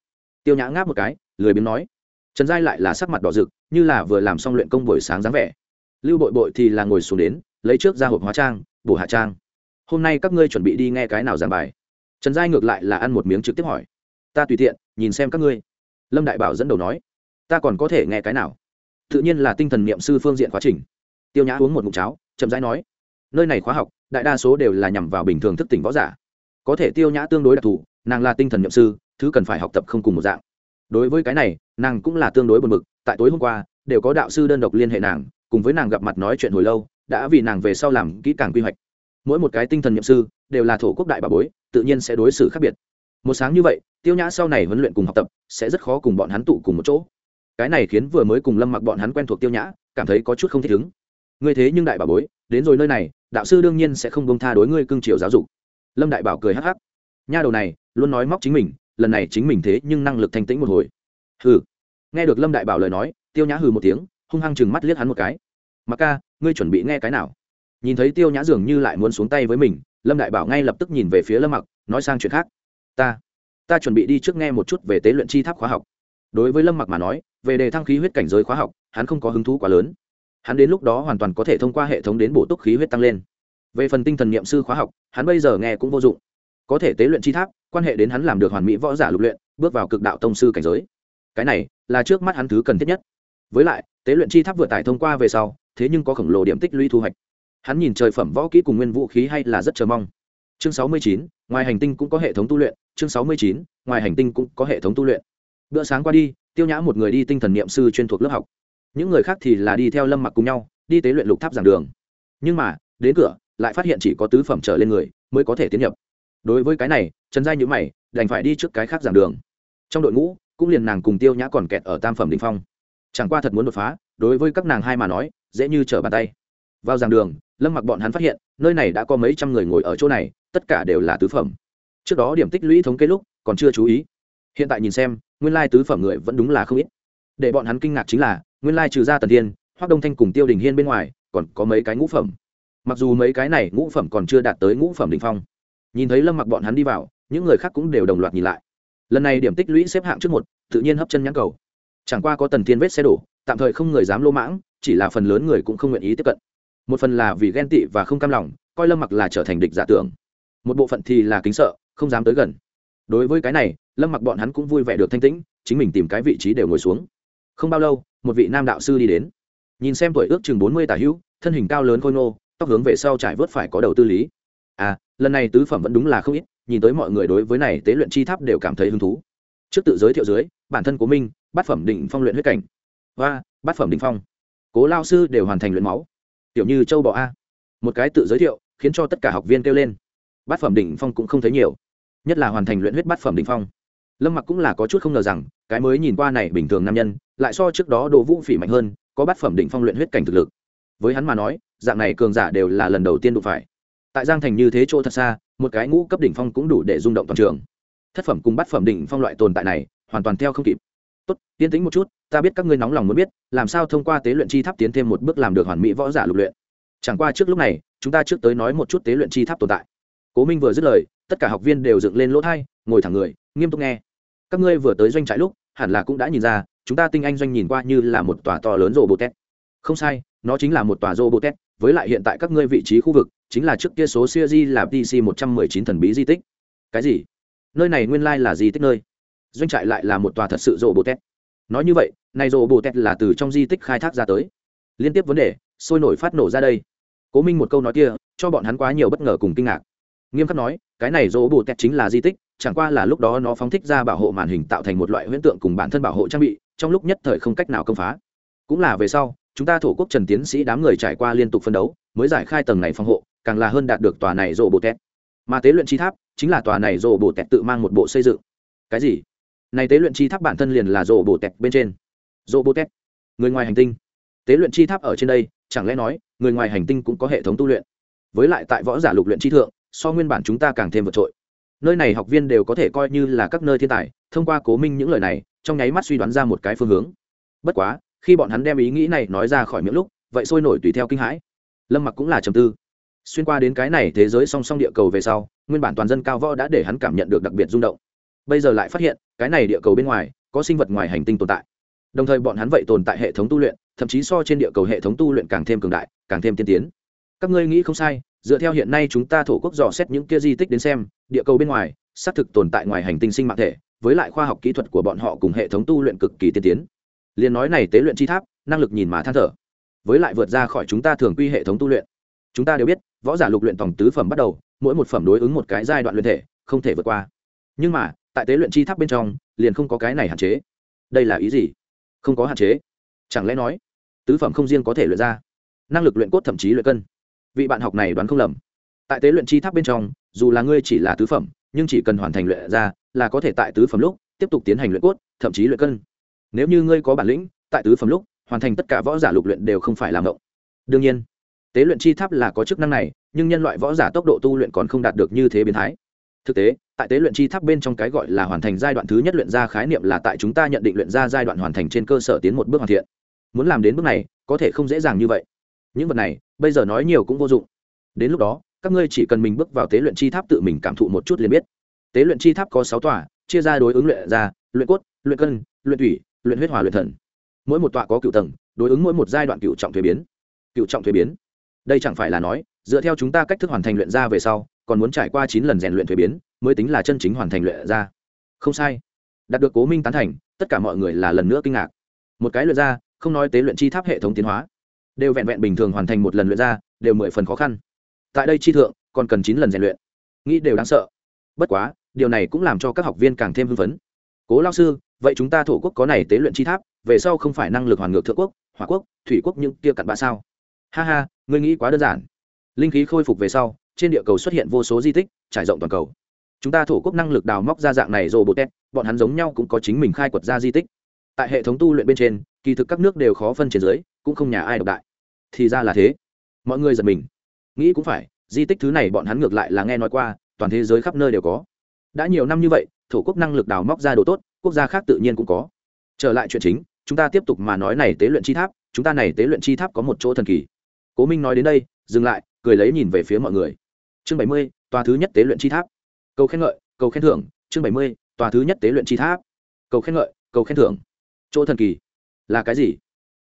tiêu nhã ngáp một cái, lười biếng nói, trần giai lại là sắc mặt đỏ rực, như là vừa làm xong luyện công buổi sáng dáng vẻ. Lưu bội bội thì là ngồi xuống đến, lấy trước ra hộp hóa trang, bổ hạ trang. Hôm nay các ngươi chuẩn bị đi nghe cái nào giảng bài? Trần giai ngược lại là ăn một miếng trực tiếp hỏi, ta tùy tiện, nhìn xem các ngươi. Lâm đại bảo dẫn đầu nói, ta còn có thể nghe cái nào? Tự nhiên là tinh thần niệm sư phương diện quá trình. Tiêu nhã uống một mụn cháo, chậm rãi nói, nơi này khóa học, đại đa số đều là nhằm vào bình thường thức tỉnh võ giả. Có thể tiêu nhã tương đối đặc thù, nàng là tinh thần niệm sư thứ cần phải học tập không cùng một dạng. Đối với cái này, nàng cũng là tương đối buồn bực, tại tối hôm qua, đều có đạo sư đơn độc liên hệ nàng, cùng với nàng gặp mặt nói chuyện hồi lâu, đã vì nàng về sau làm kỹ càng quy hoạch. Mỗi một cái tinh thần nhậm sư, đều là thổ quốc đại bà bối, tự nhiên sẽ đối xử khác biệt. Một sáng như vậy, tiêu nhã sau này huấn luyện cùng học tập, sẽ rất khó cùng bọn hắn tụ cùng một chỗ. Cái này khiến vừa mới cùng lâm mặc bọn hắn quen thuộc tiêu nhã, cảm thấy có chút không thích ứng. Ngươi thế nhưng đại bà bối, đến rồi nơi này, đạo sư đương nhiên sẽ không bông tha đối ngươi cương triều giáo dục. Lâm đại bảo cười hắc hắc. Nha đầu này, luôn nói móc chính mình lần này chính mình thế nhưng năng lực thanh tĩnh một hồi. Hừ. Nghe được lâm đại bảo lời nói, tiêu nhã hừ một tiếng, hung hăng chừng mắt liếc hắn một cái. Mặc ca, ngươi chuẩn bị nghe cái nào? Nhìn thấy tiêu nhã dường như lại muốn xuống tay với mình, lâm đại bảo ngay lập tức nhìn về phía lâm mặc, nói sang chuyện khác. Ta ta chuẩn bị đi trước nghe một chút về tế luyện chi tháp khóa học. Đối với lâm mặc mà nói, về đề thăng khí huyết cảnh giới khóa học, hắn không có hứng thú quá lớn. Hắn đến lúc đó hoàn toàn có thể thông qua hệ thống đến bổ túc khí huyết tăng lên. Về phần tinh thần niệm sư khóa học, hắn bây giờ nghe cũng vô dụng. Có thể tế luyện chi tháp quan hệ đến hắn làm được hoàn mỹ võ giả lục luyện, bước vào cực đạo tông sư cảnh giới. Cái này là trước mắt hắn thứ cần thiết nhất. Với lại, tế luyện chi tháp vừa tải thông qua về sau, thế nhưng có khổng lồ điểm tích lũy thu hoạch. Hắn nhìn trời phẩm võ kỹ cùng nguyên vũ khí hay là rất chờ mong. Chương sáu mươi chín, ngoài hành tinh cũng có hệ thống tu luyện. Chương sáu mươi chín, ngoài hành tinh cũng có hệ thống tu luyện. Bữa sáng qua đi, tiêu nhã một người đi tinh thần niệm sư chuyên thuộc lớp học. Những người khác thì là đi theo lâm mặc cùng nhau, đi tế luyện lục tháp giảng đường. Nhưng mà, đến cửa, lại phát hiện chỉ có tứ phẩm trở lên người mới có thể tiến nhập đối với cái này, trần giai nhữ mày, đành phải đi trước cái khác giảng đường. Trong đội ngũ, cũng liền nàng cùng tiêu nhã còn kẹt ở tam phẩm đình phong. Chẳng qua thật muốn đột phá, đối với các nàng hai mà nói, dễ như trở bàn tay. Vào giảng đường, lâm mặc bọn hắn phát hiện, nơi này đã có mấy trăm người ngồi ở chỗ này, tất cả đều là tứ phẩm. Trước đó điểm tích lũy thống kê lúc, còn chưa chú ý. Hiện tại nhìn xem, nguyên lai tứ phẩm người vẫn đúng là không ít. Để bọn hắn kinh ngạc chính là, nguyên lai trừ ra tần thiên hoác đông thanh cùng tiêu đình hiên bên ngoài, còn có mấy cái ngũ phẩm. Mặc dù mấy cái này ngũ phẩm còn chưa đạt tới ngũ phẩm đình phong nhìn thấy lâm mặc bọn hắn đi vào, những người khác cũng đều đồng loạt nhìn lại. Lần này điểm tích lũy xếp hạng trước một, tự nhiên hấp chân nhãn cầu. Chẳng qua có tần thiên vết xe đổ, tạm thời không người dám lô mãng, chỉ là phần lớn người cũng không nguyện ý tiếp cận. Một phần là vì ghen tị và không cam lòng, coi lâm mặc là trở thành địch giả tưởng. Một bộ phận thì là kính sợ, không dám tới gần. Đối với cái này, lâm mặc bọn hắn cũng vui vẻ được thanh tĩnh, chính mình tìm cái vị trí đều ngồi xuống. Không bao lâu, một vị nam đạo sư đi đến. Nhìn xem tuổi ước chừng bốn mươi tả hữu, thân hình cao lớn khôi ngô, tóc hướng về sau trải vớt phải có đầu tư lý à lần này tứ phẩm vẫn đúng là không ít, nhìn tới mọi người đối với này tế luyện chi tháp đều cảm thấy hứng thú. Trước tự giới thiệu dưới, bản thân của minh bát phẩm định phong luyện huyết cảnh. Và bát phẩm định phong. Cố lao sư đều hoàn thành luyện máu. Tiểu như châu bọ a. Một cái tự giới thiệu, khiến cho tất cả học viên kêu lên. Bát phẩm đỉnh phong cũng không thấy nhiều. Nhất là hoàn thành luyện huyết bát phẩm đỉnh phong. Lâm mặc cũng là có chút không ngờ rằng, cái mới nhìn qua này bình thường nam nhân, lại so trước đó đồ vũ phỉ mạnh hơn, có bát phẩm đỉnh phong luyện huyết cảnh thực lực. Với hắn mà nói, dạng này cường giả đều là lần đầu tiên đụng phải tại giang thành như thế chỗ thật xa, một cái ngũ cấp đỉnh phong cũng đủ để rung động toàn trường. Thất phẩm cùng bát phẩm đỉnh phong loại tồn tại này, hoàn toàn theo không kịp. Tốt tiến tính một chút, ta biết các ngươi nóng lòng muốn biết, làm sao thông qua tế luyện chi tháp tiến thêm một bước làm được hoàn mỹ võ giả lục luyện. Chẳng qua trước lúc này, chúng ta trước tới nói một chút tế luyện chi tháp tồn tại. Cố minh vừa dứt lời, tất cả học viên đều dựng lên lỗ thai, ngồi thẳng người, nghiêm túc nghe. Các ngươi vừa tới doanh trại lúc, hẳn là cũng đã nhìn ra, chúng ta tinh anh doanh nhìn qua như là một tòa to lớn rô bô tét không sai, nó chính là một tòa rô bô tét với lại hiện tại các ngươi vị trí khu vực chính là trước kia số siêu di là pc một trăm mười chín thần bí di tích. Cái gì? Nơi này nguyên lai là di tích nơi. Doanh trại lại là một tòa thật sự rộ bồ tét nói như vậy, này rộ bồ tét là từ trong di tích khai thác ra tới. Liên tiếp vấn đề sôi nổi phát nổ ra đây. Cố minh một câu nói kia, cho bọn hắn quá nhiều bất ngờ cùng kinh ngạc. Nghiêm khắc nói, cái này rộ bồ tét chính là di tích, chẳng qua là lúc đó nó phóng thích ra bảo hộ màn hình tạo thành một loại huyễn tượng cùng bản thân bảo hộ trang bị, trong lúc nhất thời không cách nào công phá. Cũng là về sau, chúng ta thổ quốc trần tiến sĩ đám người trải qua liên tục phân đấu, mới giải khai tầng này phòng hộ càng là hơn đạt được tòa này rộ bộ tét mà tế luyện chi tháp chính là tòa này rộ bộ tẹt tự mang một bộ xây dựng. Cái gì? Này tế luyện chi tháp bản thân liền là rộ bộ tẹt bên trên. Rộ bộ tẹt người ngoài hành tinh. Tế luyện chi tháp ở trên đây, chẳng lẽ nói, người ngoài hành tinh cũng có hệ thống tu luyện? Với lại tại võ giả lục luyện chi thượng, so nguyên bản chúng ta càng thêm vượt trội. Nơi này học viên đều có thể coi như là các nơi thiên tài, thông qua cố minh những lời này, trong nháy mắt suy đoán ra một cái phương hướng. Bất quá, khi bọn hắn đem ý nghĩ này nói ra khỏi miệng lúc, vậy sôi nổi tùy theo kinh hãi. Lâm mặc cũng là trầm tư xuyên qua đến cái này thế giới song song địa cầu về sau, nguyên bản toàn dân cao võ đã để hắn cảm nhận được đặc biệt rung động. Bây giờ lại phát hiện, cái này địa cầu bên ngoài, có sinh vật ngoài hành tinh tồn tại. Đồng thời bọn hắn vậy tồn tại hệ thống tu luyện, thậm chí so trên địa cầu hệ thống tu luyện càng thêm cường đại, càng thêm tiên tiến. Các ngươi nghĩ không sai, dựa theo hiện nay chúng ta thổ quốc dò xét những kia di tích đến xem, địa cầu bên ngoài, xác thực tồn tại ngoài hành tinh sinh mạng thể, với lại khoa học kỹ thuật của bọn họ cùng hệ thống tu luyện cực kỳ tiên tiến. Liền nói này tế luyện chi tháp, năng lực nhìn mà than thở. Với lại vượt ra khỏi chúng ta thường quy hệ thống tu luyện chúng ta đều biết, võ giả lục luyện tổng tứ phẩm bắt đầu, mỗi một phẩm đối ứng một cái giai đoạn luyện thể, không thể vượt qua. Nhưng mà, tại tế luyện chi tháp bên trong, liền không có cái này hạn chế. Đây là ý gì? Không có hạn chế. Chẳng lẽ nói, tứ phẩm không riêng có thể luyện ra? Năng lực luyện cốt thậm chí luyện cân. Vị bạn học này đoán không lầm. Tại tế luyện chi tháp bên trong, dù là ngươi chỉ là tứ phẩm, nhưng chỉ cần hoàn thành luyện ra, là có thể tại tứ phẩm lúc, tiếp tục tiến hành luyện cốt, thậm chí luyện cân. Nếu như ngươi có bản lĩnh, tại tứ phẩm lúc, hoàn thành tất cả võ giả lục luyện đều không phải làm động đương nhiên tế luyện chi tháp là có chức năng này, nhưng nhân loại võ giả tốc độ tu luyện còn không đạt được như thế biến thái. Thực tế, tại tế luyện chi tháp bên trong cái gọi là hoàn thành giai đoạn thứ nhất luyện ra khái niệm là tại chúng ta nhận định luyện ra giai đoạn hoàn thành trên cơ sở tiến một bước hoàn thiện. Muốn làm đến bước này, có thể không dễ dàng như vậy. Những vật này, bây giờ nói nhiều cũng vô dụng. Đến lúc đó, các ngươi chỉ cần mình bước vào tế luyện chi tháp tự mình cảm thụ một chút liền biết. Tế luyện chi tháp có sáu tòa, chia ra đối ứng luyện ra, luyện cốt, luyện cân, luyện thủy, luyện huyết hòa luyện thần. Mỗi một tọa có cựu tầng, đối ứng mỗi một giai đoạn cựu trọng thuế biến. Cựu trọng thuế biến đây chẳng phải là nói, dựa theo chúng ta cách thức hoàn thành luyện ra về sau, còn muốn trải qua chín lần rèn luyện thuế biến, mới tính là chân chính hoàn thành luyện ra. Không sai. Đạt được cố minh tán thành, tất cả mọi người là lần nữa kinh ngạc. Một cái luyện ra, không nói tế luyện chi tháp hệ thống tiến hóa. Đều vẹn vẹn bình thường hoàn thành một lần luyện ra, đều mười phần khó khăn. Tại đây chi thượng, còn cần chín lần rèn luyện. Nghĩ đều đáng sợ. Bất quá, điều này cũng làm cho các học viên càng thêm hưng phấn. Cố lao sư, vậy chúng ta thổ quốc có này tế luyện chi tháp, về sau không phải năng lực hoàn ngược thượng quốc, hỏa quốc, thủy quốc những kia cặn bã sao? Ha ha, ngươi nghĩ quá đơn giản. Linh khí khôi phục về sau, trên địa cầu xuất hiện vô số di tích, trải rộng toàn cầu. Chúng ta thổ quốc năng lực đào móc ra dạng này rồi bột tét bọn hắn giống nhau cũng có chính mình khai quật ra di tích. Tại hệ thống tu luyện bên trên, kỳ thực các nước đều khó phân trên dưới, cũng không nhà ai độc đại. Thì ra là thế. Mọi người giật mình. Nghĩ cũng phải, di tích thứ này bọn hắn ngược lại là nghe nói qua, toàn thế giới khắp nơi đều có. Đã nhiều năm như vậy, thổ quốc năng lực đào móc ra đồ tốt, quốc gia khác tự nhiên cũng có. Trở lại chuyện chính, chúng ta tiếp tục mà nói này tế luyện chi tháp, chúng ta này tế luyện chi tháp có một chỗ thần kỳ cố minh nói đến đây, dừng lại, cười lấy nhìn về phía mọi người. Chương bảy mươi, tòa thứ nhất tế luyện chi tháp. Cầu khen ngợi, cầu khen thưởng, chương bảy mươi, tòa thứ nhất tế luyện chi tháp. Cầu khen ngợi, cầu khen thưởng. Chỗ thần kỳ, là cái gì?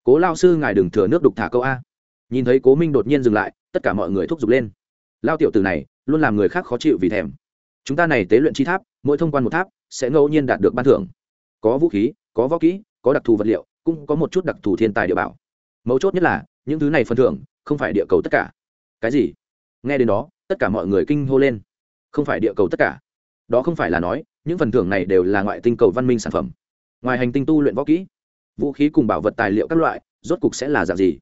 Cố lao sư ngài đừng thừa nước đục thả câu a. Nhìn thấy cố minh đột nhiên dừng lại, tất cả mọi người thúc giục lên. Lao tiểu từ này, luôn làm người khác khó chịu vì thèm. Chúng ta này tế luyện chi tháp, mỗi thông quan một tháp, sẽ ngẫu nhiên đạt được ban thưởng. Có vũ khí, có võ kỹ, có đặc thù vật liệu, cũng có một chút đặc thù thiên tài địa bảo. Mấu chốt nhất là, những thứ này phần thưởng không phải địa cầu tất cả. Cái gì? Nghe đến đó, tất cả mọi người kinh hô lên. Không phải địa cầu tất cả. Đó không phải là nói, những phần thưởng này đều là ngoại tinh cầu văn minh sản phẩm. Ngoài hành tinh tu luyện võ kỹ, vũ khí cùng bảo vật tài liệu các loại, rốt cục sẽ là dạng gì?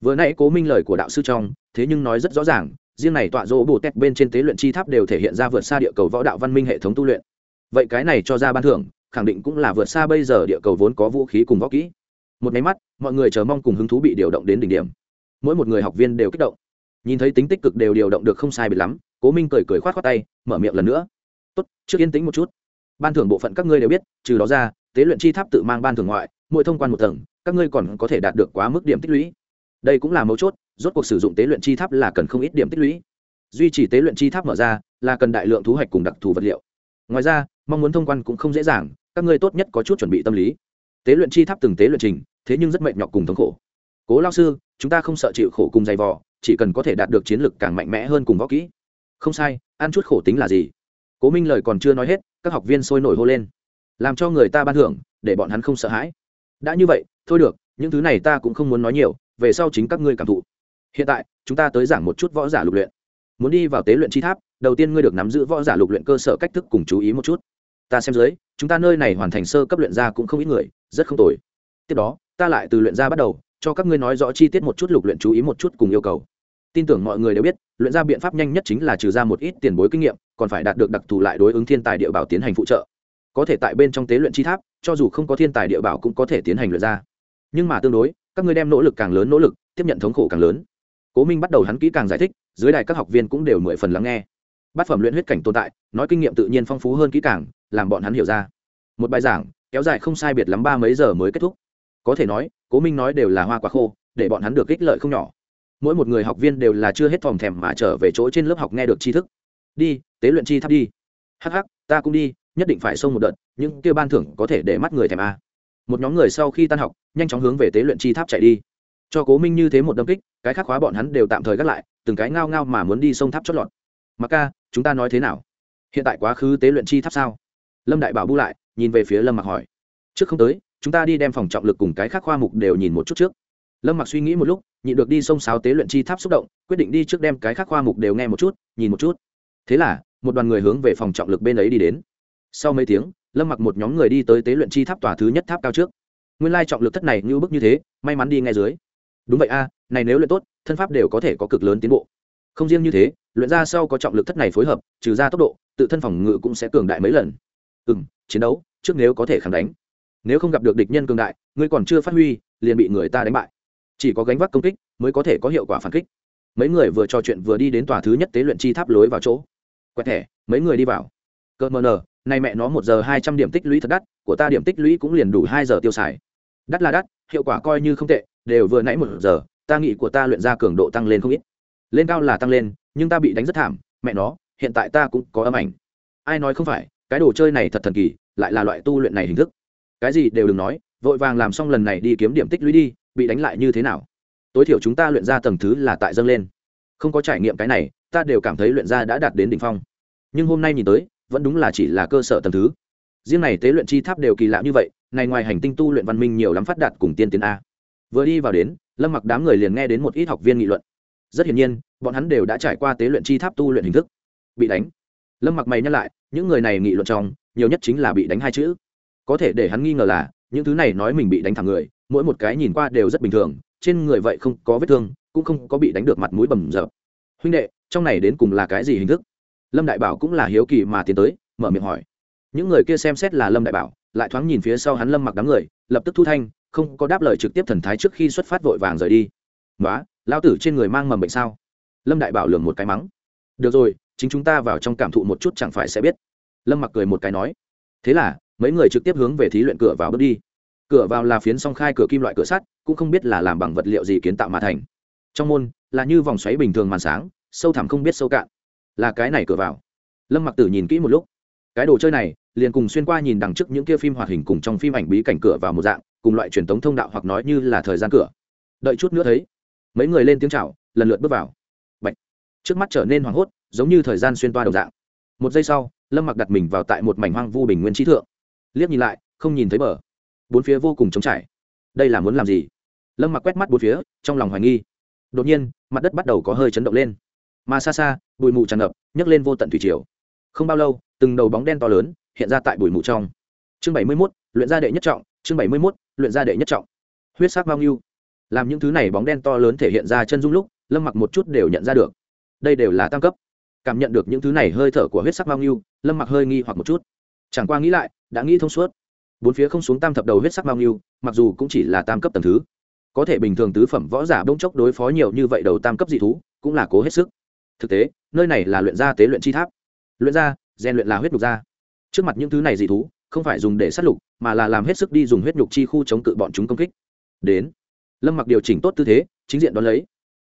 Vừa nãy cố minh lời của đạo sư trong, thế nhưng nói rất rõ ràng, riêng này tọa dỗ bồ tét bên trên tế luyện chi tháp đều thể hiện ra vượt xa địa cầu võ đạo văn minh hệ thống tu luyện. Vậy cái này cho ra ban thưởng, khẳng định cũng là vượt xa bây giờ địa cầu vốn có vũ khí cùng võ kỹ. Một máy mắt, mọi người chờ mong cùng hứng thú bị điều động đến đỉnh điểm mỗi một người học viên đều kích động. Nhìn thấy tính tích cực đều điều động được không sai biệt lắm, cố minh cười cười k h o á t khoác tay, mở miệng lần nữa. Tốt, trước yên tĩnh một chút. Ban thưởng bộ phận các ngươi đều biết, trừ đó ra, tế luyện chi tháp tự mang ban thưởng ngoại, mỗi thông quan một tầng, các ngươi còn có thể đạt được quá mức điểm tích lũy. Đây cũng là mấu chốt, rốt cuộc sử dụng tế luyện chi tháp là cần không ít điểm tích lũy. Duy trì tế luyện chi tháp mở ra, là cần đại lượng thu hoạch cùng đặc thù vật liệu. Ngoài ra, mong muốn thông quan cũng không dễ dàng, các ngươi tốt nhất có chút chuẩn bị tâm lý. Tế luyện chi tháp từng tế luyện trình, thế nhưng rất mệt nhọc cùng thống khổ cố lao sư, chúng ta không sợ chịu khổ cùng dày vò, chỉ cần có thể đạt được chiến lược càng mạnh mẽ hơn cùng võ kỹ. Không sai, ăn chút khổ tính là gì? Cố minh lời còn chưa nói hết, các học viên sôi nổi hô lên. Làm cho người ta ban thưởng, để bọn hắn không sợ hãi. Đã như vậy, thôi được, những thứ này ta cũng không muốn nói nhiều, về sau chính các ngươi cảm thụ. Hiện tại, chúng ta tới giảng một chút võ giả lục luyện. Muốn đi vào tế luyện chi tháp, đầu tiên ngươi được nắm giữ võ giả lục luyện cơ sở cách thức cùng chú ý một chút. Ta xem dưới, chúng ta nơi này hoàn thành sơ cấp luyện ra cũng không ít người, rất không tồi. Tiếp đó, ta lại từ luyện ra bắt đầu cho các ngươi nói rõ chi tiết một chút lục luyện chú ý một chút cùng yêu cầu. Tin tưởng mọi người đều biết, luyện ra biện pháp nhanh nhất chính là trừ ra một ít tiền bối kinh nghiệm, còn phải đạt được đặc thù lại đối ứng thiên tài địa bảo tiến hành phụ trợ. Có thể tại bên trong tế luyện chi tháp, cho dù không có thiên tài địa bảo cũng có thể tiến hành luyện ra. Nhưng mà tương đối, các ngươi đem nỗ lực càng lớn nỗ lực, tiếp nhận thống khổ càng lớn. Cố minh bắt đầu hắn kỹ càng giải thích, dưới đài các học viên cũng đều mười phần lắng nghe. Bát phẩm luyện huyết cảnh tồn tại, nói kinh nghiệm tự nhiên phong phú hơn kỹ càng, làm bọn hắn hiểu ra. Một bài giảng, kéo dài không sai biệt lắm ba mấy giờ mới kết thúc có thể nói, cố minh nói đều là hoa quả khô, để bọn hắn được ích lợi không nhỏ. Mỗi một người học viên đều là chưa hết phòng thèm mà trở về chỗ trên lớp học nghe được tri thức. Đi, tế luyện chi tháp đi. Hắc hắc, ta cũng đi, nhất định phải xông một đợt, những kêu ban thưởng có thể để mắt người thèm a. Một nhóm người sau khi tan học, nhanh chóng hướng về tế luyện chi tháp chạy đi. Cho cố minh như thế một đâm kích, cái khác khóa bọn hắn đều tạm thời gác lại, từng cái ngao ngao mà muốn đi sông tháp chót lọt. Mặc ca, chúng ta nói thế nào? Hiện tại quá khứ tế luyện chi tháp sao? Lâm đại bảo bu lại, nhìn về phía lâm mặc hỏi. Trước không tới chúng ta đi đem phòng trọng lực cùng cái khác khoa mục đều nhìn một chút trước. Lâm mặc suy nghĩ một lúc, nhịn được đi sông sáo tế luyện chi tháp xúc động, quyết định đi trước đem cái khác khoa mục đều nghe một chút, nhìn một chút. Thế là, một đoàn người hướng về phòng trọng lực bên ấy đi đến. Sau mấy tiếng, lâm mặc một nhóm người đi tới tế luyện chi tháp tòa thứ nhất tháp cao trước. Nguyên lai trọng lực thất này như bức như thế, may mắn đi ngay dưới. Đúng vậy a, này nếu luyện tốt, thân pháp đều có thể có cực lớn tiến bộ. Không riêng như thế, luyện ra sau có trọng lực thất này phối hợp, trừ ra tốc độ, tự thân phòng ngự cũng sẽ cường đại mấy lần. Ừ m chiến đấu, trước nếu có thể kháng đánh nếu không gặp được địch nhân cường đại, ngươi còn chưa phát huy, liền bị người ta đánh bại. Chỉ có gánh vác công kích mới có thể có hiệu quả phản kích. Mấy người vừa trò chuyện vừa đi đến tòa thứ nhất tế luyện chi tháp lối vào chỗ. Quẹt thẻ, mấy người đi vào. Cơ mờ nờ, nay mẹ nó một giờ hai trăm điểm tích lũy thật đắt, của ta điểm tích lũy cũng liền đủ hai giờ tiêu xài. Đắt là đắt, hiệu quả coi như không tệ, đều vừa nãy một giờ, ta nghĩ của ta luyện ra cường độ tăng lên không ít. Lên cao là tăng lên, nhưng ta bị đánh rất thảm, mẹ nó, hiện tại ta cũng có âm ảnh. Ai nói không phải, cái đồ chơi này thật thần kỳ, lại là loại tu luyện này hình thức cái gì đều đừng nói, vội vàng làm xong lần này đi kiếm điểm tích lũy đi, bị đánh lại như thế nào? Tối thiểu chúng ta luyện ra tầng thứ là tại dâng lên. Không có trải nghiệm cái này, ta đều cảm thấy luyện ra đã đạt đến đỉnh phong. Nhưng hôm nay nhìn tới, vẫn đúng là chỉ là cơ sở tầng thứ. Riêng này tế luyện chi tháp đều kỳ lạ như vậy, này ngoài hành tinh tu luyện văn minh nhiều lắm phát đạt cùng tiên tiến a. Vừa đi vào đến, lâm mặc đám người liền nghe đến một ít học viên nghị luận. Rất hiển nhiên, bọn hắn đều đã trải qua tế luyện chi tháp tu luyện hình thức. Bị đánh. Lâm mặc mày nhắc lại, những người này nghị luận trong, nhiều nhất chính là bị đánh hai chữ có thể để hắn nghi ngờ là, những thứ này nói mình bị đánh thẳng người, mỗi một cái nhìn qua đều rất bình thường, trên người vậy không có vết thương, cũng không có bị đánh được mặt mũi bầm dập. Huynh đệ, trong này đến cùng là cái gì hình thức? Lâm đại bảo cũng là hiếu kỳ mà tiến tới, mở miệng hỏi. Những người kia xem xét là lâm đại bảo, lại thoáng nhìn phía sau hắn lâm mặc đám người, lập tức thu thanh, không có đáp lời trực tiếp thần thái trước khi xuất phát vội vàng rời đi. Nói lao tử trên người mang mầm bệnh sao? Lâm đại bảo lường một cái mắng. Được rồi, chính chúng ta vào trong cảm thụ một chút chẳng phải sẽ biết. Lâm mặc cười một cái nói. Thế là mấy người trực tiếp hướng về thí luyện cửa vào bước đi. Cửa vào là phiến song khai cửa kim loại cửa sắt, cũng không biết là làm bằng vật liệu gì kiến tạo mà thành. Trong môn, là như vòng xoáy bình thường màn sáng, sâu thẳm không biết sâu cạn. Là cái này cửa vào. Lâm mặc tử nhìn kỹ một lúc. Cái đồ chơi này, liền cùng xuyên qua nhìn đằng trước những kia phim hoạt hình cùng trong phim ảnh bí cảnh cửa vào một dạng, cùng loại truyền thống thông đạo hoặc nói như là thời gian cửa. Đợi chút nữa thấy. Mấy người lên tiếng chào, lần lượt bước vào. Bạch. trước mắt trở nên hoảng hốt, giống như thời gian xuyên toa đồng dạng. Một giây sau, lâm mặc đặt mình vào tại một mảnh hoang vu bình nguyên trí thượng liếc nhìn lại, không nhìn thấy bờ. Bốn phía vô cùng trống trải. Đây là muốn làm gì? Lâm mặc quét mắt bốn phía, trong lòng hoài nghi. Đột nhiên, mặt đất bắt đầu có hơi chấn động lên. Mà xa xa, bụi mù tràn ngập, nhấc lên vô tận thủy triều. Không bao lâu, từng đầu bóng đen to lớn hiện ra tại bụi mù trong. Chương bảy mươi mốt, luyện gia đệ nhất trọng, chương bảy mươi mốt, luyện gia đệ nhất trọng. Huyết sắc bao nhiêu? Làm những thứ này bóng đen to lớn thể hiện ra chân dung lúc, lâm mặc một chút đều nhận ra được. Đây đều là tăng cấp. Cảm nhận được những thứ này hơi thở của huyết sắc bao nhiêu, lâm mặc hơi nghi hoặc một chút chẳng qua nghĩ lại, đã nghĩ thông suốt. Bốn phía không xuống tam thập đầu huyết sắc bao nhiêu, mặc dù cũng chỉ là tam cấp tầng thứ. Có thể bình thường tứ phẩm võ giả bỗng chốc đối phó nhiều như vậy đầu tam cấp dị thú, cũng là cố hết sức. Thực tế, nơi này là luyện gia tế luyện chi tháp. Luyện gia, rèn luyện là huyết nhục gia. Trước mặt những thứ này dị thú, không phải dùng để sát lục, mà là làm hết sức đi dùng huyết nhục chi khu chống cự bọn chúng công kích. Đến, lâm mặc điều chỉnh tốt tư thế, chính diện đón lấy.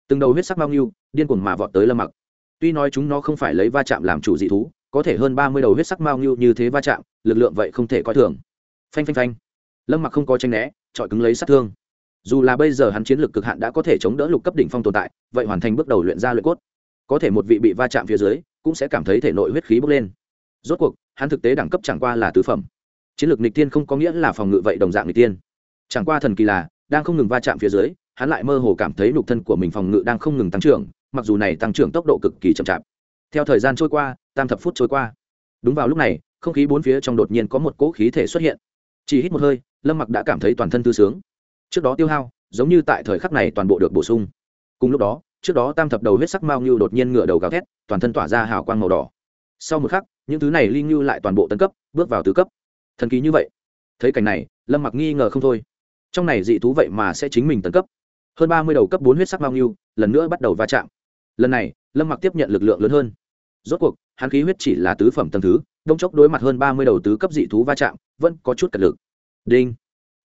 Từng đầu huyết sắc bao nhiêu, điên cuồng mà vọt tới lâm mặc. Tuy nói chúng nó không phải lấy va chạm làm chủ dị thú có thể hơn ba mươi đầu huyết sắc mao nhiêu như thế va chạm, lực lượng vậy không thể coi thường. Phanh phanh phanh. Lâm mặc không có tranh né trọi cứng lấy sát thương. Dù là bây giờ hắn chiến lược cực hạn đã có thể chống đỡ lục cấp đỉnh phong tồn tại, vậy hoàn thành bước đầu luyện ra luyện cốt. Có thể một vị bị va chạm phía dưới, cũng sẽ cảm thấy thể nội huyết khí bốc lên. Rốt cuộc, hắn thực tế đẳng cấp chẳng qua là tứ phẩm. Chiến lược nịch tiên không có nghĩa là phòng ngự vậy đồng dạng nịch tiên. Chẳng qua thần kỳ là, đang không ngừng va chạm phía dưới, hắn lại mơ hồ cảm thấy nhục thân của mình phòng ngự đang không ngừng tăng trưởng, mặc dù này tăng trưởng tốc độ cực kỳ chậm chạp. Theo thời gian trôi qua tam thập phút trôi qua. Đúng vào lúc này, không khí bốn phía trong đột nhiên có một cỗ khí thể xuất hiện. Chỉ hít một hơi, lâm mặc đã cảm thấy toàn thân tư sướng. Trước đó tiêu hao, giống như tại thời khắc này toàn bộ được bổ sung. Cùng lúc đó, trước đó tam thập đầu huyết sắc mao ngưu đột nhiên ngửa đầu gào thét, toàn thân tỏa ra hào quang màu đỏ. Sau một khắc, những thứ này ly ngưu lại toàn bộ tấn cấp, bước vào tứ cấp. Thần kỳ như vậy. Thấy cảnh này, lâm mặc nghi ngờ không thôi. Trong này dị thú vậy mà sẽ chính mình tấn cấp. Hơn ba mươi đầu cấp bốn huyết sắc mao ngưu, lần nữa bắt đầu va chạm. Lần này, lâm mặc tiếp nhận lực lượng lớn hơn. Rốt cuộc hắn khí huyết chỉ là tứ phẩm tầng thứ, đông chốc đối mặt hơn ba mươi đầu tứ cấp dị thú va chạm, vẫn có chút cật lực. Đinh.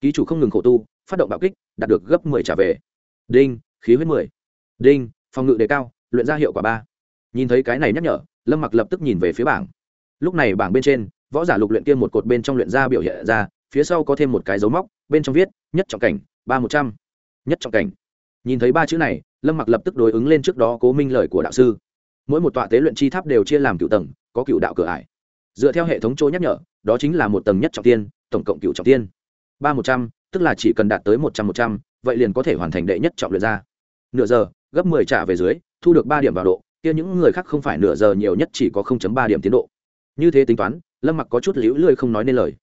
Ký chủ không ngừng khổ tu, phát động bạo kích, đạt được gấp mười trả về. Đinh, khí huyết mười. Đinh, phòng ngự đề cao, luyện ra hiệu quả ba. Nhìn thấy cái này nhắc nhở, lâm mặc lập tức nhìn về phía bảng. Lúc này bảng bên trên, võ giả lục luyện kia một cột bên trong luyện ra biểu hiện ra, phía sau có thêm một cái dấu móc, bên trong viết, nhất trọng cảnh, ba một trăm. Nhất trọng cảnh. Nhìn thấy ba chữ này, lâm mặc lập tức đối ứng lên trước đó cố minh lời của đạo sư mỗi một tọa tế luyện chi tháp đều chia làm cựu tầng, có cựu đạo cửa ải. Dựa theo hệ thống chỗ nhắc nhở, đó chính là một tầng nhất trọng tiên, tổng cộng cựu trọng tiên. Ba một trăm, tức là chỉ cần đạt tới một trăm một trăm, vậy liền có thể hoàn thành đệ nhất trọng luyện ra. Nửa giờ, gấp mười trả về dưới, thu được ba điểm vào độ, kia những người khác không phải nửa giờ nhiều nhất chỉ có không chấm ba điểm tiến độ. Như thế tính toán, lâm mặc có chút liễu lười không nói nên lời.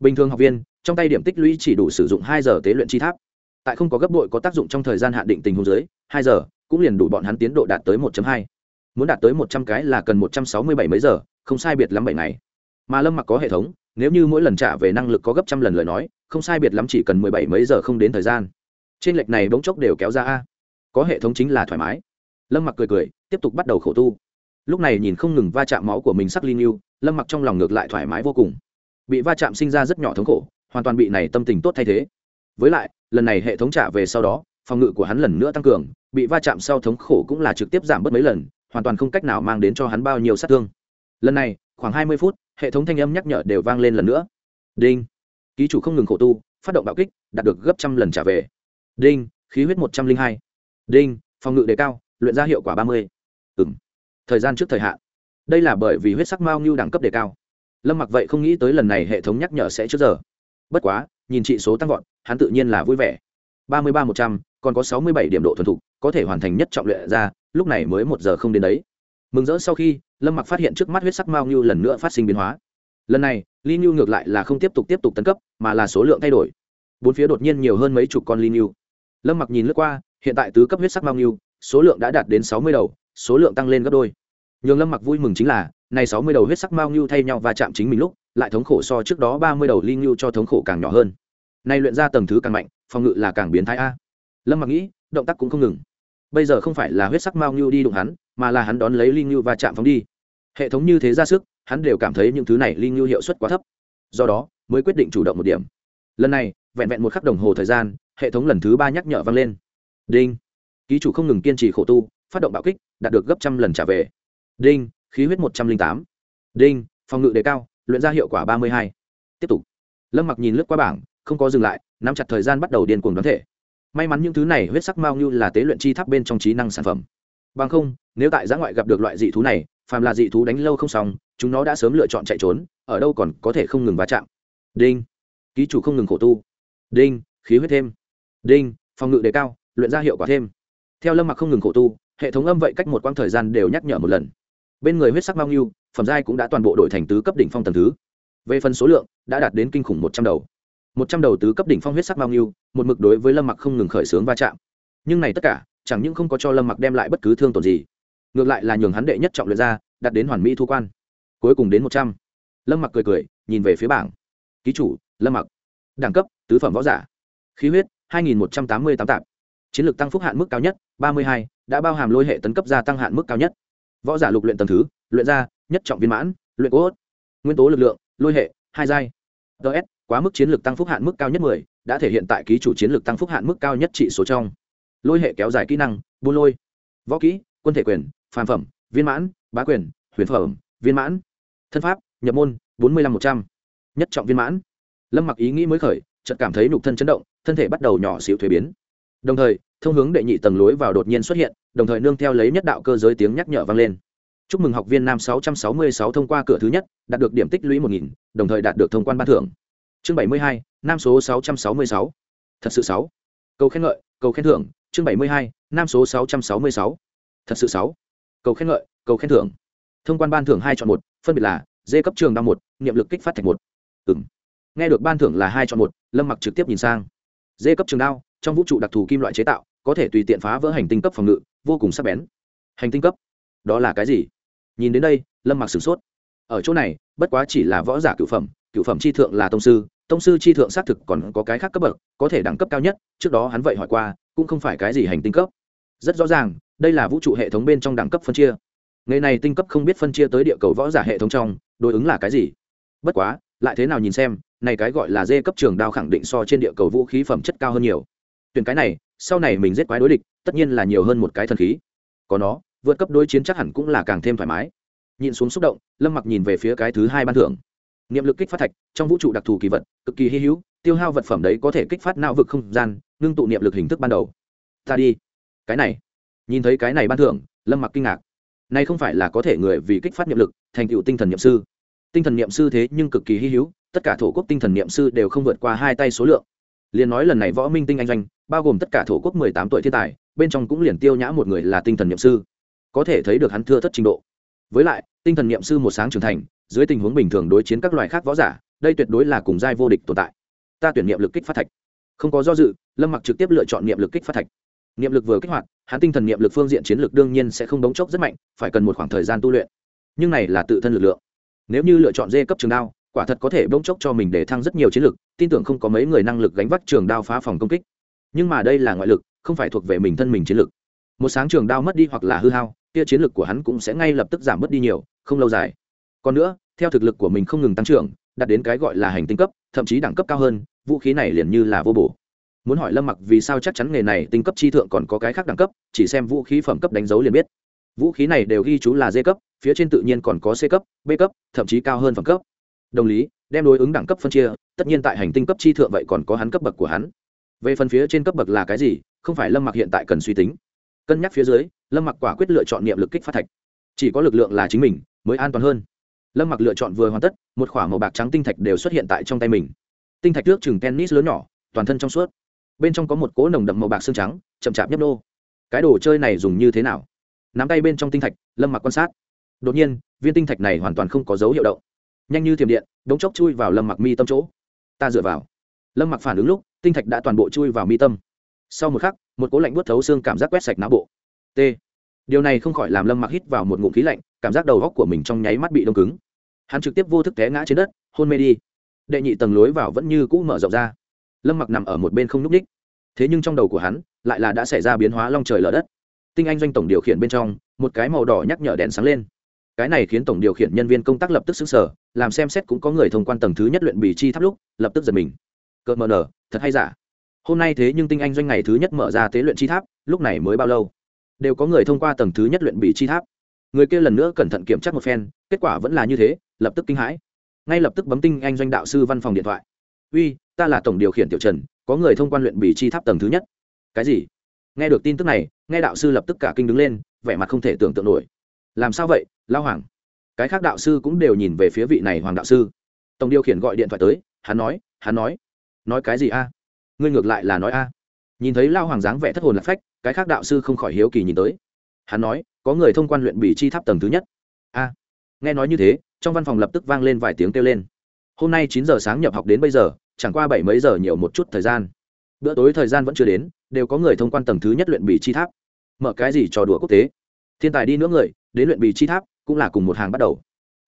Bình thường học viên, trong tay điểm tích lũy chỉ đủ sử dụng hai giờ tế luyện chi tháp. Tại không có gấp đội có tác dụng trong thời gian hạn định tình huống dưới, hai giờ cũng liền đủ bọn hắn tiến độ đạt tới một hai muốn đạt tới một trăm cái là cần một trăm sáu mươi bảy mấy giờ, không sai biệt lắm bảy ngày. Mà lâm mặc có hệ thống, nếu như mỗi lần trả về năng lực có gấp trăm lần lời nói, không sai biệt lắm chỉ cần mười bảy mấy giờ không đến thời gian. Trên lệch này bỗng chốc đều kéo ra a. Có hệ thống chính là thoải mái. Lâm mặc cười cười, tiếp tục bắt đầu khổ tu. Lúc này nhìn không ngừng va chạm máu của mình sắc linh yêu lâm mặc trong lòng ngược lại thoải mái vô cùng. Bị va chạm sinh ra rất nhỏ thống khổ, hoàn toàn bị này tâm tình tốt thay thế. Với lại, lần này hệ thống trả về sau đó, phòng ngự của hắn lần nữa tăng cường, bị va chạm sau thống khổ cũng là trực tiếp giảm bớt mấy lần hoàn toàn không cách nào mang đến cho hắn bao nhiêu sát thương. Lần này, khoảng hai mươi phút, hệ thống thanh âm nhắc nhở đều vang lên lần nữa. Đinh. Ký chủ không ngừng khổ tu, phát động bạo kích, đạt được gấp trăm lần trả về. Đinh, khí huyết một trăm linh hai. Đinh, phòng ngự đề cao, luyện ra hiệu quả ba mươi. Ừng thời gian trước thời hạn. Đây là bởi vì huyết sắc mao ngưu đẳng cấp đề cao. Lâm mặc vậy không nghĩ tới lần này hệ thống nhắc nhở sẽ trước giờ. Bất quá, nhìn trị số tăng vọt, hắn tự nhiên là vui vẻ. Ba mươi ba một trăm, còn có sáu mươi bảy điểm độ thuần thục, có thể hoàn thành nhất trọng luyện ra lúc này mới một giờ không đến đấy. Mừng rỡ sau khi, lâm mặc phát hiện trước mắt huyết sắc mao như lần nữa phát sinh biến hóa. Lần này, ly như ngược lại là không tiếp tục tiếp tục tấn cấp, mà là số lượng thay đổi. Bốn phía đột nhiên nhiều hơn mấy chục con ly như lâm mặc nhìn lướt qua, hiện tại tứ cấp huyết sắc mao như số lượng đã đạt đến sáu mươi đầu, số lượng tăng lên gấp đôi. Nhường lâm mặc vui mừng chính là, này sáu mươi đầu huyết sắc mao như thay nhau và chạm chính mình lúc, lại thống khổ so trước đó ba mươi đầu ly như cho thống khổ càng nhỏ hơn. Nay luyện ra tầng thứ càng mạnh, phòng ngự là càng biến thái a. Lâm mặc nghĩ, động tác cũng không ngừng bây giờ không phải là huyết sắc mao ngưu đi đụng hắn, mà là hắn đón lấy linh ngưu và chạm phóng đi. Hệ thống như thế ra sức, hắn đều cảm thấy những thứ này linh ngưu hiệu suất quá thấp. Do đó, mới quyết định chủ động một điểm. Lần này, vẹn vẹn một khắc đồng hồ thời gian, hệ thống lần thứ ba nhắc nhở vang lên. Đinh. Ký chủ không ngừng kiên trì khổ tu, phát động bạo kích, đạt được gấp trăm lần trả về. Đinh, khí huyết một trăm linh tám. Đinh, phòng ngự đề cao, luyện ra hiệu quả ba mươi hai. Tiếp tục. Lâm mặc nhìn lướt qua bảng, không có dừng lại, nắm chặt thời gian bắt đầu điên cuồng đoán thể may mắn những thứ này huyết sắc mao như là tế luyện chi tháp bên trong trí năng sản phẩm. Bằng không, nếu tại giã ngoại gặp được loại dị thú này, phàm là dị thú đánh lâu không xong, chúng nó đã sớm lựa chọn chạy trốn, ở đâu còn có thể không ngừng va chạm. Đinh. Ký chủ không ngừng khổ tu. Đinh, khí huyết thêm. Đinh, phòng ngự đề cao, luyện ra hiệu quả thêm. Theo lâm mặc không ngừng khổ tu, hệ thống âm vậy cách một quãng thời gian đều nhắc nhở một lần. Bên người huyết sắc mao như, phẩm giai cũng đã toàn bộ đổi thành tứ cấp đỉnh phong tầng thứ. Về phần số lượng, đã đạt đến kinh khủng một trăm đầu một trăm đầu tứ cấp đỉnh phong huyết sắc bao nhiêu, một mực đối với lâm mặc không ngừng khởi xướng va chạm. Nhưng này tất cả, chẳng những không có cho lâm mặc đem lại bất cứ thương tổn gì, ngược lại là nhường hắn đệ nhất trọng luyện ra, đạt đến hoàn mỹ thu quan. Cuối cùng đến một trăm. Lâm mặc cười cười, nhìn về phía bảng. Ký chủ, lâm mặc. Đẳng cấp, tứ phẩm võ giả. Khí huyết, hai nghìn một trăm tám mươi tám tạp. Chiến lược tăng phúc hạn mức cao nhất, ba mươi hai, đã bao hàm lôi hệ tấn cấp gia tăng hạn mức cao nhất. Võ giả lục luyện tầm thứ, luyện ra, nhất trọng viên mãn, luyện cốt. Nguyên tố lực lượng, lôi hệ, hai giai. Ts quá mức chiến lược tăng phúc hạn mức cao nhất mười đã thể hiện tại ký chủ chiến lược tăng phúc hạn mức cao nhất trị số trong. Lôi hệ kéo dài kỹ năng buôn lôi. Võ kỹ quân thể quyền phàm phẩm viên mãn bá quyền huyền phẩm viên mãn. Thân pháp nhập môn bốn mươi năm một trăm. N trọng viên mãn. Lâm mặc ý nghĩ mới khởi chợt cảm thấy nhục thân chấn động thân thể bắt đầu nhỏ xịu thuế biến. Đồng thời thông hướng đệ nhị tầng lối vào đột nhiên xuất hiện đồng thời nương theo lấy nhất đạo cơ giới tiếng nhắc nhở vang lên. Chúc mừng học viên nam 666 thông qua cửa thứ nhất đạt được điểm tích lũy 1000, đồng thời đạt được thông quan ban thưởng chương bảy mươi hai, nam số sáu trăm sáu mươi sáu. Thật sự sáu. Cầu khen ngợi, cầu khen thưởng. Chương bảy mươi hai, nam số sáu trăm sáu mươi sáu. Thật sự sáu. Cầu khen ngợi, cầu khen thưởng. Thông quan ban thưởng hai chọn một, phân biệt là dê cấp trường đăng một, niệm lực kích phát thạch một. Ừng nghe được ban thưởng là hai chọn một, lâm mặc trực tiếp nhìn sang. Dê cấp trường đao, trong vũ trụ đặc thù kim loại chế tạo, có thể tùy tiện phá vỡ hành tinh cấp phòng ngự, vô cùng sắc bén. Hành tinh cấp? Đó là cái gì? Nhìn đến đây, lâm mặc sửng sốt. Ở chỗ này, bất quá chỉ là võ giả cựu phẩm cựu phẩm chi thượng là tông sư tông sư chi thượng xác thực còn có cái khác cấp bậc, có thể đẳng cấp cao nhất, trước đó hắn vậy hỏi qua, cũng không phải cái gì hành tinh cấp. Rất rõ ràng, đây là vũ trụ hệ thống bên trong đẳng cấp phân chia. Ngày này tinh cấp không biết phân chia tới địa cầu võ giả hệ thống trong, đối ứng là cái gì? Bất quá, lại thế nào nhìn xem, này cái gọi là dê cấp trường đao khẳng định so trên địa cầu vũ khí phẩm chất cao hơn nhiều. Tuyển cái này, sau này mình giết quái đối địch, tất nhiên là nhiều hơn một cái thần khí. Có nó, vượt cấp đối chiến chắc hẳn cũng là càng thêm thoải mái. Nhìn xuống xúc động, lâm mặc nhìn về phía cái thứ hai ban thưởng niệm lực kích phát thạch, trong vũ trụ đặc thù kỳ vật, cực kỳ hy hữu, tiêu hao vật phẩm đấy có thể kích phát não vực không gian, ngưng tụ niệm lực hình thức ban đầu. Ta đi. Cái này. Nhìn thấy cái này ban thưởng, lâm mặc kinh ngạc. Này không phải là có thể người vì kích phát niệm lực, thành tựu tinh thần niệm sư. Tinh thần niệm sư thế nhưng cực kỳ hy hữu, tất cả thổ quốc tinh thần niệm sư đều không vượt qua hai tay số lượng. Liền nói lần này võ minh tinh anh doanh, bao gồm tất cả thổ quốc mười tám tuổi thiên tài, bên trong cũng liền tiêu nhã một người là tinh thần niệm sư. Có thể thấy được hắn thưa thất trình độ. Với lại, tinh thần niệm sư một sáng trưởng thành dưới tình huống bình thường đối chiến các loài khác võ giả, đây tuyệt đối là cùng giai vô địch tồn tại. Ta tuyển niệm lực kích phát thạch. Không có do dự, lâm mặc trực tiếp lựa chọn niệm lực kích phát thạch. Niệm lực vừa kích hoạt, hắn tinh thần niệm lực phương diện chiến lược đương nhiên sẽ không đống chốc rất mạnh, phải cần một khoảng thời gian tu luyện. Nhưng này là tự thân lực lượng. Nếu như lựa chọn dê cấp trường đao, quả thật có thể bỗng chốc cho mình để thăng rất nhiều chiến lược tin tưởng không có mấy người năng lực gánh vác trường đao phá phòng công kích. Nhưng mà đây là ngoại lực, không phải thuộc về mình thân mình chiến lược một sáng trường đao mất đi hoặc là hư hao, kia chiến lược của hắn cũng sẽ ngay lập tức giảm mất đi nhiều, không lâu dài còn nữa, theo thực lực của mình không ngừng tăng trưởng, đạt đến cái gọi là hành tinh cấp, thậm chí đẳng cấp cao hơn, vũ khí này liền như là vô bổ. Muốn hỏi lâm mặc vì sao chắc chắn nghề này tinh cấp chi thượng còn có cái khác đẳng cấp, chỉ xem vũ khí phẩm cấp đánh dấu liền biết. Vũ khí này đều ghi chú là d cấp, phía trên tự nhiên còn có c cấp, b cấp, thậm chí cao hơn phẩm cấp. Đồng lý, đem đối ứng đẳng cấp phân chia, tất nhiên tại hành tinh cấp chi thượng vậy còn có hắn cấp bậc của hắn. Về phần phía trên cấp bậc là cái gì, không phải lâm mặc hiện tại cần suy tính. Cân nhắc phía dưới, lâm mặc quả quyết lựa chọn niệm lực kích phát thạch. Chỉ có lực lượng là chính mình, mới an toàn hơn lâm mặc lựa chọn vừa hoàn tất, một k h ỏ a màu bạc trắng tinh thạch đều xuất hiện tại trong tay mình. Tinh thạch nước chừng tennis lớn nhỏ, toàn thân trong suốt. Bên trong có một cỗ nồng đậm màu bạc xương trắng, chậm chạp nhấp nô. Cái đồ chơi này dùng như thế nào? Nắm tay bên trong tinh thạch, lâm mặc quan sát. Đột nhiên, viên tinh thạch này hoàn toàn không có dấu hiệu động. Nhanh như thiềm điện, đống chốc chui vào lâm mặc mi tâm chỗ. Ta dựa vào. Lâm mặc phản ứng lúc, tinh thạch đã toàn bộ chui vào mi tâm. Sau một khắc, một cố lạnh buốt thấu xương cảm giác quét sạch não bộ. T. Điều này không khỏi làm lâm mặc hít vào một ngụm khí lạnh cảm giác đầu góc của mình trong nháy mắt bị đông cứng. Hắn trực tiếp vô thức té ngã trên đất, hôn mê đi. Đệ nhị tầng lối vào vẫn như cũ mở rộng ra. Lâm mặc nằm ở một bên không nhúc ních thế nhưng trong đầu của hắn, lại là đã xảy ra biến hóa long trời lở đất. Tinh anh doanh tổng điều khiển bên trong, một cái màu đỏ nhắc nhở đèn sáng lên. Cái này khiến tổng điều khiển nhân viên công tác lập tức xứng sở làm xem xét cũng có người thông quan tầng thứ nhất luyện bì chi tháp lúc, lập tức giật mình. Cợt mờ nở, thật hay giả? Hôm nay thế nhưng tinh anh doanh ngày thứ nhất mở ra tế luyện chi tháp, lúc này mới bao lâu? Đều có người thông qua tầng thứ nhất luyện bì chi tháp người kia lần nữa cẩn thận kiểm tra một phen, kết quả vẫn là như thế, lập tức kinh hãi. Ngay lập tức bấm tinh anh doanh đạo sư văn phòng điện thoại. Uy, ta là tổng điều khiển tiểu trần, có người thông quan luyện bì chi tháp tầng thứ nhất. Cái gì? Nghe được tin tức này, nghe đạo sư lập tức cả kinh đứng lên, vẻ mặt không thể tưởng tượng nổi. Làm sao vậy lao hoàng? Cái khác đạo sư cũng đều nhìn về phía vị này hoàng đạo sư. Tổng điều khiển gọi điện thoại tới, hắn nói hắn nói. Nói cái gì a? Ngươi ngược lại là nói a. Nhìn thấy lao hoàng dáng vẻ thất hồn lạc phách, cái khác đạo sư không khỏi hiếu kỳ nhìn tới hắn nói, có người thông quan luyện bì chi tháp tầng thứ nhất. A. Nghe nói như thế, trong văn phòng lập tức vang lên vài tiếng kêu lên. Hôm nay chín giờ sáng nhập học đến bây giờ, chẳng qua bảy mấy giờ nhiều một chút thời gian. Bữa tối thời gian vẫn chưa đến, đều có người thông quan tầng thứ nhất luyện bì chi tháp. Mở cái gì trò đùa quốc tế? Thiên tài đi nữa người, đến luyện bì chi tháp, cũng là cùng một hàng bắt đầu.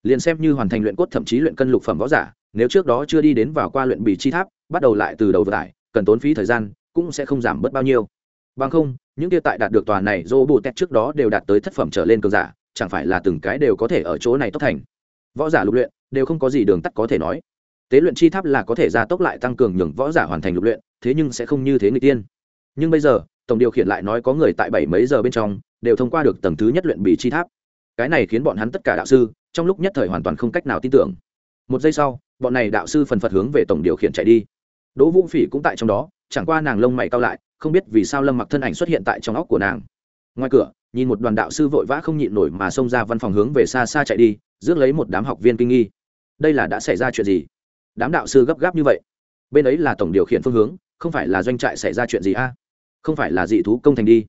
Liền xem như hoàn thành luyện cốt thậm chí luyện cân lục phẩm võ giả, nếu trước đó chưa đi đến vào qua luyện bì chi tháp, bắt đầu lại từ đầu vừa tải, cần tốn phí thời gian, cũng sẽ không giảm bớt bao nhiêu bằng không, những kia tại đạt được tòa này dô bù tét trước đó đều đạt tới thất phẩm trở lên cường giả, chẳng phải là từng cái đều có thể ở chỗ này tốc thành? Võ giả lục luyện, đều không có gì đường tắt có thể nói. Tế luyện chi tháp là có thể gia tốc lại tăng cường nhường võ giả hoàn thành lục luyện, thế nhưng sẽ không như thế người tiên. Nhưng bây giờ, tổng điều khiển lại nói có người tại bảy mấy giờ bên trong, đều thông qua được tầng thứ nhất luyện bì chi tháp. Cái này khiến bọn hắn tất cả đạo sư, trong lúc nhất thời hoàn toàn không cách nào tin tưởng. Một giây sau, bọn này đạo sư phần phật hướng về tổng điều khiển chạy đi. Đỗ vũ phỉ cũng tại trong đó, chẳng qua nàng lông mày cao lại không biết vì sao lâm mặc thân ảnh xuất hiện tại trong óc của nàng. Ngoài cửa, nhìn một đoàn đạo sư vội vã không nhịn nổi mà xông ra văn phòng hướng về xa xa chạy đi, rước lấy một đám học viên kinh nghi. Đây là đã xảy ra chuyện gì? Đám đạo sư gấp gáp như vậy. Bên ấy là tổng điều khiển phương hướng, không phải là doanh trại xảy ra chuyện gì a? Không phải là dị thú công thành đi.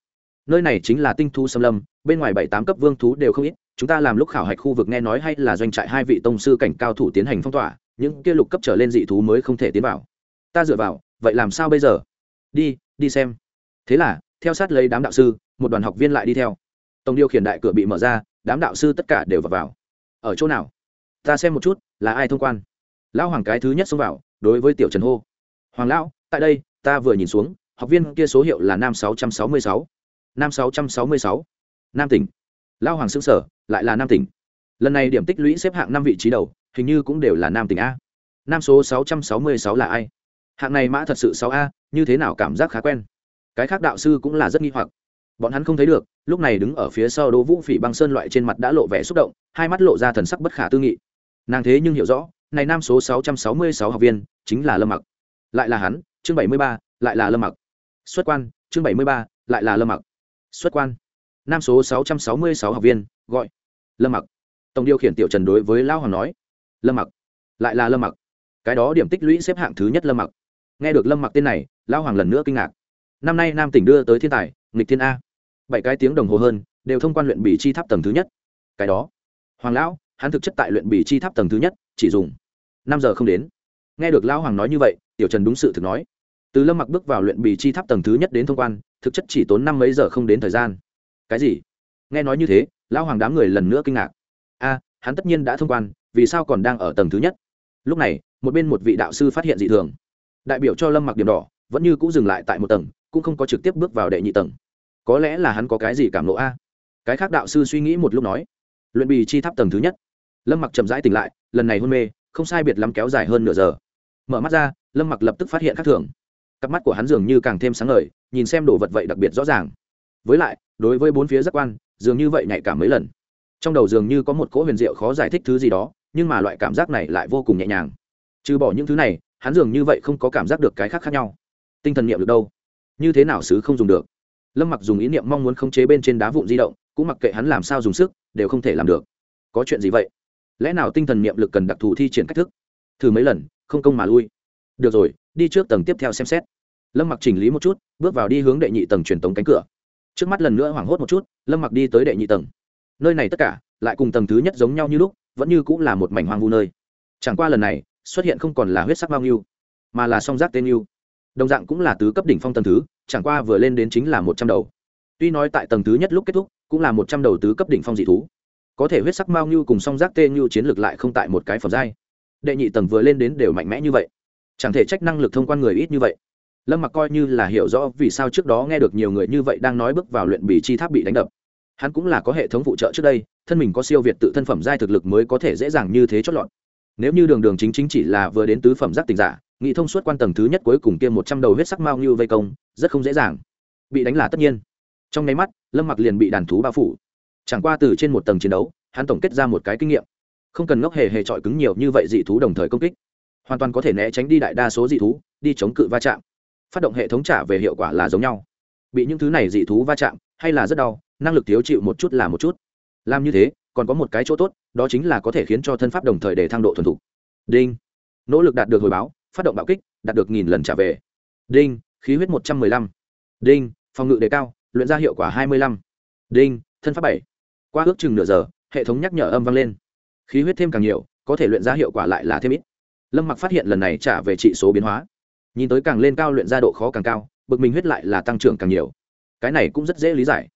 Nơi này chính là tinh thú xâm lâm, bên ngoài bảy tám cấp vương thú đều không ít, chúng ta làm lúc khảo hạch khu vực nghe nói hay là doanh trại hai vị tông sư cảnh cao thủ tiến hành phong tỏa, những kia lục cấp trở lên dị thú mới không thể tiến vào. Ta dựa vào, vậy làm sao bây giờ? Đi đi xem. Thế là theo sát lấy đám đạo sư một đoàn học viên lại đi theo. Tổng điều khiển đại cửa bị mở ra đám đạo sư tất cả đều vào, vào. ở chỗ nào? Ta xem một chút là ai thông quan? Lão hoàng cái thứ nhất xông vào đối với tiểu trần hô. Hoàng lão tại đây ta vừa nhìn xuống học viên kia số hiệu là nam sáu trăm sáu mươi sáu. Nam sáu trăm sáu mươi sáu. Nam tỉnh. Lao hoàng xương sở lại là nam tỉnh. Lần này điểm tích lũy xếp hạng năm vị trí đầu hình như cũng đều là nam tỉnh a. Nam số sáu trăm sáu mươi sáu là ai? Hạng này mã thật sự sáu a, như thế nào cảm giác khá quen. Cái khác đạo sư cũng là rất nghi hoặc. Bọn hắn không thấy được, lúc này đứng ở phía sau đỗ vũ phỉ băng sơn loại trên mặt đã lộ vẻ xúc động, hai mắt lộ ra thần sắc bất khả tư nghị. Nàng thế nhưng hiểu rõ, này nam số sáu trăm sáu mươi sáu học viên, chính là lâm mặc. Lại là hắn, chương bảy mươi ba, lại là lâm mặc. Xuất quan, chương bảy mươi ba, lại là lâm mặc. Xuất quan. Nam số sáu trăm sáu mươi sáu học viên, gọi lâm mặc. Tổng điều khiển tiểu trần đối với lao hoàng nói, lâm mặc, lại là lâm mặc. Cái đó điểm tích lũy xếp hạng thứ nhất lâm mặc nghe được lâm mặc tên này, lão hoàng lần nữa kinh ngạc. Năm nay nam tỉnh đưa tới thiên tài, nghịch thiên a. Bảy cái tiếng đồng hồ hơn, đều thông quan luyện bỉ chi tháp tầng thứ nhất. Cái đó, hoàng lão, hắn thực chất tại luyện bỉ chi tháp tầng thứ nhất, chỉ dùng năm giờ không đến. Nghe được lão hoàng nói như vậy, tiểu trần đúng sự thực nói. Từ lâm mặc bước vào luyện bì chi tháp tầng thứ nhất đến thông quan, thực chất chỉ tốn năm mấy giờ không đến thời gian. Cái gì? Nghe nói như thế, lão hoàng đám người lần nữa kinh ngạc. A, hắn tất nhiên đã thông quan, vì sao còn đang ở tầng thứ nhất? Lúc này, một bên một vị đạo sư phát hiện dị thường đại biểu cho lâm mặc điểm đỏ, vẫn như cũng dừng lại tại một tầng, cũng không có trực tiếp bước vào đệ nhị tầng. Có lẽ là hắn có cái gì cảm lộ a? Cái khác đạo sư suy nghĩ một lúc nói. Luyện bì chi tháp tầng thứ nhất. Lâm mặc chậm rãi tỉnh lại, lần này hôn mê, không sai biệt lắm kéo dài hơn nửa giờ. Mở mắt ra, lâm mặc lập tức phát hiện khác thường. Cặp mắt của hắn dường như càng thêm sáng ngời, nhìn xem đồ vật vậy đặc biệt rõ ràng. Với lại, đối với bốn phía giác quan, dường như vậy nhạy cảm mấy lần. Trong đầu dường như có một cỗ huyền diệu khó giải thích thứ gì đó, nhưng mà loại cảm giác này lại vô cùng nhẹ nhàng. Trừ bỏ những thứ này hắn dường như vậy không có cảm giác được cái khác khác nhau. Tinh thần niệm được đâu? Như thế nào xứ không dùng được? Lâm mặc dùng ý niệm mong muốn khống chế bên trên đá vụn di động, cũng mặc kệ hắn làm sao dùng sức, đều không thể làm được. Có chuyện gì vậy? Lẽ nào tinh thần niệm lực cần đặc thù thi triển cách thức? Thử mấy lần, không công mà lui. Được rồi, đi trước tầng tiếp theo xem xét. Lâm mặc chỉnh lý một chút, bước vào đi hướng đệ nhị tầng truyền tống cánh cửa. Trước mắt lần nữa hoảng hốt một chút, lâm mặc đi tới đệ nhị tầng. Nơi này tất cả, lại cùng tầng thứ nhất giống nhau như lúc, vẫn như cũng là một mảnh hoang vu nơi. Chẳng qua lần này xuất hiện không còn là huyết sắc bao nhiêu, mà là song giác tên yêu. Đồng dạng cũng là tứ cấp đỉnh phong tầng thứ, chẳng qua vừa lên đến chính là một trăm đầu. Tuy nói tại tầng thứ nhất lúc kết thúc, cũng là một trăm đầu tứ cấp đỉnh phong dị thú. Có thể huyết sắc mao như cùng song giác tê nhu chiến lược lại không tại một cái phẩm giai. Đệ nhị tầng vừa lên đến đều mạnh mẽ như vậy. Chẳng thể trách năng lực thông quan người ít như vậy. Lâm mặc coi như là hiểu rõ vì sao trước đó nghe được nhiều người như vậy đang nói bước vào luyện bì chi tháp bị đánh đập. Hắn cũng là có hệ thống phụ trợ trước đây, thân mình có siêu việt tự thân phẩm giai thực lực mới có thể dễ dàng như thế chót lọt nếu như đường đường chính chính chỉ là vừa đến tứ phẩm giác tình giả, nghị thông suốt quan tầng thứ nhất cuối cùng kia một trăm đầu huyết sắc mao như vây công, rất không dễ dàng. Bị đánh là tất nhiên. Trong nháy mắt, lâm mặc liền bị đàn thú bao phủ. Chẳng qua từ trên một tầng chiến đấu, hắn tổng kết ra một cái kinh nghiệm. Không cần ngốc hề hề trọi cứng nhiều như vậy dị thú đồng thời công kích. Hoàn toàn có thể né tránh đi đại đa số dị thú, đi chống cự va chạm. Phát động hệ thống trả về hiệu quả là giống nhau. Bị những thứ này dị thú va chạm, hay là rất đau, năng lực thiếu chịu một chút là một chút. Làm như thế còn có một cái chỗ tốt, đó chính là có thể khiến cho thân pháp đồng thời để thăng độ thuần thục. Đinh. Nỗ lực đạt được hồi báo, phát động bạo kích, đạt được nghìn lần trả về. Đinh. Khí huyết một trăm mười lăm. Đinh. Phòng ngự đề cao, luyện ra hiệu quả hai mươi lăm. Đinh. Thân pháp bảy. Qua ước chừng nửa giờ, hệ thống nhắc nhở âm vang lên. Khí huyết thêm càng nhiều, có thể luyện ra hiệu quả lại là thêm ít. Lâm mặc phát hiện lần này trả về trị số biến hóa. Nhìn tới càng lên cao luyện ra độ khó càng cao, bực mình huyết lại là tăng trưởng càng nhiều. Cái này cũng rất dễ lý giải.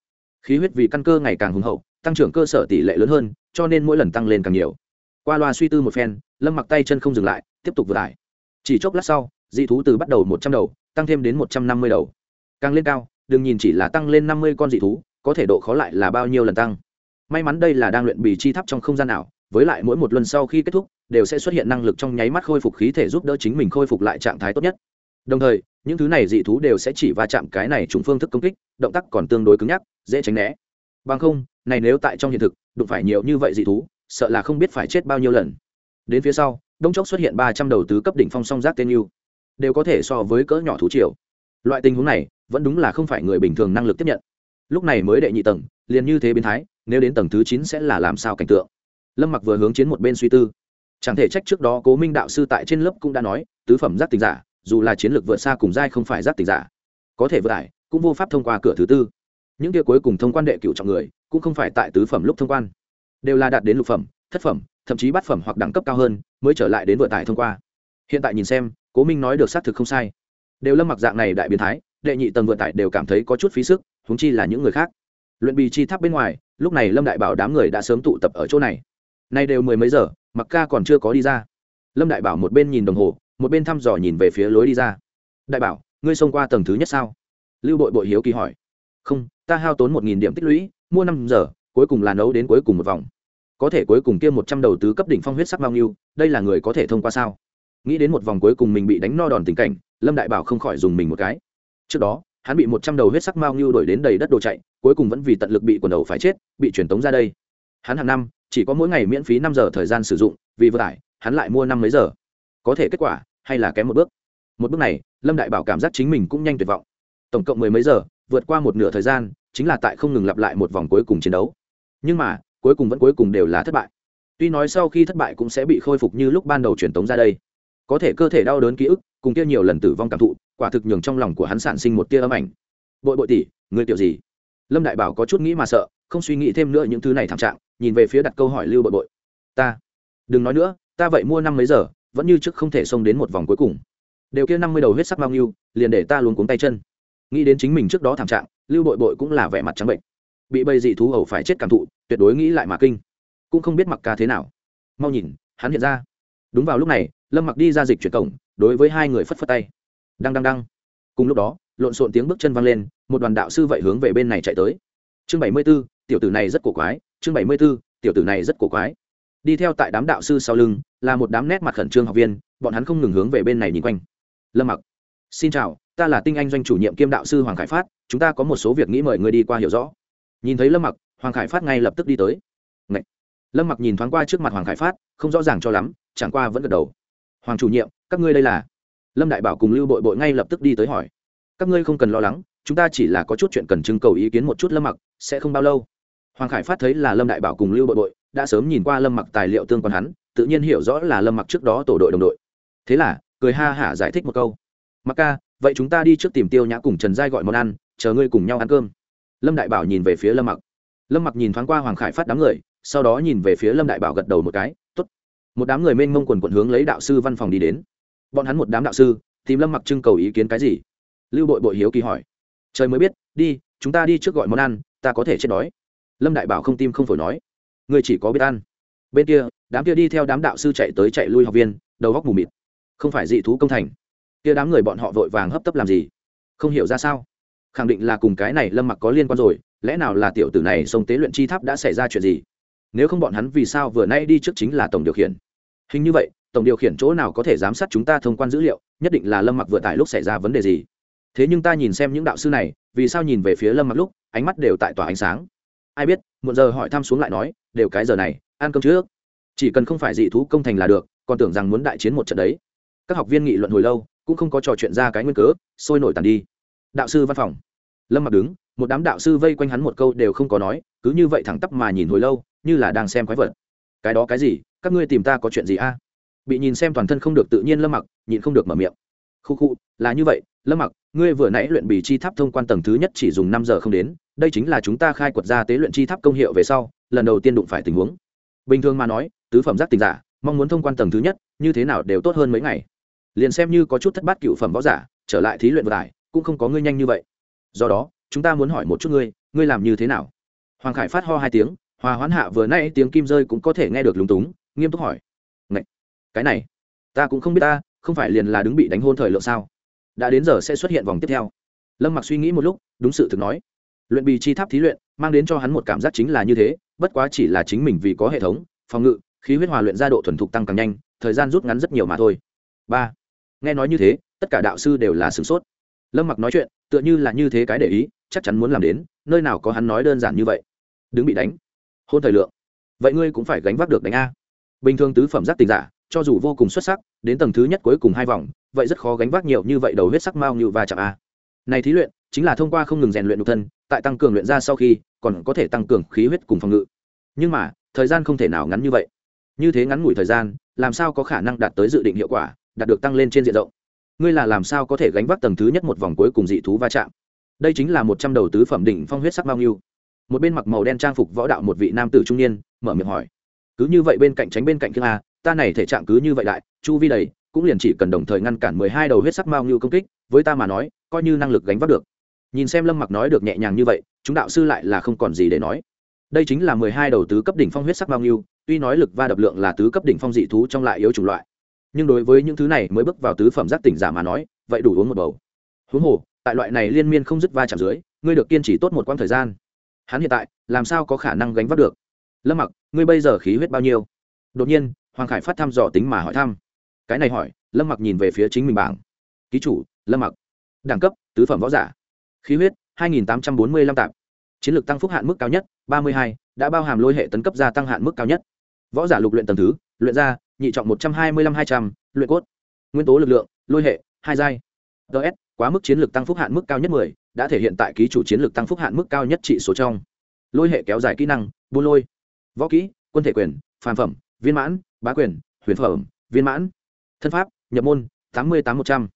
Khí huyết vì căn cơ ngày càng hùng hậu tăng trưởng cơ sở tỷ lệ lớn hơn, cho nên mỗi lần tăng lên càng nhiều. Qua loa suy tư một phen, lâm mặc tay chân không dừng lại, tiếp tục vừa tải chỉ chốc lát sau, dị thú từ bắt đầu một trăm đầu, tăng thêm đến một trăm năm mươi đầu. Càng lên cao, đừng nhìn chỉ là tăng lên năm mươi con dị thú, có thể độ khó lại là bao nhiêu lần tăng. May mắn đây là đang luyện bì chi tháp trong không gian nào với lại mỗi một lần sau khi kết thúc, đều sẽ xuất hiện năng lực trong nháy mắt khôi phục khí thể giúp đỡ chính mình khôi phục lại trạng thái tốt nhất. Đồng thời, những thứ này dị thú đều sẽ chỉ va chạm cái này trùng phương thức công kích, động tác còn tương đối cứng nhắc, dễ tránh né. Bằng không này nếu tại trong hiện thực, đụng phải nhiều như vậy dị thú, sợ là không biết phải chết bao nhiêu lần. Đến phía sau, đông chốc xuất hiện ba trăm đầu tứ cấp đỉnh phong song giác tên yêu, đều có thể so với cỡ nhỏ thú triều. Loại tình huống này, vẫn đúng là không phải người bình thường năng lực tiếp nhận. Lúc này mới đệ nhị tầng, liền như thế biến thái, nếu đến tầng thứ chín sẽ là làm sao cảnh tượng? Lâm mặc vừa hướng chiến một bên suy tư. Chẳng thể trách trước đó cố minh đạo sư tại trên lớp cũng đã nói, tứ phẩm giác tình giả, dù là chiến lược vượt xa cùng giai không phải giác tình giả, có thể vượt ải, cũng vô pháp thông qua cửa thứ tư. Những kia cuối cùng thông quan đệ cựu trọng người cũng không phải tại tứ phẩm lúc thông quan. Đều là đạt đến lục phẩm, thất phẩm, thậm chí bát phẩm hoặc đẳng cấp cao hơn, mới trở lại đến vừa tải thông qua. Hiện tại nhìn xem, cố minh nói được xác thực không sai. Đều lâm mặc dạng này đại biến thái, đệ nhị tầng vừa tải đều cảm thấy có chút phí sức húng chi là những người khác. Luyện bì chi tháp bên ngoài, lúc này lâm đại bảo đám người đã sớm tụ tập ở chỗ này. Nay đều mười mấy giờ, mặc ca còn chưa có đi ra. Lâm đại bảo một bên nhìn đồng hồ, một bên thăm dò nhìn về phía lối đi ra. Đại bảo, ngươi xông qua tầng thứ nhất sao? Lưu bội bội hiếu kỳ hỏi. Không ta hao tốn một nghìn điểm tích lũy, mua năm giờ, cuối cùng là nấu đến cuối cùng một vòng. Có thể cuối cùng kia một trăm đầu tứ cấp đỉnh phong huyết sắc bao nhiêu, đây là người có thể thông qua sao? Nghĩ đến một vòng cuối cùng mình bị đánh no đòn tình cảnh, lâm đại bảo không khỏi dùng mình một cái. Trước đó, hắn bị một trăm đầu huyết sắc mao ngưu đổi đến đầy đất đồ chạy, cuối cùng vẫn vì tận lực bị quần đầu phải chết, bị truyền tống ra đây. Hắn hàng năm, chỉ có mỗi ngày miễn phí năm giờ thời gian sử dụng, vì vừa tải, hắn lại mua năm mấy giờ. Có thể kết quả, hay là kém một bước. Một bước này, lâm đại bảo cảm giác chính mình cũng nhanh tuyệt vọng. Tổng cộng mười mấy giờ vượt qua một nửa thời gian, chính là tại không ngừng lặp lại một vòng cuối cùng chiến đấu. Nhưng mà, cuối cùng vẫn cuối cùng đều là thất bại. Tuy nói sau khi thất bại cũng sẽ bị khôi phục như lúc ban đầu truyền tống ra đây. Có thể cơ thể đau đớn ký ức, cùng kia nhiều lần tử vong cảm thụ, quả thực nhường trong lòng của hắn sản sinh một tia âm ảnh. Bội bội tỷ người tiểu gì? Lâm đại bảo có chút nghĩ mà sợ, không suy nghĩ thêm nữa những thứ này thảm trạng, nhìn về phía đặt câu hỏi lưu bội bội. Ta, đừng nói nữa, ta vậy mua năm mấy giờ, vẫn như trước không thể xông đến một vòng cuối cùng. Đều kia năm mươi đầu huyết sắc bao nhiêu, liền để ta luôn cuống tay chân nghĩ đến chính mình trước đó thảm trạng, lưu bội bội cũng là vẻ mặt trắng bệnh. Bị bầy dị thú ẩu phải chết cảm thụ, tuyệt đối nghĩ lại mà kinh. Cũng không biết mặc ca thế nào. Mau nhìn, hắn hiện ra. Đúng vào lúc này, lâm mặc đi ra dịch chuyển cổng, đối với hai người phất phất tay. Đăng đăng đăng. Cùng lúc đó, lộn xộn tiếng bước chân văng lên, một đoàn đạo sư vậy hướng về bên này chạy tới. Chương bảy mươi b ố tiểu tử này rất cổ quái. Chương bảy mươi b ố tiểu tử này rất cổ quái. Đi theo tại đám đạo sư sau lưng, là một đám nét mặt khẩn trương học viên, bọn hắn không ngừng hướng về bên này nhìn quanh. Lâm mặc, xin chào ta là tinh anh doanh chủ nhiệm kiêm đạo sư hoàng khải phát, chúng ta có một số việc nghĩ mời người đi qua hiểu rõ. Nhìn thấy lâm mặc, hoàng khải phát ngay lập tức đi tới. Ngậy! lâm mặc nhìn thoáng qua trước mặt hoàng khải phát, không rõ ràng cho lắm, chẳng qua vẫn gật đầu. Hoàng chủ nhiệm, các ngươi đây là? Lâm đại bảo cùng lưu bội bội ngay lập tức đi tới hỏi. Các ngươi không cần lo lắng, chúng ta chỉ là có chút chuyện cần trưng cầu ý kiến một chút lâm mặc, sẽ không bao lâu. Hoàng khải phát thấy là lâm đại bảo cùng lưu bội bội, đã sớm nhìn qua lâm mặc tài liệu tương quan hắn, tự nhiên hiểu rõ là lâm mặc trước đó tổ đội đồng đội. Thế là, cười ha hả giải thích một câu. Mặc ca vậy chúng ta đi trước tìm tiêu nhã cùng trần giai gọi món ăn, chờ ngươi cùng nhau ăn cơm. Lâm đại bảo nhìn về phía lâm mặc. Lâm mặc nhìn thoáng qua hoàng khải phát đám người, sau đó nhìn về phía lâm đại bảo gật đầu một cái t ố t một đám người mênh mông quần quận hướng lấy đạo sư văn phòng đi đến. Bọn hắn một đám đạo sư, tìm lâm mặc trưng cầu ý kiến cái gì? Lưu bội bội hiếu kỳ hỏi. Trời mới biết, đi, chúng ta đi trước gọi món ăn, ta có thể chết đói. Lâm đại bảo không tim không phổi nói. Người chỉ có biết ăn. Bên kia, đám kia đi theo đám đạo sư chạy tới chạy lui học viên, đầu góc mù mịt. Không phải dị thú công thành kia đám người bọn họ vội vàng hấp tấp làm gì? Không hiểu ra sao. Khẳng định là cùng cái này lâm mặc có liên quan rồi, lẽ nào là tiểu tử này sông tế luyện chi tháp đã xảy ra chuyện gì? Nếu không bọn hắn vì sao vừa nay đi trước chính là tổng điều khiển? Hình như vậy, tổng điều khiển chỗ nào có thể giám sát chúng ta thông quan dữ liệu, nhất định là lâm mặc vừa tại lúc xảy ra vấn đề gì. Thế nhưng ta nhìn xem những đạo sư này, vì sao nhìn về phía lâm mặc lúc, ánh mắt đều tại tỏa ánh sáng. Ai biết một giờ hỏi thăm xuống lại nói, đều cái giờ này, ăn cơm trước. Chỉ cần không phải dị thú công thành là được, còn tưởng rằng muốn đại chiến một trận đấy. Các học viên nghị luận hồi lâu cũng không có trò chuyện ra cái nguyên cớ, sôi nổi tàn đi. Đạo sư văn phòng. Lâm mặc đứng, một đám đạo sư vây quanh hắn một câu đều không có nói, cứ như vậy thẳng tắp mà nhìn hồi lâu, như là đang xem quái vật. Cái đó cái gì? Các ngươi tìm ta có chuyện gì a? Bị nhìn xem toàn thân không được tự nhiên lâm mặc, nhịn không được mở miệng. Khu khu, là như vậy, lâm mặc, ngươi vừa nãy luyện bì chi tháp thông quan tầng thứ nhất chỉ dùng năm giờ không đến, đây chính là chúng ta khai quật ra tế luyện chi tháp công hiệu về sau, lần đầu tiên đụng phải tình huống. Bình thường mà nói, tứ phẩm giác tình giả, mong muốn thông quan tầng thứ nhất, như thế nào đều tốt hơn mấy ngày liền xem như có chút thất bát cựu phẩm võ giả, trở lại thí luyện vận tải, cũng không có ngươi nhanh như vậy. Do đó, chúng ta muốn hỏi một chút ngươi ngươi làm như thế nào? Hoàng khải phát ho hai tiếng, hòa hoán hạ vừa nay tiếng kim rơi cũng có thể nghe được lúng túng, nghiêm túc hỏi. Ngậy! cái này, ta cũng không biết ta, không phải liền là đứng bị đánh hôn thời lượng sao? Đã đến giờ sẽ xuất hiện vòng tiếp theo. Lâm mặc suy nghĩ một lúc, đúng sự thực nói. Luyện bì chi tháp thí luyện, mang đến cho hắn một cảm giác chính là như thế, bất quá chỉ là chính mình vì có hệ thống, phòng ngự, khí huyết hòa luyện ra độ thuần thục tăng càng nhanh, thời gian rút ngắn rất nhiều mà thôi. Ba nghe nói như thế, tất cả đạo sư đều là sửng sốt. Lâm mặc nói chuyện, tựa như là như thế cái để ý, chắc chắn muốn làm đến, nơi nào có hắn nói đơn giản như vậy. Đứng bị đánh. Hôn thời lượng. Vậy ngươi cũng phải gánh vác được đánh a. Bình thường tứ phẩm giác tình giả, cho dù vô cùng xuất sắc, đến tầng thứ nhất cuối cùng hai vòng, vậy rất khó gánh vác nhiều như vậy đầu huyết sắc mao như và chạm a. Này thí luyện, chính là thông qua không ngừng rèn luyện nhục thân, tại tăng cường luyện ra sau khi, còn có thể tăng cường khí huyết cùng phòng ngự. Nhưng mà, thời gian không thể nào ngắn như vậy. Như thế ngắn ngủi thời gian, làm sao có khả năng đạt tới dự định hiệu quả? Đạt được tăng lên trên diện rộng. Ngươi là làm sao có thể gánh vác tầng thứ nhất một vòng cuối cùng dị thú va chạm? Đây chính là một trăm đầu tứ phẩm đỉnh phong huyết sắc bao nhiêu một bên mặc màu đen trang phục võ đạo một vị nam tử trung niên, mở miệng hỏi. Cứ như vậy bên cạnh tránh bên cạnh kia a ta này thể trạng cứ như vậy đại, chu vi đầy, cũng liền chỉ cần đồng thời ngăn cản mười hai đầu huyết sắc mao nhiêu công kích, với ta mà nói, coi như năng lực gánh vác được. Nhìn xem lâm mặc nói được nhẹ nhàng như vậy, chúng đạo sư lại là không còn gì để nói. Đây chính là mười hai đầu tứ cấp đỉnh phong huyết sắc mao nhiêu? tuy nói lực va đập lượng là tứ cấp đỉnh phong dị thú trong lại yếu chủng loại nhưng đối với những thứ này mới bước vào tứ phẩm giác tỉnh giả mà nói vậy đủ uống một bầu. Huống hồ tại loại này liên miên không dứt va chạm dưới ngươi được kiên trì tốt một quãng thời gian. Hắn hiện tại làm sao có khả năng gánh vác được? Lâm mặc ngươi bây giờ khí huyết bao nhiêu? Đột nhiên hoàng khải phát thăm dò tính mà hỏi thăm. Cái này hỏi lâm mặc nhìn về phía chính mình bảng. Ký chủ lâm mặc. Đẳng cấp tứ phẩm võ giả. Khí huyết 2845 tạp. Chiến lược tăng phúc hạn mức cao nhất 32, đã bao hàm lôi hệ tấn cấp gia tăng hạn mức cao nhất. Võ giả lục luyện tầng thứ luyện ra nhị trọng 125 200, luyện cốt. Nguyên tố lực lượng lôi hệ hai giai. Ts quá mức chiến lược tăng phúc hạn mức cao nhất 10, đã thể hiện tại ký chủ chiến lược tăng phúc hạn mức cao nhất trị số trong. Lôi hệ kéo dài kỹ năng buôn lôi. Võ kỹ quân thể quyền phàm phẩm viên mãn bá quyền huyền phẩm viên mãn. Thân pháp nhập môn tám mươi tám một trăm.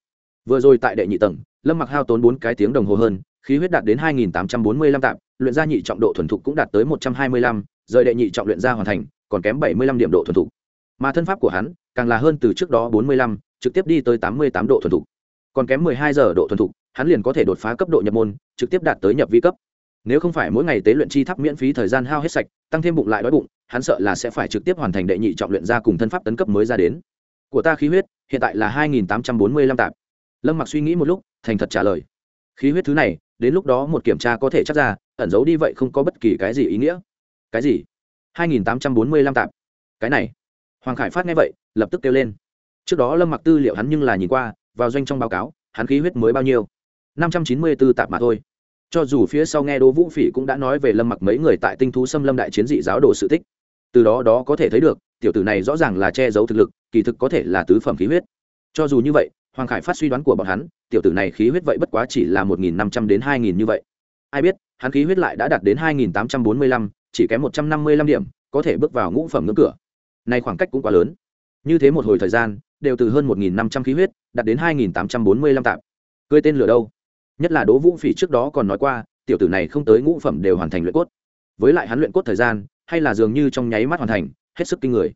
Vừa rồi tại đệ nhị tầng lâm mặc hao tốn bốn cái tiếng đồng hồ hơn khí huyết đạt đến hai nghìn tám trăm bốn mươi lăm tạm luyện ra nhị trọng độ thuần thục cũng đạt tới một trăm hai mươi lăm rời đệ nhị trọng luyện ra hoàn thành còn kém bảy mươi lăm điểm độ thuần thục mà thân pháp của hắn càng là hơn từ trước đó bốn mươi lăm, trực tiếp đi tới tám mươi tám độ thuần thục. Còn kém mười hai giờ độ thuần thục, hắn liền có thể đột phá cấp độ nhập môn, trực tiếp đạt tới nhập vi cấp. Nếu không phải mỗi ngày tế luyện chi tháp miễn phí thời gian hao hết sạch, tăng thêm bụng lại đói bụng, hắn sợ là sẽ phải trực tiếp hoàn thành đệ nhị trọng luyện ra cùng thân pháp tấn cấp mới ra đến. Của ta khí huyết, hiện tại là hai nghìn tám trăm bốn mươi lăm tạp. Lâm mặc suy nghĩ một lúc, thành thật trả lời. Khí huyết thứ này, đến lúc đó một kiểm tra có thể chắc ra, ẩn giấu đi vậy không có bất kỳ cái gì ý nghĩa. Cái gì? hai nghìn tám trăm bốn mươi lăm tạp. Cái này hoàng khải phát nghe vậy, lập tức kêu lên. Trước đó lâm mặc tư liệu hắn nhưng là nhìn qua, vào doanh trong báo cáo, hắn khí huyết mới bao nhiêu? năm trăm chín mươi b ố tạp mà thôi. Cho dù phía sau nghe đỗ vũ phỉ cũng đã nói về lâm mặc mấy người tại tinh thú xâm lâm đại chiến dị giáo đồ sự tích. Từ đó đó có thể thấy được, tiểu tử này rõ ràng là che giấu thực lực, kỳ thực có thể là tứ phẩm khí huyết. Cho dù như vậy, hoàng khải phát suy đoán của bọn hắn, tiểu tử này khí huyết vậy bất quá chỉ là một nghìn năm trăm đến hai nghìn như vậy. Ai biết, hắn khí huyết lại đã đạt đến hai nghìn tám trăm bốn mươi lăm, chỉ kém một trăm năm mươi lăm điểm, có thể bước vào ngũ phẩm ngưỡng cửa này khoảng cách cũng quá lớn. Như thế một hồi thời gian, đều từ hơn một nghìn năm trăm khí huyết, đạt đến hai nghìn tám trăm bốn mươi lăm cưới tên lửa đâu? Nhất là đỗ vũ phỉ trước đó còn nói qua, tiểu tử này không tới ngũ phẩm đều hoàn thành luyện cốt. Với lại hắn luyện cốt thời gian, hay là dường như trong nháy mắt hoàn thành, hết sức kinh người.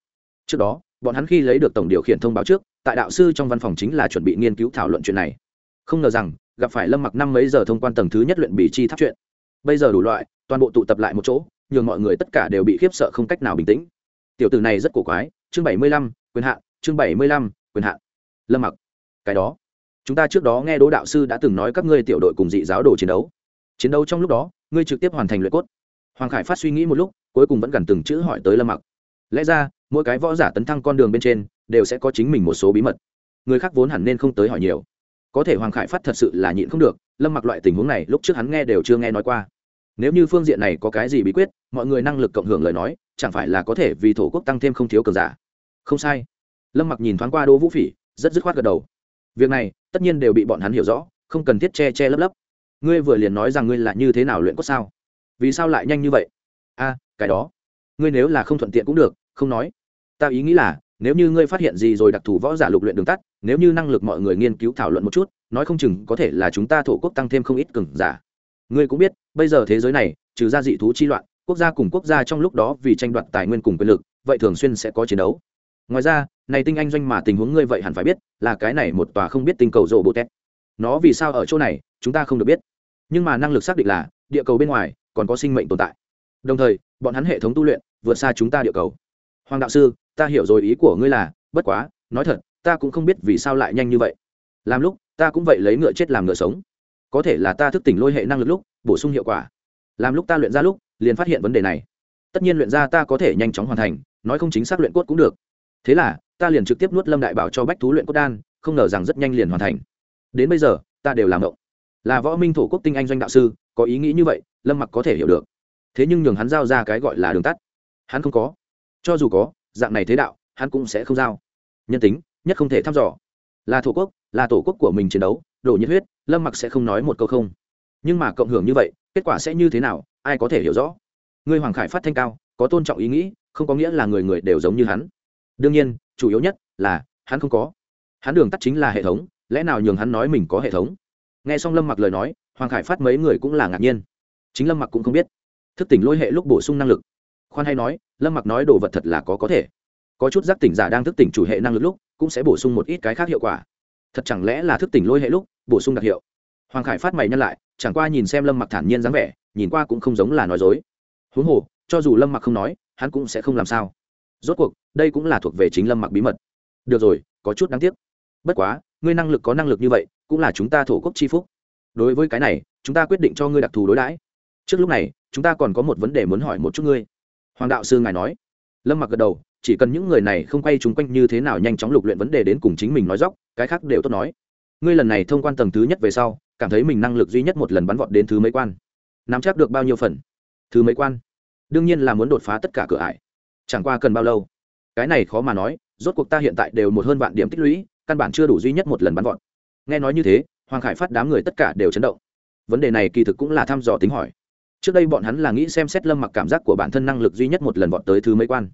Trước đó, bọn hắn khi lấy được tổng điều khiển thông báo trước, tại đạo sư trong văn phòng chính là chuẩn bị nghiên cứu thảo luận chuyện này. Không ngờ rằng, gặp phải lâm mặc năm mấy giờ thông quan tầng thứ nhất luyện bỉ chi tháp chuyện. Bây giờ đủ loại, toàn bộ tụ tập lại một chỗ, nhường mọi người tất cả đều bị khiếp sợ không cách nào bình tĩnh tiểu tử này rất cổ quái, chương bảy mươi lăm, quyền hạn, chương bảy mươi lăm, quyền hạn. Lâm mặc, cái đó. Chúng ta trước đó nghe đỗ đạo sư đã từng nói các ngươi tiểu đội cùng dị giáo đồ chiến đấu. Chiến đấu trong lúc đó, ngươi trực tiếp hoàn thành luyện cốt. Hoàng khải phát suy nghĩ một lúc, cuối cùng vẫn gần từng chữ hỏi tới lâm mặc. Lẽ ra, mỗi cái võ giả tấn thăng con đường bên trên, đều sẽ có chính mình một số bí mật. Người khác vốn hẳn nên không tới hỏi nhiều. Có thể hoàng khải phát thật sự là nhịn không được, lâm mặc loại tình huống này lúc trước hắn nghe đều chưa nghe nói qua. Nếu như phương diện này có cái gì bí quyết, mọi người năng lực cộng hưởng lời nói chẳng phải là có thể vì thổ quốc tăng thêm không thiếu cường giả. Không sai. Lâm mặc nhìn thoáng qua đỗ vũ phỉ, rất dứt khoát gật đầu. Việc này, tất nhiên đều bị bọn hắn hiểu rõ, không cần thiết che che lấp lấp. Ngươi vừa liền nói rằng ngươi là như thế nào luyện cốt sao? Vì sao lại nhanh như vậy? A, cái đó. Ngươi nếu là không thuận tiện cũng được, không nói. Ta ý nghĩ là, nếu như ngươi phát hiện gì rồi đặc thù võ giả lục luyện đường tắt, nếu như năng lực mọi người nghiên cứu thảo luận một chút, nói không chừng có thể là chúng ta thổ quốc tăng thêm không ít cừng giả. Ngươi cũng biết, bây giờ thế giới này, trừ ra dị thú chi loạn quốc gia cùng quốc gia trong lúc đó vì tranh đoạt tài nguyên cùng quyền lực, vậy thường xuyên sẽ có chiến đấu. Ngoài ra, này tinh anh doanh mà tình huống ngươi vậy hẳn phải biết, là cái này một tòa không biết tinh cầu rộ bộ tét nó vì sao ở chỗ này, chúng ta không được biết. Nhưng mà năng lực xác định là, địa cầu bên ngoài còn có sinh mệnh tồn tại. Đồng thời, bọn hắn hệ thống tu luyện, vượt xa chúng ta địa cầu. Hoàng đạo sư, ta hiểu rồi ý của ngươi là, bất quá, nói thật, ta cũng không biết vì sao lại nhanh như vậy. Làm lúc, ta cũng vậy lấy ngựa chết làm ngựa sống. Có thể là ta thức tỉnh lôi hệ năng lực lúc, bổ sung hiệu quả. Làm lúc ta luyện ra lúc liền phát hiện vấn đề này. Tất nhiên luyện ra ta có thể nhanh chóng hoàn thành, nói không chính xác luyện cốt cũng được. Thế là, ta liền trực tiếp nuốt lâm đại bảo cho bách thú luyện cốt đan, không ngờ rằng rất nhanh liền hoàn thành. Đến bây giờ, ta đều làm động là võ minh thổ quốc tinh anh doanh đạo sư, có ý nghĩ như vậy, lâm mặc có thể hiểu được. Thế nhưng nhường hắn giao ra cái gọi là đường tắt. Hắn không có. Cho dù có, dạng này thế đạo, hắn cũng sẽ không giao. Nhân tính, nhất không thể thăm dò. Là thổ quốc, là tổ quốc của mình chiến đấu, đổ nhiệt huyết, lâm mặc sẽ không nói một câu không. Nhưng mà cộng hưởng như vậy, kết quả sẽ như thế nào ai có thể hiểu rõ? Ngươi hoàng khải phát thanh cao, có tôn trọng ý nghĩ, không có nghĩa là người người đều giống như hắn. Đương nhiên, chủ yếu nhất là, hắn không có. Hắn đường tắt chính là hệ thống, lẽ nào nhường hắn nói mình có hệ thống? Nghe xong lâm mặc lời nói, hoàng khải phát mấy người cũng là ngạc nhiên. Chính lâm mặc cũng không biết. Thức tỉnh lôi hệ lúc bổ sung năng lực. Khoan hay nói, lâm mặc nói đồ vật thật là có có thể. Có chút giác tỉnh giả đang thức tỉnh chủ hệ năng lực lúc, cũng sẽ bổ sung một ít cái khác hiệu quả. Thật chẳng lẽ là thức tỉnh lôi hệ lúc, bổ sung đặc hiệu? Hoàng khải phát mày nhân lại, chẳng qua nhìn xem lâm mặc thản nhiên dáng vẻ, nhìn qua cũng không giống là nói dối. Huống hồ, cho dù lâm mặc không nói, hắn cũng sẽ không làm sao. Rốt cuộc, đây cũng là thuộc về chính lâm mặc bí mật. Được rồi, có chút đáng tiếc. Bất quá, ngươi năng lực có năng lực như vậy, cũng là chúng ta thổ quốc chi phúc. Đối với cái này, chúng ta quyết định cho ngươi đặc thù đối đãi. Trước lúc này, chúng ta còn có một vấn đề muốn hỏi một chút ngươi. Hoàng đạo sư ngài nói. Lâm mặc gật đầu, chỉ cần những người này không quay chúng quanh như thế nào nhanh chóng lục luyện vấn đề đến cùng chính mình nói dóc cái khác đều tốt nói ngươi lần này thông quan tầng thứ nhất về sau, cảm thấy mình năng lực duy nhất một lần bắn vọt đến thứ mấy quan? Nắm chắc được bao nhiêu phần? Thứ mấy quan? Đương nhiên là muốn đột phá tất cả cửa ải. Chẳng qua cần bao lâu? Cái này khó mà nói, rốt cuộc ta hiện tại đều một hơn vạn điểm tích lũy, căn bản chưa đủ duy nhất một lần bắn vọt. Nghe nói như thế, hoàng khải phát đám người tất cả đều chấn động. Vấn đề này kỳ thực cũng là thăm dò tính hỏi. Trước đây bọn hắn là nghĩ xem xét lâm mặc cảm giác của bản thân năng lực duy nhất một lần vọt tới thứ mấy quan.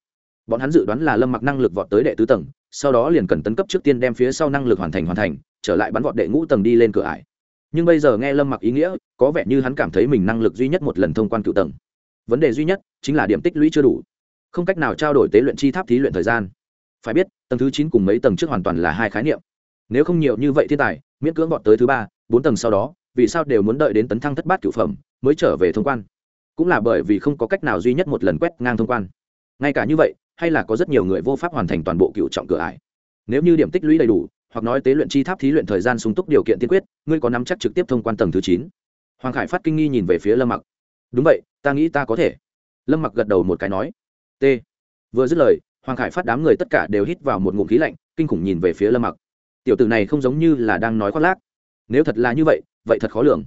Bọn hắn dự đoán là lâm mặc năng lực vọt tới đệ tứ tầng, sau đó liền cần tấn cấp trước tiên đem phía sau năng lực hoàn thành hoàn thành trở lại bắn vọt đệ ngũ tầng đi lên cửa ải. Nhưng bây giờ nghe lâm mặc ý nghĩa, có vẻ như hắn cảm thấy mình năng lực duy nhất một lần thông quan cựu tầng. Vấn đề duy nhất chính là điểm tích lũy chưa đủ. Không cách nào trao đổi tế luyện chi tháp thí luyện thời gian. Phải biết, tầng thứ chín cùng mấy tầng trước hoàn toàn là hai khái niệm. Nếu không nhiều như vậy thiên tài, miễn cưỡng vọt tới thứ ba, bốn tầng sau đó, vì sao đều muốn đợi đến tấn thăng thất bát cửu phẩm mới trở về thông quan? Cũng là bởi vì không có cách nào duy nhất một lần quét ngang thông quan. Ngay cả như vậy, hay là có rất nhiều người vô pháp hoàn thành toàn bộ cựu trọng cửa ải. Nếu như điểm tích lũy đầy đủ hoặc nói tế luyện chi tháp thí luyện thời gian sung túc điều kiện tiên quyết, ngươi có nắm chắc trực tiếp thông quan tầng thứ chín. Hoàng khải phát kinh nghi nhìn về phía lâm mặc. Đúng vậy, ta nghĩ ta có thể. Lâm mặc gật đầu một cái nói. T. Vừa dứt lời, hoàng khải phát đám người tất cả đều hít vào một ngụm khí lạnh, kinh khủng nhìn về phía lâm mặc. Tiểu tử này không giống như là đang nói khoác lác. Nếu thật là như vậy vậy thật khó lường.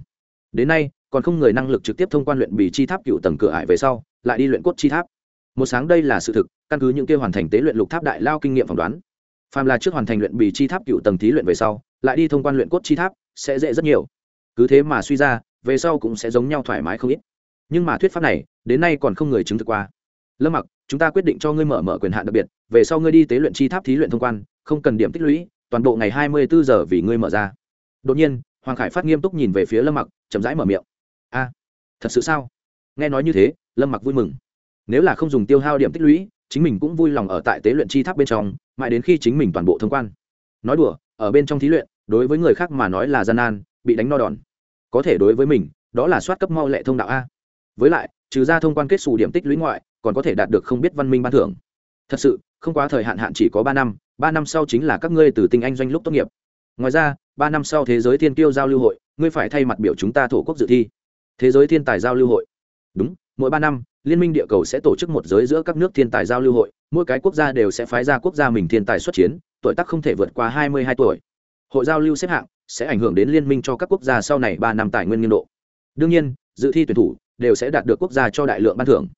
Đến nay, còn không người năng lực trực tiếp thông quan luyện bì chi tháp cựu tầng cửa ải về sau, lại đi luyện cốt chi tháp. Một sáng đây là sự thực, căn cứ những kia hoàn thành tế luyện lục tháp đại lao kinh nghiệm phỏng đoán phàm là trước hoàn thành luyện bì chi tháp cựu tầng thí luyện về sau, lại đi thông quan luyện cốt chi tháp, sẽ dễ rất nhiều. Cứ thế mà suy ra, về sau cũng sẽ giống nhau thoải mái không ít. Nhưng mà thuyết pháp này, đến nay còn không người chứng thực qua. Lâm mặc, chúng ta quyết định cho ngươi mở mở quyền hạn đặc biệt, về sau ngươi đi tế luyện chi tháp thí luyện thông quan, không cần điểm tích lũy, toàn bộ ngày hai mươi bốn giờ vì ngươi mở ra. Đột nhiên, hoàng khải phát nghiêm túc nhìn về phía lâm mặc, chậm rãi mở miệng. A, thật sự sao? Nghe nói như thế, lâm mặc vui mừng. Nếu là không dùng tiêu hao điểm tích lũy chính mình cũng vui lòng ở tại tế luyện chi tháp bên trong, mãi đến khi chính mình toàn bộ thông quan. Nói đùa, ở bên trong thí luyện, đối với người khác mà nói là gian nan, bị đánh no đòn. Có thể đối với mình, đó là soát cấp mau lệ thông đạo a. Với lại, trừ ra thông quan kết xù điểm tích lũy ngoại, còn có thể đạt được không biết văn minh ban thưởng. Thật sự, không quá thời hạn hạn chỉ có ba năm ba năm sau chính là các ngươi từ tinh anh doanh lúc tốt nghiệp. Ngoài ra, ba năm sau thế giới thiên tiêu giao lưu hội, ngươi phải thay mặt biểu chúng ta thổ quốc dự thi. Thế giới thiên tài giao lưu hội. Đúng, mỗi ba năm liên minh địa cầu sẽ tổ chức một giới giữa các nước thiên tài giao lưu hội, mỗi cái quốc gia đều sẽ phái ra quốc gia mình thiên tài xuất chiến, tuổi tác không thể vượt qua hai mươi hai tuổi. Hội giao lưu xếp hạng sẽ ảnh hưởng đến liên minh cho các quốc gia sau này ba năm tài nguyên nghiên độ. Đương nhiên, dự thi tuyển thủ đều sẽ đạt được quốc gia cho đại lượng ban thưởng.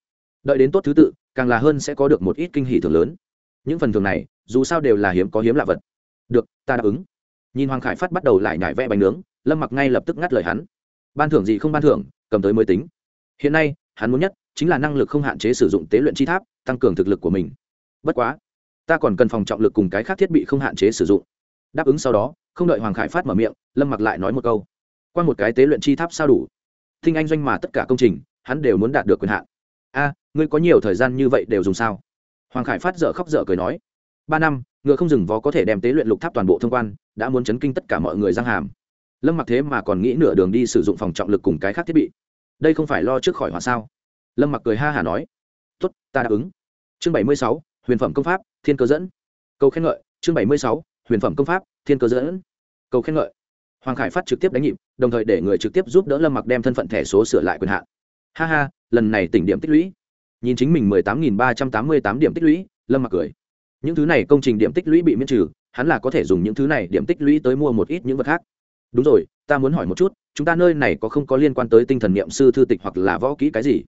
Đợi đến tốt thứ tự, càng là hơn sẽ có được một ít kinh hỷ thưởng lớn. Những phần thưởng này, dù sao đều là hiếm có hiếm lạ vật. Được, ta đáp ứng. Nhìn hoàng khải phát bắt đầu lại nhải vẽ bánh nướng, lâm mặc ngay lập tức ngắt lời hắn. Ban thưởng gì không ban thưởng, cầm tới mới tính. Hiện nay, hắn muốn nhất chính là năng lực không hạn chế sử dụng tế luyện chi tháp, tăng cường thực lực của mình. Bất quá, ta còn cần phòng trọng lực cùng cái khác thiết bị không hạn chế sử dụng. Đáp ứng sau đó, không đợi hoàng khải phát mở miệng, lâm mặc lại nói một câu. Qua một cái tế luyện chi tháp sao đủ. Thinh anh doanh mà tất cả công trình, hắn đều muốn đạt được quyền hạn. A, ngươi có nhiều thời gian như vậy đều dùng sao? Hoàng khải phát dở khóc dở cười nói. Ba năm, ngựa không dừng vó có thể đem tế luyện lục tháp toàn bộ thông quan, đã muốn chấn kinh tất cả mọi người giang hàm. Lâm mặc thế mà còn nghĩ nửa đường đi sử dụng phòng trọng lực cùng cái khác thiết bị. Đây không phải lo trước khỏi hỏa sao? Lâm mặc cười ha hả nói, tốt, ta đáp ứng. Chương bảy mươi sáu, huyền phẩm công pháp, thiên cơ dẫn. Câu khen ngợi, chương bảy mươi sáu, huyền phẩm công pháp, thiên cơ dẫn. Câu khen ngợi. Hoàng khải phát trực tiếp đánh nhịp, đồng thời để người trực tiếp giúp đỡ lâm mặc đem thân phận thẻ số sửa lại quyền hạn. Ha ha, lần này tỉnh điểm tích lũy. Nhìn chính mình mười tám nghìn ba trăm tám mươi tám điểm tích lũy, lâm mặc cười. Những thứ này công trình điểm tích lũy bị miễn trừ, hắn là có thể dùng những thứ này điểm tích lũy tới mua một ít những vật khác. Đúng rồi, ta muốn hỏi một chút, chúng ta nơi này có không có liên quan tới tinh thần niệm sư thư tịch hoặc là võ kỹ cái gì?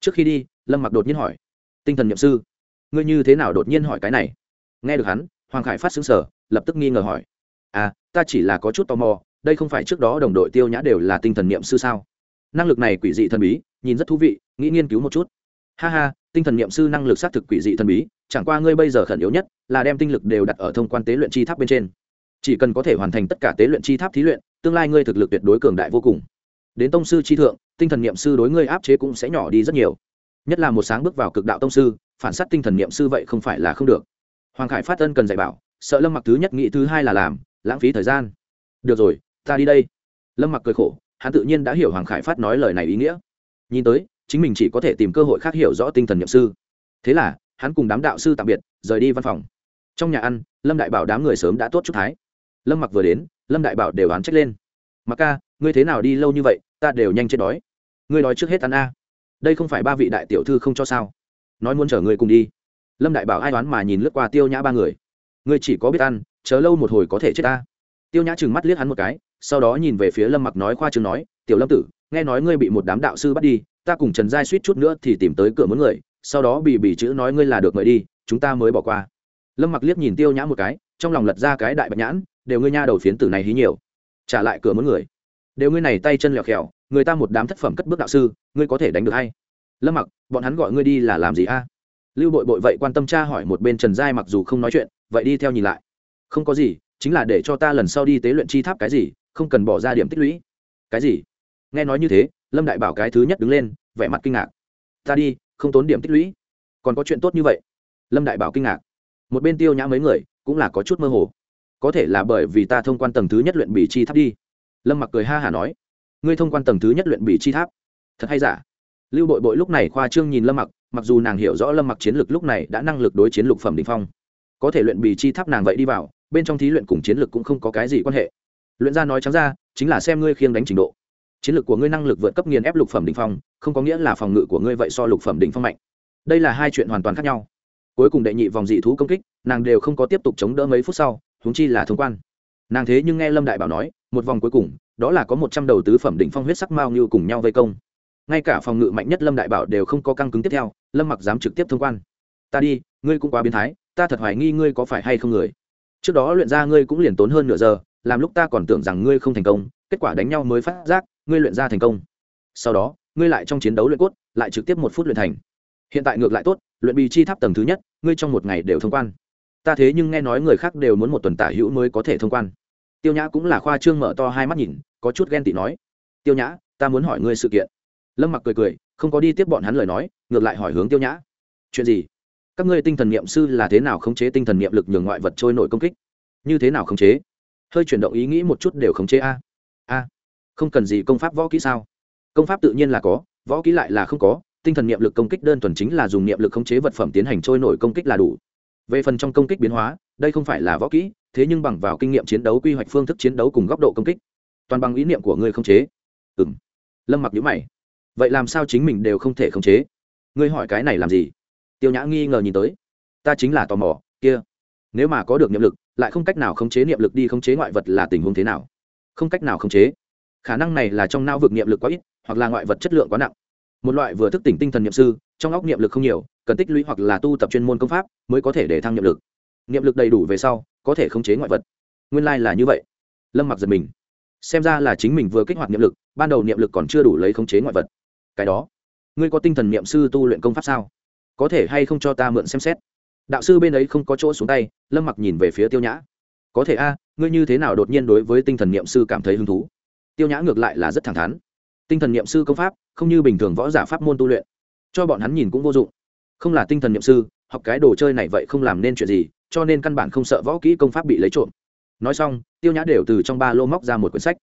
Trước khi đi, lâm mặc đột nhiên hỏi. Tinh thần niệm sư, ngươi như thế nào đột nhiên hỏi cái này? Nghe được hắn, hoàng khải phát xứng sở lập tức nghi ngờ hỏi. À ta chỉ là có chút tò mò, đây không phải trước đó đồng đội tiêu nhã đều là tinh thần niệm sư sao? Năng lực này quỷ dị thần bí, nhìn rất thú vị, nghĩ nghiên cứu một chút. Ha ha, tinh thần niệm sư năng lực xác thực quỷ dị thần bí, chẳng qua ngươi bây giờ khẩn yếu nhất là đem tinh lực đều đặt ở thông quan tế luyện chi tháp bên trên. Chỉ cần có thể hoàn thành tất cả tế luyện chi tháp thí luyện, tương lai ngươi thực lực tuyệt đối cường đại vô cùng. Đến tông sư chi thượng tinh thần niệm sư đối ngươi áp chế cũng sẽ nhỏ đi rất nhiều. Nhất là một sáng bước vào cực đạo tông sư, phản s á t tinh thần niệm sư vậy không phải là không được. Hoàng khải phát ân cần dạy bảo, sợ lâm mặc thứ nhất nghĩ thứ hai là làm, lãng phí thời gian. Được rồi, ta đi đây. Lâm mặc cười khổ, hắn tự nhiên đã hiểu hoàng khải phát nói lời này ý nghĩa. Nhìn tới, chính mình chỉ có thể tìm cơ hội khác hiểu rõ tinh thần nhậm sư. Thế là, hắn cùng đám đạo sư tạm biệt, rời đi văn phòng. Trong nhà ăn, lâm đại bảo đám người sớm đã tốt chút thái. Lâm mặc vừa đến, lâm đại bảo đều án trách lên. Mặc ca, ngươi thế nào đi lâu như vậy? Ta đều nhanh chết đói. Ngươi nói trước hết ăn a. Đây không phải ba vị đại tiểu thư không cho sao? Nói muốn chở ngươi cùng đi. Lâm đại bảo ai đoán mà nhìn lướt qua tiêu nhã ba người. Ngươi chỉ có biết ăn, chờ lâu một hồi có thể chết ta. Tiêu nhã chừng mắt liếc hắn một cái, sau đó nhìn về phía lâm mặc nói khoa chừng nói, tiểu lâm tử, nghe nói ngươi bị một đám đạo sư bắt đi, ta cùng trần giai suýt chút nữa thì tìm tới cửa muốn người, sau đó bị bị chữ nói ngươi là được mời đi, chúng ta mới bỏ qua. Lâm mặc liếc nhìn tiêu nhã một cái, trong lòng lật ra cái đại bạch nhãn, đều ngươi nha đầu phiến tử này hí nhiều. Trả lại cửa muốn người đều ngươi này tay chân lẹo khẹo, người ta một đám thất phẩm cất bước đạo sư, ngươi có thể đánh được hay? Lâm mặc, bọn hắn gọi ngươi đi là làm gì a? Lưu bội bội vậy quan tâm cha hỏi một bên trần giai mặc dù không nói chuyện, vậy đi theo nhìn lại. Không có gì, chính là để cho ta lần sau đi tế luyện chi tháp cái gì, không cần bỏ ra điểm tích lũy. Cái gì? Nghe nói như thế, lâm đại bảo cái thứ nhất đứng lên, vẻ mặt kinh ngạc. Ta đi, không tốn điểm tích lũy. Còn có chuyện tốt như vậy? Lâm đại bảo kinh ngạc. Một bên tiêu nhã mấy người, cũng là có chút mơ hồ. Có thể là bởi vì ta thông quan tầng thứ nhất luyện bỉ chi tháp đi lâm mặc cười ha hả nói, ngươi thông quan tầng thứ nhất luyện bị chi tháp. Thật hay giả? Lưu bội bội lúc này khoa trương nhìn lâm mặc mặc dù nàng hiểu rõ lâm mặc chiến lược lúc này đã năng lực đối chiến lục phẩm đ ỉ n h phong. Có thể luyện bì chi tháp nàng vậy đi vào, bên trong thí luyện cùng chiến lược cũng không có cái gì quan hệ. Luyện ra nói trắng ra, chính là xem ngươi khiêng đánh trình độ. Chiến lược của ngươi năng lực vượt cấp nghiền ép lục phẩm đ ỉ n h phong, không có nghĩa là phòng ngự của ngươi vậy so lục phẩm đ ỉ n h phong mạnh. Đây là hai chuyện hoàn toàn khác nhau. Cuối cùng đệ nhị vòng dị thú công kích, nàng đều không có tiếp tục chống đỡ mấy phút sau húng chi là thông quan. Nàng thế nhưng nghe lâm đại bảo nói một vòng cuối cùng, đó là có một trăm đầu tứ phẩm đỉnh phong huyết sắc mao như cùng nhau vây công. Ngay cả phòng ngự mạnh nhất lâm đại bảo đều không có căng cứng tiếp theo, lâm mặc dám trực tiếp thông quan. Ta đi, ngươi cũng quá biến thái, ta thật hoài nghi ngươi có phải hay không người. Trước đó luyện ra ngươi cũng liền tốn hơn nửa giờ, làm lúc ta còn tưởng rằng ngươi không thành công, kết quả đánh nhau mới phát giác, ngươi luyện ra thành công. Sau đó, ngươi lại trong chiến đấu luyện cốt, lại trực tiếp một phút luyện thành. Hiện tại ngược lại tốt, luyện bì chi tháp tầng thứ nhất, ngươi trong một ngày đều thông quan. Ta thế nhưng nghe nói người khác đều muốn một tuần tả hữu mới có thể thông quan tiêu nhã cũng là khoa trương mở to hai mắt nhìn, có chút ghen tị nói, tiêu nhã, ta muốn hỏi ngươi sự kiện. Lâm mặc cười cười, không có đi tiếp bọn hắn lời nói, ngược lại hỏi hướng tiêu nhã, chuyện gì? Các ngươi tinh thần niệm sư là thế nào khống chế tinh thần niệm lực nhường ngoại vật trôi nổi công kích? Như thế nào khống chế? Hơi chuyển động ý nghĩ một chút đều khống chế a. A, không cần gì công pháp võ kỹ sao? Công pháp tự nhiên là có, võ kỹ lại là không có, tinh thần niệm lực công kích đơn thuần chính là dùng niệm lực khống chế vật phẩm tiến hành trôi nổi công kích là đủ. Về phần trong công kích biến hóa, đây không phải là võ kỹ thế nhưng bằng vào kinh nghiệm chiến đấu quy hoạch phương thức chiến đấu cùng góc độ công kích, toàn bằng ý niệm của ngươi không chế. Ừ m lâm mặc nhữ mày. Vậy làm sao chính mình đều không thể khống chế? Ngươi hỏi cái này làm gì? Tiêu nhã nghi ngờ nhìn tới. Ta chính là tò mò, kia, nếu mà có được niệm lực, lại không cách nào khống chế niệm lực đi khống chế ngoại vật là tình huống thế nào? Không cách nào khống chế. Khả năng này là trong não vực niệm lực quá ít, hoặc là ngoại vật chất lượng quá nặng. Một loại vừa thức tỉnh tinh thần niệm sư, trong óc niệm lực không nhiều, cần tích lũy hoặc là tu tập chuyên môn công pháp mới có thể để thăng niệm lực. Niệm lực đầy đủ về sau có thể khống chế ngoại vật. Nguyên lai、like、là như vậy. Lâm mặc giật mình. Xem ra là chính mình vừa kích hoạt niệm lực, ban đầu niệm lực còn chưa đủ lấy khống chế ngoại vật. Cái đó, ngươi có tinh thần niệm sư tu luyện công pháp sao? Có thể hay không cho ta mượn xem xét? Đạo sư bên ấy không có chỗ xuống tay, lâm mặc nhìn về phía tiêu nhã. Có thể a, ngươi như thế nào đột nhiên đối với tinh thần niệm sư cảm thấy hứng thú? Tiêu nhã ngược lại là rất thẳng thắn. Tinh thần niệm sư công pháp, không như bình thường võ giả pháp môn tu luyện. Cho bọn hắn nhìn cũng vô dụng. Không là tinh thần niệm sư, học cái đồ chơi này vậy không làm nên chuyện gì cho nên căn bản không sợ võ kỹ công pháp bị lấy trộm. Nói xong, tiêu nhã đều từ trong ba lô móc ra một quyển sách.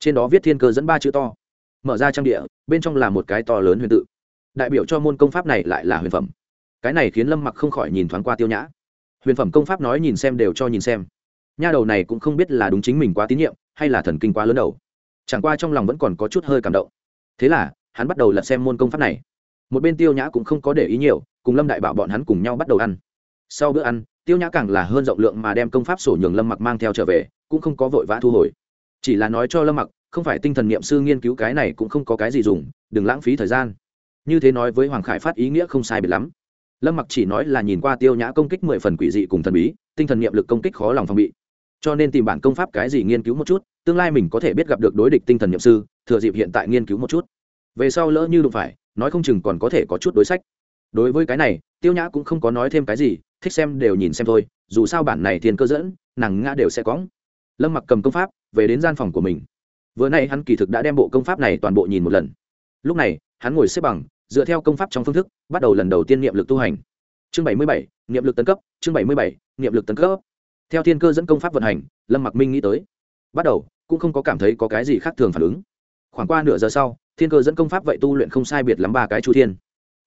Trên đó viết thiên cơ dẫn ba chữ to. Mở ra trang địa, bên trong là một cái to lớn huyền tự. Đại biểu cho môn công pháp này lại là huyền phẩm. Cái này khiến lâm mặc không khỏi nhìn thoáng qua tiêu nhã. Huyền phẩm công pháp nói nhìn xem đều cho nhìn xem. Nha đầu này cũng không biết là đúng chính mình quá tín nhiệm, hay là thần kinh quá lớn đầu. Chẳng qua trong lòng vẫn còn có chút hơi cảm động. Thế là, hắn bắt đầu lật xem môn công pháp này. Một bên tiêu nhã cũng không có để ý nhiều, cùng lâm đại bảo bọn hắn cùng nhau bắt đầu ăn. Sau bữa ăn tiêu nhã càng là hơn rộng lượng mà đem công pháp sổ nhường lâm mặc mang theo trở về, cũng không có vội vã thu hồi. Chỉ là nói cho lâm mặc, không phải tinh thần niệm sư nghiên cứu cái này cũng không có cái gì dùng, đừng lãng phí thời gian. Như thế nói với hoàng khải phát ý nghĩa không sai biệt lắm. Lâm mặc chỉ nói là nhìn qua tiêu nhã công kích mười phần quỷ dị cùng thần bí, tinh thần niệm lực công kích khó lòng phòng bị. Cho nên tìm bản công pháp cái gì nghiên cứu một chút, tương lai mình có thể biết gặp được đối địch tinh thần niệm sư, thừa dịp hiện tại nghiên cứu một chút. Về sau lỡ như đụng phải, nói không chừng còn có thể có chút đối sách. Đối với cái này, tiêu nhã cũng không có nói thêm cái gì thích xem đều nhìn xem thôi, dù sao bản này thiên cơ dẫn, nàng ngã đều sẽ cóng lâm mặc cầm công pháp, về đến gian phòng của mình. Vừa nay hắn kỳ thực đã đem bộ công pháp này toàn bộ nhìn một lần. Lúc này, hắn ngồi xếp bằng, dựa theo công pháp trong phương thức, bắt đầu lần đầu tiên niệm lực tu hành. Chương bảy mươi bảy, niệm lực tấn cấp, chương bảy mươi bảy, niệm lực tấn cấp. Theo thiên cơ dẫn công pháp vận hành, lâm mặc minh nghĩ tới. Bắt đầu, cũng không có cảm thấy có cái gì khác thường phản ứng. Khoảng qua nửa giờ sau, thiên cơ dẫn công pháp vậy tu luyện không sai biệt lắm ba cái chu thiên.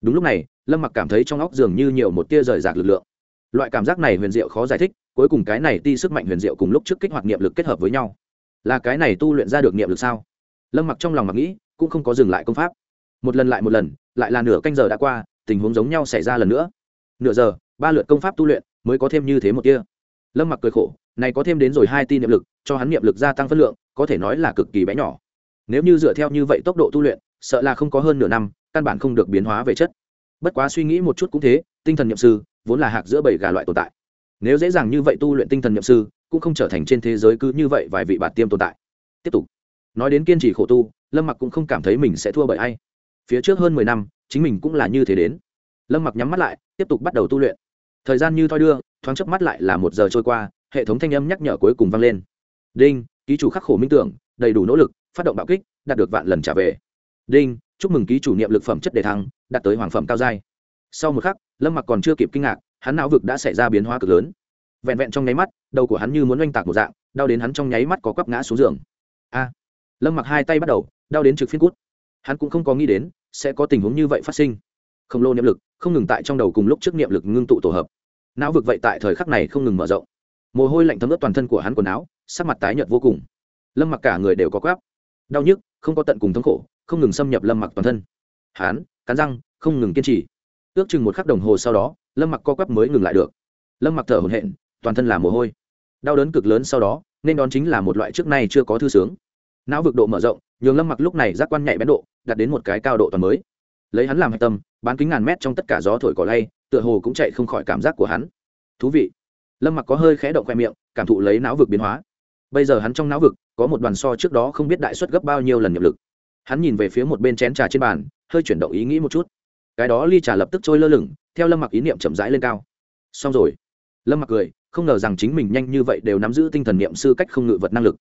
Đúng lúc này, lâm mặc cảm thấy trong óc dường như nhiều một tia rời rạc lực lượng loại cảm giác này huyền diệu khó giải thích, cuối cùng cái này ti sức mạnh huyền diệu cùng lúc trước kích hoạt niệm lực kết hợp với nhau. Là cái này tu luyện ra được niệm lực sao? Lâm mặc trong lòng mặc nghĩ, cũng không có dừng lại công pháp. Một lần lại một lần, lại là nửa canh giờ đã qua, tình huống giống nhau xảy ra lần nữa. Nửa giờ, ba lượt công pháp tu luyện mới có thêm như thế một tia. Lâm mặc cười khổ, này có thêm đến rồi hai ti niệm lực, cho hắn niệm lực gia tăng phân lượng, có thể nói là cực kỳ bé nhỏ. Nếu như dựa theo như vậy tốc độ tu luyện, sợ là không có hơn nửa năm, căn bản không được biến hóa về chất. Bất quá suy nghĩ một chút cũng thế, tinh thần nhậm sư vốn là hạc giữa bảy gà loại tồn tại. Nếu dễ dàng như vậy tu luyện tinh thần nhậm sư, cũng không trở thành trên thế giới cứ như vậy vài vị bạt tiêm tồn tại. Tiếp tục. Nói đến kiên trì khổ tu, lâm mặc cũng không cảm thấy mình sẽ thua bởi ai. Phía trước hơn mười năm, chính mình cũng là như thế đến. Lâm mặc nhắm mắt lại, tiếp tục bắt đầu tu luyện. Thời gian như thoi đưa, thoáng chớp mắt lại là một giờ trôi qua, hệ thống thanh âm nhắc nhở cuối cùng vang lên. Đinh, ký chủ khắc khổ minh tưởng, đầy đủ nỗ lực, phát động bạo kích, đạt được vạn lần trả về. Đinh, chúc mừng ký chủ niệm lực phẩm chất đề thăng, đạt tới hoàng phẩm cao giai. Sau một khắc lâm mặc còn chưa kịp kinh ngạc hắn não vực đã xảy ra biến hóa cực lớn vẹn vẹn trong nháy mắt đầu của hắn như muốn oanh tạc một dạng đau đến hắn trong nháy mắt có quắp ngã xuống giường a lâm mặc hai tay bắt đầu đau đến trực phiên cút hắn cũng không có nghĩ đến sẽ có tình huống như vậy phát sinh khổng lồ niệm lực không ngừng tại trong đầu cùng lúc trước niệm lực ngưng tụ tổ hợp não vực vậy tại thời khắc này không ngừng mở rộng mồ hôi lạnh thấm ướt toàn thân của hắn quần áo sắc mặt tái nhợt vô cùng lâm mặc cả người đều có quáp đau nhức không có tận cùng thống khổ không ngừng xâm nhập lâm mặc toàn thân hắn cắn răng không ngừng kiên trì ước chừng một khắc đồng hồ sau đó, lâm mặc co quắp mới ngừng lại được. Lâm mặc thở hổn hển, toàn thân là mồ hôi. Đau đớn cực lớn sau đó, nên đón chính là một loại trước nay chưa có thư sướng. Não vực độ mở rộng, nhường lâm mặc lúc này giác quan nhạy bén độ, đạt đến một cái cao độ toàn mới. Lấy hắn làm hạch tâm, bán kính ngàn mét trong tất cả gió thổi cỏ lay, tựa hồ cũng chạy không khỏi cảm giác của hắn. Thú vị. Lâm mặc có hơi khẽ động khoe miệng, cảm thụ lấy não vực biến hóa. Bây giờ hắn trong não vực, có một đoàn so trước đó không biết đại suất gấp bao nhiêu lần nhập lực. Hắn nhìn về phía một bên chén trà trên bàn, hơi chuyển động ý nghĩ một chút cái đó ly trà lập tức trôi lơ lửng, theo lâm mặc ý niệm chậm rãi lên cao. Xong rồi. Lâm mặc cười, không ngờ rằng chính mình nhanh như vậy đều nắm giữ tinh thần niệm sư cách không ngự vật năng lực.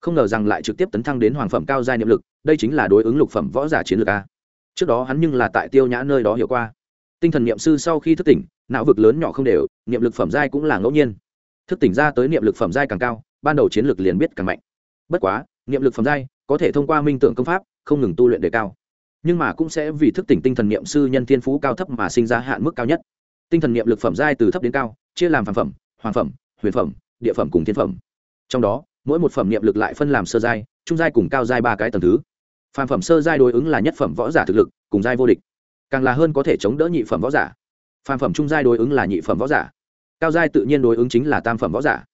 Không ngờ rằng lại trực tiếp tấn thăng đến hoàng phẩm cao giai niệm lực, đây chính là đối ứng lục phẩm võ giả chiến lược a. Trước đó hắn nhưng là tại tiêu nhã nơi đó hiểu qua. Tinh thần niệm sư sau khi thức tỉnh, não vực lớn nhỏ không đều, niệm lực phẩm giai cũng là ngẫu nhiên. Thức tỉnh ra tới niệm lực phẩm giai càng cao, ban đầu chiến lược liền biết càng mạnh. Bất quá, niệm lực phẩm giai có thể thông qua minh tượng công pháp, không ngừng tu luyện đề cao nhưng mà cũng sẽ vì thức tỉnh tinh thần niệm sư nhân thiên phú cao thấp mà sinh ra hạn mức cao nhất. Tinh thần niệm lực phẩm giai từ thấp đến cao, chia làm phản phẩm, hoàng phẩm, huyền phẩm, địa phẩm cùng thiên phẩm. Trong đó, mỗi một phẩm niệm lực lại phân làm sơ giai, trung giai cùng cao giai ba cái tầng thứ. Phản phẩm sơ giai đối ứng là nhất phẩm võ giả thực lực, cùng giai vô địch. Càng là hơn có thể chống đỡ nhị phẩm võ giả. Phản phẩm trung giai đối ứng là nhị phẩm võ giả. Cao giai tự nhiên đối ứng chính là tam phẩm võ giả.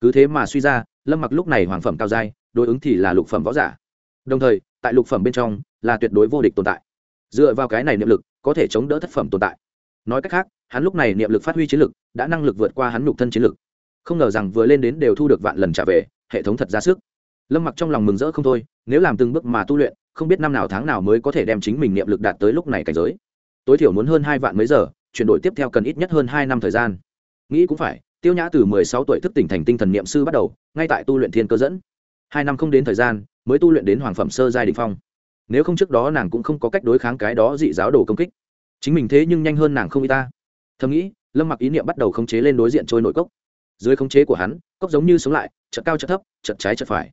Cứ thế mà suy ra, lâm mặc lúc này hoàng phẩm cao giai, đối ứng thì là lục phẩm võ giả. Đồng thời, tại lục phẩm bên trong là tuyệt đối vô địch tồn tại. Dựa vào cái này niệm lực, có thể chống đỡ thất phẩm tồn tại. Nói cách khác, hắn lúc này niệm lực phát huy chiến lực, đã năng lực vượt qua hắn nhục thân chiến lực. Không ngờ rằng vừa lên đến đều thu được vạn lần trả về, hệ thống thật ra sức. Lâm mặc trong lòng mừng rỡ không thôi, nếu làm từng bước mà tu luyện, không biết năm nào tháng nào mới có thể đem chính mình niệm lực đạt tới lúc này cảnh giới. Tối thiểu muốn hơn hai vạn mấy giờ, chuyển đổi tiếp theo cần ít nhất hơn hai năm thời gian. Nghĩ cũng phải, tiêu nhã từ mười sáu tuổi thức tỉnh thành tinh thần niệm sư bắt đầu, ngay tại tu luyện thiên cơ dẫn. Hai năm không đến thời gian, mới tu luyện đến hoàng phẩm sơ giai đình phong nếu không trước đó nàng cũng không có cách đối kháng cái đó dị giáo đồ công kích. Chính mình thế nhưng nhanh hơn nàng không y ta. Thầm nghĩ, lâm mặc ý niệm bắt đầu khống chế lên đối diện trôi nội cốc. Dưới khống chế của hắn, cốc giống như sống lại, chợt cao chợt thấp, chợt trái chợt phải.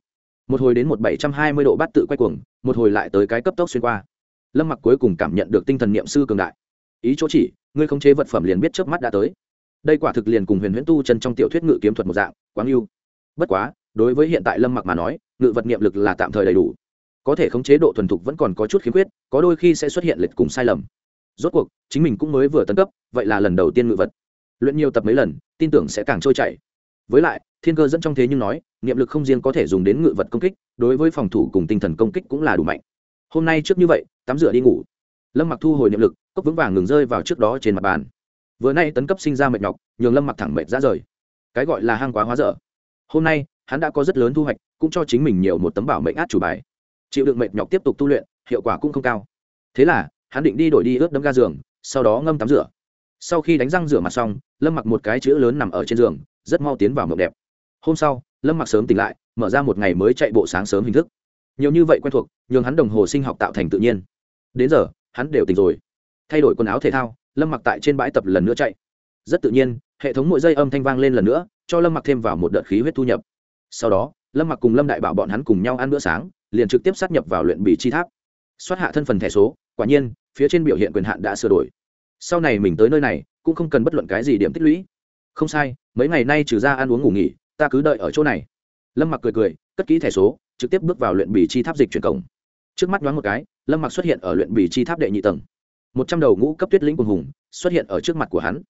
Một hồi đến một bảy trăm hai mươi độ bát tự quay cuồng, một hồi lại tới cái cấp tốc xuyên qua. Lâm mặc cuối cùng cảm nhận được tinh thần niệm sư cường đại. Ý chỗ chỉ, ngươi khống chế vật phẩm liền biết trước mắt đã tới. Đây quả thực liền cùng huyền huyễn tu chân trong tiểu thuyết ngự kiếm thuật một dạng, quáng yêu. Bất quá, đối với hiện tại lâm mặc mà nói, ngự vật niệm lực là tạm thời đầy đủ có thể khống chế độ thuần thục vẫn còn có chút khiếm khuyết, có đôi khi sẽ xuất hiện lệch cùng sai lầm. Rốt cuộc, chính mình cũng mới vừa tấn cấp, vậy là lần đầu tiên ngự vật. Luyện nhiều tập mấy lần, tin tưởng sẽ càng trôi chảy. Với lại, thiên cơ dẫn trong thế nhưng nói, niệm lực không riêng có thể dùng đến ngự vật công kích, đối với phòng thủ cùng tinh thần công kích cũng là đủ mạnh. Hôm nay trước như vậy, tắm rửa đi ngủ. Lâm mặc thu hồi niệm lực, cốc vững vàng ngừng rơi vào trước đó trên mặt bàn. Vừa nay tấn cấp sinh ra mệt nhọc, nhường lâm mặc thẳng mệt ra rời. Cái gọi là hang quá hóa dở. Hôm nay, hắn đã có rất lớn thu hoạch, cũng cho chính mình nhiều một tấm bảo mệnh át chủ bài chịu đựng mệt nhọc tiếp tục tu luyện, hiệu quả cũng không cao. Thế là, hắn định đi đổi đi ướt đấm ga giường, sau đó ngâm tắm rửa. Sau khi đánh răng rửa mặt xong, lâm mặc một cái chữ lớn nằm ở trên giường, rất mau tiến vào mộng đẹp. Hôm sau, lâm mặc sớm tỉnh lại, mở ra một ngày mới chạy bộ sáng sớm hình thức. Nhiều như vậy quen thuộc, nhường hắn đồng hồ sinh học tạo thành tự nhiên. Đến giờ, hắn đều tỉnh rồi. Thay đổi quần áo thể thao, lâm mặc tại trên bãi tập lần nữa chạy. Rất tự nhiên, hệ thống mỗi giây âm thanh vang lên lần nữa, cho lâm mặc thêm vào một đợt khí huyết thu nhập. Sau đó, lâm mặc cùng lâm đại bảo bọn hắn cùng nhau ăn bữa sáng liền trực tiếp sát nhập vào luyện bì chi tháp. Xoát hạ thân phần thẻ số, quả nhiên, phía trên biểu hiện quyền hạn đã sửa đổi. Sau này mình tới nơi này, cũng không cần bất luận cái gì điểm tích lũy. Không sai, mấy ngày nay trừ ra ăn uống ngủ nghỉ, ta cứ đợi ở chỗ này. Lâm mặc cười cười, cất kỹ thẻ số, trực tiếp bước vào luyện bì chi tháp dịch chuyển cổng. Trước mắt đoán một cái, lâm mặc xuất hiện ở luyện bì chi tháp đệ nhị tầng. Một trăm đầu ngũ cấp tuyết lĩnh quần hùng xuất hiện ở trước mặt của hắn.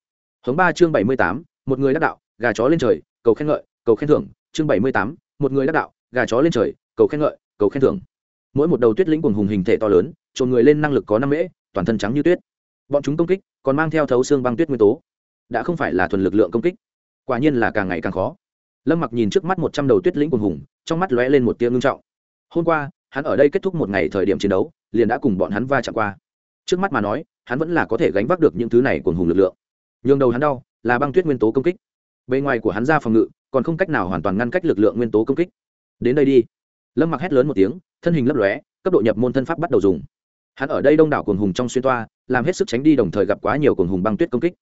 Hống ba chương bảy mươi tám, một người đắc đạo, gà chó lên trời, cầu khen ngợi, cầu khen thưởng. Chương bảy mươi tám, một người đắc đạo, gà chó lên trời, cầu khen ngợi cầu khen thưởng. Mỗi một đầu tuyết lĩnh quần hùng hình thể to lớn trồn người lên năng lực có năm mễ, toàn thân trắng như tuyết. Bọn chúng công kích, còn mang theo thấu xương băng tuyết nguyên tố. Đã không phải là thuần lực lượng công kích, quả nhiên là càng ngày càng khó. Lâm mặc nhìn trước mắt một trăm đầu tuyết lĩnh quần hùng, trong mắt lóe lên một tia ngưng trọng. Hôm qua, hắn ở đây kết thúc một ngày thời điểm chiến đấu, liền đã cùng bọn hắn va chạm qua. Trước mắt mà nói, hắn vẫn là có thể gánh vác được những thứ này quần hùng lực lượng. Nhường đầu hắn đau, là băng tuyết nguyên tố công kích. Bề ngoài của hắn ra phòng ngự, còn không cách nào hoàn toàn ngăn cách lực lượng nguyên tố công kích. Đến đây đi lâm mặc hét lớn một tiếng, thân hình lấp lóe, cấp độ nhập môn thân pháp bắt đầu dùng. Hắn ở đây đông đảo cuồng hùng trong xuyên toa, làm hết sức tránh đi đồng thời gặp quá nhiều cuồng hùng băng tuyết công kích.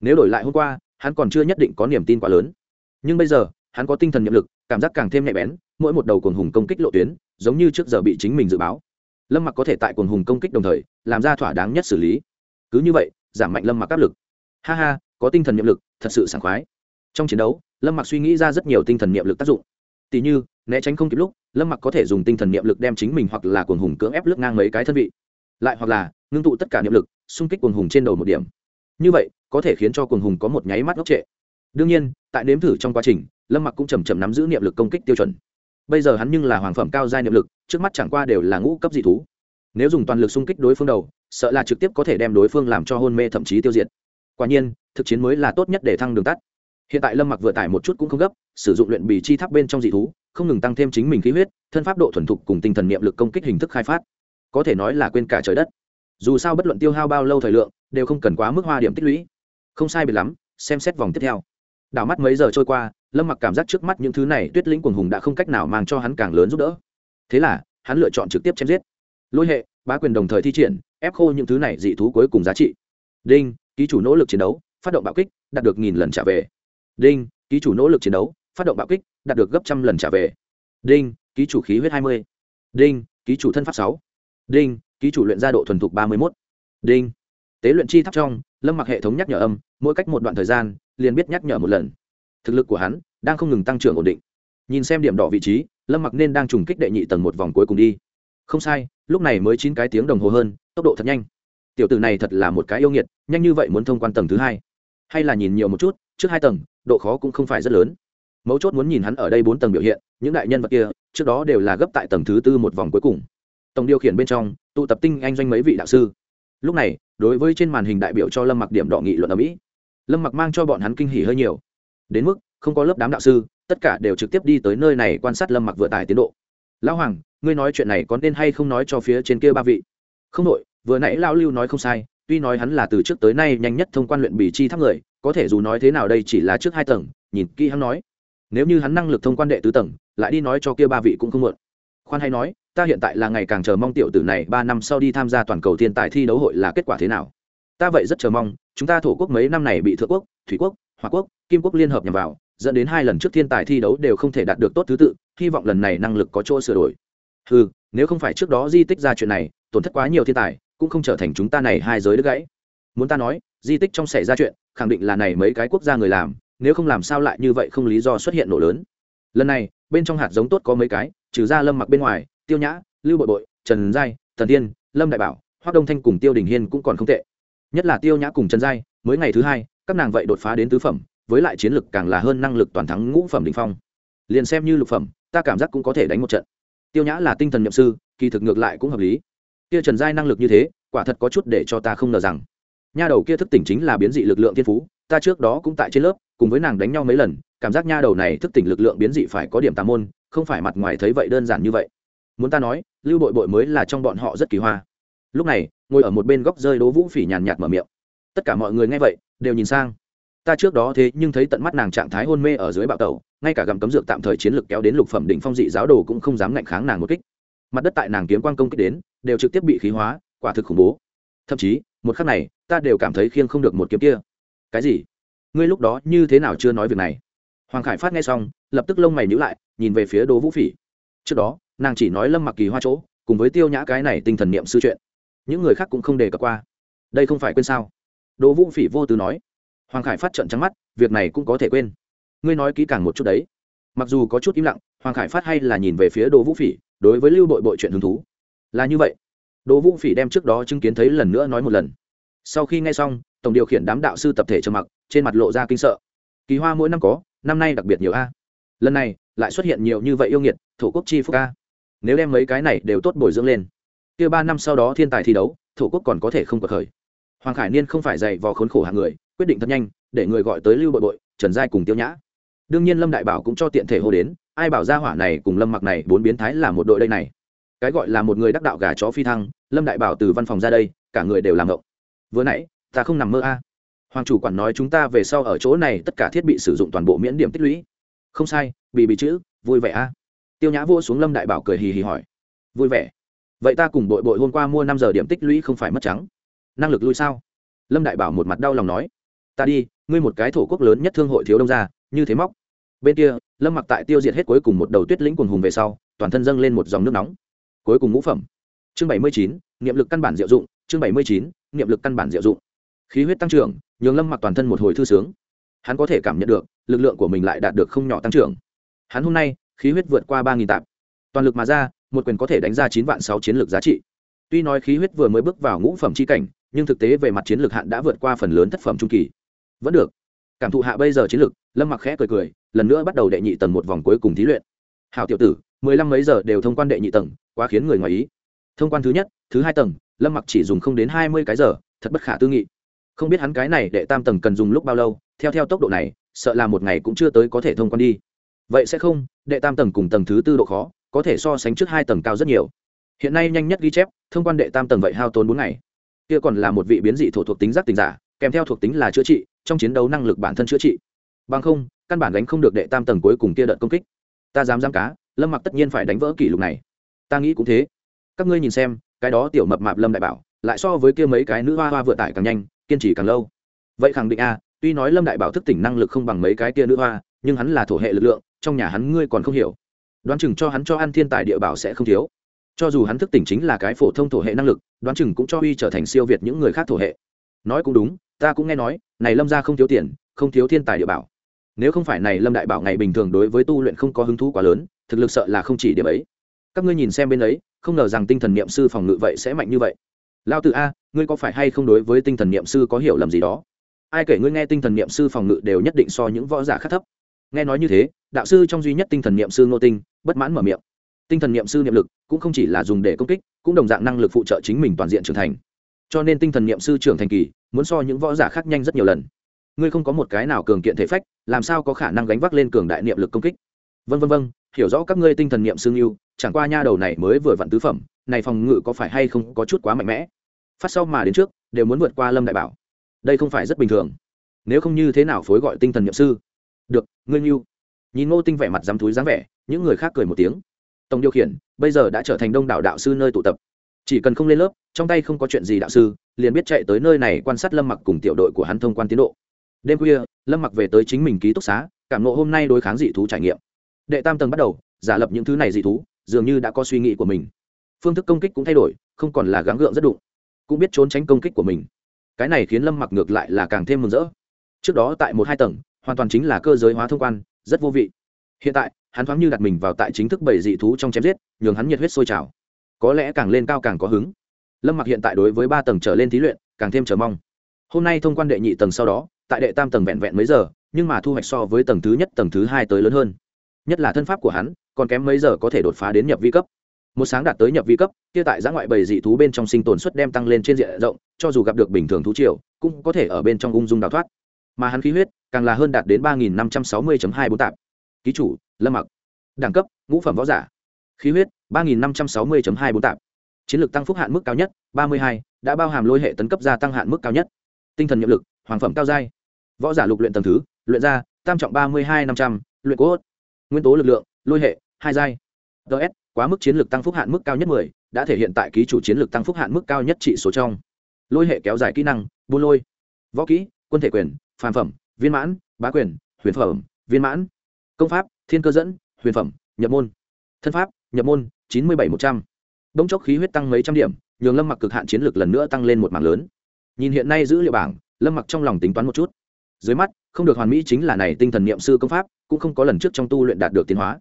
Nếu đổi lại hôm qua, hắn còn chưa nhất định có niềm tin quá lớn. Nhưng bây giờ, hắn có tinh thần nhiệm lực, cảm giác càng thêm nhạy bén, mỗi một đầu cuồng hùng công kích lộ tuyến, giống như trước giờ bị chính mình dự báo. Lâm mặc có thể tại cuồng hùng công kích đồng thời, làm ra thỏa đáng nhất xử lý. Cứ như vậy, giảm mạnh lâm mặc áp lực. Ha ha, có tinh thần nhiệm lực, thật sự sảng khoái. Trong chiến đấu, lâm mặc suy nghĩ ra rất nhiều tinh thần nhiệm lực tác dụng. Tỷ như né tránh không kịp lúc, lâm mặc có thể dùng tinh thần niệm lực đem chính mình hoặc là cuồng hùng cưỡng ép lướt ngang mấy cái thân vị, lại hoặc là ngưng tụ tất cả niệm lực, xung kích cuồng hùng trên đầu một điểm. Như vậy, có thể khiến cho cuồng hùng có một nháy mắt ngốc trệ. Đương nhiên, tại nếm thử trong quá trình, lâm mặc cũng chầm chậm nắm giữ niệm lực công kích tiêu chuẩn. Bây giờ hắn nhưng là hoàng phẩm cao giai niệm lực, trước mắt chẳng qua đều là ngũ cấp dị thú. Nếu dùng toàn lực xung kích đối phương đầu, sợ là trực tiếp có thể đem đối phương làm cho hôn mê thậm chí tiêu diệt. Quả nhiên, thực chiến mới là tốt nhất để thăng đường tắt hiện tại lâm mặc vừa tải một chút cũng không gấp, sử dụng luyện bì chi tháp bên trong dị thú, không ngừng tăng thêm chính mình khí huyết, thân pháp độ thuần thục cùng tinh thần niệm lực công kích hình thức khai phát. Có thể nói là quên cả trời đất. Dù sao bất luận tiêu hao bao lâu thời lượng, đều không cần quá mức hoa điểm tích lũy. Không sai biệt lắm, xem xét vòng tiếp theo. Đảo mắt mấy giờ trôi qua, lâm mặc cảm giác trước mắt những thứ này tuyết lĩnh quần hùng đã không cách nào mang cho hắn càng lớn giúp đỡ. Thế là, hắn lựa chọn trực tiếp chém giết. Lôi hệ, bá quyền đồng thời thi triển, ép khô những thứ này dị thú cuối cùng giá trị. Đinh, ký chủ nỗ lực chiến đấu, phát động bạo kích, đạt được nghìn lần trả về đinh, ký chủ nỗ lực chiến đấu, phát động bạo kích, đạt được gấp trăm lần trả về. Đinh, ký chủ khí huyết hai mươi. Đinh, ký chủ thân pháp sáu. Đinh, ký chủ luyện gia độ thuần thục ba mươi một đinh. Tế luyện chi thắp trong, lâm mặc hệ thống nhắc nhở âm, mỗi cách một đoạn thời gian, liền biết nhắc nhở một lần. Thực lực của hắn đang không ngừng tăng trưởng ổn định. Nhìn xem điểm đỏ vị trí, lâm mặc nên đang trùng kích đệ nhị tầng một vòng cuối cùng đi. Không sai, lúc này mới chín cái tiếng đồng hồ hơn, tốc độ thật nhanh. Tiểu tử này thật là một cái yêu nghiệt, nhanh như vậy muốn thông quan tầng thứ hai. Hay là nhìn nhiều một chút, trước hai tầng độ khó cũng không phải rất lớn. Mấu chốt muốn nhìn hắn ở đây bốn tầng biểu hiện, những đại nhân vật kia, trước đó đều là gấp tại tầng thứ tư một vòng cuối cùng. Tổng điều khiển bên trong, tụ tập tinh anh doanh mấy vị đạo sư. Lúc này, đối với trên màn hình đại biểu cho lâm mặc điểm đỏ nghị luận ở mỹ, lâm mặc mang cho bọn hắn kinh hỉ hơi nhiều. Đến mức, không có lớp đám đạo sư, tất cả đều trực tiếp đi tới nơi này quan sát lâm mặc vừa tải tiến độ. Lão hoàng, ngươi nói chuyện này có nên hay không nói cho phía trên kia ba vị? Không đội, vừa nãy lão lưu nói không sai tuy nói hắn là từ trước tới nay nhanh nhất thông quan luyện bì chi tháp người, có thể dù nói thế nào đây chỉ là trước hai tầng, nhìn kỹ hắn nói. Nếu như hắn năng lực thông quan đệ tứ tầng, lại đi nói cho kia ba vị cũng không muộn. Khoan hay nói, ta hiện tại là ngày càng chờ mong tiểu tử này ba năm sau đi tham gia toàn cầu thiên tài thi đấu hội là kết quả thế nào? Ta vậy rất chờ mong, chúng ta thổ quốc mấy năm này bị thượng quốc, thủy quốc hòa quốc, kim quốc liên hợp nhằm vào, dẫn đến hai lần trước thiên tài thi đấu đều không thể đạt được tốt thứ tự, hy vọng lần này năng lực có chỗ sửa đổi. Ừ nếu không phải trước đó di tích ra chuyện này, tổn thất quá nhiều thiên tài cũng không trở thành chúng ta này hai giới đứt gãy. Muốn ta nói, di tích trong xảy ra chuyện, khẳng định là này mấy cái quốc gia người làm, nếu không làm sao lại như vậy không lý do xuất hiện nổ lớn. Lần này, bên trong hạt giống tốt có mấy cái, trừ ra lâm mặc bên ngoài, tiêu nhã, lưu bội bội, trần giai thần tiên lâm đại bảo, hoác đông thanh cùng tiêu đình hiên cũng còn không tệ. Nhất là tiêu nhã cùng trần giai, mới ngày thứ hai, các nàng vậy đột phá đến tứ phẩm, với lại chiến lực càng là hơn năng lực toàn thắng ngũ phẩm đ ỉ n h phong. Liền xem như lục phẩm, ta cảm giác cũng có thể đánh một trận. Tiêu nhã là tinh thần nhậm sư, kỳ thực ngược lại cũng hợp lý kia trần giai năng lực như thế, quả thật có chút để cho ta không ngờ rằng. Nha đầu kia thức tỉnh chính là biến dị lực lượng thiên phú, ta trước đó cũng tại trên lớp, cùng với nàng đánh nhau mấy lần, cảm giác nha đầu này thức tỉnh lực lượng biến dị phải có điểm tà môn, không phải mặt ngoài thấy vậy đơn giản như vậy. Muốn ta nói, lưu bội bội mới là trong bọn họ rất kỳ hoa. Lúc này, ngồi ở một bên góc rơi đố vũ phỉ nhàn nhạt mở miệng. Tất cả mọi người nghe vậy, đều nhìn sang. Ta trước đó thế nhưng thấy tận mắt nàng trạng thái hôn mê ở dưới bạo tàu ngay cả gầm cấm dược tạm thời chiến lược kéo đến lục phẩm đỉnh phong dị giáo đồ cũng không dám ngạnh kháng nàng một kích mặt đất tại nàng kiếm quang công kích đến, đều trực tiếp bị khí hóa, quả thực khủng bố. Thậm chí, một khắc này, ta đều cảm thấy khiêng không được một kiếm kia. Cái gì? Ngươi lúc đó như thế nào chưa nói việc này? Hoàng khải phát nghe xong, lập tức lông mày nhữ lại, nhìn về phía đỗ vũ phỉ. Trước đó, nàng chỉ nói lâm mặc kỳ hoa chỗ, cùng với tiêu nhã cái này tinh thần niệm sư chuyện. Những người khác cũng không đề cập qua. Đây không phải quên sao? Đỗ vũ phỉ vô tư nói. Hoàng khải phát trận trắng mắt, việc này cũng có thể quên. Ngươi nói kỹ càng một chút đấy. Mặc dù có chút im lặng, hoàng khải phát hay là nhìn về phía đỗ vũ phỉ đối với lưu bội bội chuyện hứng thú. Là như vậy. Đỗ vũ phỉ đem trước đó chứng kiến thấy lần nữa nói một lần. Sau khi nghe xong, tổng điều khiển đám đạo sư tập thể trầm mặc, trên mặt lộ ra kinh sợ. Kỳ hoa mỗi năm có, năm nay đặc biệt nhiều a. Lần này, lại xuất hiện nhiều như vậy yêu nghiệt, thổ quốc chi phúc a. Nếu đem mấy cái này đều tốt bồi dưỡng lên, kia ba năm sau đó thiên tài thi đấu, thổ quốc còn có thể không cuộc khởi. Hoàng khải niên không phải dạy vò khốn khổ hàng người, quyết định thật nhanh, để người gọi tới lưu bội bội, trần giai cùng tiêu nhã. Đương nhiên lâm đại bảo cũng cho tiện thể hô đến ai bảo ra hỏa này cùng lâm mặc này bốn biến thái là một đội đây này? Cái gọi là một người đắc đạo gà chó phi thăng, lâm đại bảo từ văn phòng ra đây, cả người đều làm ngộng. Vừa nãy, ta không nằm mơ a. Hoàng chủ quản nói chúng ta về sau ở chỗ này tất cả thiết bị sử dụng toàn bộ miễn điểm tích lũy. Không sai bị bị chữ, vui vẻ a. Tiêu nhã vua xuống lâm đại bảo cười hì hì hỏi. Vui vẻ. Vậy ta cùng bội bội hôm qua mua năm giờ điểm tích lũy không phải mất trắng. Năng lực lui sao? Lâm đại bảo một mặt đau lòng nói. Ta đi, ngươi một cái thổ quốc lớn nhất thương hội thiếu đông ra như thế móc bên kia, lâm mặc tại tiêu diệt hết cuối cùng một đầu tuyết lĩnh quần hùng về sau, toàn thân dâng lên một dòng nước nóng. Cuối cùng ngũ phẩm. Chương bảy mươi chín, niệm lực căn bản diệu dụng. Chương bảy mươi chín, niệm lực căn bản diệu dụng. Khí huyết tăng trưởng, nhường lâm mặc toàn thân một hồi thư sướng. Hắn có thể cảm nhận được, lực lượng của mình lại đạt được không nhỏ tăng trưởng. Hắn hôm nay, khí huyết vượt qua ba nghìn tạp. Toàn lực mà ra, một quyền có thể đánh ra chín vạn sáu chiến lược giá trị. Tuy nói khí huyết vừa mới bước vào ngũ phẩm c h i cảnh, nhưng thực tế về mặt chiến lược hạn đã vượt qua phần lớn thất phẩm trung kỳ. Vẫn được cảm thụ hạ bây giờ chiến lực, lâm mặc khẽ cười cười lần nữa bắt đầu đệ nhị tầng một vòng cuối cùng thí luyện. Hào tiểu tử mười lăm mấy giờ đều thông quan đệ nhị tầng quá khiến người ngoài ý. Thông quan thứ nhất thứ hai tầng lâm mặc chỉ dùng không đến hai mươi cái giờ thật bất khả tư nghị. Không biết hắn cái này đệ tam tầng cần dùng lúc bao lâu theo theo tốc độ này sợ là một ngày cũng chưa tới có thể thông quan đi. Vậy sẽ không đệ tam tầng cùng tầng thứ tư độ khó có thể so sánh trước hai tầng cao rất nhiều. Hiện nay nhanh nhất ghi chép thông quan đệ tam tầng vậy hao tốn bốn ngày. Kia còn là một vị biến dị thổ thuộc tính giác tình giả kèm theo thuộc tính là chữa trị, trong chiến đấu năng lực bản thân chữa trị. Bằng không, căn bản đánh không được đệ tam tầng cuối cùng kia đợt công kích. Ta dám dám cá, lâm mặc tất nhiên phải đánh vỡ kỷ lục này. Ta nghĩ cũng thế. Các ngươi nhìn xem, cái đó tiểu mập mạp lâm đại bảo, lại so với kia mấy cái nữ hoa hoa vừa tải càng nhanh, kiên trì càng lâu. Vậy khẳng định a, tuy nói lâm đại bảo thức tỉnh năng lực không bằng mấy cái kia nữ hoa, nhưng hắn là thổ hệ lực lượng, trong nhà hắn ngươi còn không hiểu. Đoán chừng cho hắn cho ăn thiên tài địa bảo sẽ không thiếu. Cho dù hắn thức tỉnh chính là cái phổ thông thổ hệ năng lực, đoán chừng cũng cho uy trở thành siêu việt những người khác thổ hệ. Nói cũng đúng ta cũng nghe nói, này lâm ra không thiếu tiền, không thiếu thiên tài địa bảo. Nếu không phải này lâm đại bảo ngày bình thường đối với tu luyện không có hứng thú quá lớn, thực lực sợ là không chỉ điểm ấy. Các ngươi nhìn xem bên ấy, không ngờ rằng tinh thần niệm sư phòng ngự vậy sẽ mạnh như vậy. Lao tự a, ngươi có phải hay không đối với tinh thần niệm sư có hiểu lầm gì đó? Ai kể ngươi nghe tinh thần niệm sư phòng ngự đều nhất định so những võ giả khác thấp. Nghe nói như thế, đạo sư trong duy nhất tinh thần niệm sư ngô tinh, bất mãn mở miệng. Tinh thần niệm sư niệm lực cũng không chỉ là dùng để công kích, cũng đồng dạng năng lực phụ trợ chính mình toàn diện trưởng thành cho nên tinh thần niệm sư trưởng thành kỳ, muốn so những võ giả khác nhanh rất nhiều lần. Ngươi không có một cái nào cường kiện thể phách, làm sao có khả năng gánh vác lên cường đại niệm lực công kích? Vân vân vân hiểu rõ các ngươi tinh thần niệm xương yêu chẳng qua nha đầu này mới vừa vặn tứ phẩm, này phòng ngự có phải hay không có chút quá mạnh mẽ? Phát sau mà đến trước, đều muốn vượt qua lâm đại bảo. Đây không phải rất bình thường. Nếu không như thế nào phối gọi tinh thần niệm sư? Được, ngươi yêu nhìn ngô tinh vẻ mặt dám túi dáng vẻ, những người khác cười một tiếng. Tổng điều khiển, bây giờ đã trở thành đông đảo đạo sư nơi tụ tập chỉ cần không lên lớp, trong tay không có chuyện gì đạo sư, liền biết chạy tới nơi này quan sát lâm mặc cùng tiểu đội của hắn thông quan tiến độ. Đêm khuya, lâm mặc về tới chính mình ký túc xá, cảm nộ hôm nay đối kháng dị thú trải nghiệm. Đệ tam tầng bắt đầu, giả lập những thứ này dị thú, dường như đã có suy nghĩ của mình. Phương thức công kích cũng thay đổi, không còn là gắng gượng rất đụng. Cũng biết trốn tránh công kích của mình. Cái này khiến lâm mặc ngược lại là càng thêm mừng rỡ. Trước đó tại một hai tầng, hoàn toàn chính là cơ giới hóa thông quan, rất vô vị. Hiện tại, hắn thoáng như đặt mình vào tại chính thức bảy dị thú trong chém giết, nhường hắn nhiệt huyết sôi trào có lẽ càng lên cao càng có hứng. Lâm mặc hiện tại đối với ba tầng trở lên thí luyện, càng thêm chờ mong. Hôm nay thông quan đệ nhị tầng sau đó, tại đệ tam tầng vẹn vẹn mấy giờ, nhưng mà thu hoạch so với tầng thứ nhất, tầng thứ hai tới lớn hơn. Nhất là thân pháp của hắn, còn kém mấy giờ có thể đột phá đến nhập vi cấp. Một sáng đạt tới nhập vi cấp, kia tại giã ngoại bầy dị thú bên trong sinh tồn suất đem tăng lên trên diện rộng, cho dù gặp được bình thường thú triều, cũng có thể ở bên trong ung dung đào thoát. Mà hắn khí huyết, càng là hơn đạt đến ba nghìn năm trăm sáu mươi hai bốn tạp. Ký chủ, lâm mặc. Đẳng cấp, ngũ phẩm võ giả. Khí huyết ba nghìn năm trăm sáu mươi hai bốn tạp. Chiến lược tăng phúc hạn mức cao nhất, ba mươi hai, đã bao hàm lôi hệ tấn cấp gia tăng hạn mức cao nhất. Tinh thần nhiệm lực, hoàng phẩm cao giai. Võ giả lục luyện tầng thứ, luyện ra, tam trọng ba mươi hai năm trăm, luyện cốt. Nguyên tố lực lượng, lôi hệ, hai giai. Ds quá mức chiến lược tăng phúc hạn mức cao nhất mười, đã thể hiện tại ký chủ chiến lược tăng phúc hạn mức cao nhất trị số trong. Lôi hệ kéo dài kỹ năng, buôn lôi. Võ kỹ, quân thể quyền, phàm phẩm, viên mãn, bá quyền, huyền phẩm, viên mãn. Công pháp, thiên cơ dẫn, huyền phẩm, nhập môn. Thân pháp, nhập môn chín mươi bảy một trăm. Bỗng chốc khí huyết tăng mấy trăm điểm, nhường lâm mặc cực hạn chiến lược lần nữa tăng lên một mảng lớn. Nhìn hiện nay dữ liệu bảng, lâm mặc trong lòng tính toán một chút. Dưới mắt, không được hoàn mỹ chính là này tinh thần niệm sư công pháp, cũng không có lần trước trong tu luyện đạt được tiến hóa.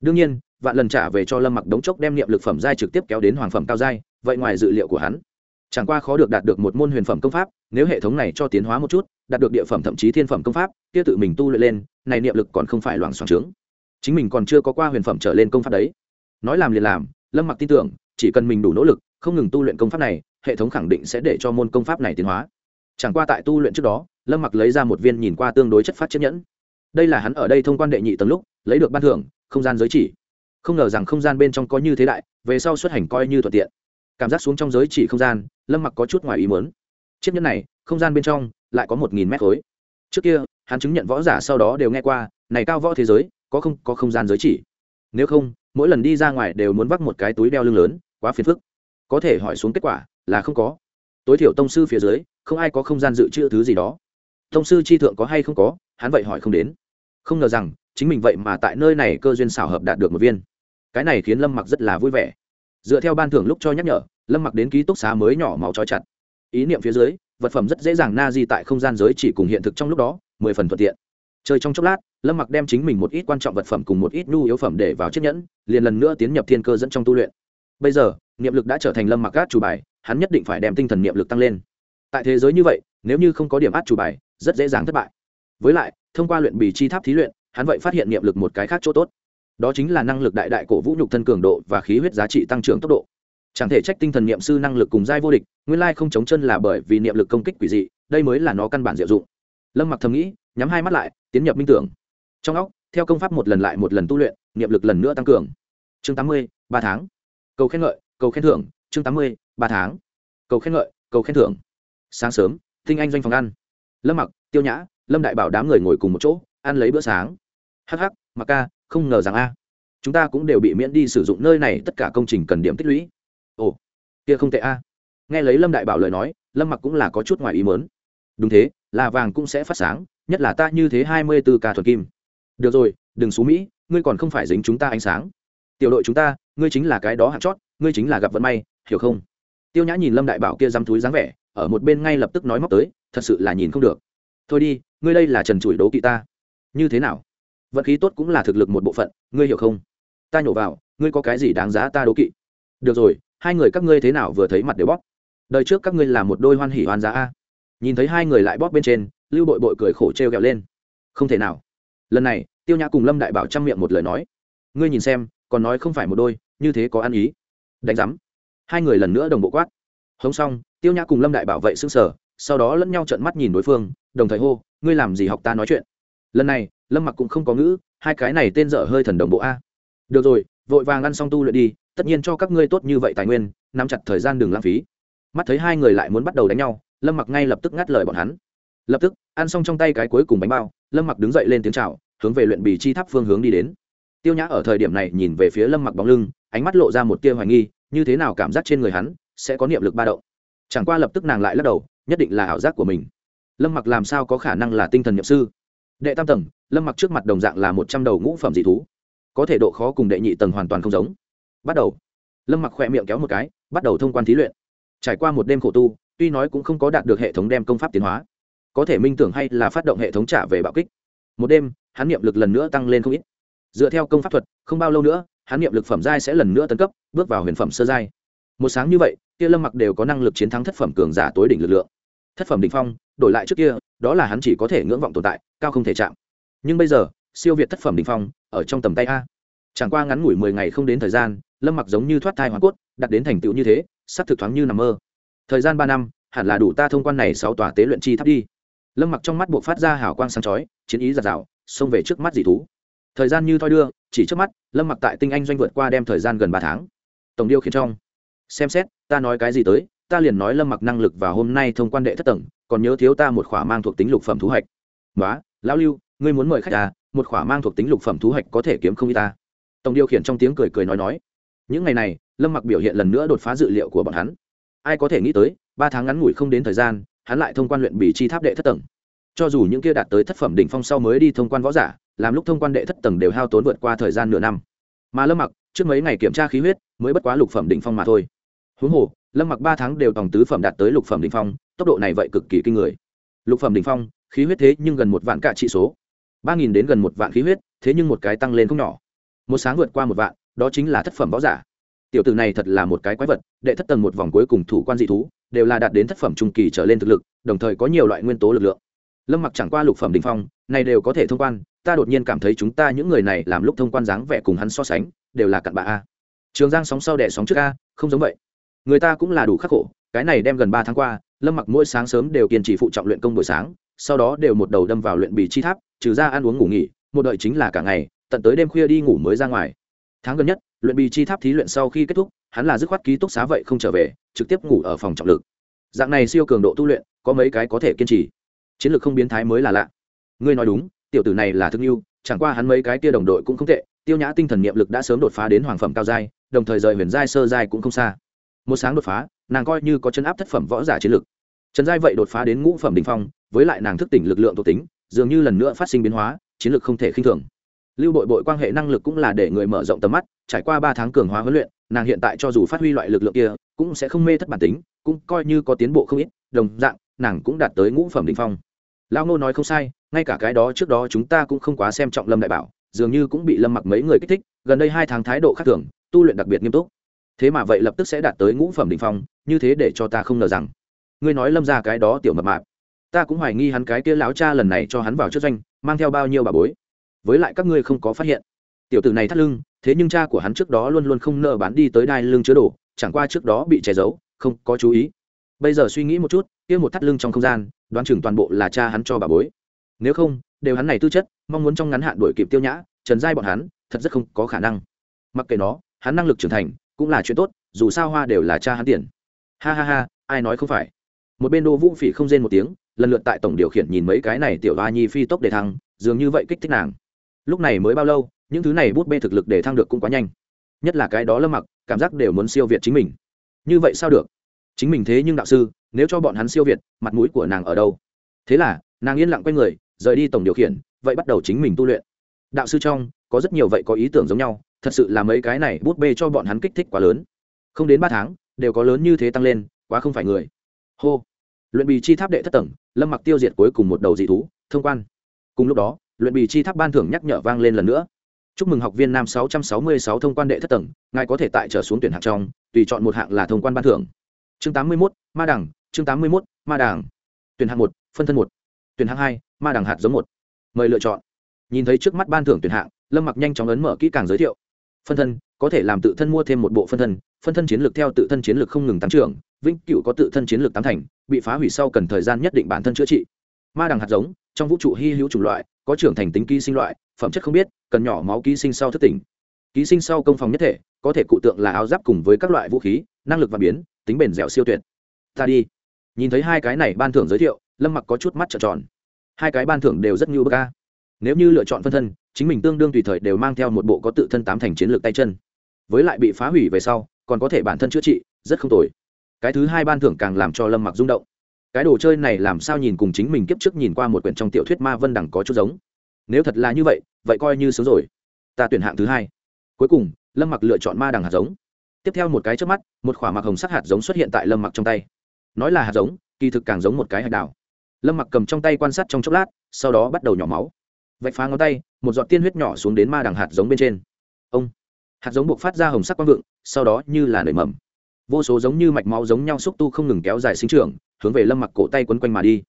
Đương nhiên, vạn lần trả về cho lâm mặc đống chốc đem niệm lực phẩm giai trực tiếp kéo đến hoàng phẩm cao giai, vậy ngoài dự liệu của hắn, chẳng qua khó được đạt được một môn huyền phẩm công pháp, nếu hệ thống này cho tiến hóa một chút, đạt được địa phẩm thậm chí thiên phẩm công pháp, kia tự mình tu luyện lên, này niệm lực còn không phải loảng xoảng trướng chính mình còn chưa có qua huyền phẩm trở lên công pháp đấy nói làm liền làm, lâm mặc tin tưởng, chỉ cần mình đủ nỗ lực, không ngừng tu luyện công pháp này, hệ thống khẳng định sẽ để cho môn công pháp này tiến hóa. Chẳng qua tại tu luyện trước đó, lâm mặc lấy ra một viên nhìn qua tương đối chất phát chiếc nhẫn. Đây là hắn ở đây thông quan đệ nhị tầng lúc, lấy được ban thưởng, không gian giới chỉ. Không ngờ rằng không gian bên trong có như thế đại, về sau xuất hành coi như thuận tiện. Cảm giác xuống trong giới chỉ không gian, lâm mặc có chút ngoài ý muốn. Chiếc nhẫn này, không gian bên trong, lại có một nghìn mét khối. Trước kia, hắn chứng nhận võ giả sau đó đều nghe qua, này cao võ thế giới, có không có không gian giới chỉ. Nếu không mỗi lần đi ra ngoài đều muốn vác một cái túi đeo lưng lớn, quá phiền phức. Có thể hỏi xuống kết quả là không có. Tối thiểu tông sư phía dưới, không ai có không gian dự trữ thứ gì đó. Tông sư chi thượng có hay không có, hắn vậy hỏi không đến. Không ngờ rằng, chính mình vậy mà tại nơi này cơ duyên xảo hợp đạt được một viên. Cái này khiến lâm mặc rất là vui vẻ. Dựa theo ban thưởng lúc cho nhắc nhở, lâm mặc đến ký túc xá mới nhỏ máu trói chặt. Ý niệm phía dưới, vật phẩm rất dễ dàng na di tại không gian giới chỉ cùng hiện thực trong lúc đó, mười phần thuận tiện chơi trong chốc lát, lâm mặc đem chính mình một ít quan trọng vật phẩm cùng một ít nhu yếu phẩm để vào chiếc nhẫn, liền lần nữa tiến nhập thiên cơ dẫn trong tu luyện. Bây giờ, niệm lực đã trở thành lâm mặc át chủ bài, hắn nhất định phải đem tinh thần niệm lực tăng lên. Tại thế giới như vậy, nếu như không có điểm át chủ bài, rất dễ dàng thất bại. Với lại, thông qua luyện bì chi tháp thí luyện, hắn vậy phát hiện niệm lực một cái khác chỗ tốt. Đó chính là năng lực đại đại cổ vũ nhục thân cường độ và khí huyết giá trị tăng trưởng tốc độ. Chẳng thể trách tinh thần niệm sư năng lực cùng giai vô địch, nguyên lai không chống chân là bởi vì niệm lực công kích quỷ dị, đây mới là nó căn bản diệu dụng. Lâm mặc thầm nghĩ nhắm hai mắt lại, tiến nhập minh tưởng. Trong óc, theo công pháp một lần lại một lần tu luyện, niệm lực lần nữa tăng cường. Chương tám mươi, ba tháng. Cầu khen ngợi, cầu khen thưởng. Chương tám mươi, ba tháng. Cầu khen ngợi, cầu khen thưởng. Sáng sớm tinh anh doanh phòng ăn. Lâm mặc, tiêu nhã, lâm đại bảo đám người ngồi cùng một chỗ, ăn lấy bữa sáng. Hh mặc ca, không ngờ rằng a, chúng ta cũng đều bị miễn đi sử dụng nơi này, tất cả công trình cần điểm tích lũy. Ồ, kia không tệ a. Nghe lấy lâm đại bảo lời nói, lâm mặc cũng là có chút ngoài ý mớn đúng thế, là vàng cũng sẽ phát sáng nhất là ta như thế hai mươi b ố ca thuật kim. Được rồi, đừng xú mỹ, ngươi còn không phải dính chúng ta ánh sáng. Tiểu đội chúng ta, ngươi chính là cái đó hạt chót, ngươi chính là gặp vận may, hiểu không? Tiêu nhã nhìn lâm đại bảo kia dăm túi dáng vẻ, ở một bên ngay lập tức nói móc tới, thật sự là nhìn không được. Thôi đi, ngươi đây là trần trụi đố kỵ ta. Như thế nào? Vận khí tốt cũng là thực lực một bộ phận, ngươi hiểu không? Ta nhổ vào, ngươi có cái gì đáng giá ta đố kỵ? Được rồi, hai người các ngươi thế nào vừa thấy mặt đều bóp? Đời trước các ngươi là một đôi hoan hỉ hoan giá a. Nhìn thấy hai người lại bóp bên trên lưu bội bội cười khổ t r e o g ẹ o lên. Không thể nào. Lần này, tiêu nhã cùng lâm đại bảo chăm miệng một lời nói. Ngươi nhìn xem, còn nói không phải một đôi, như thế có ăn ý. Đánh giám. Hai người lần nữa đồng bộ quát. Hống xong, tiêu nhã cùng lâm đại bảo vậy xưng sở sau đó lẫn nhau trợn mắt nhìn đối phương, đồng thời hô, ngươi làm gì học ta nói chuyện? Lần này, lâm mặc cũng không có ngữ, hai cái này tên dở hơi thần đồng bộ a. Được rồi, vội vàng ăn xong tu luyện đi, tất nhiên cho các ngươi tốt như vậy tài nguyên, nắm chặt thời gian đừng lãng phí. Mắt thấy hai người lại muốn bắt đầu đánh nhau, lâm mặc ngay lập tức ngắt lời bọn hắn lập tức, ăn xong trong tay cái cuối cùng bánh bao, lâm mặc đứng dậy lên tiếng c h à o hướng về luyện bì chi tháp phương hướng đi đến. Tiêu nhã ở thời điểm này nhìn về phía lâm mặc bóng lưng, ánh mắt lộ ra một tia hoài nghi, như thế nào cảm giác trên người hắn sẽ có niệm lực ba động. Chẳng qua lập tức nàng lại lắc đầu, nhất định là ảo giác của mình. Lâm mặc làm sao có khả năng là tinh thần nhậm sư? Đệ tam tầng, lâm mặc trước mặt đồng dạng là một trăm đầu ngũ phẩm dị thú. Có thể độ khó cùng đệ nhị tầng hoàn toàn không giống. Bắt đầu. Lâm mặc khỏe miệng kéo một cái, bắt đầu thông quan thí luyện. Trải qua một đêm khổ tu, tuy nói cũng không có đạt được hệ thống đem công pháp tiến hóa có thể minh tưởng hay là phát động hệ thống trả về bạo kích. Một đêm, hắn niệm lực lần nữa tăng lên không ít. Dựa theo công pháp thuật, không bao lâu nữa, hắn niệm lực phẩm giai sẽ lần nữa tấn cấp, bước vào huyền phẩm sơ giai. Một sáng như vậy, kia lâm mặc đều có năng lực chiến thắng thất phẩm cường giả tối đỉnh lực lượng. Thất phẩm đ ỉ n h phong, đổi lại trước kia, đó là hắn chỉ có thể ngưỡng vọng tồn tại, cao không thể chạm. Nhưng bây giờ, siêu việt thất phẩm đ ỉ n h phong, ở trong tầm tay a. Chẳng qua ngắn ngủi mười ngày không đến thời gian, lâm mặc giống như thoát thai hoa cốt, đặt đến thành tựu như thế s ắ c thực thoáng như nằm mơ. Thời gian ba năm, hẳn là đủ ta thông quan này sáu tòa tế luyện chi tháp đi lâm mặc trong mắt buộc phát ra hào quang sáng chói, chiến ý giạt rào, xông về trước mắt dị thú. Thời gian như thoi đưa, chỉ trước mắt, lâm mặc tại tinh anh doanh vượt qua đem thời gian gần ba tháng. Tổng điều khiển trong. Xem xét, ta nói cái gì tới, ta liền nói lâm mặc năng lực và hôm nay thông quan đệ thất tầng, còn nhớ thiếu ta một khỏa mang thuộc tính lục phẩm thú hạch. Nói lão lưu, ngươi muốn mời khách à một khỏa mang thuộc tính lục phẩm thú hạch có thể kiếm không y ta. Tổng điều khiển trong tiếng cười cười nói nói. Những ngày này, lâm mặc biểu hiện lần nữa đột phá dự liệu của bọn hắn. Ai có thể nghĩ tới, ba tháng ngắn ngủi không đến thời gian hắn lại thông quan luyện bì chi tháp đệ thất tầng. Cho dù những kia đạt tới thất phẩm đỉnh phong sau mới đi thông quan võ giả, làm lúc thông quan đệ thất tầng đều hao tốn vượt qua thời gian nửa năm. Mà lâm mặc, trước mấy ngày kiểm tra khí huyết, mới bất quá lục phẩm đỉnh phong mà thôi. Huống hồ, lâm mặc ba tháng đều tòng tứ phẩm đạt tới lục phẩm đỉnh phong, tốc độ này vậy cực kỳ kinh người. Lục phẩm đỉnh phong, khí huyết thế nhưng gần một vạn cả trị số. Ba nghìn đến gần một vạn khí huyết, thế nhưng một cái tăng lên không nhỏ. Một sáng vượt qua một vạn, đó chính là thất phẩm võ giả. Tiểu tử này thật là một cái quái vật, đệ thất tầng một vòng cuối cùng thủ quan dị thú đều là đạt đến thất phẩm trung kỳ trở lên thực lực, đồng thời có nhiều loại nguyên tố lực lượng. Lâm mặc chẳng qua lục phẩm đình phong, này đều có thể thông quan, ta đột nhiên cảm thấy chúng ta những người này làm lúc thông quan dáng vẻ cùng hắn so sánh, đều là cặn bạ a. Trường giang sóng sau đẻ sóng trước a, không giống vậy. Người ta cũng là đủ khắc khổ, cái này đem gần ba tháng qua, lâm mặc mỗi sáng sớm đều kiên trì phụ trọng luyện công buổi sáng, sau đó đều một đầu đâm vào luyện bì chi tháp, trừ ra ăn uống ngủ nghỉ, một đợi chính là cả ngày, tận tới đêm khuya đi ngủ mới ra ngoài. Tháng gần nhất luyện bì chi tháp thí luyện sau khi kết thúc, hắn là dứt khoát ký túc xá vậy không trở về, trực tiếp ngủ ở phòng trọng lực. Dạng này siêu cường độ tu luyện, có mấy cái có thể kiên trì. Chiến lược không biến thái mới là lạ. Ngươi nói đúng, tiểu tử này là thương yêu, chẳng qua hắn mấy cái kia đồng đội cũng không tệ, tiêu nhã tinh thần niệm lực đã sớm đột phá đến hoàng phẩm cao giai, đồng thời rời huyền giai sơ giai cũng không xa. Một sáng đột phá, nàng coi như có chân áp thất phẩm võ giả chiến lực. Trần giai vậy đột phá đến ngũ phẩm đình phong, với lại nàng thức tỉnh lực lượng thuộc tính, dường như lần nữa phát sinh biến hóa, chiến lược không thể khinh thường. Lưu bội bội quan hệ năng lực cũng là để người mở rộng tầm mắt trải qua ba tháng cường hóa huấn luyện, nàng hiện tại cho dù phát huy loại lực lượng kia, cũng sẽ không mê thất bản tính, cũng coi như có tiến bộ không ít, đồng dạng, nàng cũng đạt tới ngũ phẩm đ ỉ n h phong. Lao ngô nói không sai, ngay cả cái đó trước đó chúng ta cũng không quá xem trọng lâm đại bảo, dường như cũng bị lâm mặc mấy người kích thích, gần đây hai tháng thái độ khác thường, tu luyện đặc biệt nghiêm túc. Thế mà vậy lập tức sẽ đạt tới ngũ phẩm đ ỉ n h phong, như thế để cho ta không ngờ rằng. Ngươi nói lâm ra cái đó tiểu mập mạp. Ta cũng hoài nghi hắn cái kia láo cha lần này cho hắn vào trước doanh mang theo bao nhiêu bà bối. Với lại các ngươi không có phát hiện. Tiểu tử này thắt lưng thế nhưng cha của hắn trước đó luôn luôn không nợ bán đi tới đai lưng chứa đồ, chẳng qua trước đó bị che giấu, không có chú ý. Bây giờ suy nghĩ một chút, kia một thắt lưng trong không gian, đoán chừng toàn bộ là cha hắn cho bà bối. Nếu không, đều hắn này tư chất, mong muốn trong ngắn hạn đuổi kịp tiêu nhã, trần giai bọn hắn, thật rất không có khả năng. Mặc kệ nó, hắn năng lực trưởng thành, cũng là chuyện tốt, dù sao hoa đều là cha hắn tiền. Ha ha ha, ai nói không phải? Một bên đô vũ phỉ không rên một tiếng, lần lượt tại tổng điều khiển nhìn mấy cái này tiểu hoa nhi phi tốc để thăng, dường như vậy kích thích nàng. Lúc này mới bao lâu những thứ này bút bê thực lực để thăng được cũng quá nhanh. Nhất là cái đó lâm mặc, cảm giác đều muốn siêu việt chính mình. Như vậy sao được? Chính mình thế nhưng đạo sư, nếu cho bọn hắn siêu việt, mặt mũi của nàng ở đâu? Thế là, nàng yên lặng quay người, rời đi tổng điều khiển, vậy bắt đầu chính mình tu luyện. Đạo sư trong, có rất nhiều vậy có ý tưởng giống nhau, thật sự là mấy cái này bút bê cho bọn hắn kích thích quá lớn. Không đến ba tháng, đều có lớn như thế tăng lên, quá không phải người. Hô. Luyện bì chi tháp đệ thất tầng, lâm mặc tiêu diệt cuối cùng một đầu dị thú, thông quan. Cùng lúc đó, luyện bì chi tháp ban thưởng nhắc nhở vang lên lần nữa chúc mừng học viên nam sáu trăm sáu mươi sáu thông quan đệ thất tầng, ngài có thể tại trở xuống tuyển hạng trong, tùy chọn một hạng là thông quan ban thưởng. Chương tám mươi một ma đẳng, chương tám mươi một ma đẳng. Tuyển hạng một, phân thân một. Tuyển hạng hai, ma đẳng hạt giống một. Mời lựa chọn. Nhìn thấy trước mắt ban thưởng tuyển hạng, lâm mặc nhanh chóng ấn mở kỹ càng giới thiệu. Phân thân, có thể làm tự thân mua thêm một bộ phân thân phân thân chiến lược theo tự thân chiến lược không ngừng tăng trưởng, vĩnh cựu có tự thân chiến lược tám thành, bị phá hủy sau cần thời gian nhất định bản thân chữa trị. Ma đằng hạt giống trong vũ trụ hy hữu chủng loại, có trưởng thành tính ký sinh loại, phẩm chất không biết, cần nhỏ máu ký sinh sau thất tỉnh. Ký sinh sau công phòng nhất thể, có thể cụ tượng là áo giáp cùng với các loại vũ khí, năng lực và biến, tính bền dẻo siêu tuyệt. Ta đi. Nhìn thấy hai cái này ban thưởng giới thiệu, lâm mặc có chút mắt trợn tròn. Hai cái ban thưởng đều rất như bơ ca nếu như lựa chọn phân thân, chính mình tương đương tùy thời đều mang theo một bộ có tự thân tám thành chiến lược tay chân. Với lại bị phá hủy về sau, còn có thể bản thân chữa trị, rất không tồi. Cái thứ hai ban thưởng càng làm cho lâm mặc rung động cái đồ chơi này làm sao nhìn cùng chính mình kiếp trước nhìn qua một quyển trong tiểu thuyết ma vân đẳng có chút giống. Nếu thật là như vậy vậy coi như sướng rồi. Ta tuyển hạng thứ hai. Cuối cùng, lâm mặc lựa chọn ma đằng hạt giống. Tiếp theo một cái trước mắt, một khỏa mặc hồng sắc hạt giống xuất hiện tại lâm mặc trong tay. Nói là hạt giống, kỳ thực càng giống một cái hạt đào lâm mặc cầm trong tay quan sát trong chốc lát, sau đó bắt đầu nhỏ máu. Vạch phá ngón tay, một giọt tiên huyết nhỏ xuống đến ma đằng hạt giống bên trên. Ông! Hạt giống buộc phát ra hồng sắc quang vượng, sau đó như là nảy mầm. Vô số giống như mạch máu giống nhau xúc tu không ngừng kéo dài sinh trưởng hướng về lâm mặc cổ tay quấn quanh mà đi.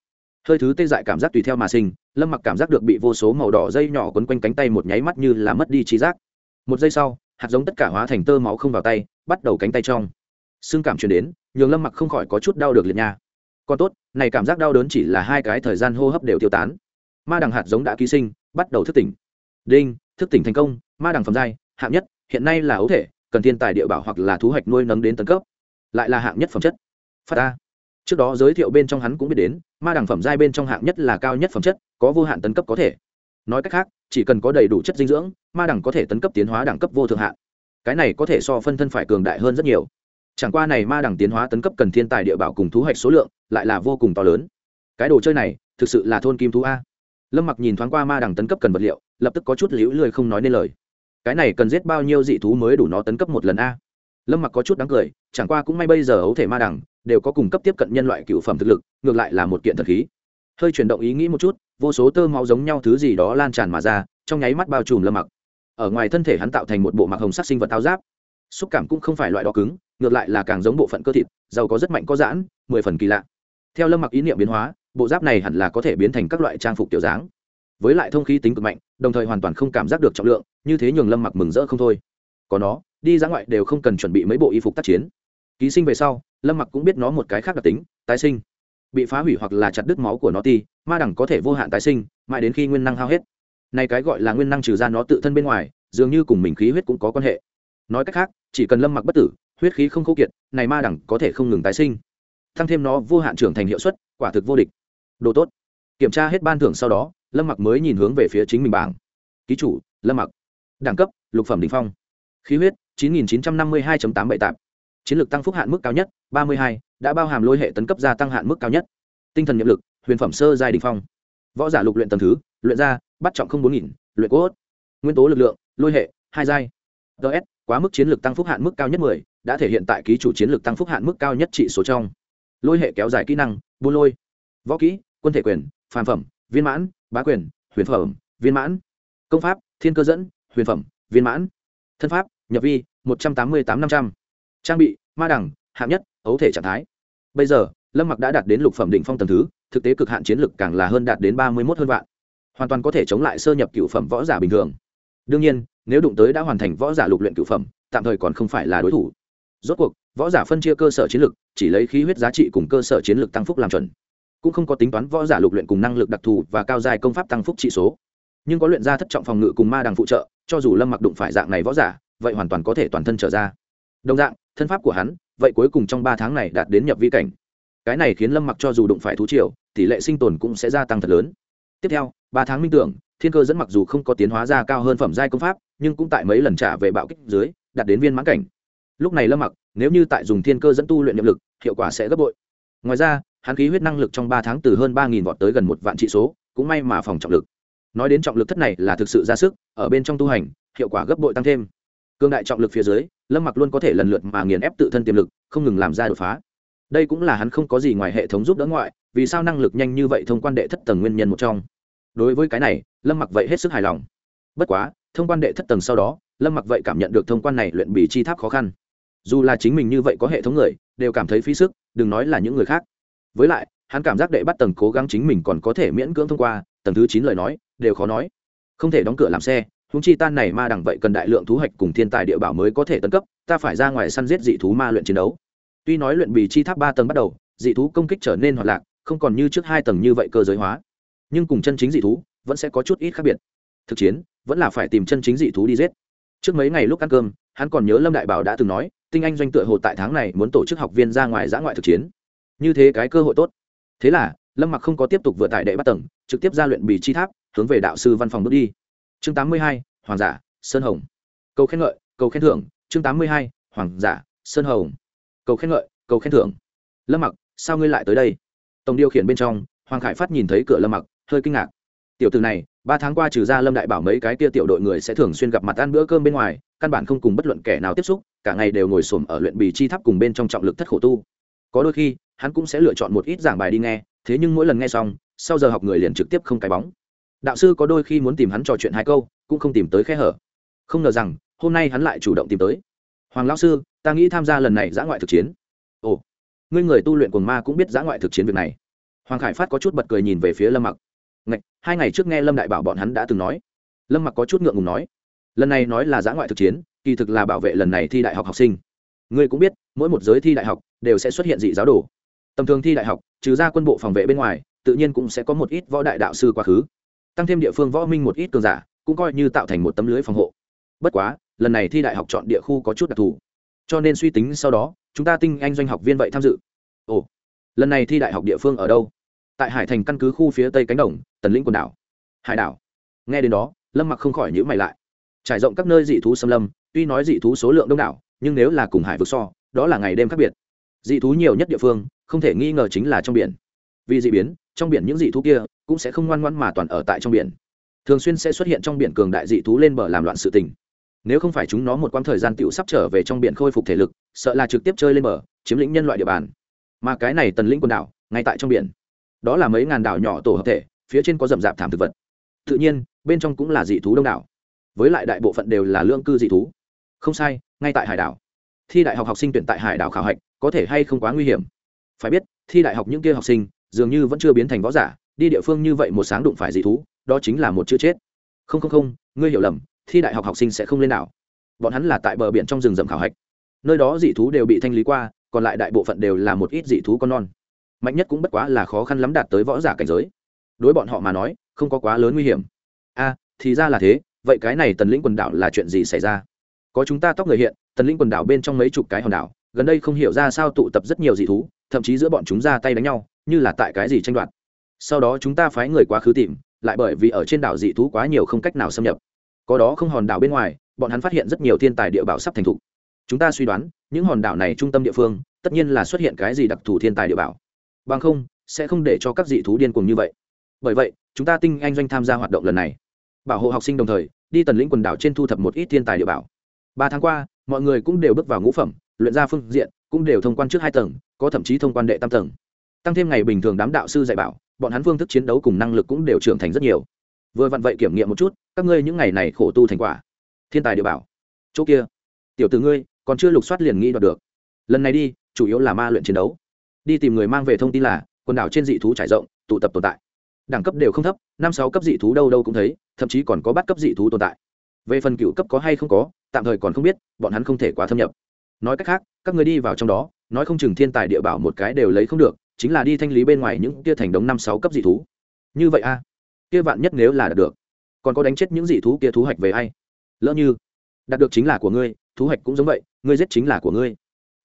Hơi thứ tê dại cảm giác tùy theo mà sinh, lâm mặc cảm giác được bị vô số màu đỏ dây nhỏ quấn quanh cánh tay một nháy mắt như là mất đi trí giác. Một giây sau, hạt giống tất cả hóa thành tơ máu không vào tay, bắt đầu cánh tay trong. Xương cảm chuyển đến, nhường lâm mặc không khỏi có chút đau được liệt nha. Còn tốt, này cảm giác đau đớn chỉ là hai cái thời gian hô hấp đều tiêu tán. Ma đằng hạt giống đã ký sinh, bắt đầu thức tỉnh. Đinh, thức tỉnh thành công, ma đằng phẩm giai, hạng nhất, hiện nay là ấu thể, cần thiên tài địa bảo hoặc là thú hoạch nuôi nấng đến tấn cấp. Lại là hạng nhất phẩm chất. Phát a trước đó giới thiệu bên trong hắn cũng biết đến, ma đẳng phẩm giai bên trong hạng nhất là cao nhất phẩm chất, có vô hạn tấn cấp có thể. Nói cách khác, chỉ cần có đầy đủ chất dinh dưỡng, ma đẳng có thể tấn cấp tiến hóa đẳng cấp vô thượng hạn. Cái này có thể so phân thân phải cường đại hơn rất nhiều. Chẳng qua này ma đẳng tiến hóa tấn cấp cần thiên tài địa bảo cùng thu hoạch số lượng, lại là vô cùng to lớn. Cái đồ chơi này, thực sự là thôn kim thú a. Lâm mặc nhìn thoáng qua ma đẳng tấn cấp cần vật liệu, lập tức có chút liễu lười không nói nên lời. Cái này cần giết bao nhiêu dị thú mới đủ nó tấn cấp một lần a? Lâm mặc có chút đáng cười, chẳng qua cũng may bây giờ ấu thể ma đẳng đều có cùng cấp tiếp cận nhân loại cựu phẩm thực lực, ngược lại là một kiện thần khí. Hơi chuyển động ý nghĩ một chút, vô số tơ máu giống nhau thứ gì đó lan tràn mà ra, trong nháy mắt bao trùm lâm mặc. Ở ngoài thân thể hắn tạo thành một bộ mặc hồng sắc sinh vật áo giáp. Xúc cảm cũng không phải loại đó cứng, ngược lại là càng giống bộ phận cơ thịt, giàu có rất mạnh có giãn, mười phần kỳ lạ. Theo lâm mặc ý niệm biến hóa, bộ giáp này hẳn là có thể biến thành các loại trang phục tiểu dáng. Với lại thông khí tính cực mạnh, đồng thời hoàn toàn không cảm giác được trọng lượng, như thế nhường lâm mặc mừng rỡ không thôi. Có nó, đi ra ngoại đều không cần chuẩn bị mấy bộ y phục tác chiến. Ký sinh về sau lâm mặc cũng biết nó một cái khác đặc tính, tái sinh. Bị phá hủy hoặc là chặt đứt máu của nó ti ma đẳng có thể vô hạn tái sinh, mãi đến khi nguyên năng hao hết. Này cái gọi là nguyên năng trừ ra nó tự thân bên ngoài, dường như cùng mình khí huyết cũng có quan hệ. Nói cách khác, chỉ cần lâm mặc bất tử, huyết khí không khô kiệt, này ma đẳng có thể không ngừng tái sinh. Tăng thêm nó vô hạn trưởng thành hiệu suất, quả thực vô địch. Đồ tốt. Kiểm tra hết ban thưởng sau đó, lâm mặc mới nhìn hướng về phía chính mình bảng. Ký chủ, lâm mặc. Đẳng cấp, lục phẩm đ ỉ n h phong. Khí huyết, chín nghìn chín trăm năm mươi hai tám bảy tạp chiến lược tăng phúc hạn mức cao nhất, ba mươi hai, đã bao hàm lôi hệ tấn cấp gia tăng hạn mức cao nhất. Tinh thần nhiệm lực, huyền phẩm sơ giai đình phong. Võ giả lục luyện tầm thứ, luyện ra, bắt trọng không bốn nghìn, luyện cốt. Nguyên tố lực lượng, lôi hệ, hai giai. Ts quá mức chiến lược tăng phúc hạn mức cao nhất mười, đã thể hiện tại ký chủ chiến lược tăng phúc hạn mức cao nhất trị số trong. Lôi hệ kéo dài kỹ năng, buôn lôi. Võ kỹ, quân thể quyền, phàm phẩm, viên mãn, bá quyền, huyền phẩm, viên mãn. Công pháp, thiên cơ dẫn, huyền phẩm, viên mãn. Thân pháp, nhập vi, một trăm tám mươi tám năm trăm trang bị, ma đẳng, hạng nhất, ấu thể trạng thái. Bây giờ, lâm mặc đã đạt đến lục phẩm định phong tầng thứ, thực tế cực hạn chiến lực càng là hơn đạt đến ba mươi một hơn vạn. Hoàn toàn có thể chống lại sơ nhập cựu phẩm võ giả bình thường. Đương nhiên, nếu đụng tới đã hoàn thành võ giả lục luyện cựu phẩm, tạm thời còn không phải là đối thủ. Rốt cuộc, võ giả phân chia cơ sở chiến lược chỉ lấy khí huyết giá trị cùng cơ sở chiến lược tăng phúc làm chuẩn. Cũng không có tính toán võ giả lục luyện cùng năng lực đặc thù và cao dài công pháp tăng phúc trị số. Nhưng có luyện ra thất trọng phòng ngự cùng ma đằng phụ trợ, cho dù lâm mặc đụng phải dạng này võ giả, vậy hoàn toàn có thể toàn thân trở ra đồng dạng, thân pháp của hắn, vậy cuối cùng trong ba tháng này đạt đến nhập vi cảnh. Cái này khiến lâm mặc cho dù đụng phải thú triều, tỷ lệ sinh tồn cũng sẽ gia tăng thật lớn. Tiếp theo, ba tháng minh tưởng, thiên cơ dẫn mặc dù không có tiến hóa ra cao hơn phẩm giai công pháp, nhưng cũng tại mấy lần trả về bạo kích dưới, đạt đến viên mãn cảnh. Lúc này lâm mặc, nếu như tại dùng thiên cơ dẫn tu luyện nhiệm lực, hiệu quả sẽ gấp bội. Ngoài ra, hắn khí huyết năng lực trong ba tháng từ hơn ba nghìn vọt tới gần một vạn trị số, cũng may mà phòng trọng lực. Nói đến trọng lực thất này là thực sự ra sức, ở bên trong tu hành, hiệu quả gấp bội tăng thêm. Cương đại trọng lực phía dưới lâm mặc luôn có thể lần lượt mà nghiền ép tự thân tiềm lực, không ngừng làm ra đột phá. Đây cũng là hắn không có gì ngoài hệ thống giúp đỡ ngoại, vì sao năng lực nhanh như vậy thông quan đệ thất tầng nguyên nhân một trong. Đối với cái này, lâm mặc vậy hết sức hài lòng. Bất quá, thông quan đệ thất tầng sau đó, lâm mặc vậy cảm nhận được thông quan này luyện bị chi tháp khó khăn. Dù là chính mình như vậy có hệ thống người, đều cảm thấy phí sức, đừng nói là những người khác. Với lại, hắn cảm giác đệ bắt tầng cố gắng chính mình còn có thể miễn cưỡng thông qua, tầng thứ chín lời nói, đều khó nói. Không thể đóng cửa làm xe húng chi tan này ma đẳng vậy cần đại lượng thú hạch cùng thiên tài địa bảo mới có thể tấn cấp, ta phải ra ngoài săn giết dị thú ma luyện chiến đấu. Tuy nói luyện bì chi tháp ba tầng bắt đầu, dị thú công kích trở nên hoạt lạc, không còn như trước hai tầng như vậy cơ giới hóa. Nhưng cùng chân chính dị thú vẫn sẽ có chút ít khác biệt. Thực chiến vẫn là phải tìm chân chính dị thú đi giết. Trước mấy ngày lúc ăn cơm, hắn còn nhớ lâm đại bảo đã từng nói, tinh anh doanh tựa hồ tại tháng này muốn tổ chức học viên ra ngoài giã ngoại thực chiến. Như thế cái cơ hội tốt. Thế là, lâm mặc không có tiếp tục vừa tại đệ bắt tầng, trực tiếp ra luyện bì chi tháp, hướng về đạo sư văn phòng bước đi chương tám mươi hai, hoàng giả, sơn hồng. Cầu khen ngợi, cầu khen thưởng. Chương tám mươi hai, hoàng giả, sơn hồng. Cầu khen ngợi, cầu khen thưởng. Lâm mặc, sao ngươi lại tới đây? Tổng điều khiển bên trong, hoàng khải phát nhìn thấy cửa lâm mặc, hơi kinh ngạc. Tiểu từ này, ba tháng qua trừ ra lâm đại bảo mấy cái kia tiểu đội người sẽ thường xuyên gặp mặt ăn bữa cơm bên ngoài, căn bản không cùng bất luận kẻ nào tiếp xúc, cả ngày đều ngồi xổm ở luyện bì chi tháp cùng bên trong trọng lực thất khổ tu. Có đôi khi, hắn cũng sẽ lựa chọn một ít giảng bài đi nghe, thế nhưng mỗi lần nghe xong, sau giờ học người liền trực tiếp không cái bóng đạo sư có đôi khi muốn tìm hắn trò chuyện hai câu cũng không tìm tới khe hở. Không ngờ rằng hôm nay hắn lại chủ động tìm tới. Hoàng lão sư ta nghĩ tham gia lần này giã ngoại thực chiến. Ồ ngươi người tu luyện quần ma cũng biết giã ngoại thực chiến việc này. Hoàng khải phát có chút bật cười nhìn về phía lâm mặc. Ngạch, hai ngày trước nghe lâm đại bảo bọn hắn đã từng nói. Lâm mặc có chút ngượng ngùng nói. Lần này nói là giã ngoại thực chiến kỳ thực là bảo vệ lần này thi đại học học sinh. Ngươi cũng biết mỗi một giới thi đại học đều sẽ xuất hiện dị giáo đồ. Tầm thường thi đại học trừ ra quân bộ phòng vệ bên ngoài tự nhiên cũng sẽ có một ít võ đại đạo sư quá khứ tăng thêm địa phương võ minh một ít cường giả, cũng coi như tạo thành một tấm lưới phòng hộ. Bất quá, lần này thi đại học chọn địa khu có chút đặc thù. Cho nên suy tính sau đó, chúng ta tinh anh doanh học viên vậy tham dự. Ồ, lần này thi đại học địa phương ở đâu? Tại hải thành căn cứ khu phía tây cánh đồng, tần lĩnh quần đảo. Hải đảo. Nghe đến đó, lâm mặc không khỏi nhữ mày lại. Trải rộng các nơi dị thú xâm lâm, tuy nói dị thú số lượng đông đảo, nhưng nếu là cùng hải vực so, đó là ngày đêm khác biệt. Dị thú nhiều nhất địa phương, không thể nghi ngờ chính là trong biển. Vì dị biến trong biển những dị thú kia cũng sẽ không ngoan ngoan mà toàn ở tại trong biển. Thường xuyên sẽ xuất hiện trong biển cường đại dị thú lên bờ làm loạn sự tình. Nếu không phải chúng nó một quãng thời gian tựu sắp trở về trong biển khôi phục thể lực, sợ là trực tiếp chơi lên bờ, chiếm lĩnh nhân loại địa bàn. Mà cái này tần lĩnh quần đảo, ngay tại trong biển. Đó là mấy ngàn đảo nhỏ tổ hợp thể, phía trên có rậm rạp thảm thực vật. Tự nhiên, bên trong cũng là dị thú đông đảo. Với lại đại bộ phận đều là lương cư dị thú. Không sai, ngay tại hải đảo. Thi đại học học sinh tuyển tại hải đảo khảo hạch, có thể hay không quá nguy hiểm. Phải biết, thi đại học những kia học sinh dường như vẫn chưa biến thành võ giả, đi địa phương như vậy một sáng đụng phải dị thú, đó chính là một chữ chết. Không không không, ngươi hiểu lầm, thi đại học học sinh sẽ không lên đảo. Bọn hắn là tại bờ biển trong rừng rậm khảo hạch. Nơi đó dị thú đều bị thanh lý qua, còn lại đại bộ phận đều là một ít dị thú con non. Mạnh nhất cũng bất quá là khó khăn lắm đạt tới võ giả cảnh giới. Đối bọn họ mà nói, không có quá lớn nguy hiểm. A, thì ra là thế, vậy cái này tần lĩnh quần đảo là chuyện gì xảy ra? Có chúng ta tóc người hiện, tần lĩnh quần đảo bên trong mấy chục cái hòn đảo, gần đây không hiểu ra sao tụ tập rất nhiều dị thú, thậm chí giữa bọn chúng ra tay đánh nhau như là tại cái gì tranh đoạt. Sau đó chúng ta phái người quá khứ tìm, lại bởi vì ở trên đảo dị thú quá nhiều không cách nào xâm nhập. Có đó không hòn đảo bên ngoài, bọn hắn phát hiện rất nhiều thiên tài địa bảo sắp thành thục. Chúng ta suy đoán, những hòn đảo này trung tâm địa phương, tất nhiên là xuất hiện cái gì đặc thù thiên tài địa bảo. Bằng không, sẽ không để cho các dị thú điên cuồng như vậy. Bởi vậy, chúng ta tinh anh doanh tham gia hoạt động lần này. Bảo hộ học sinh đồng thời, đi tần lĩnh quần đảo trên thu thập một ít thiên tài địa bảo. Ba tháng qua, mọi người cũng đều bước vào ngũ phẩm, luyện ra phương diện, cũng đều thông quan trước hai tầng, có thậm chí thông quan đệ tam tầng tăng thêm ngày bình thường đám đạo sư dạy bảo, bọn hắn phương thức chiến đấu cùng năng lực cũng đều trưởng thành rất nhiều. Vừa vặn vậy kiểm nghiệm một chút, các ngươi những ngày này khổ tu thành quả. Thiên tài địa bảo. Chỗ kia. Tiểu từ ngươi, còn chưa lục soát liền nghĩ đoạt được. Lần này đi, chủ yếu là ma luyện chiến đấu. Đi tìm người mang về thông tin là, quần đảo trên dị thú trải rộng, tụ tập tồn tại. Đẳng cấp đều không thấp, năm sáu cấp dị thú đâu đâu cũng thấy, thậm chí còn có bắt cấp dị thú tồn tại. Về phần cựu cấp có hay không có, tạm thời còn không biết, bọn hắn không thể quá thâm nhập. Nói cách khác, các người đi vào trong đó, nói không chừng thiên tài địa bảo một cái đều lấy không được chính là đi thanh lý bên ngoài những kia thành đống năm sáu cấp dị thú. Như vậy a, kia vạn nhất nếu là đạt được, còn có đánh chết những dị thú kia thú hạch về ai? Lỡ như đạt được chính là của ngươi, thú hạch cũng giống vậy, ngươi giết chính là của ngươi.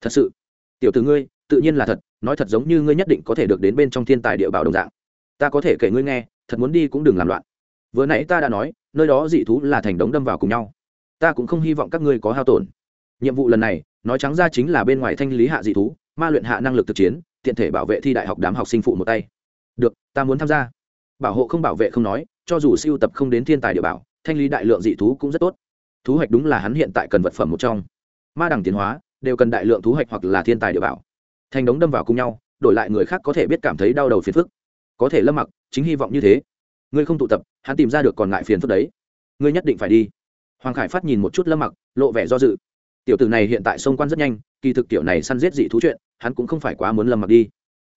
Thật sự, tiểu từ ngươi, tự nhiên là thật, nói thật giống như ngươi nhất định có thể được đến bên trong thiên tài địa bảo đồng dạng. Ta có thể kể ngươi nghe, thật muốn đi cũng đừng làm loạn. Vừa nãy ta đã nói, nơi đó dị thú là thành đống đâm vào cùng nhau. Ta cũng không hy vọng các ngươi có hao tổn. Nhiệm vụ lần này, nói trắng ra chính là bên ngoài thanh lý hạ dị thú, ma luyện hạ năng lực thực chiến tiện thể bảo vệ thi đại học đám học sinh phụ một tay. Được, ta muốn tham gia. Bảo hộ không bảo vệ không nói, cho dù siêu tập không đến thiên tài địa bảo, thanh lý đại lượng dị thú cũng rất tốt. Thú hoạch đúng là hắn hiện tại cần vật phẩm một trong. Ma đẳng tiến hóa, đều cần đại lượng thú hoạch hoặc là thiên tài địa bảo. Thành đống đâm vào cùng nhau, đổi lại người khác có thể biết cảm thấy đau đầu phiền phức. Có thể lâm mặc, chính hy vọng như thế. Ngươi không tụ tập, hắn tìm ra được còn ngại phiền phức đấy. Ngươi nhất định phải đi. Hoàng khải phát nhìn một chút lâm mặc, lộ vẻ do dự. Tiểu tử này hiện tại xông quan rất nhanh, kỳ thực tiểu này săn giết dị thú chuyện hắn cũng không phải quá muốn lâm mặc đi.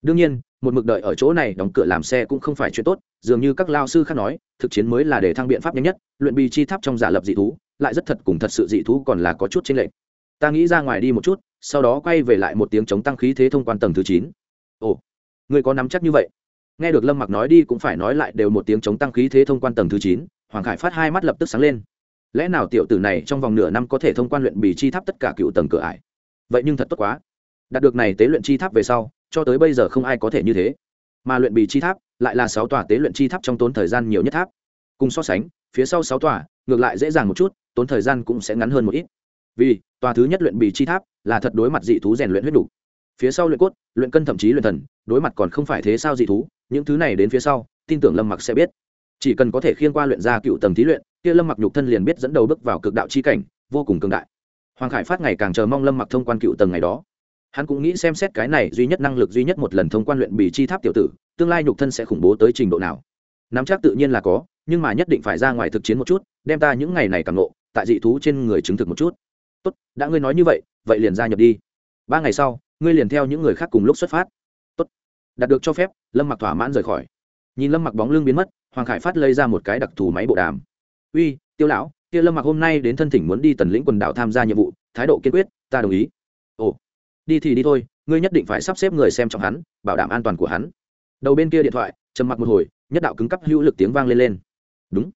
Đương nhiên, một mực đợi ở chỗ này đóng cửa làm xe cũng không phải chuyện tốt, dường như các lao sư khác nói, thực chiến mới là để thăng biện pháp nhanh nhất, luyện bì chi tháp trong giả lập dị thú, lại rất thật cùng thật sự dị thú còn là có chút chênh lệch. Ta nghĩ ra ngoài đi một chút, sau đó quay về lại một tiếng chống tăng khí thế thông quan tầng thứ chín. Ồ, người có nắm chắc như vậy? Nghe được lâm mặc nói đi cũng phải nói lại đều một tiếng chống tăng khí thế thông quan tầng thứ chín, hoàng khải phát hai mắt lập tức sáng lên. Lẽ nào tiểu tử này trong vòng nửa năm có thể thông quan luyện bì chi tháp tất cả cựu tầng cửa ải? Vậy nhưng thật tốt quá đạt được này tế luyện chi tháp về sau, cho tới bây giờ không ai có thể như thế. Mà luyện bì chi tháp lại là sáu tòa tế luyện chi tháp trong tốn thời gian nhiều nhất tháp. Cùng so sánh, phía sau sáu tòa, ngược lại dễ dàng một chút, tốn thời gian cũng sẽ ngắn hơn một ít. Vì, tòa thứ nhất luyện bì chi tháp là thật đối mặt dị thú rèn luyện huyết đủ phía sau luyện cốt, luyện cân thậm chí luyện thần, đối mặt còn không phải thế sao dị thú, những thứ này đến phía sau, tin tưởng lâm mặc sẽ biết. Chỉ cần có thể khiên qua luyện ra cựu tầng thí luyện, kia lâm mặc nhục thân liền biết dẫn đầu bước vào cực đạo chi cảnh, vô cùng cường đại. Hoàng khải phát ngày càng chờ mong lâm mặc thông quan cựu tầng ngày đó hắn cũng nghĩ xem xét cái này duy nhất năng lực duy nhất một lần thông quan luyện bì chi tháp tiểu tử, tương lai nhục thân sẽ khủng bố tới trình độ nào. Nắm chắc tự nhiên là có, nhưng mà nhất định phải ra ngoài thực chiến một chút, đem ta những ngày này càng nộ tại dị thú trên người chứng thực một chút. Tốt, đã ngươi nói như vậy vậy liền gia nhập đi. Ba ngày sau, ngươi liền theo những người khác cùng lúc xuất phát. Tốt. Đạt được cho phép, lâm mặc thỏa mãn rời khỏi. Nhìn lâm mặc bóng lưng biến mất, hoàng khải phát lấy ra một cái đặc thù máy bộ đàm. Uy, tiêu lão, kia lâm mặc hôm nay đến thân thỉnh muốn đi tần lĩnh quần đảo tham gia nhiệm vụ, thái độ kiên quyết, ta đồng ý đi thì đi thôi, ngươi nhất định phải sắp xếp người xem trọng hắn, bảo đảm an toàn của hắn. Đầu bên kia điện thoại, trầm mặc một hồi, nhất đạo cứng cắp hữu lực tiếng vang lên lên. Đúng.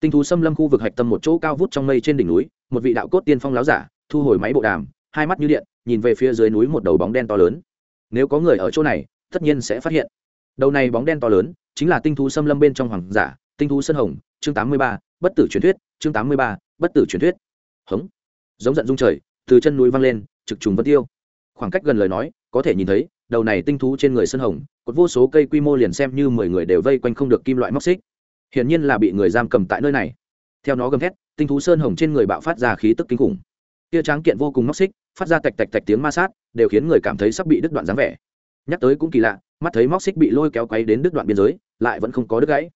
Tinh thú xâm lâm khu vực hạch tâm một chỗ cao vút trong mây trên đỉnh núi, một vị đạo cốt tiên phong láo giả, thu hồi máy bộ đàm, hai mắt như điện, nhìn về phía dưới núi một đầu bóng đen to lớn. Nếu có người ở chỗ này, tất nhiên sẽ phát hiện. Đầu này bóng đen to lớn, chính là tinh thú xâm lâm bên trong hoàng giả, tinh thú sân hồng, chương tám mươi ba, bất tử truyền thuyết, chương tám mươi ba, bất tử truyền thuyết. Hống. Giống giận dung trời, từ chân núi văng lên, trực trùng vân tiêu khoảng cách gần lời nói, có thể nhìn thấy, đầu này tinh thú trên người sân hồng cột vô số cây quy mô liền xem như mười người đều vây quanh không được kim loại móc xích. Hiển nhiên là bị người giam cầm tại nơi này. Theo nó gầm thét, tinh thú sơn hồng trên người bạo phát ra khí tức kinh khủng. Kia tráng kiện vô cùng móc xích, phát ra tạch tạch tạch tiếng ma sát, đều khiến người cảm thấy sắp bị đứt đoạn dáng vẻ. Nhắc tới cũng kỳ lạ, mắt thấy móc xích bị lôi kéo quấy đến đứt đoạn biên giới, lại vẫn không có đứt gãy.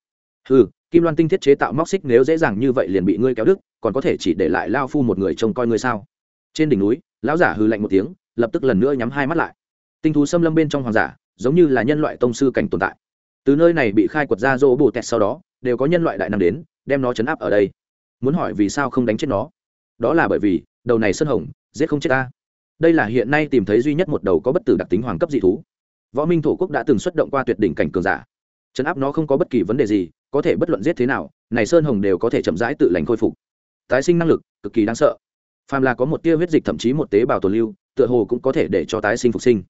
Ừ kim loan tinh thiết chế tạo móc xích nếu dễ dàng như vậy liền bị ngươi kéo đứt, còn có thể chỉ để lại lao phu một người trông coi ngươi sao? Trên đỉnh núi, lão giả hư lạnh một tiếng lập tức lần nữa nhắm hai mắt lại. Tinh thú xâm lâm bên trong hoàng giả, giống như là nhân loại tông sư cảnh tồn tại. Từ nơi này bị khai quật ra rỗ bồ tẹt sau đó, đều có nhân loại đại nam đến, đem nó chấn áp ở đây. Muốn hỏi vì sao không đánh chết nó? Đó là bởi vì, đầu này sân hồng, giết không chết ta. Đây là hiện nay tìm thấy duy nhất một đầu có bất tử đặc tính hoàng cấp dị thú. Võ minh thổ quốc đã từng xuất động qua tuyệt đỉnh cảnh cường giả. Chấn áp nó không có bất kỳ vấn đề gì, có thể bất luận giết thế nào, này sơn hồng đều có thể chậm rãi tự lành khôi phục. Tái sinh năng lực, cực kỳ đáng sợ. Phàm là có một tia huyết dịch thậm chí một tế bào tồn lưu tựa hồ cũng có thể để cho tái sinh phục sinh.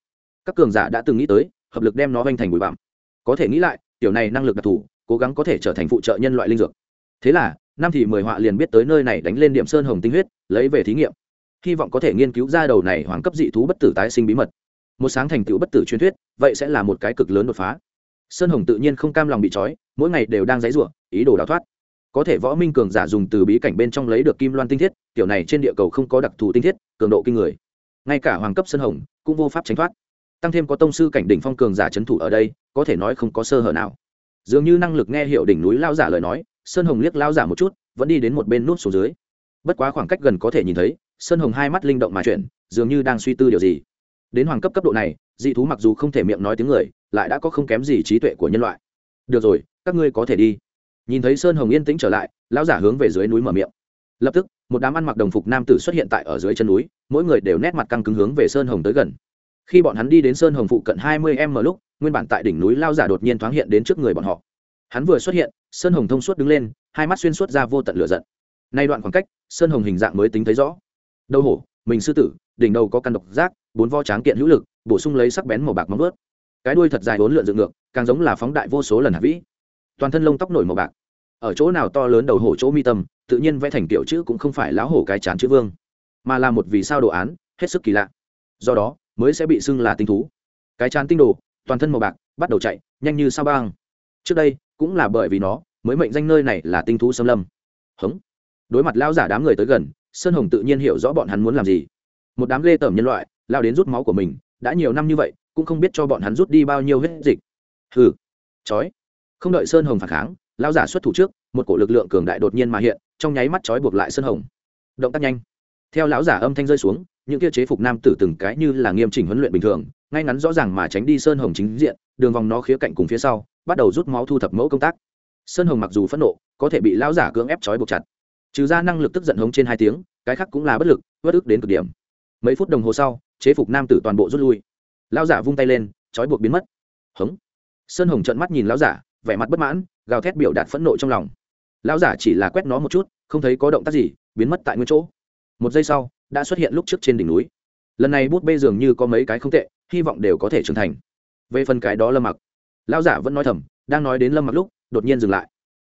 Các cường giả đã từng nghĩ tới, hợp lực đem nó vanh thành bụi bặm. Có thể nghĩ lại, tiểu này năng lực đặc thù, cố gắng có thể trở thành phụ trợ nhân loại linh dược. Thế là, năm thì mười họa liền biết tới nơi này đánh lên điểm sơn hồng tinh huyết, lấy về thí nghiệm. Hy vọng có thể nghiên cứu ra đầu này hoàng cấp dị thú bất tử tái sinh bí mật. Một sáng thành tựu bất tử truyền thuyết, vậy sẽ là một cái cực lớn đột phá. Sơn hồng tự nhiên không cam lòng bị trói, mỗi ngày đều đang dãy rủa, ý đồ đào thoát. Có thể võ minh cường giả dùng từ bí cảnh bên trong lấy được kim loan tinh thiết, tiểu này trên địa cầu không có đặc thù tinh thiết, cường độ kinh người ngay cả hoàng cấp sơn hồng cũng vô pháp tránh thoát. Tăng thêm có tông sư cảnh đỉnh phong cường giả trấn thủ ở đây, có thể nói không có sơ hở nào. Dường như năng lực nghe hiệu đỉnh núi lao giả lời nói, sơn hồng liếc lao giả một chút, vẫn đi đến một bên nút xuống dưới. Bất quá khoảng cách gần có thể nhìn thấy, sơn hồng hai mắt linh động mà chuyển, dường như đang suy tư điều gì. Đến hoàng cấp cấp độ này, dị thú mặc dù không thể miệng nói tiếng người, lại đã có không kém gì trí tuệ của nhân loại. Được rồi, các ngươi có thể đi. Nhìn thấy sơn hồng yên tĩnh trở lại, lão giả hướng về dưới núi mở miệng. Lập tức một đám ăn mặc đồng phục nam tử xuất hiện tại ở dưới chân núi, mỗi người đều nét mặt căng cứng hướng về sơn hồng tới gần. Khi bọn hắn đi đến sơn hồng phụ cận hai mươi m lúc, nguyên bản tại đỉnh núi lao giả đột nhiên thoáng hiện đến trước người bọn họ. Hắn vừa xuất hiện, sơn hồng thông suốt đứng lên, hai mắt xuyên suốt ra vô tận lửa giận. Nay đoạn khoảng cách, sơn hồng hình dạng mới tính thấy rõ. Đầu hổ, mình sư tử, đỉnh đầu có căn độc giác, bốn vo tráng kiện hữu lực, bổ sung lấy sắc bén màu bạc móng vớt cái đuôi thật dài bốn lượn dựng ngược, càng giống là phóng đại vô số lần hạt vĩ. Toàn thân lông tóc nổi màu bạc ở chỗ nào to lớn đầu hổ chỗ mi tâm, tự nhiên vẽ thành tiểu chữ cũng không phải lão hổ cái chán chữ vương, mà là một vì sao đồ án, hết sức kỳ lạ. Do đó, mới sẽ bị xưng là tinh thú. Cái chán tinh đồ, toàn thân màu bạc, bắt đầu chạy, nhanh như sao băng. Trước đây, cũng là bởi vì nó, mới mệnh danh nơi này là tinh thú xâm lâm. Hống. Đối mặt lao giả đám người tới gần, sơn hồng tự nhiên hiểu rõ bọn hắn muốn làm gì. Một đám lê tởm nhân loại, lao đến rút máu của mình, đã nhiều năm như vậy, cũng không biết cho bọn hắn rút đi bao nhiêu hết dịch. Hừ. Chói. Không đợi sơn hồng phản kháng lao giả xuất thủ trước, một cổ lực lượng cường đại đột nhiên mà hiện, trong nháy mắt trói buộc lại sơn hồng. Động tác nhanh. Theo lão giả âm thanh rơi xuống, những kia chế phục nam tử từng cái như là nghiêm chỉnh huấn luyện bình thường, ngay ngắn rõ ràng mà tránh đi sơn hồng chính diện, đường vòng nó khía cạnh cùng phía sau, bắt đầu rút máu thu thập mẫu công tác. Sơn hồng mặc dù phẫn nộ, có thể bị lão giả cưỡng ép trói buộc chặt. Trừ ra năng lực tức giận hống trên hai tiếng, cái khác cũng là bất lực, bất ức đến cực điểm. Mấy phút đồng hồ sau, chế phục nam tử toàn bộ rút lui. Lão giả vung tay lên, trói buộc biến mất. Hống. Sơn hồng trợn mắt nhìn lão giả, vẻ mặt bất mãn gào thét biểu đạt phẫn nộ trong lòng. Lão giả chỉ là quét nó một chút, không thấy có động tác gì, biến mất tại nguyên chỗ. Một giây sau, đã xuất hiện lúc trước trên đỉnh núi. Lần này bút bê dường như có mấy cái không tệ, hy vọng đều có thể trưởng thành. Về phần cái đó lâm mặc, lão giả vẫn nói thầm, đang nói đến lâm mặc lúc, đột nhiên dừng lại.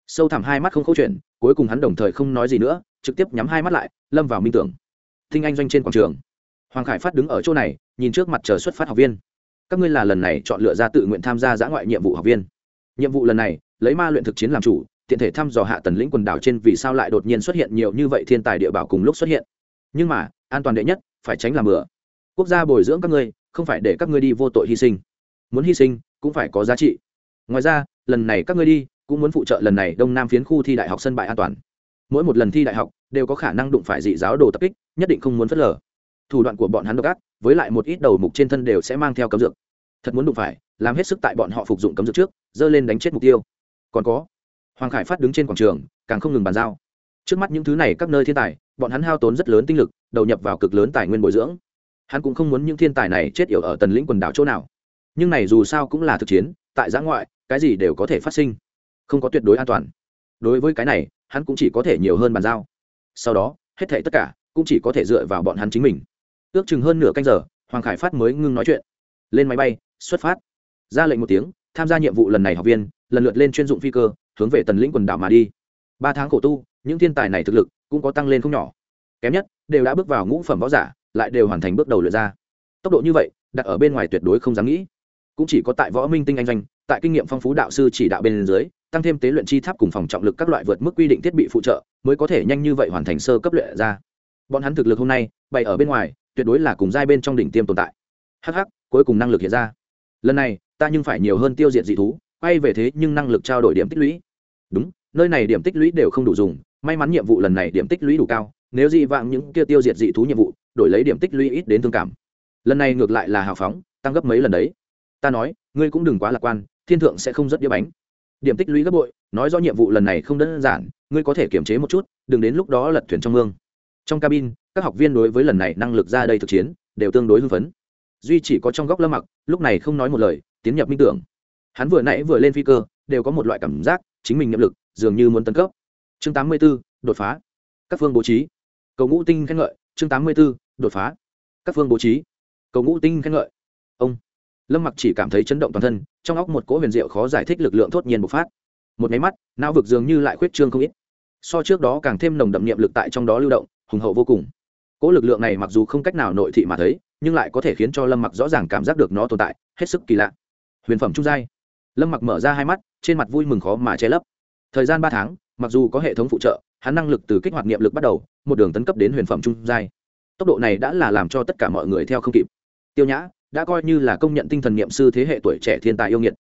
Sâu thẳm hai mắt không câu chuyện cuối cùng hắn đồng thời không nói gì nữa, trực tiếp nhắm hai mắt lại, lâm vào minh tưởng. Thinh anh doanh trên quảng trường. Hoàng khải phát đứng ở chỗ này, nhìn trước mặt chờ xuất phát học viên. Các ngươi là lần này chọn lựa ra tự nguyện tham gia giã ngoại nhiệm vụ học viên. Nhiệm vụ lần này lấy ma luyện thực chiến làm chủ, tiện thể thăm dò hạ tần lĩnh quần đảo trên vì sao lại đột nhiên xuất hiện nhiều như vậy thiên tài địa bảo cùng lúc xuất hiện. Nhưng mà, an toàn đệ nhất, phải tránh làm bừa. Quốc gia bồi dưỡng các ngươi, không phải để các ngươi đi vô tội hy sinh. Muốn hy sinh, cũng phải có giá trị. Ngoài ra, lần này các ngươi đi, cũng muốn phụ trợ lần này đông nam phiến khu thi đại học sân bãi an toàn. Mỗi một lần thi đại học, đều có khả năng đụng phải dị giáo đồ tập kích, nhất định không muốn phớt lờ. Thủ đoạn của bọn hắn độc ác, với lại một ít đầu mục trên thân đều sẽ mang theo cấm dược. Thật muốn đụng phải, làm hết sức tại bọn họ phục dụng cấm dược trước, dơ lên đánh chết mục tiêu còn có. Hoàng khải phát đứng trên quảng trường, càng không ngừng bàn giao. Trước mắt những thứ này các nơi thiên tài, bọn hắn hao tốn rất lớn tinh lực, đầu nhập vào cực lớn tài nguyên bồi dưỡng. Hắn cũng không muốn những thiên tài này chết yểu ở tần lĩnh quần đảo chỗ nào. Nhưng này dù sao cũng là thực chiến, tại giã ngoại, cái gì đều có thể phát sinh. Không có tuyệt đối an toàn. Đối với cái này, hắn cũng chỉ có thể nhiều hơn bàn giao. Sau đó, hết thệ tất cả, cũng chỉ có thể dựa vào bọn hắn chính mình. Ước chừng hơn nửa canh giờ, hoàng khải phát mới ngưng nói chuyện. Lên máy bay, xuất phát. Ra lệnh một tiếng, tham gia nhiệm vụ lần này học viên lần lượt lên chuyên dụng phi cơ, hướng về tần lĩnh quần đảo mà đi. Ba tháng khổ tu, những thiên tài này thực lực cũng có tăng lên không nhỏ. Kém nhất, đều đã bước vào ngũ phẩm võ giả, lại đều hoàn thành bước đầu lượt ra. Tốc độ như vậy, đặt ở bên ngoài tuyệt đối không dám nghĩ. Cũng chỉ có tại võ minh tinh anh doanh, tại kinh nghiệm phong phú đạo sư chỉ đạo bên dưới, tăng thêm tế luyện chi tháp cùng phòng trọng lực các loại vượt mức quy định thiết bị phụ trợ, mới có thể nhanh như vậy hoàn thành sơ cấp luyện ra. Bọn hắn thực lực hôm nay, bày ở bên ngoài, tuyệt đối là cùng giai bên trong đỉnh tiêm tồn tại. Hh cuối cùng năng lực hiện ra. Lần này, ta nhưng phải nhiều hơn tiêu diệt dị thú quay về thế nhưng năng lực trao đổi điểm tích lũy. Đúng, nơi này điểm tích lũy đều không đủ dùng, may mắn nhiệm vụ lần này điểm tích lũy đủ cao, nếu dị vãng những kia tiêu diệt dị thú nhiệm vụ, đổi lấy điểm tích lũy ít đến thương cảm. Lần này ngược lại là hào phóng, tăng gấp mấy lần đấy. Ta nói, ngươi cũng đừng quá lạc quan, thiên thượng sẽ không rất đĩa bánh. Điểm tích lũy gấp bội, nói do nhiệm vụ lần này không đơn giản, ngươi có thể kiềm chế một chút, đừng đến lúc đó lật thuyền trong mương. Trong cabin, các học viên đối với lần này năng lực ra đây thực chiến, đều tương đối hưng phấn. Duy chỉ có trong góc lâm mặc, lúc này không nói một lời, tiến nhập minh tưởng hắn vừa nãy vừa lên phi cơ đều có một loại cảm giác chính mình nhiệm lực dường như muốn tấn cấp. Chương 84, đột phá. Các phương bố trí. Cầu ngũ tinh khen ngợi chương 84, đột phá. Các phương bố trí. Cầu ngũ tinh khen ngợi. Ông. Lâm mặc chỉ cảm thấy chấn động toàn thân trong óc một cỗ huyền diệu khó giải thích lực lượng thốt nhiên bộc phát. Một máy mắt não vực dường như lại khuyết trương không ít. So trước đó càng thêm nồng đậm niệm lực tại trong đó lưu động hùng hậu vô cùng. Cỗ lực lượng này mặc dù không cách nào nội thị mà thấy nhưng lại có thể khiến cho lâm mặc rõ ràng cảm giác được nó tồn tại hết sức kỳ lạ. Huyền phẩm trung giai lâm mặc mở ra hai mắt, trên mặt vui mừng khó mà che lấp. Thời gian ba tháng, mặc dù có hệ thống phụ trợ, hắn năng lực từ kích hoạt niệm lực bắt đầu, một đường tấn cấp đến huyền phẩm trung giai. Tốc độ này đã là làm cho tất cả mọi người theo không kịp. Tiêu nhã đã coi như là công nhận tinh thần niệm sư thế hệ tuổi trẻ thiên tài yêu nghiệt.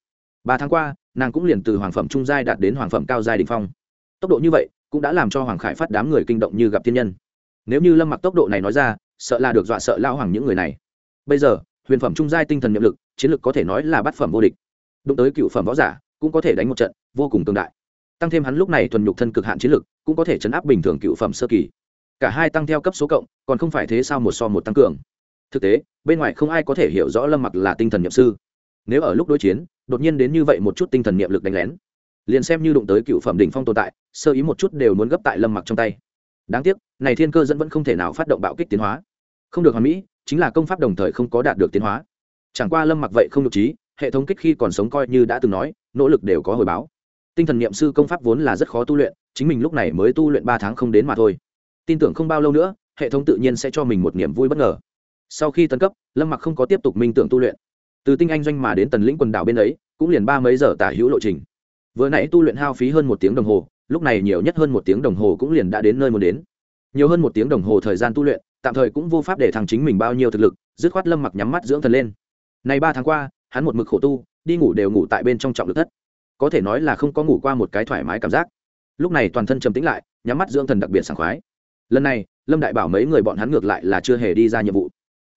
Ba tháng qua, nàng cũng liền từ hoàng phẩm trung giai đạt đến hoàng phẩm cao giai đình phong. Tốc độ như vậy cũng đã làm cho hoàng khải phát đám người kinh động như gặp thiên nhân. Nếu như lâm mặc tốc độ này nói ra, sợ là được dọa sợ lao hoàng những người này. Bây giờ, huyền phẩm trung giai tinh thần niệm lực, chiến lực có thể nói là bát phẩm vô địch đụng tới cựu phẩm võ giả, cũng có thể đánh một trận, vô cùng tương đại. Tăng thêm hắn lúc này thuần nhục thân cực hạn chiến lực, cũng có thể chấn áp bình thường cựu phẩm sơ kỳ. Cả hai tăng theo cấp số cộng, còn không phải thế sao một so một tăng cường. Thực tế, bên ngoài không ai có thể hiểu rõ lâm mặc là tinh thần nhậm sư. Nếu ở lúc đối chiến, đột nhiên đến như vậy một chút tinh thần niệm lực đánh lén, liền xem như đụng tới cựu phẩm đỉnh phong tồn tại, sơ ý một chút đều muốn gấp tại lâm mặc trong tay. Đáng tiếc, này thiên cơ dẫn vẫn không thể nào phát động bạo kích tiến hóa. Không được hoàn mỹ, chính là công pháp đồng thời không có đạt được tiến hóa. Chẳng qua lâm mặc vậy không được trí hệ thống kích khi còn sống coi như đã từng nói, nỗ lực đều có hồi báo. Tinh thần niệm sư công pháp vốn là rất khó tu luyện, chính mình lúc này mới tu luyện ba tháng không đến mà thôi. Tin tưởng không bao lâu nữa, hệ thống tự nhiên sẽ cho mình một niềm vui bất ngờ. Sau khi tấn cấp, lâm mặc không có tiếp tục minh tưởng tu luyện. Từ tinh anh doanh mà đến tần lĩnh quần đảo bên ấy, cũng liền ba mấy giờ tả hữu lộ trình. Vừa nãy tu luyện hao phí hơn một tiếng đồng hồ, lúc này nhiều nhất hơn một tiếng đồng hồ cũng liền đã đến nơi muốn đến. Nhiều hơn một tiếng đồng hồ thời gian tu luyện, tạm thời cũng vô pháp để thằng chính mình bao nhiêu thực lực, dứt khoát lâm mặc nhắm mắt dưỡng thần lên. Này ba tháng qua hắn một mực khổ tu, đi ngủ đều ngủ tại bên trong trọng lực thất. Có thể nói là không có ngủ qua một cái thoải mái cảm giác. Lúc này toàn thân trầm tĩnh lại, nhắm mắt dưỡng thần đặc biệt sảng khoái. Lần này, lâm đại bảo mấy người bọn hắn ngược lại là chưa hề đi ra nhiệm vụ.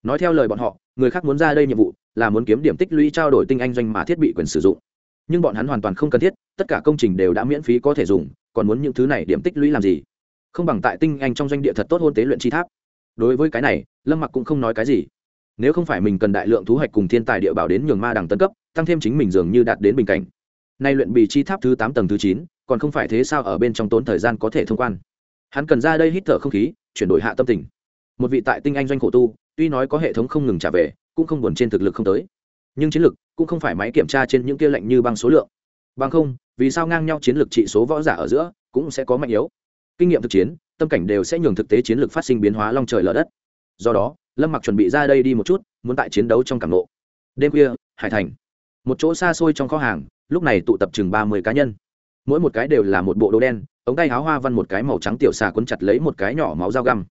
Nói theo lời bọn họ, người khác muốn ra đây nhiệm vụ, là muốn kiếm điểm tích lũy trao đổi tinh anh doanh mà thiết bị quyền sử dụng. Nhưng bọn hắn hoàn toàn không cần thiết, tất cả công trình đều đã miễn phí có thể dùng, còn muốn những thứ này điểm tích lũy làm gì? Không bằng tại tinh anh trong doanh địa thật tốt hôn tế luyện chi tháp. Đối với cái này, lâm mặc cũng không nói cái gì nếu không phải mình cần đại lượng thu hoạch cùng thiên tài địa bảo đến nhường ma đằng tân cấp, tăng thêm chính mình dường như đạt đến bình cảnh. Nay luyện bì chi tháp thứ tám tầng thứ chín, còn không phải thế sao ở bên trong tốn thời gian có thể thông quan. Hắn cần ra đây hít thở không khí, chuyển đổi hạ tâm tình. Một vị tại tinh anh doanh khổ tu, tuy nói có hệ thống không ngừng trả về, cũng không buồn trên thực lực không tới. Nhưng chiến lực cũng không phải máy kiểm tra trên những kia lệnh như băng số lượng. Bằng không, vì sao ngang nhau chiến lược trị số võ giả ở giữa cũng sẽ có mạnh yếu? Kinh nghiệm thực chiến, tâm cảnh đều sẽ nhường thực tế chiến lược phát sinh biến hóa long trời lở đất. Do đó lâm mặc chuẩn bị ra đây đi một chút muốn tại chiến đấu trong cảm lộ đêm khuya hải thành một chỗ xa xôi trong kho hàng lúc này tụ tập chừng ba mươi cá nhân mỗi một cái đều là một bộ đồ đen ống tay áo hoa văn một cái màu trắng tiểu xà quấn chặt lấy một cái nhỏ máu dao găm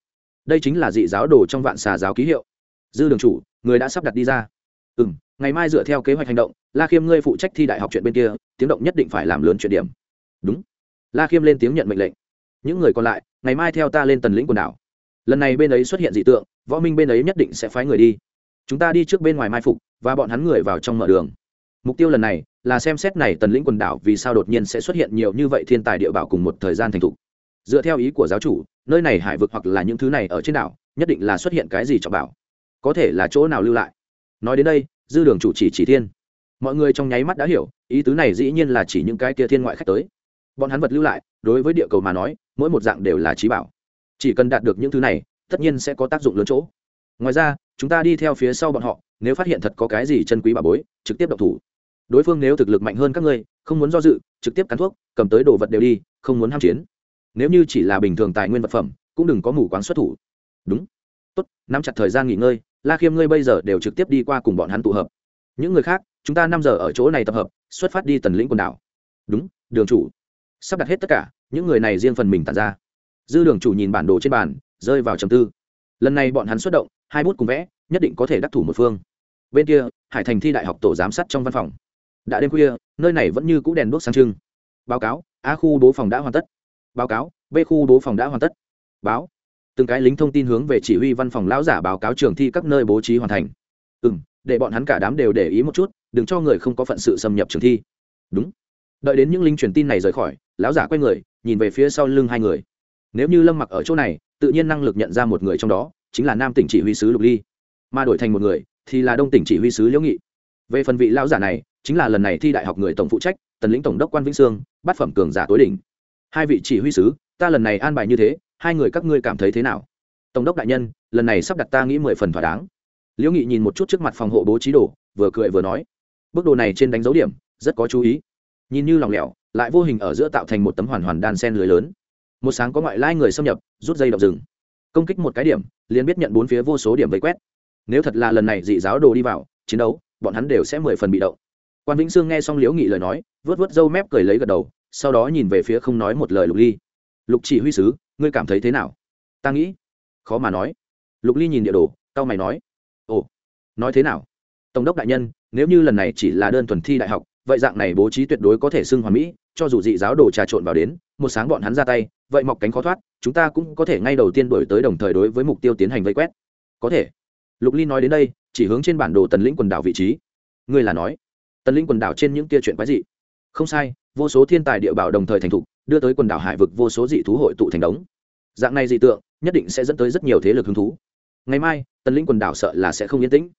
đây chính là dị giáo đồ trong vạn xà giáo ký hiệu dư đường chủ người đã sắp đặt đi ra ừ m ngày mai dựa theo kế hoạch hành động la khiêm ngươi phụ trách thi đại học chuyện bên kia tiếng động nhất định phải làm lớn chuyện điểm đúng la khiêm lên tiếng nhận mệnh lệnh những người còn lại ngày mai theo ta lên tần lĩnh quần đảo lần này bên ấy xuất hiện dị tượng, võ minh bên ấy nhất định sẽ phái người đi. Chúng ta đi trước bên ngoài mai phục, và bọn hắn người vào trong mở đường. Mục tiêu lần này là xem xét này tần lĩnh quần đảo vì sao đột nhiên sẽ xuất hiện nhiều như vậy thiên tài địa bảo cùng một thời gian thành thục. Dựa theo ý của giáo chủ, nơi này hải vực hoặc là những thứ này ở trên đảo, nhất định là xuất hiện cái gì cho bảo. Có thể là chỗ nào lưu lại. Nói đến đây, dư đường chủ chỉ chỉ thiên. Mọi người trong nháy mắt đã hiểu, ý tứ này dĩ nhiên là chỉ những cái kia thiên ngoại khách tới. Bọn hắn vật lưu lại, đối với địa cầu mà nói, mỗi một dạng đều là trí bảo chỉ cần đạt được những thứ này, tất nhiên sẽ có tác dụng lớn chỗ. Ngoài ra, chúng ta đi theo phía sau bọn họ, nếu phát hiện thật có cái gì chân quý bà bối, trực tiếp độc thủ. Đối phương nếu thực lực mạnh hơn các ngươi, không muốn do dự, trực tiếp cắn thuốc, cầm tới đồ vật đều đi, không muốn ham chiến. Nếu như chỉ là bình thường tài nguyên vật phẩm, cũng đừng có mù quáng xuất thủ. Đúng. Tốt, nắm chặt thời gian nghỉ ngơi, la khiêm ngươi bây giờ đều trực tiếp đi qua cùng bọn hắn tụ hợp. Những người khác, chúng ta năm giờ ở chỗ này tập hợp, xuất phát đi tần lĩnh quần đảo. Đúng, đường chủ. Sắp đặt hết tất cả, những người này riêng phần mình tàn ra dư đường chủ nhìn bản đồ trên bàn, rơi vào trầm tư. Lần này bọn hắn xuất động, hai bút cùng vẽ, nhất định có thể đắc thủ một phương. Bên kia, hải thành thi đại học tổ giám sát trong văn phòng. Đã đêm khuya, nơi này vẫn như c ũ đèn đuốc sáng trưng. Báo cáo, a khu bố phòng đã hoàn tất. Báo cáo, b khu bố phòng đã hoàn tất. Báo. Từng cái lính thông tin hướng về chỉ huy văn phòng lão giả báo cáo trường thi các nơi bố trí hoàn thành. Ừ m để bọn hắn cả đám đều để ý một chút, đừng cho người không có phận sự xâm nhập trường thi. Đúng. Đợi đến những linh truyền tin này rời khỏi, lão giả quay người, nhìn về phía sau lưng hai người nếu như lâm mặc ở chỗ này, tự nhiên năng lực nhận ra một người trong đó, chính là nam tỉnh chỉ huy sứ lục ly. Mà đổi thành một người, thì là đông tỉnh chỉ huy sứ liễu nghị. Về phần vị lão giả này, chính là lần này thi đại học người tổng phụ trách, tần lĩnh tổng đốc quan vĩnh sương, bát phẩm cường giả tối đỉnh. Hai vị chỉ huy sứ, ta lần này an bài như thế, hai người các ngươi cảm thấy thế nào? Tổng đốc đại nhân, lần này sắp đặt ta nghĩ mười phần thỏa đáng. Liễu nghị nhìn một chút trước mặt phòng hộ bố trí đồ, vừa cười vừa nói bước đồ này trên đánh dấu điểm, rất có chú ý. Nhìn như lòng lẻo, lại vô hình ở giữa tạo thành một tấm hoàn hoàn đan sen lưới lớn một sáng có ngoại lai người xâm nhập, rút dây động rừng. Công kích một cái điểm, liền biết nhận bốn phía vô số điểm vây quét. Nếu thật là lần này dị giáo đồ đi vào, chiến đấu, bọn hắn đều sẽ mười phần bị động. Quan vĩnh sương nghe xong liễu nghị lời nói vớt vớt râu mép cười lấy gật đầu, sau đó nhìn về phía không nói một lời lục ly. Lục chỉ huy sứ, ngươi cảm thấy thế nào? Ta nghĩ, khó mà nói. Lục ly nhìn địa đồ tao mày nói. Ồ, nói thế nào? Tổng đốc đại nhân, nếu như lần này chỉ là đơn thuần thi đại học, vậy dạng này bố trí tuyệt đối có thể xưng hoàn mỹ cho dù dị giáo đồ trà trộn vào đến, một sáng bọn hắn ra tay, vậy mọc cánh khó thoát, chúng ta cũng có thể ngay đầu tiên đổi tới đồng thời đối với mục tiêu tiến hành vây quét. Có thể. Lục ly nói đến đây, chỉ hướng trên bản đồ tần lĩnh quần đảo vị trí. Ngươi là nói. Tần lĩnh quần đảo trên những kia chuyện quái dị. Không sai, vô số thiên tài địa bảo đồng thời thành thục, đưa tới quần đảo hải vực vô số dị thú hội tụ thành đống. Dạng này dị tượng, nhất định sẽ dẫn tới rất nhiều thế lực hứng thú. Ngày mai, tần lĩnh quần đảo sợ là sẽ không yên tĩnh.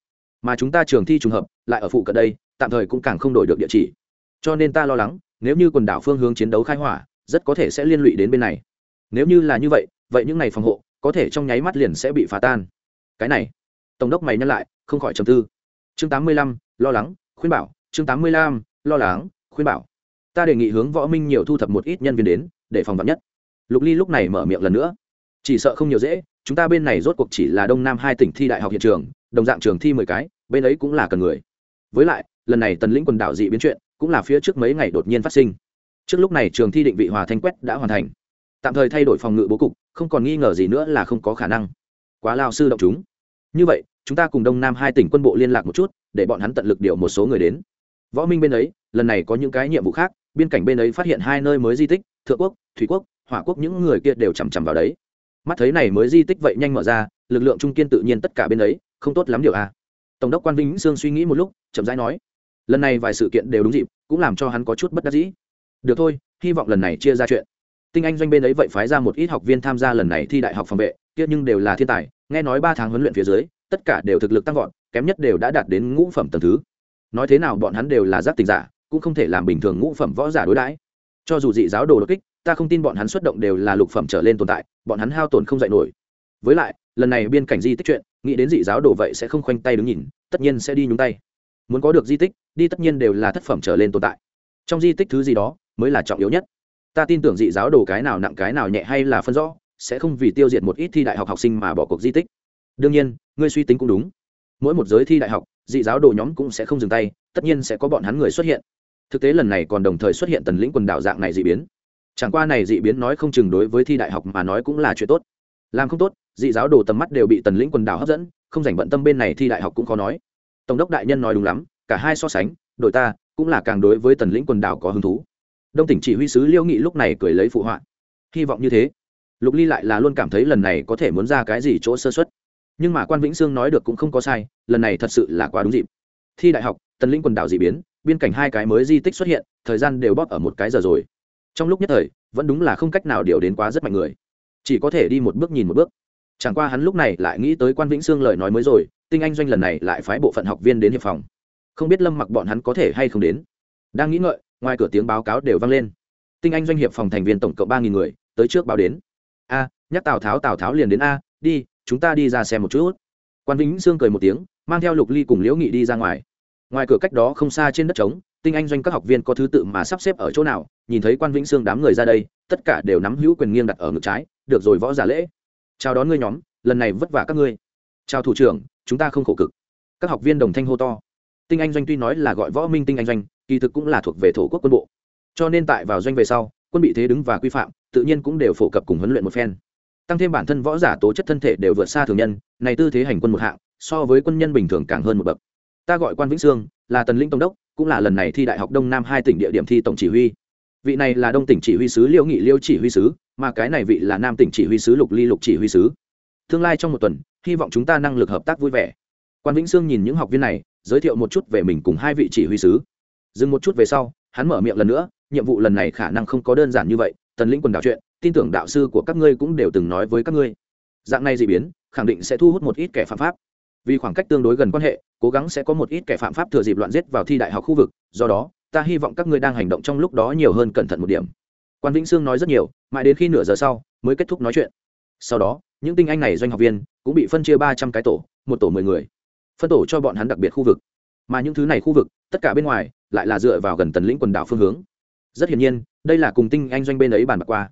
Mà chúng ta trường thi trùng hợp, lại ở phụ cận đây, tạm thời cũng càng không đổi được địa chỉ. Cho nên ta lo lắng nếu như quần đảo phương hướng chiến đấu khai hỏa, rất có thể sẽ liên lụy đến bên này. Nếu như là như vậy vậy những này phòng hộ, có thể trong nháy mắt liền sẽ bị phá tan. Cái này, tổng đốc mày nhắc lại, không khỏi trầm tư. Chương tám mươi lăm, lo lắng, khuyên bảo. Chương tám mươi lăm, lo lắng, khuyên bảo. Ta đề nghị hướng võ minh nhiều thu thập một ít nhân viên đến, để phòng vắn nhất. Lục ly lúc này mở miệng lần nữa. Chỉ sợ không nhiều dễ, chúng ta bên này rốt cuộc chỉ là đông nam hai tỉnh thi đại học hiện trường, đồng dạng trường thi mười cái, bên ấy cũng là cần người. Với lại, lần này tần lĩnh quần đảo dị biến chuyện cũng là phía trước mấy ngày đột nhiên phát sinh. Trước lúc này trường thi định vị hòa thanh quét đã hoàn thành. Tạm thời thay đổi phòng ngự bố cục, không còn nghi ngờ gì nữa là không có khả năng. Quá lao sư động chúng. Như vậy, chúng ta cùng đông nam hai tỉnh quân bộ liên lạc một chút, để bọn hắn tận lực điều một số người đến. Võ minh bên ấy, lần này có những cái nhiệm vụ khác, biên cảnh bên ấy phát hiện hai nơi mới di tích, thượng quốc, thủy quốc, hỏa quốc những người kia đều chằm chằm vào đấy. Mắt thấy này mới di tích vậy nhanh mở ra, lực lượng trung kiên tự nhiên tất cả bên ấy, không tốt lắm điều a à. tổng đốc quan vĩnh sương suy nghĩ một lúc, chậm rãi nói lần này vài sự kiện đều đúng dịp, cũng làm cho hắn có chút bất đắc dĩ. Được thôi, hy vọng lần này chia ra chuyện. Tinh anh doanh bên ấy vậy phái ra một ít học viên tham gia lần này thi đại học phòng vệ, kia nhưng đều là thiên tài, nghe nói ba tháng huấn luyện phía dưới, tất cả đều thực lực tăng vọt, kém nhất đều đã đạt đến ngũ phẩm tầng thứ. Nói thế nào bọn hắn đều là giác tình giả, cũng không thể làm bình thường ngũ phẩm võ giả đối đãi. Cho dù dị giáo đồ đột kích, ta không tin bọn hắn xuất động đều là lục phẩm trở lên tồn tại, bọn hắn hao tổn không dạy nổi. Với lại, lần này biên cảnh di tích chuyện, nghĩ đến dị giáo đồ vậy sẽ không khoanh tay đứng nhìn, tất nhiên sẽ đi nhúng tay muốn có được di tích, đi tất nhiên đều là thất phẩm trở lên tồn tại. Trong di tích thứ gì đó mới là trọng yếu nhất. Ta tin tưởng dị giáo đồ cái nào nặng cái nào nhẹ hay là phân rõ, sẽ không vì tiêu diệt một ít thi đại học học sinh mà bỏ cuộc di tích. Đương nhiên, ngươi suy tính cũng đúng. Mỗi một giới thi đại học, dị giáo đồ nhóm cũng sẽ không dừng tay, tất nhiên sẽ có bọn hắn người xuất hiện. Thực tế lần này còn đồng thời xuất hiện tần lĩnh quần đảo dạng này dị biến. Chẳng qua này dị biến nói không chừng đối với thi đại học mà nói cũng là chuyện tốt. Làm không tốt, dị giáo đồ tầm mắt đều bị tần lĩnh quần đảo hấp dẫn, không dành bận tâm bên này thi đại học cũng khó nói tổng đốc đại nhân nói đúng lắm, cả hai so sánh, đội ta cũng là càng đối với tần lĩnh quần đảo có hứng thú. Đông tỉnh chỉ huy sứ liêu nghị lúc này cười lấy phụ họa. Hy vọng như thế. Lục ly lại là luôn cảm thấy lần này có thể muốn ra cái gì chỗ sơ xuất nhưng mà quan vĩnh sương nói được cũng không có sai, lần này thật sự là quá đúng dịp. Thi đại học, tần lĩnh quần đảo dị biến, biên cảnh hai cái mới di tích xuất hiện, thời gian đều bóp ở một cái giờ rồi. Trong lúc nhất thời, vẫn đúng là không cách nào điều đến quá rất mạnh người. Chỉ có thể đi một bước nhìn một bước. Chẳng qua hắn lúc này lại nghĩ tới quan vĩnh sương lời nói mới rồi tinh anh doanh lần này lại phái bộ phận học viên đến hiệp phòng. Không biết lâm mặc bọn hắn có thể hay không đến. Đang nghĩ ngợi, ngoài cửa tiếng báo cáo đều vang lên. Tinh anh doanh hiệp phòng thành viên tổng cộng ba nghìn người, tới trước báo đến. A, nhắc tào tháo tào tháo liền đến a, đi, chúng ta đi ra xem một chút. Quan vĩnh sương cười một tiếng, mang theo lục ly cùng liễu nghị đi ra ngoài. Ngoài cửa cách đó không xa trên đất trống, tinh anh doanh các học viên có thứ tự mà sắp xếp ở chỗ nào, nhìn thấy quan vĩnh sương đám người ra đây, tất cả đều nắm hữu quyền nghiêng đặt ở ngực trái, được rồi võ giả lễ. Chào đón ngươi nhóm, lần này vất vả các ngươi. Chào thủ trưởng chúng ta không khổ cực. Các học viên đồng thanh hô to. Tinh anh doanh tuy nói là gọi võ minh tinh anh doanh, kỳ thực cũng là thuộc về thổ quốc quân bộ. Cho nên tại vào doanh về sau, quân bị thế đứng và quy phạm, tự nhiên cũng đều phổ cập cùng huấn luyện một phen. Tăng thêm bản thân võ giả tố chất thân thể đều vượt xa thường nhân, này tư thế hành quân một hạng, so với quân nhân bình thường càng hơn một bậc. Ta gọi quan vĩnh sương, là tần lĩnh tổng đốc, cũng là lần này thi đại học đông nam hai tỉnh địa điểm thi tổng chỉ huy. Vị này là đông tỉnh chỉ huy sứ liêu nghị liêu chỉ huy sứ, mà cái này vị là nam tỉnh chỉ huy sứ lục ly lục chỉ huy sứ. Tương lai trong một tuần hy vọng chúng ta năng lực hợp tác vui vẻ. Quan vĩnh sương nhìn những học viên này, giới thiệu một chút về mình cùng hai vị chỉ huy sứ. Dừng một chút về sau, hắn mở miệng lần nữa, nhiệm vụ lần này khả năng không có đơn giản như vậy tần lĩnh quần đảo chuyện, tin tưởng đạo sư của các ngươi cũng đều từng nói với các ngươi. Dạng này dị biến, khẳng định sẽ thu hút một ít kẻ phạm pháp. Vì khoảng cách tương đối gần quan hệ, cố gắng sẽ có một ít kẻ phạm pháp thừa dịp loạn giết vào thi đại học khu vực, do đó, ta hy vọng các ngươi đang hành động trong lúc đó nhiều hơn cẩn thận một điểm. Quan vĩnh sương nói rất nhiều, mãi đến khi nửa giờ sau, mới kết thúc nói chuyện. Sau đó những tinh anh này doanh học viên cũng bị phân chia ba trăm cái tổ, một tổ mười người, phân tổ cho bọn hắn đặc biệt khu vực. Mà những thứ này khu vực, tất cả bên ngoài lại là dựa vào gần tần lĩnh quần đảo phương hướng. Rất hiển nhiên, đây là cùng tinh anh doanh bên ấy bàn bạc qua.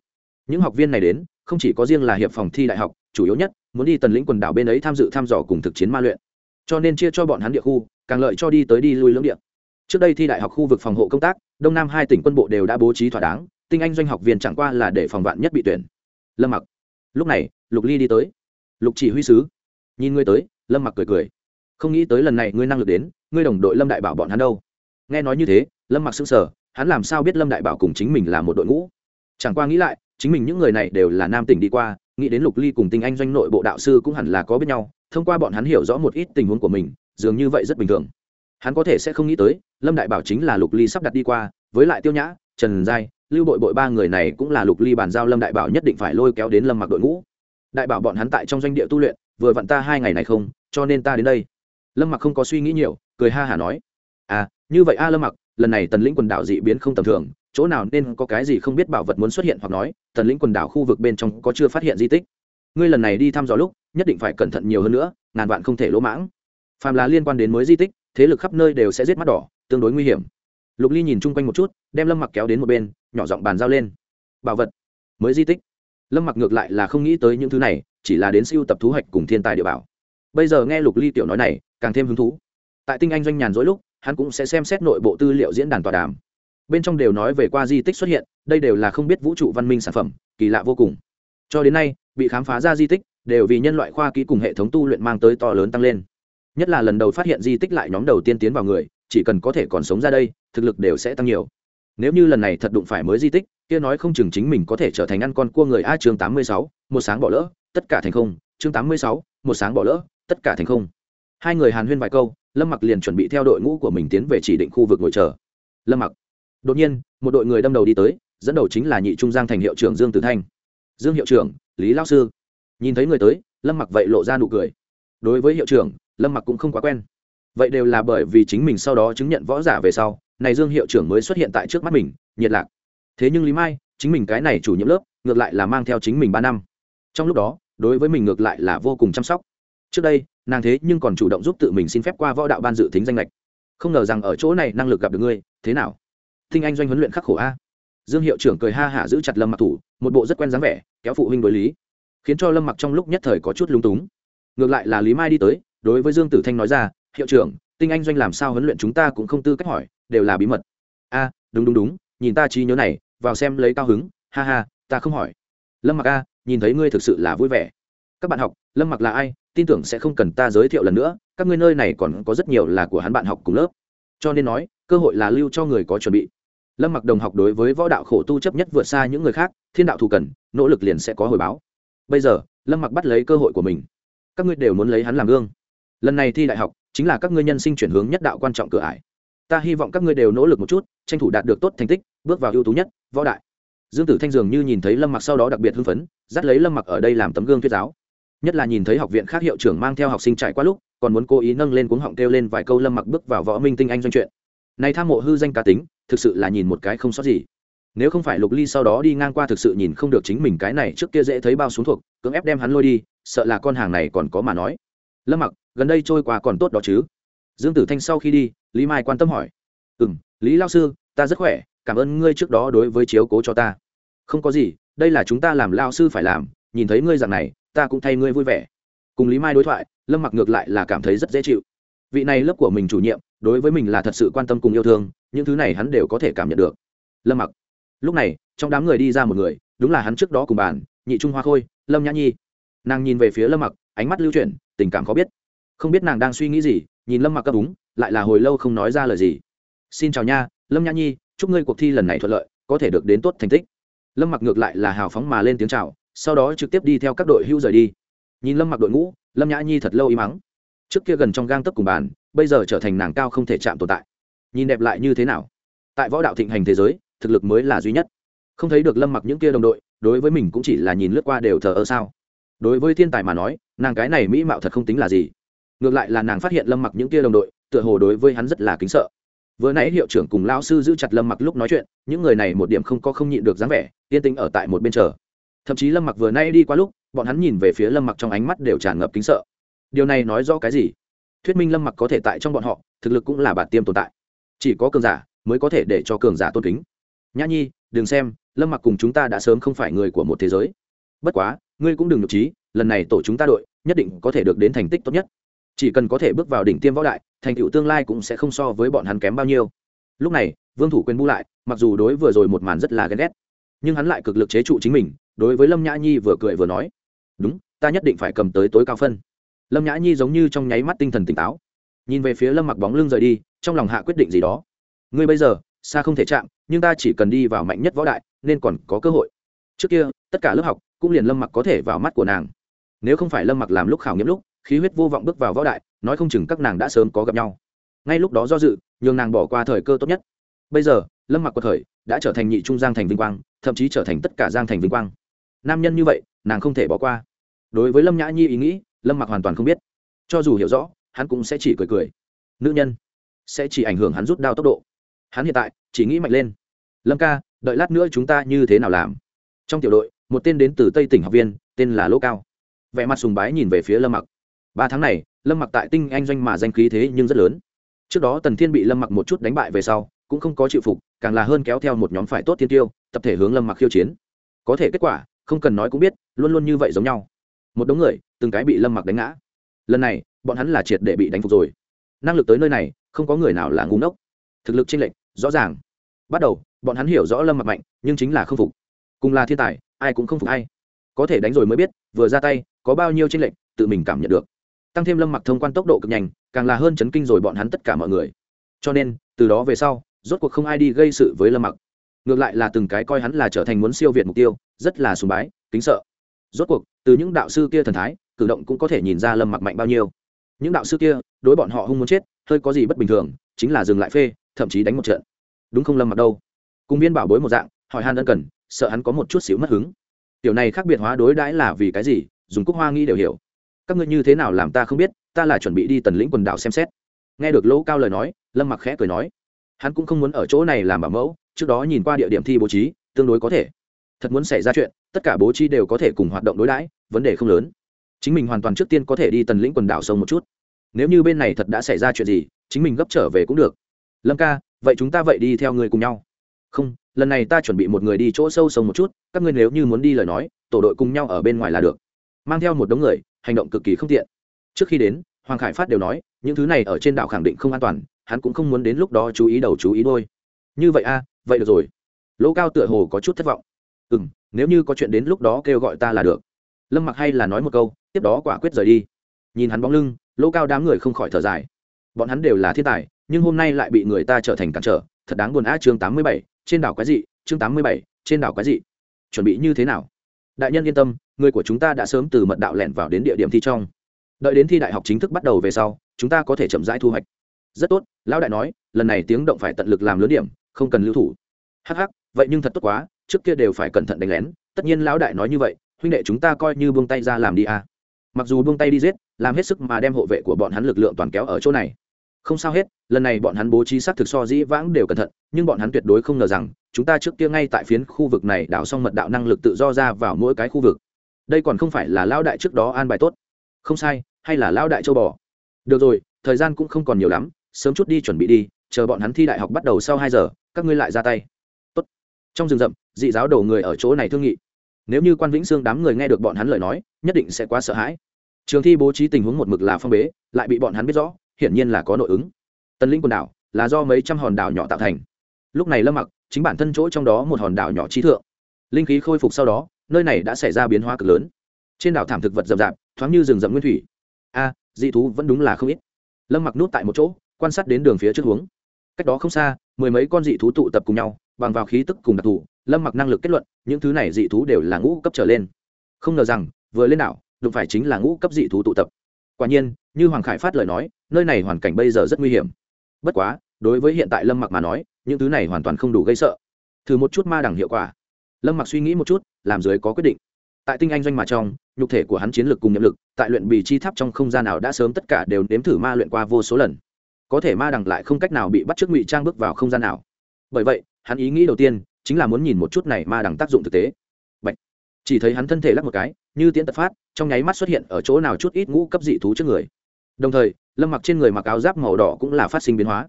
Những học viên này đến, không chỉ có riêng là hiệp phòng thi đại học, chủ yếu nhất, muốn đi tần lĩnh quần đảo bên ấy tham dự thăm dò cùng thực chiến ma luyện. Cho nên chia cho bọn hắn địa khu, càng lợi cho đi tới đi lui lưỡng địa. Trước đây thi đại học khu vực phòng hộ công tác, đông nam hai tỉnh quân bộ đều đã bố trí thỏa đáng, tinh anh doanh học viên chẳng qua là để phòng vạn nhất bị tuyển. Lâm mặc lúc này, lục ly đi tới. Lục chỉ huy sứ. Nhìn ngươi tới, lâm mặc cười cười. Không nghĩ tới lần này ngươi năng lực đến, ngươi đồng đội lâm đại bảo bọn hắn đâu. Nghe nói như thế, lâm mặc sững sờ, hắn làm sao biết lâm đại bảo cùng chính mình là một đội ngũ? Chẳng qua nghĩ lại, chính mình những người này đều là nam tỉnh đi qua, nghĩ đến lục ly cùng tinh anh doanh nội bộ đạo sư cũng hẳn là có biết nhau, thông qua bọn hắn hiểu rõ một ít tình huống của mình, dường như vậy rất bình thường. Hắn có thể sẽ không nghĩ tới, lâm đại bảo chính là lục ly sắp đặt đi qua, với lại tiêu nhã, trần giai lưu bội bội ba người này cũng là lục ly bàn giao lâm đại bảo nhất định phải lôi kéo đến lâm mặc đội ngũ. Đại bảo bọn hắn tại trong doanh địa tu luyện, vừa vặn ta hai ngày này không, cho nên ta đến đây. Lâm mặc không có suy nghĩ nhiều, cười ha hả nói à như vậy a lâm mặc, lần này tần lĩnh quần đảo dị biến không tầm thường, chỗ nào nên có cái gì không biết bảo vật muốn xuất hiện hoặc nói, tần lĩnh quần đảo khu vực bên trong có chưa phát hiện di tích. Ngươi lần này đi thăm dò lúc, nhất định phải cẩn thận nhiều hơn nữa, ngàn vạn không thể lỗ mãng. Phàm là liên quan đến mới di tích, thế lực khắp nơi đều sẽ giết mắt đỏ, tương đối nguy hiểm lục ly nhìn chung quanh một chút, đem lâm mặc kéo đến một bên, nhỏ giọng bàn giao lên. Bảo vật, mới di tích. Lâm mặc ngược lại là không nghĩ tới những thứ này, chỉ là đến siêu tập thú hoạch cùng thiên tài địa bảo. Bây giờ nghe lục ly tiểu nói này, càng thêm hứng thú. Tại tinh anh doanh nhàn dỗi lúc, hắn cũng sẽ xem xét nội bộ tư liệu diễn đàn tọa đàm. Bên trong đều nói về qua di tích xuất hiện, đây đều là không biết vũ trụ văn minh sản phẩm, kỳ lạ vô cùng. Cho đến nay, bị khám phá ra di tích, đều vì nhân loại khoa kỹ cùng hệ thống tu luyện mang tới to lớn tăng lên. Nhất là lần đầu phát hiện di tích lại nhóm đầu tiên tiến vào người chỉ cần có thể còn sống ra đây, thực lực đều sẽ tăng nhiều. Nếu như lần này thật đụng phải mới di tích, kia nói không chừng chính mình có thể trở thành ăn con cua người a chương tám mươi sáu, một sáng bỏ lỡ, tất cả thành không. Chương tám mươi sáu, một sáng bỏ lỡ, tất cả thành không. Hai người hàn huyên vài câu, lâm mặc liền chuẩn bị theo đội ngũ của mình tiến về chỉ định khu vực ngồi chờ. Lâm mặc. Đột nhiên, một đội người đâm đầu đi tới, dẫn đầu chính là nhị trung giang thành hiệu trưởng dương tử thanh. Dương hiệu trưởng, lý lao sư. Nhìn thấy người tới, lâm mặc vậy lộ ra nụ cười. Đối với hiệu trưởng, lâm mặc cũng không quá quen vậy đều là bởi vì chính mình sau đó chứng nhận võ giả về sau, này dương hiệu trưởng mới xuất hiện tại trước mắt mình, nhiệt lạc. Thế nhưng lý mai, chính mình cái này chủ nhiệm lớp, ngược lại là mang theo chính mình ba năm. Trong lúc đó, đối với mình ngược lại là vô cùng chăm sóc. Trước đây, nàng thế nhưng còn chủ động giúp tự mình xin phép qua võ đạo ban dự tính danh lệch. Không ngờ rằng ở chỗ này năng lực gặp được ngươi, thế nào? Thinh anh doanh huấn luyện khắc khổ a. Dương hiệu trưởng cười ha hả giữ chặt lâm mặc thủ, một bộ rất quen dáng vẻ, kéo phụ huynh đối lý. Khiến cho lâm mặc trong lúc nhất thời có chút lung túng. Ngược lại là lý mai đi tới, đối với dương tử thanh nói ra hiệu trưởng, tinh anh doanh làm sao huấn luyện chúng ta cũng không tư cách hỏi, đều là bí mật. A, đúng đúng đúng, nhìn ta trí nhớ này, vào xem lấy cao hứng, ha ha, ta không hỏi. Lâm mặc a, nhìn thấy ngươi thực sự là vui vẻ. Các bạn học, lâm mặc là ai, tin tưởng sẽ không cần ta giới thiệu lần nữa, các ngươi nơi này còn có rất nhiều là của hắn bạn học cùng lớp. Cho nên nói, cơ hội là lưu cho người có chuẩn bị. Lâm mặc đồng học đối với võ đạo khổ tu chấp nhất vượt xa những người khác, thiên đạo thù cần, nỗ lực liền sẽ có hồi báo. Bây giờ, lâm mặc bắt lấy cơ hội của mình. Các ngươi đều muốn lấy hắn làm gương. Lần này thi đại học chính là các ngươi nhân sinh chuyển hướng nhất đạo quan trọng cửa ải. Ta hy vọng các ngươi đều nỗ lực một chút, tranh thủ đạt được tốt thành tích, bước vào ưu tú nhất, võ đại. Dương tử thanh dường như nhìn thấy lâm mặc sau đó đặc biệt hưng phấn, dắt lấy lâm mặc ở đây làm tấm gương thuyết giáo. Nhất là nhìn thấy học viện khác hiệu trưởng mang theo học sinh trải qua lúc, còn muốn cố ý nâng lên cuống họng kêu lên vài câu lâm mặc bước vào võ minh tinh anh doanh chuyện. Này tham mộ hư danh cá tính, thực sự là nhìn một cái không sót gì. Nếu không phải lục ly sau đó đi ngang qua thực sự nhìn không được chính mình cái này trước kia dễ thấy bao xuống thuộc, cưỡng ép đem hắn lôi đi, sợ là con hàng này còn có mà nói lâm mặc, gần đây trôi qua còn tốt đó chứ? Dương tử thanh sau khi đi, lý mai quan tâm hỏi. Ừ m lý lao sư, ta rất khỏe, cảm ơn ngươi trước đó đối với chiếu cố cho ta. Không có gì, đây là chúng ta làm lao sư phải làm, nhìn thấy ngươi dạng này, ta cũng thay ngươi vui vẻ. Cùng lý mai đối thoại, lâm mặc ngược lại là cảm thấy rất dễ chịu. Vị này lớp của mình chủ nhiệm, đối với mình là thật sự quan tâm cùng yêu thương, những thứ này hắn đều có thể cảm nhận được. Lâm mặc, lúc này, trong đám người đi ra một người, đúng là hắn trước đó cùng bàn, nhị trung hoa khôi, lâm nhã nhi. Nàng nhìn về phía lâm mặc ánh mắt lưu chuyển, tình cảm khó biết. Không biết nàng đang suy nghĩ gì, nhìn lâm mặc cấp úng lại là hồi lâu không nói ra lời gì. Xin chào nha, lâm nhã nhi, chúc ngươi cuộc thi lần này thuận lợi, có thể được đến tốt thành tích. Lâm mặc ngược lại là hào phóng mà lên tiếng chào, sau đó trực tiếp đi theo các đội hưu rời đi. Nhìn lâm mặc đội ngũ, lâm nhã nhi thật lâu im mắng trước kia gần trong gang tấc cùng bàn, bây giờ trở thành nàng cao không thể chạm tồn tại. Nhìn đẹp lại như thế nào? Tại võ đạo thịnh hành thế giới, thực lực mới là duy nhất. Không thấy được lâm mặc những kia đồng đội, đối với mình cũng chỉ là nhìn lướt qua đều thờ ơ sao? Đối với thiên tài mà nói, nàng cái này mỹ mạo thật không tính là gì. Ngược lại là nàng phát hiện lâm mặc những kia đồng đội, tựa hồ đối với hắn rất là kính sợ. Vừa nãy hiệu trưởng cùng lao sư giữ chặt lâm mặc lúc nói chuyện, những người này một điểm không có không nhịn được dáng vẻ, yên tĩnh ở tại một bên chờ. Thậm chí lâm mặc vừa nay đi qua lúc, bọn hắn nhìn về phía lâm mặc trong ánh mắt đều tràn ngập kính sợ. Điều này nói rõ cái gì? Thuyết minh lâm mặc có thể tại trong bọn họ, thực lực cũng là bản tiêm tồn tại. Chỉ có cường giả mới có thể để cho cường giả tôn kính. Nhã nhi, đừng xem, lâm mặc cùng chúng ta đã sớm không phải người của một thế giới. Bất quá ngươi cũng đừng nhục trí, lần này tổ chúng ta đội, nhất định có thể được đến thành tích tốt nhất. Chỉ cần có thể bước vào đỉnh tiêm võ đại, thành tựu tương lai cũng sẽ không so với bọn hắn kém bao nhiêu. Lúc này, vương thủ quên bu lại, mặc dù đối vừa rồi một màn rất là ghen ghét, nhưng hắn lại cực lực chế trụ chính mình, đối với lâm nhã nhi vừa cười vừa nói, đúng, ta nhất định phải cầm tới tối cao phân. Lâm nhã nhi giống như trong nháy mắt tinh thần tỉnh táo, nhìn về phía lâm mặc bóng lưng rời đi, trong lòng hạ quyết định gì đó. Ngươi bây giờ, xa không thể chạm, nhưng ta chỉ cần đi vào mạnh nhất võ đại, nên còn có cơ hội trước kia, tất cả lớp học cũng liền lâm mặc có thể vào mắt của nàng. Nếu không phải lâm mặc làm lúc khảo nghiệm lúc, khí huyết vô vọng bước vào võ đại, nói không chừng các nàng đã sớm có gặp nhau. Ngay lúc đó do dự, nhường nàng bỏ qua thời cơ tốt nhất. Bây giờ, lâm mặc của thời đã trở thành nhị trung giang thành vinh quang, thậm chí trở thành tất cả giang thành vinh quang. Nam nhân như vậy, nàng không thể bỏ qua. Đối với lâm nhã nhi ý nghĩ, lâm mặc hoàn toàn không biết. Cho dù hiểu rõ, hắn cũng sẽ chỉ cười cười. Nữ nhân sẽ chỉ ảnh hưởng hắn rút đao tốc độ. Hắn hiện tại chỉ nghĩ mạnh lên. Lâm ca, đợi lát nữa chúng ta như thế nào làm? Trong tiểu đội, một tên đến từ tây tỉnh học viên, tên là lỗ cao. Vẻ mặt sùng bái nhìn về phía lâm mặc. Ba tháng này, lâm mặc tại tinh anh doanh mà danh khí thế nhưng rất lớn. Trước đó tần thiên bị lâm mặc một chút đánh bại về sau, cũng không có chịu phục, càng là hơn kéo theo một nhóm phải tốt thiên tiêu, tập thể hướng lâm mặc khiêu chiến. Có thể kết quả, không cần nói cũng biết, luôn luôn như vậy giống nhau. Một đống người, từng cái bị lâm mặc đánh ngã. Lần này, bọn hắn là triệt để bị đánh phục rồi. Năng lực tới nơi này, không có người nào là ngu ngốc. Thực lực chênh lệch, rõ ràng. Bắt đầu, bọn hắn hiểu rõ lâm mặc mạnh, nhưng chính là không phục cùng là thiên tài, ai cũng không phục ai. Có thể đánh rồi mới biết, vừa ra tay, có bao nhiêu tranh lệch, tự mình cảm nhận được. Tăng thêm lâm mặc thông quan tốc độ cực nhanh, càng là hơn chấn kinh rồi bọn hắn tất cả mọi người. Cho nên, từ đó về sau, rốt cuộc không ai đi gây sự với lâm mặc. Ngược lại là từng cái coi hắn là trở thành muốn siêu việt mục tiêu, rất là sùng bái, kính sợ. Rốt cuộc, từ những đạo sư kia thần thái, cử động cũng có thể nhìn ra lâm mặc mạnh bao nhiêu. Những đạo sư kia, đối bọn họ hung muốn chết, hơi có gì bất bình thường, chính là dừng lại phê, thậm chí đánh một trận. Đúng không lâm mặc đâu? Cùng viên bảo bối một dạng, hỏi han ân cần sợ hắn có một chút xíu mất hứng. Tiểu này khác biệt hóa đối đãi là vì cái gì? Dùng cúc hoa nghĩ đều hiểu. Các ngươi như thế nào làm ta không biết, ta là chuẩn bị đi tần lĩnh quần đảo xem xét. Nghe được lỗ cao lời nói, lâm mặc khẽ cười nói, hắn cũng không muốn ở chỗ này làm bảo mẫu, trước đó nhìn qua địa điểm thi bố trí, tương đối có thể. Thật muốn xảy ra chuyện, tất cả bố trí đều có thể cùng hoạt động đối đãi, vấn đề không lớn. Chính mình hoàn toàn trước tiên có thể đi tần lĩnh quần đảo sông một chút. Nếu như bên này thật đã xảy ra chuyện gì, chính mình gấp trở về cũng được. Lâm ca, vậy chúng ta vậy đi theo người cùng nhau không, lần này ta chuẩn bị một người đi chỗ sâu sông một chút, các ngươi nếu như muốn đi lời nói, tổ đội cùng nhau ở bên ngoài là được. Mang theo một đống người, hành động cực kỳ không tiện. Trước khi đến, hoàng khải phát đều nói, những thứ này ở trên đảo khẳng định không an toàn, hắn cũng không muốn đến lúc đó chú ý đầu chú ý đôi như vậy a vậy được rồi. Lỗ cao tựa hồ có chút thất vọng. Ừ m nếu như có chuyện đến lúc đó kêu gọi ta là được. Lâm mặc hay là nói một câu, tiếp đó quả quyết rời đi. Nhìn hắn bóng lưng, lỗ cao đám người không khỏi thở dài. Bọn hắn đều là thiên tài, nhưng hôm nay lại bị người ta trở thành cản trở, thật đáng buồn á chương tám mươi bảy trên đảo quái dị, chương tám mươi bảy, trên đảo quái dị. Chuẩn bị như thế nào? Đại nhân yên tâm, người của chúng ta đã sớm từ mật đạo lẻn vào đến địa điểm thi trong. Đợi đến thi đại học chính thức bắt đầu về sau, chúng ta có thể chậm rãi thu hoạch. Rất tốt, lão đại nói, lần này tiếng động phải tận lực làm lớn điểm, không cần lưu thủ. Hh vậy nhưng thật tốt quá, trước kia đều phải cẩn thận đánh lén, tất nhiên lão đại nói như vậy, huynh đệ chúng ta coi như buông tay ra làm đi à. mặc dù buông tay đi giết, làm hết sức mà đem hộ vệ của bọn hắn lực lượng toàn kéo ở chỗ này không sao hết, lần này bọn hắn bố trí sát thực so dĩ vãng đều cẩn thận, nhưng bọn hắn tuyệt đối không ngờ rằng, chúng ta trước kia ngay tại phiến khu vực này đảo xong mật đạo năng lực tự do ra vào mỗi cái khu vực. Đây còn không phải là lão đại trước đó an bài tốt. Không sai, hay là lão đại châu bò. Được rồi, thời gian cũng không còn nhiều lắm, sớm chút đi chuẩn bị đi, chờ bọn hắn thi đại học bắt đầu sau hai giờ, các ngươi lại ra tay. Tốt. trong rừng rậm, dị giáo đầu người ở chỗ này thương nghị. Nếu như quan vĩnh sương đám người nghe được bọn hắn lời nói, nhất định sẽ quá sợ hãi. Trường thi bố trí tình huống một mực là phong bế, lại bị bọn hắn biết rõ hiển nhiên là có nội ứng. Tần linh quần đảo là do mấy trăm hòn đảo nhỏ tạo thành. Lúc này lâm mặc chính bản thân chỗ trong đó một hòn đảo nhỏ trí thượng. Linh khí khôi phục sau đó, nơi này đã xảy ra biến hóa cực lớn. Trên đảo thảm thực vật rậm rạp, thoáng như rừng rậm nguyên thủy. A à, dị thú vẫn đúng là không ít. Lâm mặc nút tại một chỗ, quan sát đến đường phía trước hướng. Cách đó không xa, mười mấy con dị thú tụ tập cùng nhau, bằng vào khí tức cùng đặc thù, lâm mặc năng lực kết luận, những thứ này dị thú đều là ngũ cấp trở lên. Không ngờ rằng, vừa lên đảo, đụng phải chính là ngũ cấp dị thú tụ tập. Quả nhiên, như hoàng khải phát lời nói nơi này hoàn cảnh bây giờ rất nguy hiểm. Bất quá, đối với hiện tại lâm mặc mà nói, những thứ này hoàn toàn không đủ gây sợ. Thử một chút ma đẳng hiệu quả. Lâm mặc suy nghĩ một chút, làm dưới có quyết định. Tại tinh anh doanh mà trong, nhục thể của hắn chiến lược cùng nhiệm lực, tại luyện bì chi tháp trong không gian nào đã sớm tất cả đều nếm thử ma luyện qua vô số lần. Có thể ma đằng lại không cách nào bị bắt trước ngụy trang bước vào không gian nào. Bởi vậy, hắn ý nghĩ đầu tiên chính là muốn nhìn một chút này ma đằng tác dụng thực tế. Bạch. chỉ thấy hắn thân thể lắc một cái, như tiễn tật phát, trong nháy mắt xuất hiện ở chỗ nào chút ít ngũ cấp dị thú trước người đồng thời, lâm mặc trên người mặc áo giáp màu đỏ cũng là phát sinh biến hóa.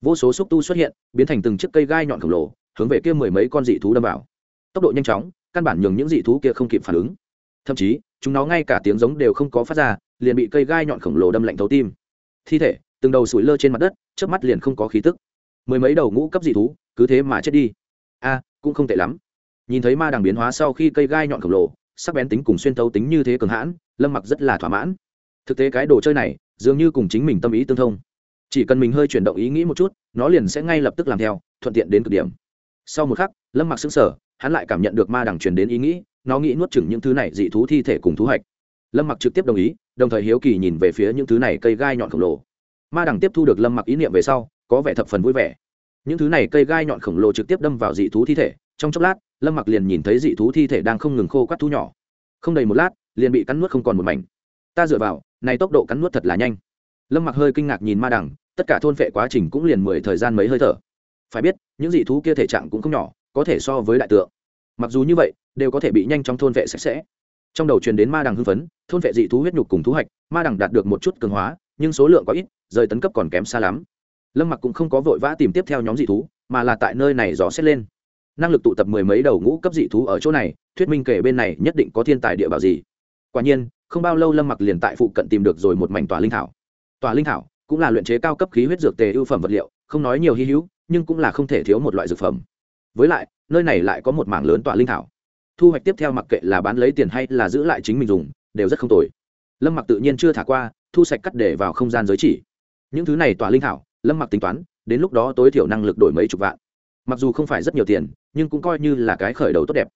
Vô số xúc tu xuất hiện, biến thành từng chiếc cây gai nhọn khổng lồ, hướng về kia mười mấy con dị thú đâm vào. Tốc độ nhanh chóng, căn bản nhường những dị thú kia không kịp phản ứng. Thậm chí, chúng nó ngay cả tiếng giống đều không có phát ra, liền bị cây gai nhọn khổng lồ đâm lạnh thấu tim. Thi thể, từng đầu sủi lơ trên mặt đất trước mắt liền không có khí tức. Mười mấy đầu ngũ cấp dị thú, cứ thế mà chết đi. A, cũng không tệ lắm. Nhìn thấy ma đằng biến hóa sau khi cây gai nhọn khổng lồ, sắc bén tính cùng xuyên thấu tính như thế cường hãn, lâm mặc rất là thỏa mãn. Thực tế cái đồ chơi này dường như cùng chính mình tâm ý tương thông. Chỉ cần mình hơi chuyển động ý nghĩ một chút, nó liền sẽ ngay lập tức làm theo, thuận tiện đến cực điểm. Sau một khắc, lâm mặc xứng sở hắn lại cảm nhận được ma đằng truyền đến ý nghĩ, nó nghĩ nuốt chừng những thứ này dị thú thi thể cùng thú hạch. Lâm mặc trực tiếp đồng ý, đồng thời hiếu kỳ nhìn về phía những thứ này cây gai nhọn khổng lồ. Ma đằng tiếp thu được lâm mặc ý niệm về sau, có vẻ thập phần vui vẻ. Những thứ này cây gai nhọn khổng lồ trực tiếp đâm vào dị thú thi thể, trong chốc lát, lâm mặc liền nhìn thấy dị thú thi thể đang không ngừng khô quát thú nhỏ. Không đầy một lát, liền bị cắn nuốt không còn một mảnh. Ta dựa vào này tốc độ cắn nuốt thật là nhanh. Lâm mặc hơi kinh ngạc nhìn ma đằng, tất cả thôn phệ quá trình cũng liền mười thời gian mấy hơi thở. Phải biết, những dị thú kia thể trạng cũng không nhỏ, có thể so với đại tượng. Mặc dù như vậy, đều có thể bị nhanh trong thôn vệ sạch sẽ. Trong đầu truyền đến ma đằng hưng phấn, thôn vệ dị thú huyết nhục cùng thú hạch, ma đằng đạt được một chút cường hóa, nhưng số lượng có ít, rời tấn cấp còn kém xa lắm. Lâm mặc cũng không có vội vã tìm tiếp theo nhóm dị thú, mà là tại nơi này dò xét lên. Năng lực tụ tập mười mấy đầu ngũ cấp dị thú ở chỗ này, thuyết minh kể bên này nhất định có thiên tài địa bảo gì. Quả nhiên không bao lâu lâm mặc liền tại phụ cận tìm được rồi một mảnh tòa linh thảo. Tòa linh thảo cũng là luyện chế cao cấp khí huyết dược tề ưu phẩm vật liệu, không nói nhiều hy hữu, nhưng cũng là không thể thiếu một loại dược phẩm. Với lại, nơi này lại có một mảng lớn tòa linh thảo. Thu hoạch tiếp theo mặc kệ là bán lấy tiền hay là giữ lại chính mình dùng, đều rất không tồi. Lâm mặc tự nhiên chưa thả qua, thu sạch cắt để vào không gian giới chỉ. Những thứ này tòa linh thảo, lâm mặc tính toán, đến lúc đó tối thiểu năng lực đổi mấy chục vạn. Mặc dù không phải rất nhiều tiền, nhưng cũng coi như là cái khởi đầu tốt đẹp.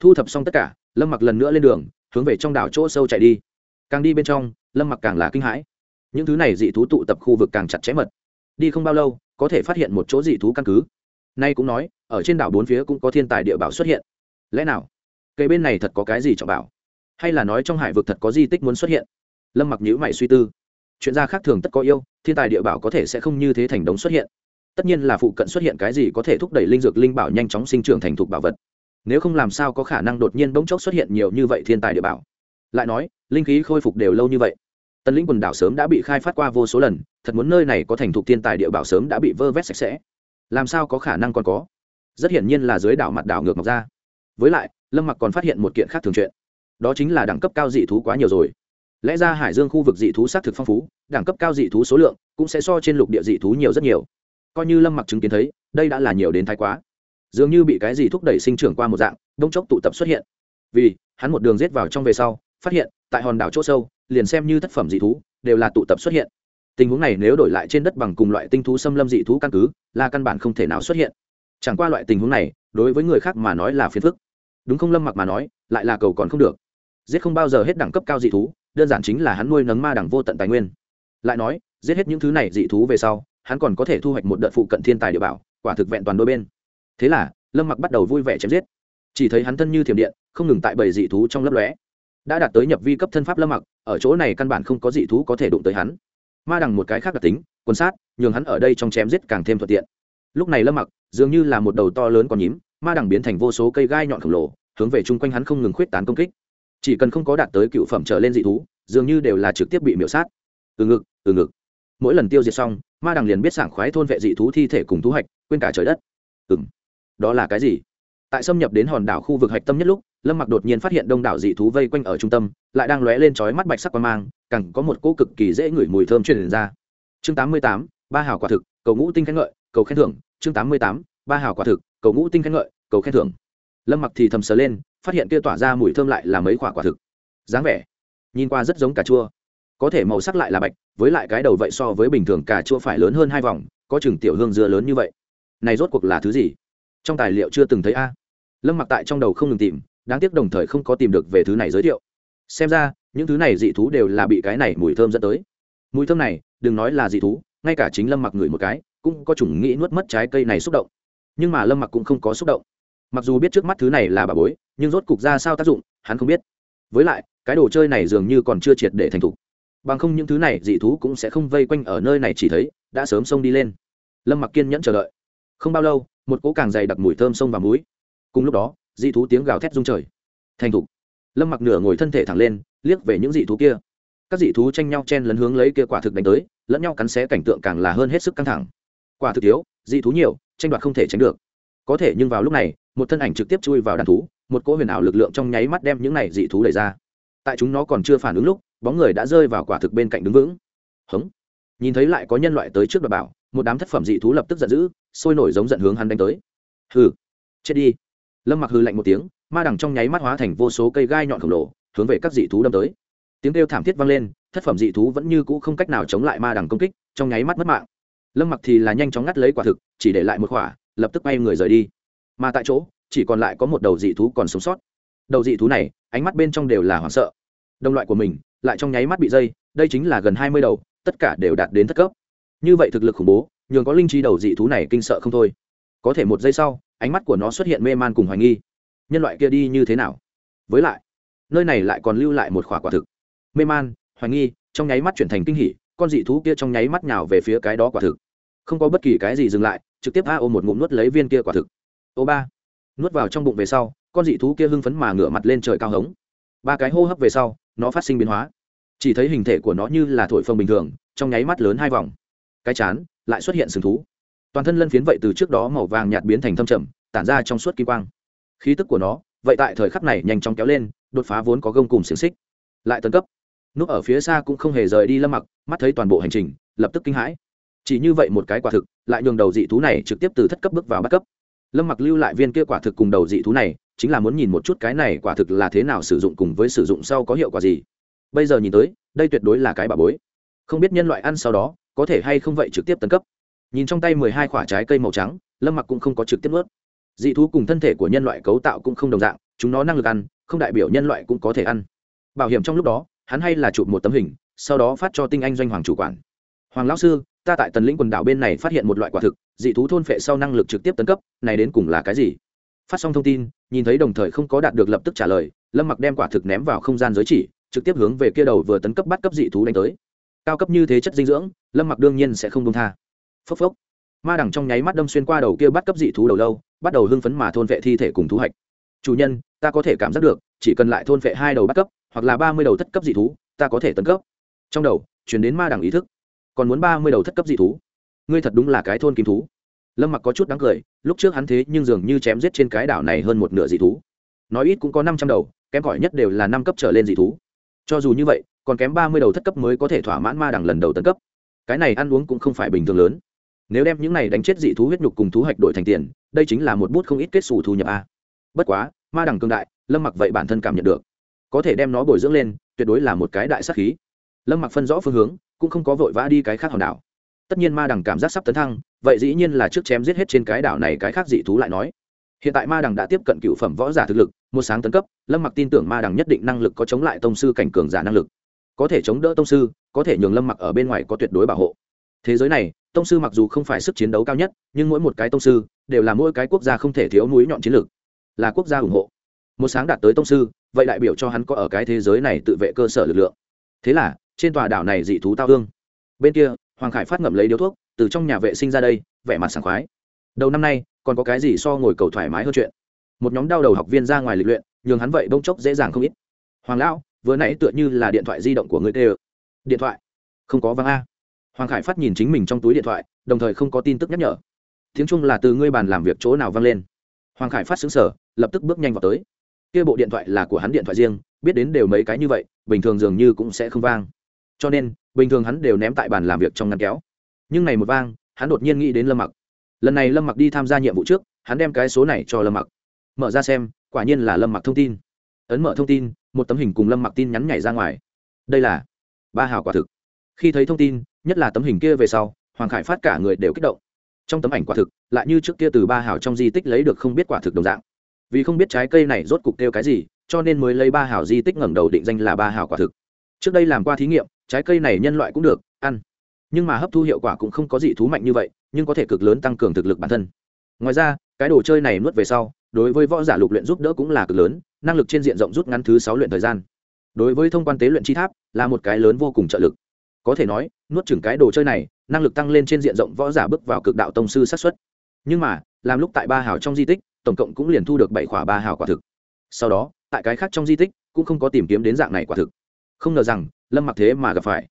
Thu thập xong tất cả, lâm mặc lần nữa lên đường, hướng về trong đảo chỗ sâu chạy đi càng đi bên trong, lâm mặc càng là kinh hãi. Những thứ này dị thú tụ tập khu vực càng chặt chẽ mật. Đi không bao lâu, có thể phát hiện một chỗ dị thú căn cứ. Nay cũng nói, ở trên đảo bốn phía cũng có thiên tài địa bảo xuất hiện. Lẽ nào? Cây bên này thật có cái gì trọng bảo? Hay là nói trong hải vực thật có di tích muốn xuất hiện? Lâm mặc nhữ mày suy tư. Chuyện gia khác thường tất có yêu, thiên tài địa bảo có thể sẽ không như thế thành đống xuất hiện. Tất nhiên là phụ cận xuất hiện cái gì có thể thúc đẩy linh dược linh bảo nhanh chóng sinh trưởng thành thục bảo vật. Nếu không làm sao có khả năng đột nhiên bỗng chốc xuất hiện nhiều như vậy thiên tài địa bảo? Lại nói, linh khí khôi phục đều lâu như vậy. Tần lĩnh quần đảo sớm đã bị khai phát qua vô số lần, thật muốn nơi này có thành thục thiên tài địa bảo sớm đã bị vơ vét sạch sẽ. Làm sao có khả năng còn có? Rất hiển nhiên là dưới đảo mặt đảo ngược ngọc ra. Với lại, lâm mặc còn phát hiện một kiện khác thường chuyện. Đó chính là đẳng cấp cao dị thú quá nhiều rồi. Lẽ ra hải dương khu vực dị thú xác thực phong phú, đẳng cấp cao dị thú số lượng cũng sẽ so trên lục địa dị thú nhiều rất nhiều. Coi như lâm mặc chứng kiến thấy, đây đã là nhiều đến thái quá. Dường như bị cái gì thúc đẩy sinh trưởng qua một dạng, đông chốc tụ tập xuất hiện. Vì, hắn một đường rết vào trong về sau phát hiện, tại hòn đảo chỗ sâu, liền xem như thất phẩm dị thú, đều là tụ tập xuất hiện. Tình huống này nếu đổi lại trên đất bằng cùng loại tinh thú xâm lâm dị thú căn cứ, là căn bản không thể nào xuất hiện. Chẳng qua loại tình huống này, đối với người khác mà nói là phiền phức. Đúng không lâm mặc mà nói, lại là cầu còn không được. Giết không bao giờ hết đẳng cấp cao dị thú, đơn giản chính là hắn nuôi nấng ma đẳng vô tận tài nguyên. Lại nói, giết hết những thứ này dị thú về sau, hắn còn có thể thu hoạch một đợt phụ cận thiên tài địa bảo, quả thực vẹn toàn đôi bên. Thế là, lâm mặc bắt đầu vui vẻ chém giết. Chỉ thấy hắn thân như thiểm điện, không ngừng tại bầy dị thú trong lấp lóe đã đạt tới nhập vi cấp thân pháp lâm mặc, ở chỗ này căn bản không có dị thú có thể đụng tới hắn. Ma đằng một cái khác đặc tính quân sát, nhường hắn ở đây trong chém giết càng thêm thuận tiện. Lúc này lâm mặc, dường như là một đầu to lớn còn nhím, ma đằng biến thành vô số cây gai nhọn khổng lồ, hướng về chung quanh hắn không ngừng khuyết tán công kích. Chỉ cần không có đạt tới cựu phẩm trở lên dị thú, dường như đều là trực tiếp bị miễu sát. Từ ngực từ ngực. Mỗi lần tiêu diệt xong, ma đằng liền biết sảng khoái thôn vệ dị thú thi thể cùng thú hạch quên cả trời đất. Ừ m đó là cái gì? Tại xâm nhập đến hòn đảo khu vực hạch tâm nhất lúc lâm mặc đột nhiên phát hiện đông đảo dị thú vây quanh ở trung tâm, lại đang lóe lên trói mắt bạch sắc quan mang cẳng có một cỗ cực kỳ dễ ngửi mùi thơm truyền ra. Chương tám mươi tám, ba hào quả thực, cầu ngũ tinh khen ngợi, cầu khen thưởng. Chương tám mươi tám, ba hào quả thực, cầu ngũ tinh khen ngợi, cầu khen thưởng. Lâm mặc thì thầm sờ lên, phát hiện kia tỏa ra mùi thơm lại là mấy quả quả thực. Dáng vẻ, nhìn qua rất giống cà chua. Có thể màu sắc lại là bạch, với lại cái đầu vậy so với bình thường cà chua phải lớn hơn hai vòng, có chừng tiểu hương dưa lớn như vậy. Này rốt cuộc là thứ gì? Trong tài liệu chưa từng thấy a. Lâm mặc tại trong đầu không ngừng tìm đáng tiếc đồng thời không có tìm được về thứ này giới thiệu. Xem ra, những thứ này dị thú đều là bị cái này mùi thơm dẫn tới. Mùi thơm này, đừng nói là dị thú, ngay cả chính lâm mặc ngửi một cái, cũng có chủng nghĩ nuốt mất trái cây này xúc động. Nhưng mà lâm mặc cũng không có xúc động. Mặc dù biết trước mắt thứ này là bà bối, nhưng rốt cục ra sao tác dụng, hắn không biết. Với lại, cái đồ chơi này dường như còn chưa triệt để thành thục. Bằng không những thứ này dị thú cũng sẽ không vây quanh ở nơi này chỉ thấy, đã sớm xông đi lên. Lâm mặc kiên nhẫn chờ đợi. Không bao lâu, một cỗ càng dày đặc mùi thơm xông vào mũi. Cùng lúc đó dị thú tiếng gào thét rung trời. Thành thục. Lâm mặc nửa ngồi thân thể thẳng lên, liếc về những dị thú kia. Các dị thú tranh nhau chen lấn hướng lấy kia quả thực đánh tới, lẫn nhau cắn xé cảnh tượng càng là hơn hết sức căng thẳng. Quả thực thiếu, dị thú nhiều, tranh đoạt không thể tránh được. Có thể nhưng vào lúc này, một thân ảnh trực tiếp chui vào đàn thú, một cỗ huyền ảo lực lượng trong nháy mắt đem những này dị thú đẩy ra. Tại chúng nó còn chưa phản ứng lúc, bóng người đã rơi vào quả thực bên cạnh đứng vững. Hống. Nhìn thấy lại có nhân loại tới trước đ bảo, một đám thất phẩm dị thú lập tức giận dữ, sôi nổi giống giận hướng hắn đánh tới. Hừ. Chết đi lâm mặc hư lạnh một tiếng, ma đằng trong nháy mắt hóa thành vô số cây gai nhọn khổng lồ, hướng về các dị thú đâm tới. Tiếng kêu thảm thiết vang lên, thất phẩm dị thú vẫn như cũ không cách nào chống lại ma đằng công kích, trong nháy mắt mất mạng. Lâm mặc thì là nhanh chóng ngắt lấy quả thực, chỉ để lại một khỏa lập tức bay người rời đi. Mà tại chỗ, chỉ còn lại có một đầu dị thú còn sống sót. Đầu dị thú này, ánh mắt bên trong đều là hoảng sợ. Đồng loại của mình, lại trong nháy mắt bị dây, đây chính là gần hai mươi đầu, tất cả đều đạt đến thất cấp. Như vậy thực lực khủng bố, nhường có linh trí đầu dị thú này kinh sợ không thôi. Có thể một giây sau ánh mắt của nó xuất hiện mê man cùng hoài nghi. Nhân loại kia đi như thế nào? Với lại, nơi này lại còn lưu lại một khỏa quả thực. Mê man, hoài nghi, trong nháy mắt chuyển thành kinh hỉ, con dị thú kia trong nháy mắt nhào về phía cái đó quả thực. Không có bất kỳ cái gì dừng lại, trực tiếp a ôm một ngụm nuốt lấy viên kia quả thực. Ô ba, nuốt vào trong bụng về sau, con dị thú kia hưng phấn mà ngửa mặt lên trời cao hống. Ba cái hô hấp về sau, nó phát sinh biến hóa. Chỉ thấy hình thể của nó như là thổi phồng bình thường, trong nháy mắt lớn hai vòng. Cái chán lại xuất hiện sừng thú toàn thân lân phiến vậy từ trước đó màu vàng nhạt biến thành thâm trầm, tản ra trong suốt kỳ quang. Khí tức của nó, vậy tại thời khắc này nhanh chóng kéo lên, đột phá vốn có gông cùng xiềng xích. Lại tấn cấp. Núp ở phía xa cũng không hề rời đi lâm mặc, mắt thấy toàn bộ hành trình, lập tức kinh hãi. Chỉ như vậy một cái quả thực, lại nhường đầu dị thú này trực tiếp từ thất cấp bước vào bắt cấp. Lâm mặc lưu lại viên kia quả thực cùng đầu dị thú này, chính là muốn nhìn một chút cái này quả thực là thế nào sử dụng cùng với sử dụng sau có hiệu quả gì. Bây giờ nhìn tới, đây tuyệt đối là cái bà bối. Không biết nhân loại ăn sau đó, có thể hay không vậy trực tiếp tấn cấp nhìn trong tay mười hai quả trái cây màu trắng, lâm mặc cũng không có trực tiếp ướt dị thú cùng thân thể của nhân loại cấu tạo cũng không đồng dạng, chúng nó năng lực ăn, không đại biểu nhân loại cũng có thể ăn. Bảo hiểm trong lúc đó, hắn hay là chụp một tấm hình, sau đó phát cho tinh anh doanh hoàng chủ quản. Hoàng lão sư, ta tại tần lĩnh quần đảo bên này phát hiện một loại quả thực, dị thú thôn phệ sau năng lực trực tiếp tấn cấp, này đến cùng là cái gì? Phát xong thông tin, nhìn thấy đồng thời không có đạt được lập tức trả lời, lâm mặc đem quả thực ném vào không gian giới chỉ, trực tiếp hướng về kia đầu vừa tấn cấp bắt cấp dị thú đánh tới. Cao cấp như thế chất dinh dưỡng, lâm mặc đương nhiên sẽ không công tha phốc phốc. Ma đằng trong nháy mắt đâm xuyên qua đầu kia bắt cấp dị thú đầu lâu, bắt đầu hưng phấn mà thôn vệ thi thể cùng thú hạch. Chủ nhân, ta có thể cảm giác được, chỉ cần lại thôn vệ hai đầu bắt cấp, hoặc là ba mươi đầu thất cấp dị thú, ta có thể tấn cấp. Trong đầu chuyển đến ma đằng ý thức. Còn muốn ba mươi đầu thất cấp dị thú? Ngươi thật đúng là cái thôn kim thú. Lâm mặc có chút đáng cười, lúc trước hắn thế nhưng dường như chém giết trên cái đảo này hơn một nửa dị thú. Nói ít cũng có năm trăm đầu, kém cỏi nhất đều là năm cấp trở lên dị thú. Cho dù như vậy, còn kém ba mươi đầu thất cấp mới có thể thỏa mãn ma đằng lần đầu tấn cấp. Cái này ăn uống cũng không phải bình thường lớn nếu đem những này đánh chết dị thú huyết nhục cùng thú hạch đổi thành tiền, đây chính là một bút không ít kết xù thu nhập a. Bất quá, ma đằng cương đại, lâm mặc vậy bản thân cảm nhận được. Có thể đem nó bồi dưỡng lên, tuyệt đối là một cái đại sắc khí. Lâm mặc phân rõ phương hướng, cũng không có vội vã đi cái khác hòn đảo. Tất nhiên ma đằng cảm giác sắp tấn thăng, vậy dĩ nhiên là trước chém giết hết trên cái đảo này cái khác dị thú lại nói. Hiện tại ma đằng đã tiếp cận cựu phẩm võ giả thực lực, một sáng tấn cấp, lâm mặc tin tưởng ma đằng nhất định năng lực có chống lại tông sư cảnh cường giả năng lực. Có thể chống đỡ tông sư, có thể nhường lâm mặc ở bên ngoài có tuyệt đối bảo hộ thế giới này, tông sư mặc dù không phải sức chiến đấu cao nhất, nhưng mỗi một cái tông sư đều là mỗi cái quốc gia không thể thiếu núi nhọn chiến lược, là quốc gia ủng hộ. Một sáng đạt tới tông sư, vậy đại biểu cho hắn có ở cái thế giới này tự vệ cơ sở lực lượng. Thế là, trên tòa đảo này dị thú tao hương. Bên kia, hoàng khải phát ngậm lấy điếu thuốc, từ trong nhà vệ sinh ra đây, vẻ mặt sảng khoái. Đầu năm nay, còn có cái gì so ngồi cầu thoải mái hơn chuyện? Một nhóm đau đầu học viên ra ngoài lịch luyện, nhường hắn vậy bông chốc dễ dàng không ít. Hoàng lão, vừa nãy tựa như là điện thoại di động của người tê điện thoại? Không có văng a hoàng khải phát nhìn chính mình trong túi điện thoại, đồng thời không có tin tức nhắc nhở. Tiếng chung là từ ngươi bàn làm việc chỗ nào vang lên. Hoàng khải phát xứng sở lập tức bước nhanh vào tới. Kia bộ điện thoại là của hắn điện thoại riêng, biết đến đều mấy cái như vậy, bình thường dường như cũng sẽ không vang. Cho nên, bình thường hắn đều ném tại bàn làm việc trong ngăn kéo. Nhưng này một vang, hắn đột nhiên nghĩ đến lâm mặc. Lần này lâm mặc đi tham gia nhiệm vụ trước, hắn đem cái số này cho lâm mặc. Mở ra xem, quả nhiên là lâm mặc thông tin. Ấn mở thông tin, một tấm hình cùng lâm mặc tin nhắn nhảy ra ngoài. Đây là ba hào quả thực khi thấy thông tin, nhất là tấm hình kia về sau, hoàng khải phát cả người đều kích động. Trong tấm ảnh quả thực, lại như trước kia từ ba hào trong di tích lấy được không biết quả thực đồng dạng. Vì không biết trái cây này rốt cục kêu cái gì, cho nên mới lấy ba hào di tích ngẩng đầu định danh là ba hào quả thực. Trước đây làm qua thí nghiệm, trái cây này nhân loại cũng được, ăn. Nhưng mà hấp thu hiệu quả cũng không có gì thú mạnh như vậy, nhưng có thể cực lớn tăng cường thực lực bản thân. Ngoài ra, cái đồ chơi này nuốt về sau, đối với võ giả lục luyện giúp đỡ cũng là cực lớn, năng lực trên diện rộng rút ngắn thứ sáu luyện thời gian. Đối với thông quan tế luyện chi tháp, là một cái lớn vô cùng trợ lực có thể nói, nuốt chừng cái đồ chơi này, năng lực tăng lên trên diện rộng võ giả bước vào cực đạo tông sư sát xuất nhưng mà, làm lúc tại ba hào trong di tích, tổng cộng cũng liền thu được bảy khỏa ba hào quả thực. Sau đó, tại cái khác trong di tích, cũng không có tìm kiếm đến dạng này quả thực. Không ngờ rằng, lâm mặc thế mà gặp phải.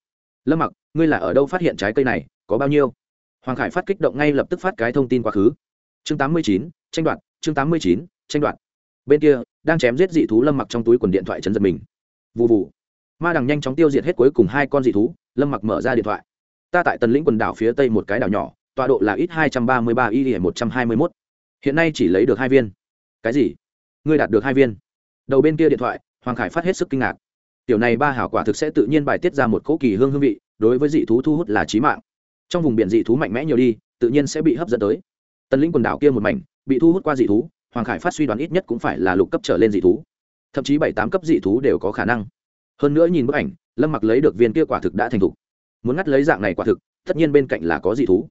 Lâm mặc, ngươi là ở đâu phát hiện trái cây này, có bao nhiêu? Hoàng khải phát kích động ngay lập tức phát cái thông tin quá khứ. Chương tám mươi chín, tranh đoạt, chương tám mươi chín, tranh đoạt. Bên kia, đang chém giết dị thú lâm mặc trong túi quần điện thoại chấn giật mình. Vụ vụ ma đằng nhanh chóng tiêu diệt hết cuối cùng hai con dị thú lâm mặc mở ra điện thoại. Ta tại tần lĩnh quần đảo phía tây một cái đảo nhỏ, tọa độ là ít hai trăm ba mươi ba y một trăm hai mươi mốt. Hiện nay chỉ lấy được hai viên. Cái gì? Ngươi đạt được hai viên. Đầu bên kia điện thoại, hoàng khải phát hết sức kinh ngạc. Tiểu này ba hảo quả thực sẽ tự nhiên bài tiết ra một cỗ kỳ hương hương vị, đối với dị thú thu hút là trí mạng. Trong vùng biển dị thú mạnh mẽ nhiều đi, tự nhiên sẽ bị hấp dẫn tới. Tần lĩnh quần đảo kia một mảnh, bị thu hút qua dị thú, hoàng khải phát suy đoán ít nhất cũng phải là lục cấp trở lên dị thú. Thậm chí bảy tám cấp dị thú đều có khả năng hơn nữa nhìn bức ảnh, lâm mặc lấy được viên kia quả thực đã thành thục. Muốn ngắt lấy dạng này quả thực, tất nhiên bên cạnh là có dị thú.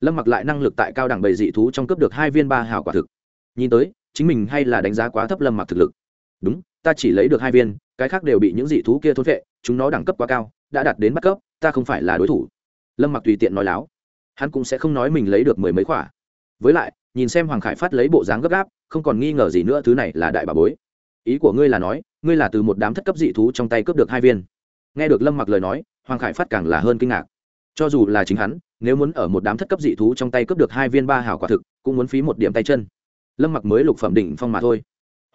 Lâm mặc lại năng lực tại cao đẳng bầy dị thú trong cấp được hai viên ba hào quả thực. Nhìn tới, chính mình hay là đánh giá quá thấp lâm mặc thực lực. Đúng, ta chỉ lấy được hai viên, cái khác đều bị những dị thú kia thôn vệ chúng nó đẳng cấp quá cao, đã đạt đến bắt cấp, ta không phải là đối thủ. Lâm mặc tùy tiện nói láo. Hắn cũng sẽ không nói mình lấy được mười mấy quả. Với lại, nhìn xem hoàng khải phát lấy bộ dáng gấp gáp, không còn nghi ngờ gì nữa, thứ này là đại bà bối ý của ngươi là nói, ngươi là từ một đám thất cấp dị thú trong tay cướp được hai viên. Nghe được lâm mặc lời nói, hoàng khải phát càng là hơn kinh ngạc. Cho dù là chính hắn, nếu muốn ở một đám thất cấp dị thú trong tay cướp được hai viên ba hảo quả thực, cũng muốn phí một điểm tay chân. Lâm mặc mới lục phẩm đỉnh phong mà thôi.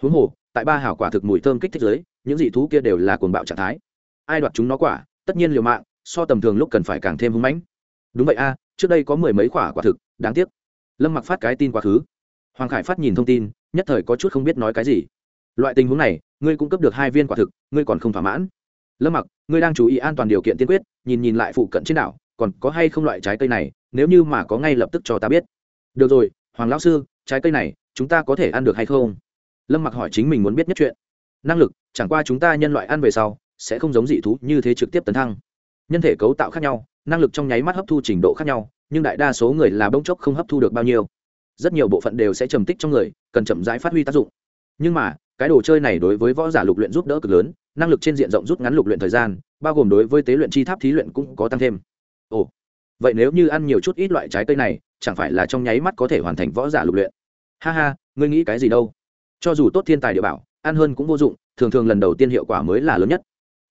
Huống hồ, tại ba hảo quả thực mùi thơm kích thích giới những dị thú kia đều là cuồng bạo trạng thái. Ai đoạt chúng nó quả, tất nhiên liều mạng, so tầm thường lúc cần phải càng thêm hưng mãnh. Đúng vậy a, trước đây có mười mấy quả quả thực, đáng tiếc. Lâm mặc phát cái tin quá khứ. Hoàng khải phát nhìn thông tin, nhất thời có chút không biết nói cái gì loại tình huống này, ngươi cung cấp được hai viên quả thực, ngươi còn không thỏa mãn. Lâm mặc, ngươi đang chú ý an toàn điều kiện tiên quyết, nhìn nhìn lại phụ cận trên đảo, còn có hay không loại trái cây này, nếu như mà có ngay lập tức cho ta biết. Được rồi, hoàng lão sư, trái cây này, chúng ta có thể ăn được hay không? Lâm mặc hỏi chính mình muốn biết nhất chuyện. Năng lực, chẳng qua chúng ta nhân loại ăn về sau, sẽ không giống dị thú như thế trực tiếp tấn thăng. Nhân thể cấu tạo khác nhau, năng lực trong nháy mắt hấp thu trình độ khác nhau, nhưng đại đa số người là bông chốc không hấp thu được bao nhiêu. Rất nhiều bộ phận đều sẽ trầm tích trong người, cần chậm rãi phát huy tác dụng. Nhưng mà cái đồ chơi này đối với võ giả lục luyện giúp đỡ cực lớn, năng lực trên diện rộng rút ngắn lục luyện thời gian, bao gồm đối với tế luyện chi tháp thí luyện cũng có tăng thêm. Ồ, vậy nếu như ăn nhiều chút ít loại trái cây này, chẳng phải là trong nháy mắt có thể hoàn thành võ giả lục luyện? Ha ha, ngươi nghĩ cái gì đâu? Cho dù tốt thiên tài địa bảo, ăn hơn cũng vô dụng, thường thường lần đầu tiên hiệu quả mới là lớn nhất.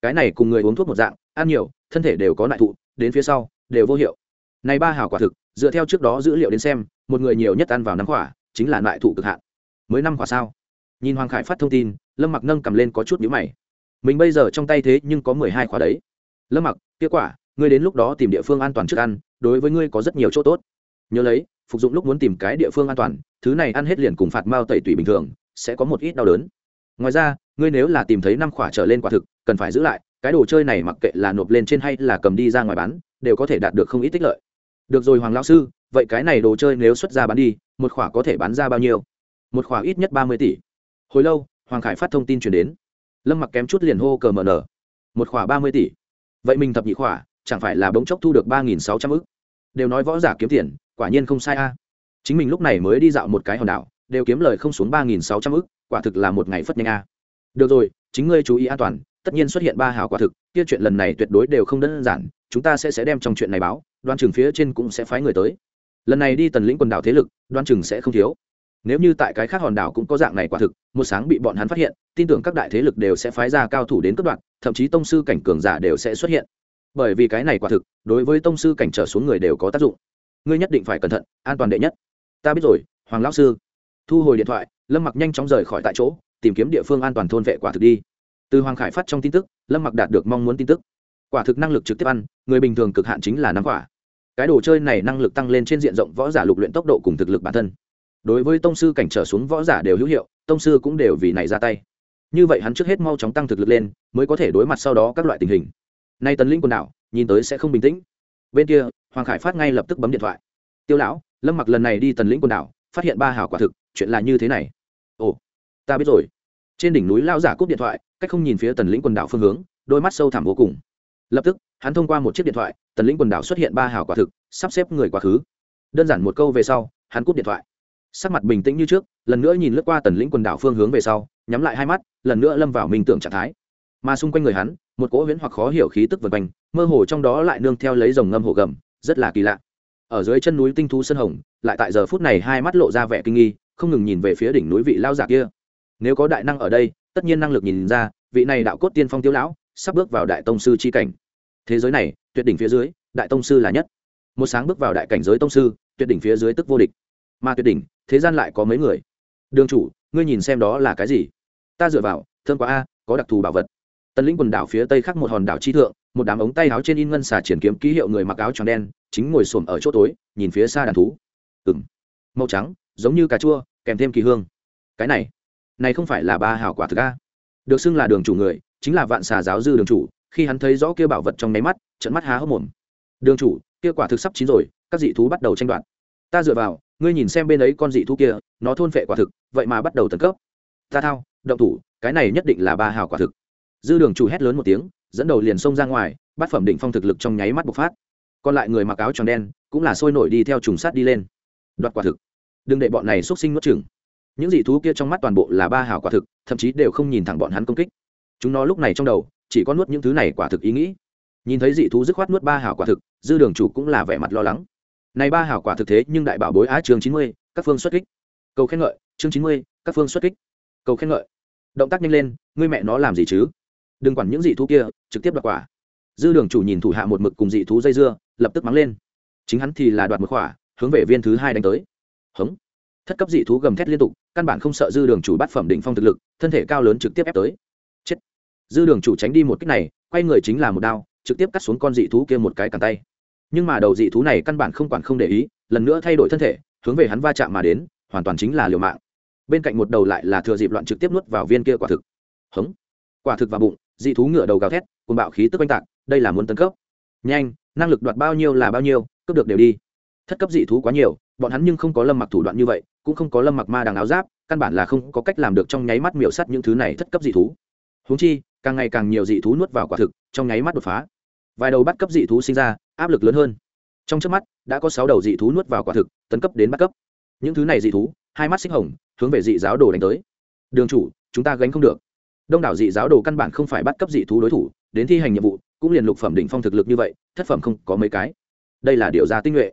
Cái này cùng người uống thuốc một dạng, ăn nhiều, thân thể đều có nại thụ, đến phía sau, đều vô hiệu. Này ba hào quả thực, dựa theo trước đó dữ liệu đến xem, một người nhiều nhất ăn vào năm quả, chính là nại thụ cực hạn. Mới năm quả sao? Nhìn hoàng khải phát thông tin, lâm mặc nâng cầm lên có chút nhữ mày. Mình bây giờ trong tay thế nhưng có mười hai khóa đấy. Lâm mặc, kết quả, ngươi đến lúc đó tìm địa phương an toàn trước ăn, đối với ngươi có rất nhiều chỗ tốt. Nhớ lấy, phục dụng lúc muốn tìm cái địa phương an toàn, thứ này ăn hết liền cùng phạt mao tẩy tủy bình thường, sẽ có một ít đau đớn. Ngoài ra, ngươi nếu là tìm thấy năm khỏa trở lên quả thực, cần phải giữ lại, cái đồ chơi này mặc kệ là nộp lên trên hay là cầm đi ra ngoài bán, đều có thể đạt được không ít tích lợi. Được rồi hoàng lão sư, vậy cái này đồ chơi nếu xuất ra bán đi, một khỏa có thể bán ra bao nhiêu? Một khỏa ít nhất ba mươi tỷ hồi lâu, hoàng khải phát thông tin chuyển đến. Lâm mặc kém chút liền hô cờ mờ nở. Một khỏa ba mươi tỷ. Vậy mình thập nhị khỏa, chẳng phải là bỗng chốc thu được ba nghìn sáu trăm ư c đều nói võ giả kiếm tiền, quả nhiên không sai a. Chính mình lúc này mới đi dạo một cái hòn đảo, đều kiếm lời không xuống ba nghìn sáu trăm ư c quả thực là một ngày phất nhanh a. Được rồi, chính ngươi chú ý an toàn, tất nhiên xuất hiện ba hào quả thực, kia chuyện lần này tuyệt đối đều không đơn giản, chúng ta sẽ sẽ đem trong chuyện này báo, đoan chừng phía trên cũng sẽ phái người tới. Lần này đi tần lĩnh quần đảo thế lực, đoan chừng sẽ không thiếu nếu như tại cái khác hòn đảo cũng có dạng này quả thực, một sáng bị bọn hắn phát hiện, tin tưởng các đại thế lực đều sẽ phái ra cao thủ đến cất đoạn thậm chí tông sư cảnh cường giả đều sẽ xuất hiện. Bởi vì cái này quả thực, đối với tông sư cảnh trở xuống người đều có tác dụng. Ngươi nhất định phải cẩn thận, an toàn đệ nhất. Ta biết rồi, hoàng lão sư. Thu hồi điện thoại, lâm mặc nhanh chóng rời khỏi tại chỗ, tìm kiếm địa phương an toàn thôn vệ quả thực đi. Từ hoàng khải phát trong tin tức, lâm mặc đạt được mong muốn tin tức. Quả thực năng lực trực tiếp ăn, người bình thường cực hạn chính là năm quả. Cái đồ chơi này năng lực tăng lên trên diện rộng võ giả lục luyện tốc độ cùng thực lực bản thân đối với tông sư cảnh trở xuống võ giả đều hữu hiệu, tông sư cũng đều vì này ra tay. Như vậy hắn trước hết mau chóng tăng thực lực lên, mới có thể đối mặt sau đó các loại tình hình. Nay tần linh quần đảo, nhìn tới sẽ không bình tĩnh. Bên kia, hoàng khải phát ngay lập tức bấm điện thoại. Tiêu lão, lâm mặc lần này đi tần lĩnh quần đảo, phát hiện ba hảo quả thực, chuyện là như thế này. Ồ, ta biết rồi. Trên đỉnh núi lao giả cúp điện thoại, cách không nhìn phía tần lĩnh quần đảo phương hướng, đôi mắt sâu thẳm vô cùng. Lập tức, hắn thông qua một chiếc điện thoại, tần lĩnh quần đảo xuất hiện ba hảo quả thực, sắp xếp người quá khứ. Đơn giản một câu về sau, hắn cúp điện thoại sắc mặt bình tĩnh như trước, lần nữa nhìn lướt qua tần lĩnh quần đảo phương hướng về sau, nhắm lại hai mắt, lần nữa lâm vào minh tưởng trạng thái. Mà xung quanh người hắn, một cỗ huyễn hoặc khó hiểu khí tức vần quanh, mơ hồ trong đó lại nương theo lấy dòng ngâm hồ gầm, rất là kỳ lạ. Ở dưới chân núi tinh thú sân hồng, lại tại giờ phút này hai mắt lộ ra vẻ kinh nghi, không ngừng nhìn về phía đỉnh núi vị lao giả kia. Nếu có đại năng ở đây, tất nhiên năng lực nhìn ra, vị này đạo cốt tiên phong tiêu lão, sắp bước vào đại tông sư chi cảnh. Thế giới này, tuyệt đỉnh phía dưới, đại tông sư là nhất. Một sáng bước vào đại cảnh giới tông sư, tuyệt đỉnh phía dưới tức vô địch. Mà tuyệt đỉnh thế gian lại có mấy người? Đường chủ, ngươi nhìn xem đó là cái gì? Ta dựa vào thương quá a, có đặc thù bảo vật. Tần lĩnh quần đảo phía tây khắc một hòn đảo chi thượng, một đám ống tay áo trên in ngân xà triển kiếm ký hiệu người mặc áo tròn đen, chính ngồi xổm ở chỗ tối, nhìn phía xa đàn thú. Ừng màu trắng, giống như cà chua, kèm thêm kỳ hương. Cái này này không phải là ba hảo quả thực a. Được xưng là đường chủ người, chính là vạn xà giáo dư đường chủ, khi hắn thấy rõ kia bảo vật trong nháy mắt trận mắt há hốc mồm. Đường chủ, kia quả thực sắp chín rồi, các dị thú bắt đầu tranh đoạt. Ta dựa vào ngươi nhìn xem bên ấy con dị thú kia, nó thôn phệ quả thực, vậy mà bắt đầu tấn cấp. Ta thao, động thủ, cái này nhất định là ba hào quả thực. Dư đường chủ hét lớn một tiếng, dẫn đầu liền xông ra ngoài, bát phẩm định phong thực lực trong nháy mắt bộc phát. Còn lại người mặc áo tròn đen, cũng là sôi nổi đi theo trùng sát đi lên. Đoạt quả thực. Đừng để bọn này x sinh nuốt chừng những dị thú kia trong mắt toàn bộ là ba hào quả thực, thậm chí đều không nhìn thẳng bọn hắn công kích. Chúng nó lúc này trong đầu, chỉ có nuốt những thứ này quả thực ý nghĩ. Nhìn thấy dị thú dứt khoát nuốt ba hào quả thực, dư đường chủ cũng là vẻ mặt lo lắng này ba hảo quả thực thế, nhưng đại bảo bối á chương chín mươi, các phương xuất kích. Cầu khen ngợi, chương chín mươi, các phương xuất kích. Cầu khen ngợi. Động tác nhanh lên, ngươi mẹ nó làm gì chứ? Đừng quản những dị thú kia, trực tiếp đoạt quả. Dư đường chủ nhìn thủ hạ một mực cùng dị thú dây dưa, lập tức mắng lên. Chính hắn thì là đoạt một quả, hướng về viên thứ hai đánh tới. Hống. Thất cấp dị thú gầm thét liên tục, căn bản không sợ dư đường chủ bắt phẩm định phong thực lực, thân thể cao lớn trực tiếp ép tới. Chết. Dư đường chủ tránh đi một cách này, quay người chính là một đao, trực tiếp cắt xuống con dị thú kia một cái cẳng tay nhưng mà đầu dị thú này căn bản không quản không để ý, lần nữa thay đổi thân thể, hướng về hắn va chạm mà đến, hoàn toàn chính là liều mạng. Bên cạnh một đầu lại là thừa dịp loạn trực tiếp nuốt vào viên kia quả thực. Hống. Quả thực vào bụng, dị thú ngựa đầu gào thét cùng bạo khí tức oanh tạc, đây là muốn tấn cấp. Nhanh, năng lực đoạt bao nhiêu là bao nhiêu, cướp được đều đi. Thất cấp dị thú quá nhiều, bọn hắn nhưng không có lâm mặc thủ đoạn như vậy, cũng không có lâm mặc ma đằng áo giáp, căn bản là không có cách làm được trong nháy mắt miểu sắt những thứ này thất cấp dị thú. Húng chi, càng ngày càng nhiều dị thú nuốt vào quả thực, trong nháy mắt đột phá. Vài đầu bắt cấp dị thú sinh ra áp lực lớn hơn. Trong trước mắt, đã có sáu đầu dị thú nuốt vào quả thực, tấn cấp đến bắt cấp. Những thứ này dị thú, hai mắt xích hồng, hướng về dị giáo đồ đánh tới. Đường chủ, chúng ta gánh không được. Đông đảo dị giáo đồ căn bản không phải bắt cấp dị thú đối thủ, đến thi hành nhiệm vụ, cũng liền lục phẩm đỉnh phong thực lực như vậy, thất phẩm không có mấy cái. Đây là điều ra tinh nhuệ.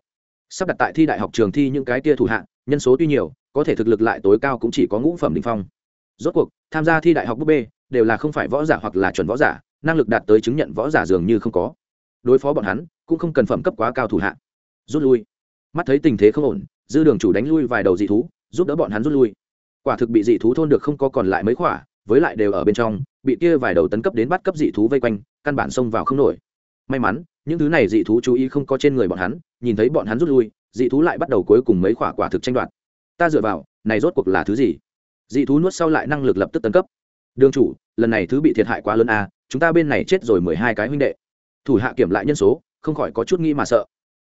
Sắp đặt tại thi đại học trường thi những cái tia thủ hạng nhân số tuy nhiều, có thể thực lực lại tối cao cũng chỉ có ngũ phẩm đỉnh phong. Rốt cuộc, tham gia thi đại học búp bê, đều là không phải võ giả hoặc là chuẩn võ giả, năng lực đạt tới chứng nhận võ giả dường như không có. Đối phó bọn hắn cũng không cần phẩm cấp quá cao thủ hạ. Rút lui. Mắt thấy tình thế không ổn, dư đường chủ đánh lui vài đầu dị thú, giúp đỡ bọn hắn rút lui. Quả thực bị dị thú thôn được không có còn lại mấy khỏa, với lại đều ở bên trong, bị kia vài đầu tấn cấp đến bắt cấp dị thú vây quanh, căn bản xông vào không nổi. May mắn, những thứ này dị thú chú ý không có trên người bọn hắn, nhìn thấy bọn hắn rút lui, dị thú lại bắt đầu cuối cùng mấy quả quả thực tranh đoạt. Ta dựa vào, này rốt cuộc là thứ gì? Dị thú nuốt sau lại năng lực lập tức tấn cấp. Đương chủ, lần này thứ bị thiệt hại quá lớn a chúng ta bên này chết rồi mười hai cái huynh đệ. Thủ hạ kiểm lại nhân số không khỏi có chút nghĩ mà sợ.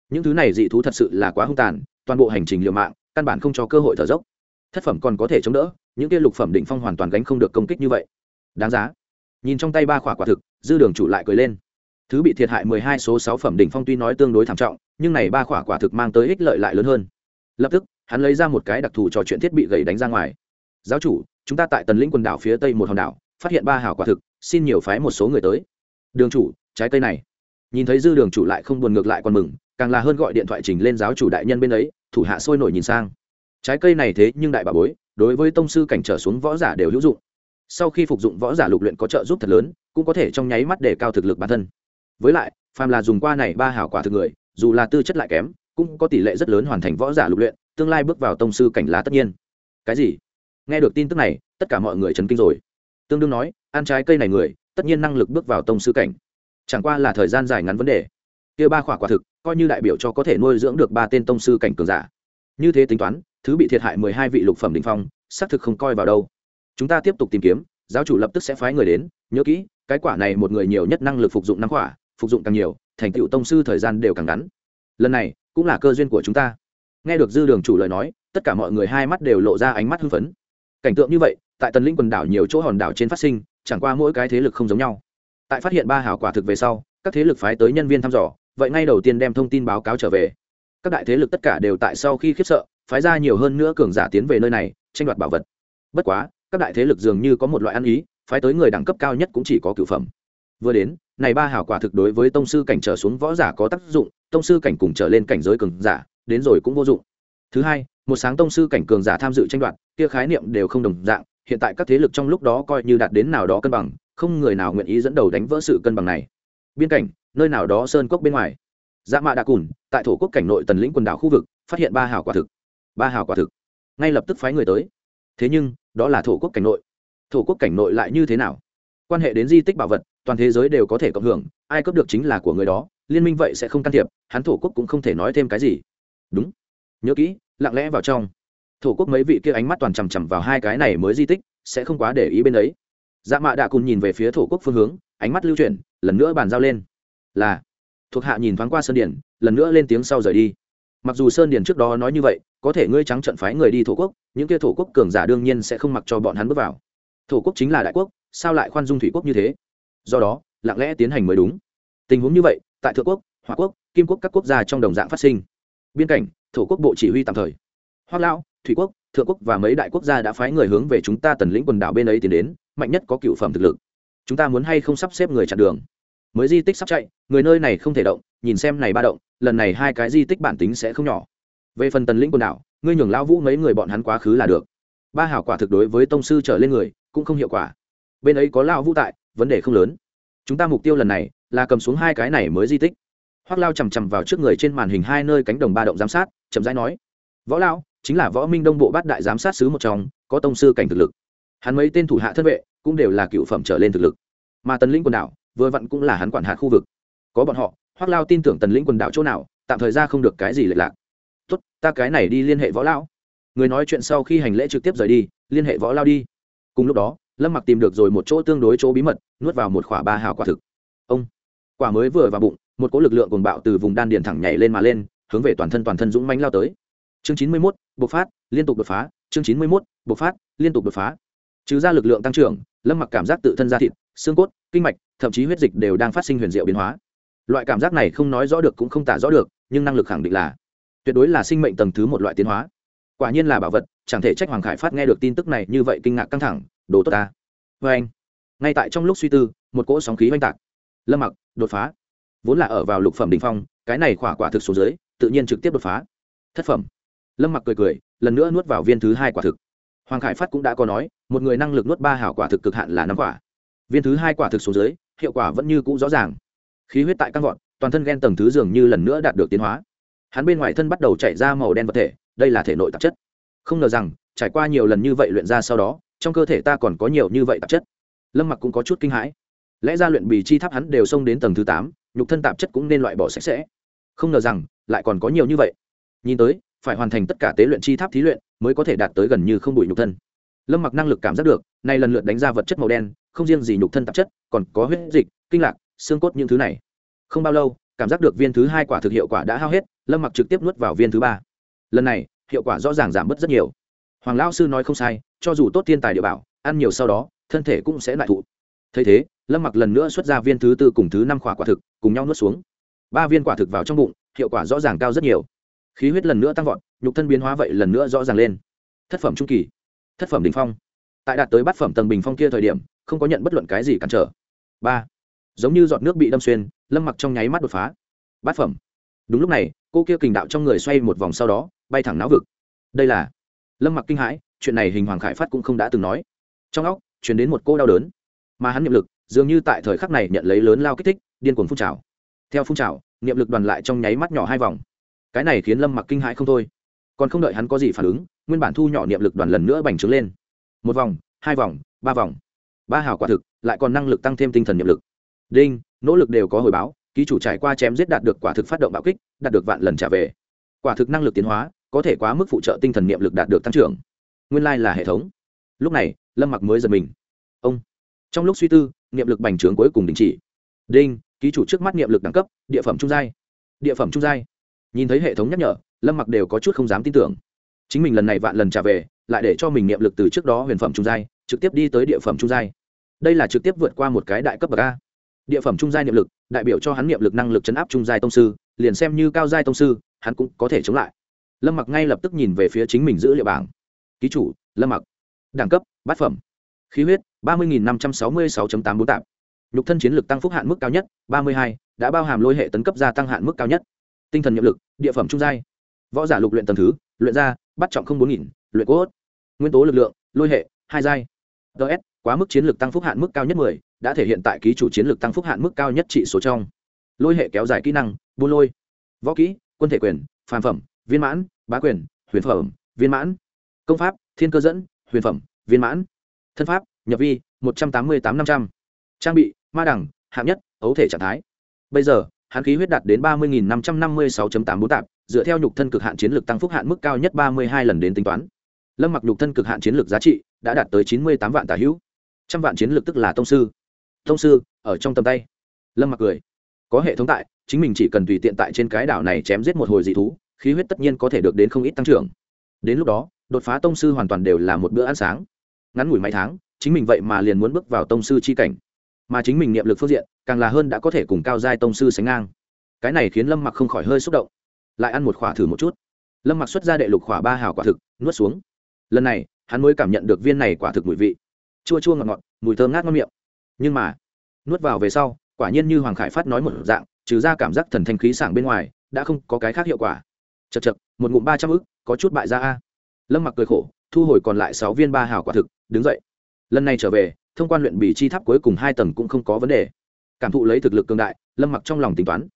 Những thứ này dị thú thật sự là quá hung tàn, toàn bộ hành trình liều mạng, căn bản không cho cơ hội thở dốc. Thất phẩm còn có thể chống đỡ, những kia lục phẩm định phong hoàn toàn gánh không được công kích như vậy. Đáng giá. Nhìn trong tay ba khỏa quả thực, dư đường chủ lại cười lên. Thứ bị thiệt hại mười hai số sáu phẩm đỉnh phong tuy nói tương đối thảm trọng, nhưng này ba khỏa quả thực mang tới ích lợi lại lớn hơn. Lập tức, hắn lấy ra một cái đặc thù trò chuyện thiết bị gầy đánh ra ngoài. Giáo chủ, chúng ta tại tần lĩnh quần đảo phía tây một hòn đảo, phát hiện ba hào quả thực, xin nhiều phái một số người tới. Đường chủ, trái cây này nhìn thấy dư đường chủ lại không buồn ngược lại còn mừng, càng là hơn gọi điện thoại trình lên giáo chủ đại nhân bên ấy, thủ hạ sôi nổi nhìn sang. Trái cây này thế nhưng đại bà bối, đối với tông sư cảnh trở xuống võ giả đều hữu dụng. Sau khi phục dụng võ giả lục luyện có trợ giúp thật lớn, cũng có thể trong nháy mắt để cao thực lực bản thân. Với lại, phàm là dùng qua này ba hảo quả thực người, dù là tư chất lại kém, cũng có tỷ lệ rất lớn hoàn thành võ giả lục luyện, tương lai bước vào tông sư cảnh lá tất nhiên. Cái gì? Nghe được tin tức này, tất cả mọi người chấn kinh rồi. Tương đương nói, ăn trái cây này người, tất nhiên năng lực bước vào tông sư cảnh chẳng qua là thời gian dài ngắn vấn đề. Kia ba khỏa quả thực, coi như đại biểu cho có thể nuôi dưỡng được ba tên tông sư cảnh cường giả. Như thế tính toán, thứ bị thiệt hại mười hai vị lục phẩm đình phong, xác thực không coi vào đâu. Chúng ta tiếp tục tìm kiếm, giáo chủ lập tức sẽ phái người đến, nhớ kỹ, cái quả này một người nhiều nhất năng lực phục dụng năm quả phục dụng càng nhiều, thành tựu tông sư thời gian đều càng ngắn. Lần này, cũng là cơ duyên của chúng ta. Nghe được dư đường chủ lời nói, tất cả mọi người hai mắt đều lộ ra ánh mắt hưng phấn. Cảnh tượng như vậy, tại tần linh quần đảo nhiều chỗ hòn đảo trên phát sinh, chẳng qua mỗi cái thế lực không giống nhau tại phát hiện ba hảo quả thực về sau, các thế lực phái tới nhân viên thăm dò, vậy ngay đầu tiên đem thông tin báo cáo trở về. Các đại thế lực tất cả đều tại sau khi khiếp sợ, phái ra nhiều hơn nữa cường giả tiến về nơi này, tranh đoạt bảo vật. Bất quá, các đại thế lực dường như có một loại ăn ý, phái tới người đẳng cấp cao nhất cũng chỉ có cửu phẩm. Vừa đến, này ba hảo quả thực đối với tông sư cảnh trở xuống võ giả có tác dụng, tông sư cảnh cùng trở lên cảnh giới cường giả, đến rồi cũng vô dụng. Thứ hai, một sáng tông sư cảnh cường giả tham dự tranh đoạt, kia khái niệm đều không đồng dạng, hiện tại các thế lực trong lúc đó coi như đạt đến nào đó cân bằng không người nào nguyện ý dẫn đầu đánh vỡ sự cân bằng này. Biên cảnh, nơi nào đó sơn cốc bên ngoài. Dạ mạ đạ cùn, tại thổ quốc cảnh nội tần lĩnh quần đảo khu vực, phát hiện ba hào quả thực. Ba hào quả thực. Ngay lập tức phái người tới. Thế nhưng, đó là thổ quốc cảnh nội. Thổ quốc cảnh nội lại như thế nào? Quan hệ đến di tích bảo vật, toàn thế giới đều có thể cộng hưởng, ai cấp được chính là của người đó, liên minh vậy sẽ không can thiệp, hắn thổ quốc cũng không thể nói thêm cái gì. Đúng. Nhớ kỹ, lặng lẽ vào trong. Thổ quốc mấy vị kia ánh mắt toàn chằm chằm vào hai cái này mới di tích, sẽ không quá để ý bên ấy dạ mạ đạ cùn nhìn về phía thổ quốc phương hướng, ánh mắt lưu chuyển, lần nữa bàn giao lên. Là. Thuộc hạ nhìn thoáng qua sơn điển, lần nữa lên tiếng sau rời đi. Mặc dù sơn điển trước đó nói như vậy, có thể ngươi trắng trận phái người đi thổ quốc, những kia thổ quốc cường giả đương nhiên sẽ không mặc cho bọn hắn bước vào. Thổ quốc chính là đại quốc, sao lại khoan dung thủy quốc như thế? Do đó, lặng lẽ tiến hành mới đúng. Tình huống như vậy, tại thượng quốc hòa quốc, kim quốc các quốc gia trong đồng dạng phát sinh. Biên cảnh, thổ quốc bộ chỉ huy tạm thời. Hoa lao thủy quốc, thượng quốc và mấy đại quốc gia đã phái người hướng về chúng ta tần lĩnh quần đảo bên ấy tiến đến mạnh nhất có cựu phẩm thực lực. Chúng ta muốn hay không sắp xếp người chặn đường? Mới di tích sắp chạy, người nơi này không thể động, nhìn xem này ba động, lần này hai cái di tích bản tính sẽ không nhỏ. Về phần tần lĩnh quần đảo, ngươi nhường lão vũ mấy người bọn hắn quá khứ là được. Ba hảo quả thực đối với tông sư trở lên người, cũng không hiệu quả. Bên ấy có lão vũ tại, vấn đề không lớn. Chúng ta mục tiêu lần này là cầm xuống hai cái này mới di tích. Hoác lao chằm chằm vào trước người trên màn hình hai nơi cánh đồng ba động giám sát, chậm rãi nói, võ lao chính là võ minh đông bộ bát đại giám sát sứ một trong, có tông sư cảnh thực lực hắn mấy tên thủ hạ thân vệ cũng đều là cựu phẩm trở lên thực lực. Mà tần lĩnh quần đảo vừa vặn cũng là hắn quản hạt khu vực. Có bọn họ hoác lao tin tưởng tần lĩnh quần đảo chỗ nào tạm thời ra không được cái gì lệch lạc. Tốt ta cái này đi liên hệ võ lão người nói chuyện sau khi hành lễ trực tiếp rời đi liên hệ võ lao đi. Cùng lúc đó lâm mặc tìm được rồi một chỗ tương đối chỗ bí mật nuốt vào một quả ba hào quả thực. Ông. Quả mới vừa vào bụng một cỗ lực lượng cuồng bạo từ vùng đan điền thẳng nhảy lên mà lên hướng về toàn thân toàn thân dũng mãnh lao tới. Chương chín mươi 91, bộc phát liên tục đột phá. Chương chín mươi 91, bộc phát liên tục đột phá trừ ra lực lượng tăng trưởng, lâm mặc cảm giác tự thân da thịt, xương cốt, kinh mạch, thậm chí huyết dịch đều đang phát sinh huyền diệu biến hóa. Loại cảm giác này không nói rõ được cũng không tả rõ được, nhưng năng lực khẳng định là tuyệt đối là sinh mệnh tầng thứ một loại tiến hóa. Quả nhiên là bảo vật, chẳng thể trách hoàng khải phát nghe được tin tức này như vậy kinh ngạc căng thẳng, đồ tốt ta. Vê anh, ngay tại trong lúc suy tư, một cỗ sóng khí oanh tạc. Lâm mặc, đột phá. Vốn là ở vào lục phẩm đ ỉ n h phong, cái này khỏa quả thực số dưới, tự nhiên trực tiếp đột phá. Thất phẩm. Lâm mặc cười cười, lần nữa nuốt vào viên thứ hai quả thực hoàng khải phát cũng đã có nói, một người năng lực nuốt ba hảo quả thực cực hạn là năm quả. Viên thứ hai quả thực số dưới, hiệu quả vẫn như cũ rõ ràng. Khí huyết tại căn vọt, toàn thân ghen tầng thứ dường như lần nữa đạt được tiến hóa. Hắn bên ngoài thân bắt đầu chảy ra màu đen vật thể, đây là thể nội tạp chất. Không ngờ rằng, trải qua nhiều lần như vậy luyện ra sau đó, trong cơ thể ta còn có nhiều như vậy tạp chất. Lâm mặc cũng có chút kinh hãi. Lẽ ra luyện bì chi tháp hắn đều xông đến tầng thứ tám, nhục thân tạp chất cũng nên loại bỏ sạch sẽ. Không ngờ rằng, lại còn có nhiều như vậy. Nhìn tới, phải hoàn thành tất cả tế luyện chi tháp thí luyện mới có thể đạt tới gần như không bụi nhục thân. Lâm mặc năng lực cảm giác được, nay lần lượt đánh ra vật chất màu đen, không riêng gì nhục thân tạp chất, còn có huyết dịch, kinh lạc, xương cốt những thứ này. Không bao lâu, cảm giác được viên thứ hai quả thực hiệu quả đã hao hết, lâm mặc trực tiếp nuốt vào viên thứ ba. Lần này, hiệu quả rõ ràng giảm bớt rất nhiều. Hoàng lão sư nói không sai, cho dù tốt thiên tài địa bảo, ăn nhiều sau đó, thân thể cũng sẽ lại thụ. Thấy thế, lâm mặc lần nữa xuất ra viên thứ tư cùng thứ năm quả quả thực, cùng nhau nuốt xuống. Ba viên quả thực vào trong bụng, hiệu quả rõ ràng cao rất nhiều khí huyết lần nữa tăng vọt, nhục thân biến hóa vậy lần nữa rõ ràng lên. Thất phẩm trung kỳ, thất phẩm đ ỉ n h phong. Tại đạt tới bát phẩm tầng bình phong kia thời điểm, không có nhận bất luận cái gì cản trở. Ba, giống như giọt nước bị đâm xuyên, lâm mặc trong nháy mắt đột phá. Bát phẩm. Đúng lúc này, cô kia kình đạo trong người xoay một vòng sau đó, bay thẳng não vực. Đây là lâm mặc kinh hãi, chuyện này hình hoàng khải phát cũng không đã từng nói. Trong óc chuyển đến một cô đau đớn. Mà hắn niệm lực, dường như tại thời khắc này nhận lấy lớn lao kích thích, điên cuồng phun trào. Theo phun trào, niệm lực đoàn lại trong nháy mắt nhỏ hai vòng cái này khiến lâm mặc kinh hãi không thôi. Còn không đợi hắn có gì phản ứng, nguyên bản thu nhỏ niệm lực đoàn lần nữa bành trướng lên. Một vòng, hai vòng, ba vòng. Ba hào quả thực, lại còn năng lực tăng thêm tinh thần niệm lực. Đinh, nỗ lực đều có hồi báo, ký chủ trải qua chém giết đạt được quả thực phát động bạo kích, đạt được vạn lần trả về. Quả thực năng lực tiến hóa, có thể quá mức phụ trợ tinh thần niệm lực đạt được tăng trưởng. Nguyên lai là hệ thống. Lúc này, lâm mặc mới giật mình. Ông. Trong lúc suy tư, niệm lực bành trướng cuối cùng đình chỉ. Đinh, ký chủ trước mắt niệm lực đẳng cấp, địa phẩm trung giai. Địa phẩm trung giai nhìn thấy hệ thống nhắc nhở, lâm mặc đều có chút không dám tin tưởng. Chính mình lần này vạn lần trả về, lại để cho mình niệm lực từ trước đó huyền phẩm trung giai, trực tiếp đi tới địa phẩm trung giai. Đây là trực tiếp vượt qua một cái đại cấp bậc a. Địa phẩm trung giai niệm lực, đại biểu cho hắn niệm lực năng lực chấn áp trung giai tông sư, liền xem như cao giai tông sư, hắn cũng có thể chống lại. Lâm mặc ngay lập tức nhìn về phía chính mình giữ liệu bảng. Ký chủ, lâm mặc. Đẳng cấp, bát phẩm. Khí huyết, ba mươi năm trăm sáu mươi sáu tám bốn tạp. Nhục thân chiến lực tăng phúc hạn mức cao nhất, ba mươi hai, đã bao hàm lôi hệ tấn cấp gia tăng hạn mức cao nhất tinh thần nhiệm lực, địa phẩm trung giai. Võ giả lục luyện tầm thứ, luyện ra, bắt trọng không bốn nghìn, luyện cốt. Nguyên tố lực lượng, lôi hệ, hai giai. Ts quá mức chiến lược tăng phúc hạn mức cao nhất mười, đã thể hiện tại ký chủ chiến lược tăng phúc hạn mức cao nhất trị số trong. Lôi hệ kéo dài kỹ năng buôn lôi. Võ kỹ, quân thể quyền, phàm phẩm, viên mãn, bá quyền, huyền phẩm, viên mãn. Công pháp, thiên cơ dẫn, huyền phẩm, viên mãn. Thân pháp, nhập vi, một trăm tám mươi tám năm trăm. Trang bị, ma đẳng, hạng nhất, ấu thể trạng thái. Bây giờ hắn khí huyết đạt đến ba mươi năm trăm năm mươi sáu tám bốn tạp, dựa theo nhục thân cực hạn chiến lược tăng phúc hạn mức cao nhất ba mươi hai lần đến tính toán. Lâm mặc nhục thân cực hạn chiến lược giá trị đã đạt tới chín mươi tám vạn tà hữu. Trăm vạn chiến lược tức là tông sư. Tông sư, ở trong tầm tay. Lâm mặc cười. Có hệ thống tại, chính mình chỉ cần tùy tiện tại trên cái đảo này chém giết một hồi dị thú, khí huyết tất nhiên có thể được đến không ít tăng trưởng. Đến lúc đó, đột phá tông sư hoàn toàn đều là một bữa ăn sáng. Ngắn ngủi mấy tháng, chính mình vậy mà liền muốn bước vào tông sư chi cảnh mà chính mình niệm lực phương diện, càng là hơn đã có thể cùng cao giai tông sư sánh ngang. Cái này khiến lâm mặc không khỏi hơi xúc động. Lại ăn một khỏa thử một chút. Lâm mặc xuất ra đệ lục khỏa ba hào quả thực, nuốt xuống. Lần này, hắn mới cảm nhận được viên này quả thực mùi vị. Chua chua ngọt ngọt, mùi thơm ngát ngon miệng. Nhưng mà, nuốt vào về sau, quả nhiên như hoàng khải phát nói một dạng, trừ ra cảm giác thần thanh khí sảng bên ngoài, đã không có cái khác hiệu quả. Chật chật một ngụm ba trăm ức, có chút bại ra a. Lâm mặc cười khổ, thu hồi còn lại sáu viên ba hào quả thực, đứng dậy. Lần này trở về thông quan luyện bì chi tháp cuối cùng hai tầng cũng không có vấn đề. Cảm thụ lấy thực lực cường đại, lâm mặc trong lòng tính toán.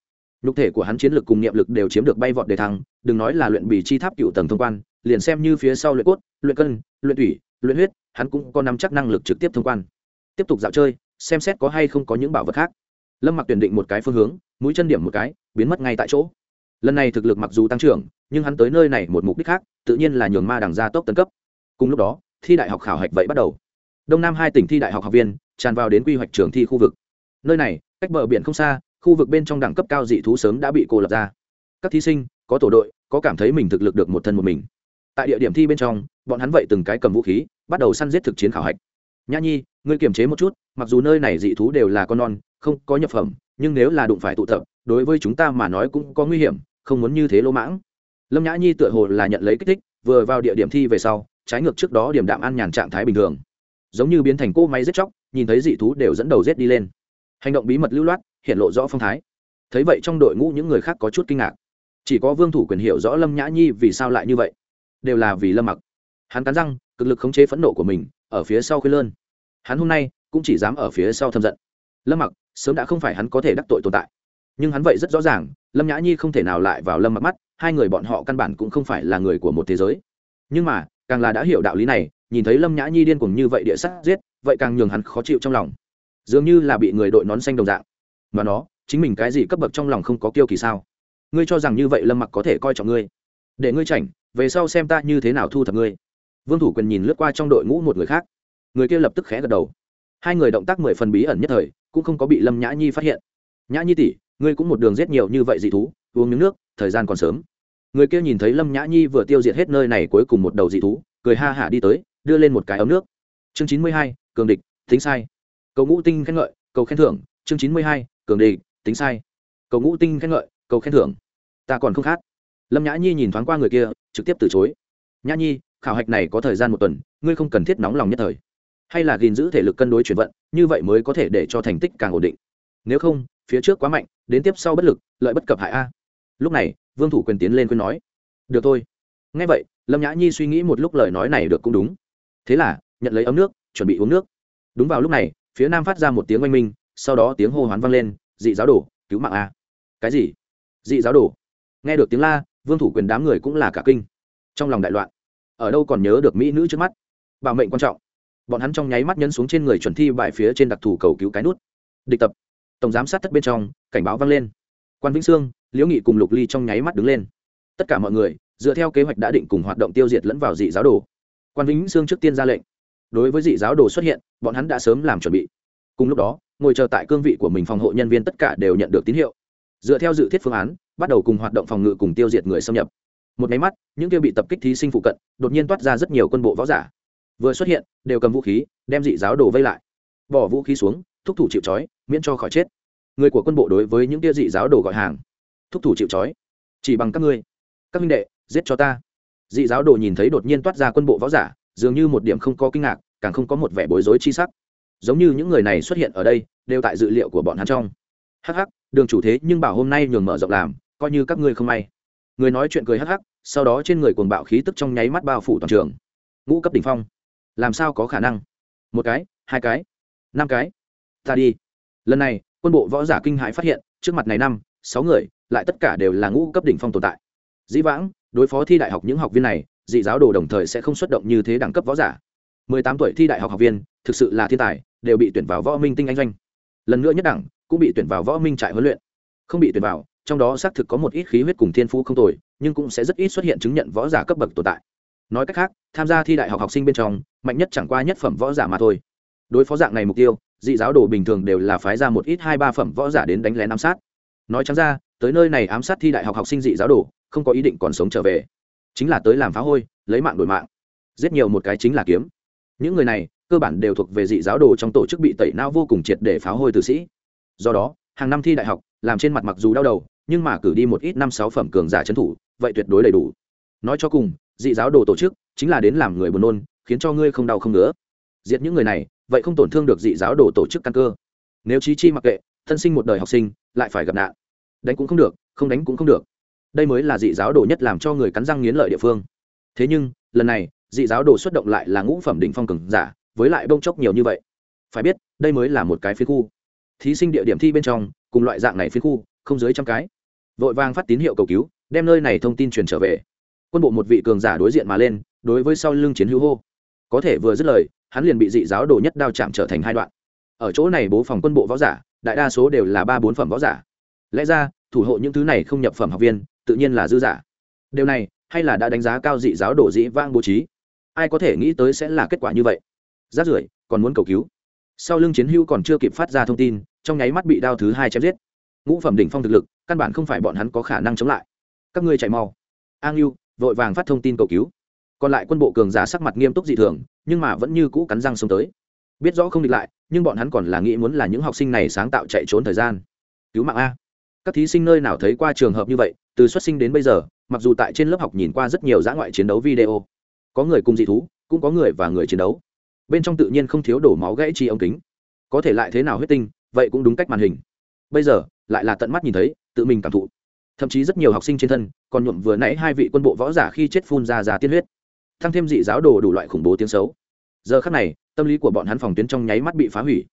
Nhục thể của hắn chiến lực cùng niệm lực đều chiếm được bay vọt đề thăng, đừng nói là luyện bì chi tháp cựu tầng thông quan, liền xem như phía sau luyện cốt, luyện cân, luyện thủy, luyện huyết, hắn cũng có nắm chắc năng lực trực tiếp thông quan. Tiếp tục dạo chơi, xem xét có hay không có những bảo vật khác. Lâm mặc tuyển định một cái phương hướng, mũi chân điểm một cái, biến mất ngay tại chỗ. Lần này thực lực mặc dù tăng trưởng, nhưng hắn tới nơi này một mục đích khác, tự nhiên là nhường ma đằng gia tốc tấn cấp. Cùng lúc đó, thi đại học khảo hạch vậy bắt đầu đông nam hai tỉnh thi đại học học viên, tràn vào đến quy hoạch trường thi khu vực. Nơi này, cách bờ biển không xa, khu vực bên trong đẳng cấp cao dị thú sớm đã bị cô lập ra. Các thí sinh, có tổ đội, có cảm thấy mình thực lực được một thân một mình. Tại địa điểm thi bên trong, bọn hắn vậy từng cái cầm vũ khí, bắt đầu săn giết thực chiến khảo hạch. Nhã nhi, ngươi kiềm chế một chút, mặc dù nơi này dị thú đều là con non, không có nhập phẩm, nhưng nếu là đụng phải tụ tập, đối với chúng ta mà nói cũng có nguy hiểm, không muốn như thế lỗ mãng. Lâm nhã nhi tựa hồ là nhận lấy kích thích, vừa vào địa điểm thi về sau, trái ngược trước đó điểm đạm an nhàn trạng thái bình thường giống như biến thành cỗ máy giết chóc, nhìn thấy dị thú đều dẫn đầu giết đi lên. Hành động bí mật lưu loát, hiện lộ rõ phong thái. Thấy vậy trong đội ngũ những người khác có chút kinh ngạc. Chỉ có vương thủ quyền hiểu rõ lâm nhã nhi vì sao lại như vậy. Đều là vì lâm mặc. Hắn cắn răng, cực lực khống chế phẫn nộ của mình, ở phía sau khuyên lơn. Hắn hôm nay cũng chỉ dám ở phía sau thâm giận. Lâm mặc, sớm đã không phải hắn có thể đắc tội tồn tại. Nhưng hắn vậy rất rõ ràng, lâm nhã nhi không thể nào lại vào lâm mặc mắt, hai người bọn họ căn bản cũng không phải là người của một thế giới. Nhưng mà, càng là đã hiểu đạo lý này nhìn thấy lâm nhã nhi điên cuồng như vậy địa sát giết, vậy càng nhường hắn khó chịu trong lòng. Dường như là bị người đội nón xanh đồng dạng. Mà nó, chính mình cái gì cấp bậc trong lòng không có kiêu kỳ sao? Ngươi cho rằng như vậy lâm mặc có thể coi trọng ngươi. Để ngươi chảnh, về sau xem ta như thế nào thu thập ngươi. Vương thủ quyền nhìn lướt qua trong đội ngũ một người khác. Người kia lập tức khẽ gật đầu. Hai người động tác mười phần bí ẩn nhất thời, cũng không có bị lâm nhã nhi phát hiện. Nhã nhi tỷ, ngươi cũng một đường giết nhiều như vậy dị thú, uống miếng nước, thời gian còn sớm. Người kia nhìn thấy lâm nhã nhi vừa tiêu diệt hết nơi này cuối cùng một đầu dị thú, cười ha hả đi tới đưa lên một cái ấm nước. Chương chín mươi hai, cường địch, tính sai. Cầu ngũ tinh khen ngợi, cầu khen thưởng. Chương chín mươi hai, cường địch, tính sai. Cầu ngũ tinh khen ngợi, cầu khen thưởng. Ta còn không khát lâm nhã nhi nhìn thoáng qua người kia, trực tiếp từ chối. Nhã nhi, khảo hạch này có thời gian một tuần, ngươi không cần thiết nóng lòng nhất thời. Hay là gìn giữ thể lực cân đối chuyển vận, như vậy mới có thể để cho thành tích càng ổn định. Nếu không, phía trước quá mạnh, đến tiếp sau bất lực, lợi bất cập hại a. Lúc này, vương thủ quyền tiến lên khuyên nói, được thôi. Ngay vậy, lâm nhã nhi suy nghĩ một lúc lời nói này được cũng đúng thế là, nhận lấy ấm nước, chuẩn bị uống nước. Đúng vào lúc này, phía nam phát ra một tiếng oanh minh, sau đó tiếng hô hoán vang lên, dị giáo đổ cứu mạng a. Cái gì? Dị giáo đổ nghe được tiếng la, vương thủ quyền đám người cũng là cả kinh. Trong lòng đại loạn. Ở đâu còn nhớ được mỹ nữ trước mắt? Bảo mệnh quan trọng. Bọn hắn trong nháy mắt nhấn xuống trên người chuẩn thi bài phía trên đặc thù cầu cứu cái nút. Địch tập. Tổng giám sát thất bên trong, cảnh báo vang lên. Quan vĩnh sương, liễu nghị cùng lục ly trong nháy mắt đứng lên. Tất cả mọi người, dựa theo kế hoạch đã định cùng hoạt động tiêu diệt lẫn vào dị giáo đồ quan vĩnh sương trước tiên ra lệnh. Đối với dị giáo đồ xuất hiện, bọn hắn đã sớm làm chuẩn bị. Cùng lúc đó, ngồi chờ tại cương vị của mình phòng hộ nhân viên tất cả đều nhận được tín hiệu. Dựa theo dự thiết phương án, bắt đầu cùng hoạt động phòng ngự cùng tiêu diệt người xâm nhập. Một máy mắt, những kia bị tập kích thí sinh phụ cận, đột nhiên toát ra rất nhiều quân bộ võ giả. Vừa xuất hiện, đều cầm vũ khí, đem dị giáo đồ vây lại. Bỏ vũ khí xuống, thúc thủ chịu trói, miễn cho khỏi chết. Người của quân bộ đối với những kia dị giáo đồ gọi hàng. Thúc thủ chịu trói. Chỉ bằng các ngươi. Các minh đệ, giết cho ta dị giáo đồ nhìn thấy đột nhiên toát ra quân bộ võ giả, dường như một điểm không có kinh ngạc, càng không có một vẻ bối rối chi sắc. Giống như những người này xuất hiện ở đây, đều tại dự liệu của bọn hắn trong. Hắc hắc, đường chủ thế nhưng bảo hôm nay nhường mở rộng làm, coi như các ngươi không may. Người nói chuyện cười hắc hắc, sau đó trên người cuồng bạo khí tức trong nháy mắt bao phủ toàn trường. Ngũ cấp đỉnh phong. Làm sao có khả năng? Một cái, hai cái, năm cái. Ta đi. Lần này, quân bộ võ giả kinh hãi phát hiện, trước mặt này năm, sáu người, lại tất cả đều là ngũ cấp đỉnh phong tồn tại. Dĩ vãng đối phó thi đại học những học viên này, dị giáo đồ đồng thời sẽ không xuất động như thế đẳng cấp võ giả. Mười tám tuổi thi đại học học viên, thực sự là thiên tài, đều bị tuyển vào võ minh tinh anh doanh. Lần nữa nhất đẳng, cũng bị tuyển vào võ minh trại huấn luyện. Không bị tuyển vào, trong đó xác thực có một ít khí huyết cùng thiên phú không tồi, nhưng cũng sẽ rất ít xuất hiện chứng nhận võ giả cấp bậc tồn tại. Nói cách khác, tham gia thi đại học học sinh bên trong, mạnh nhất chẳng qua nhất phẩm võ giả mà thôi. Đối phó dạng này mục tiêu, dị giáo đồ bình thường đều là phái ra một ít hai ba phẩm võ giả đến đánh lén ám sát. Nói chẳng ra, tới nơi này ám sát thi đại học học sinh dị giáo đồ không có ý định còn sống trở về. Chính là tới làm phá hôi, lấy mạng đổi mạng. Giết nhiều một cái chính là kiếm. Những người này, cơ bản đều thuộc về dị giáo đồ trong tổ chức bị tẩy não vô cùng triệt để phá hôi tử sĩ. Do đó, hàng năm thi đại học, làm trên mặt mặc dù đau đầu, nhưng mà cử đi một ít năm sáu phẩm cường giả trấn thủ, vậy tuyệt đối đầy đủ. Nói cho cùng, dị giáo đồ tổ chức chính là đến làm người buồn nôn, khiến cho ngươi không đau không nữa diệt những người này, vậy không tổn thương được dị giáo đồ tổ chức căn cơ. Nếu trí chi mặc kệ, thân sinh một đời học sinh, lại phải gặp nạn. Đánh cũng không được, không đánh cũng không được đây mới là dị giáo đồ nhất làm cho người cắn răng nghiến lợi địa phương. Thế nhưng, lần này, dị giáo đồ xuất động lại là ngũ phẩm đỉnh phong cường giả, với lại bông chốc nhiều như vậy. Phải biết, đây mới là một cái phiên khu. Thí sinh địa điểm thi bên trong, cùng loại dạng này phiên khu, không dưới trăm cái. Vội vàng phát tín hiệu cầu cứu, đem nơi này thông tin truyền trở về. Quân bộ một vị cường giả đối diện mà lên, đối với sau lưng chiến hữu hô. Có thể vừa dứt lời, hắn liền bị dị giáo đồ nhất đao chạm trở thành hai đoạn. Ở chỗ này bố phòng quân bộ võ giả, đại đa số đều là ba bốn phẩm võ giả. Lẽ ra, thủ hộ những thứ này không nhập phẩm học viên tự nhiên là dư giả. Điều này, hay là đã đánh giá cao dị giáo đổ dĩ vang bố trí? Ai có thể nghĩ tới sẽ là kết quả như vậy? Rát rưởi, còn muốn cầu cứu. Sau lưng chiến hữu còn chưa kịp phát ra thông tin, trong nháy mắt bị đao thứ hai chém giết. Ngũ phẩm đỉnh phong thực lực, căn bản không phải bọn hắn có khả năng chống lại. Các ngươi chạy mau. An yêu vội vàng phát thông tin cầu cứu. Còn lại quân bộ cường giả sắc mặt nghiêm túc dị thường, nhưng mà vẫn như cũ cắn răng xông tới. Biết rõ không địch lại, nhưng bọn hắn còn là nghĩ muốn là những học sinh này sáng tạo chạy trốn thời gian. Cứu mạng a. Các thí sinh nơi nào thấy qua trường hợp như vậy từ xuất sinh đến bây giờ, mặc dù tại trên lớp học nhìn qua rất nhiều dã ngoại chiến đấu video, có người cùng dị thú, cũng có người và người chiến đấu. Bên trong tự nhiên không thiếu đổ máu gãy chi ống kính. Có thể lại thế nào huyết tinh, vậy cũng đúng cách màn hình. Bây giờ, lại là tận mắt nhìn thấy, tự mình cảm thụ. Thậm chí rất nhiều học sinh trên thân, còn nhuộm vừa nãy hai vị quân bộ võ giả khi chết phun ra ra tiên huyết. Thăng thêm dị giáo đồ đủ loại khủng bố tiếng xấu. Giờ khắc này, tâm lý của bọn hắn phòng tuyến trong nháy mắt bị phá hủy.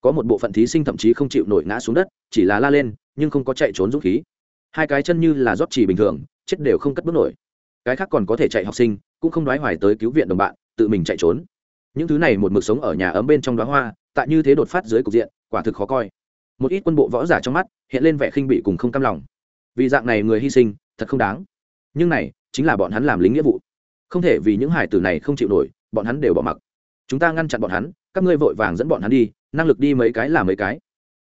Có một bộ phận thí sinh thậm chí không chịu nổi ngã xuống đất, chỉ là la lên, nhưng không có chạy trốn dũng khí hai cái chân như là rót chỉ bình thường, chết đều không cất bước nổi. Cái khác còn có thể chạy học sinh, cũng không đoái hoài tới cứu viện đồng bạn, tự mình chạy trốn. Những thứ này một mực sống ở nhà ấm bên trong đoá hoa, tại như thế đột phát dưới cục diện, quả thực khó coi. Một ít quân bộ võ giả trong mắt, hiện lên vẻ khinh bị cùng không cam lòng. Vì dạng này người hy sinh, thật không đáng. Nhưng này, chính là bọn hắn làm lính nghĩa vụ. Không thể vì những hải tử này không chịu nổi, bọn hắn đều bỏ mặc. Chúng ta ngăn chặn bọn hắn, các ngươi vội vàng dẫn bọn hắn đi, năng lực đi mấy cái là mấy cái.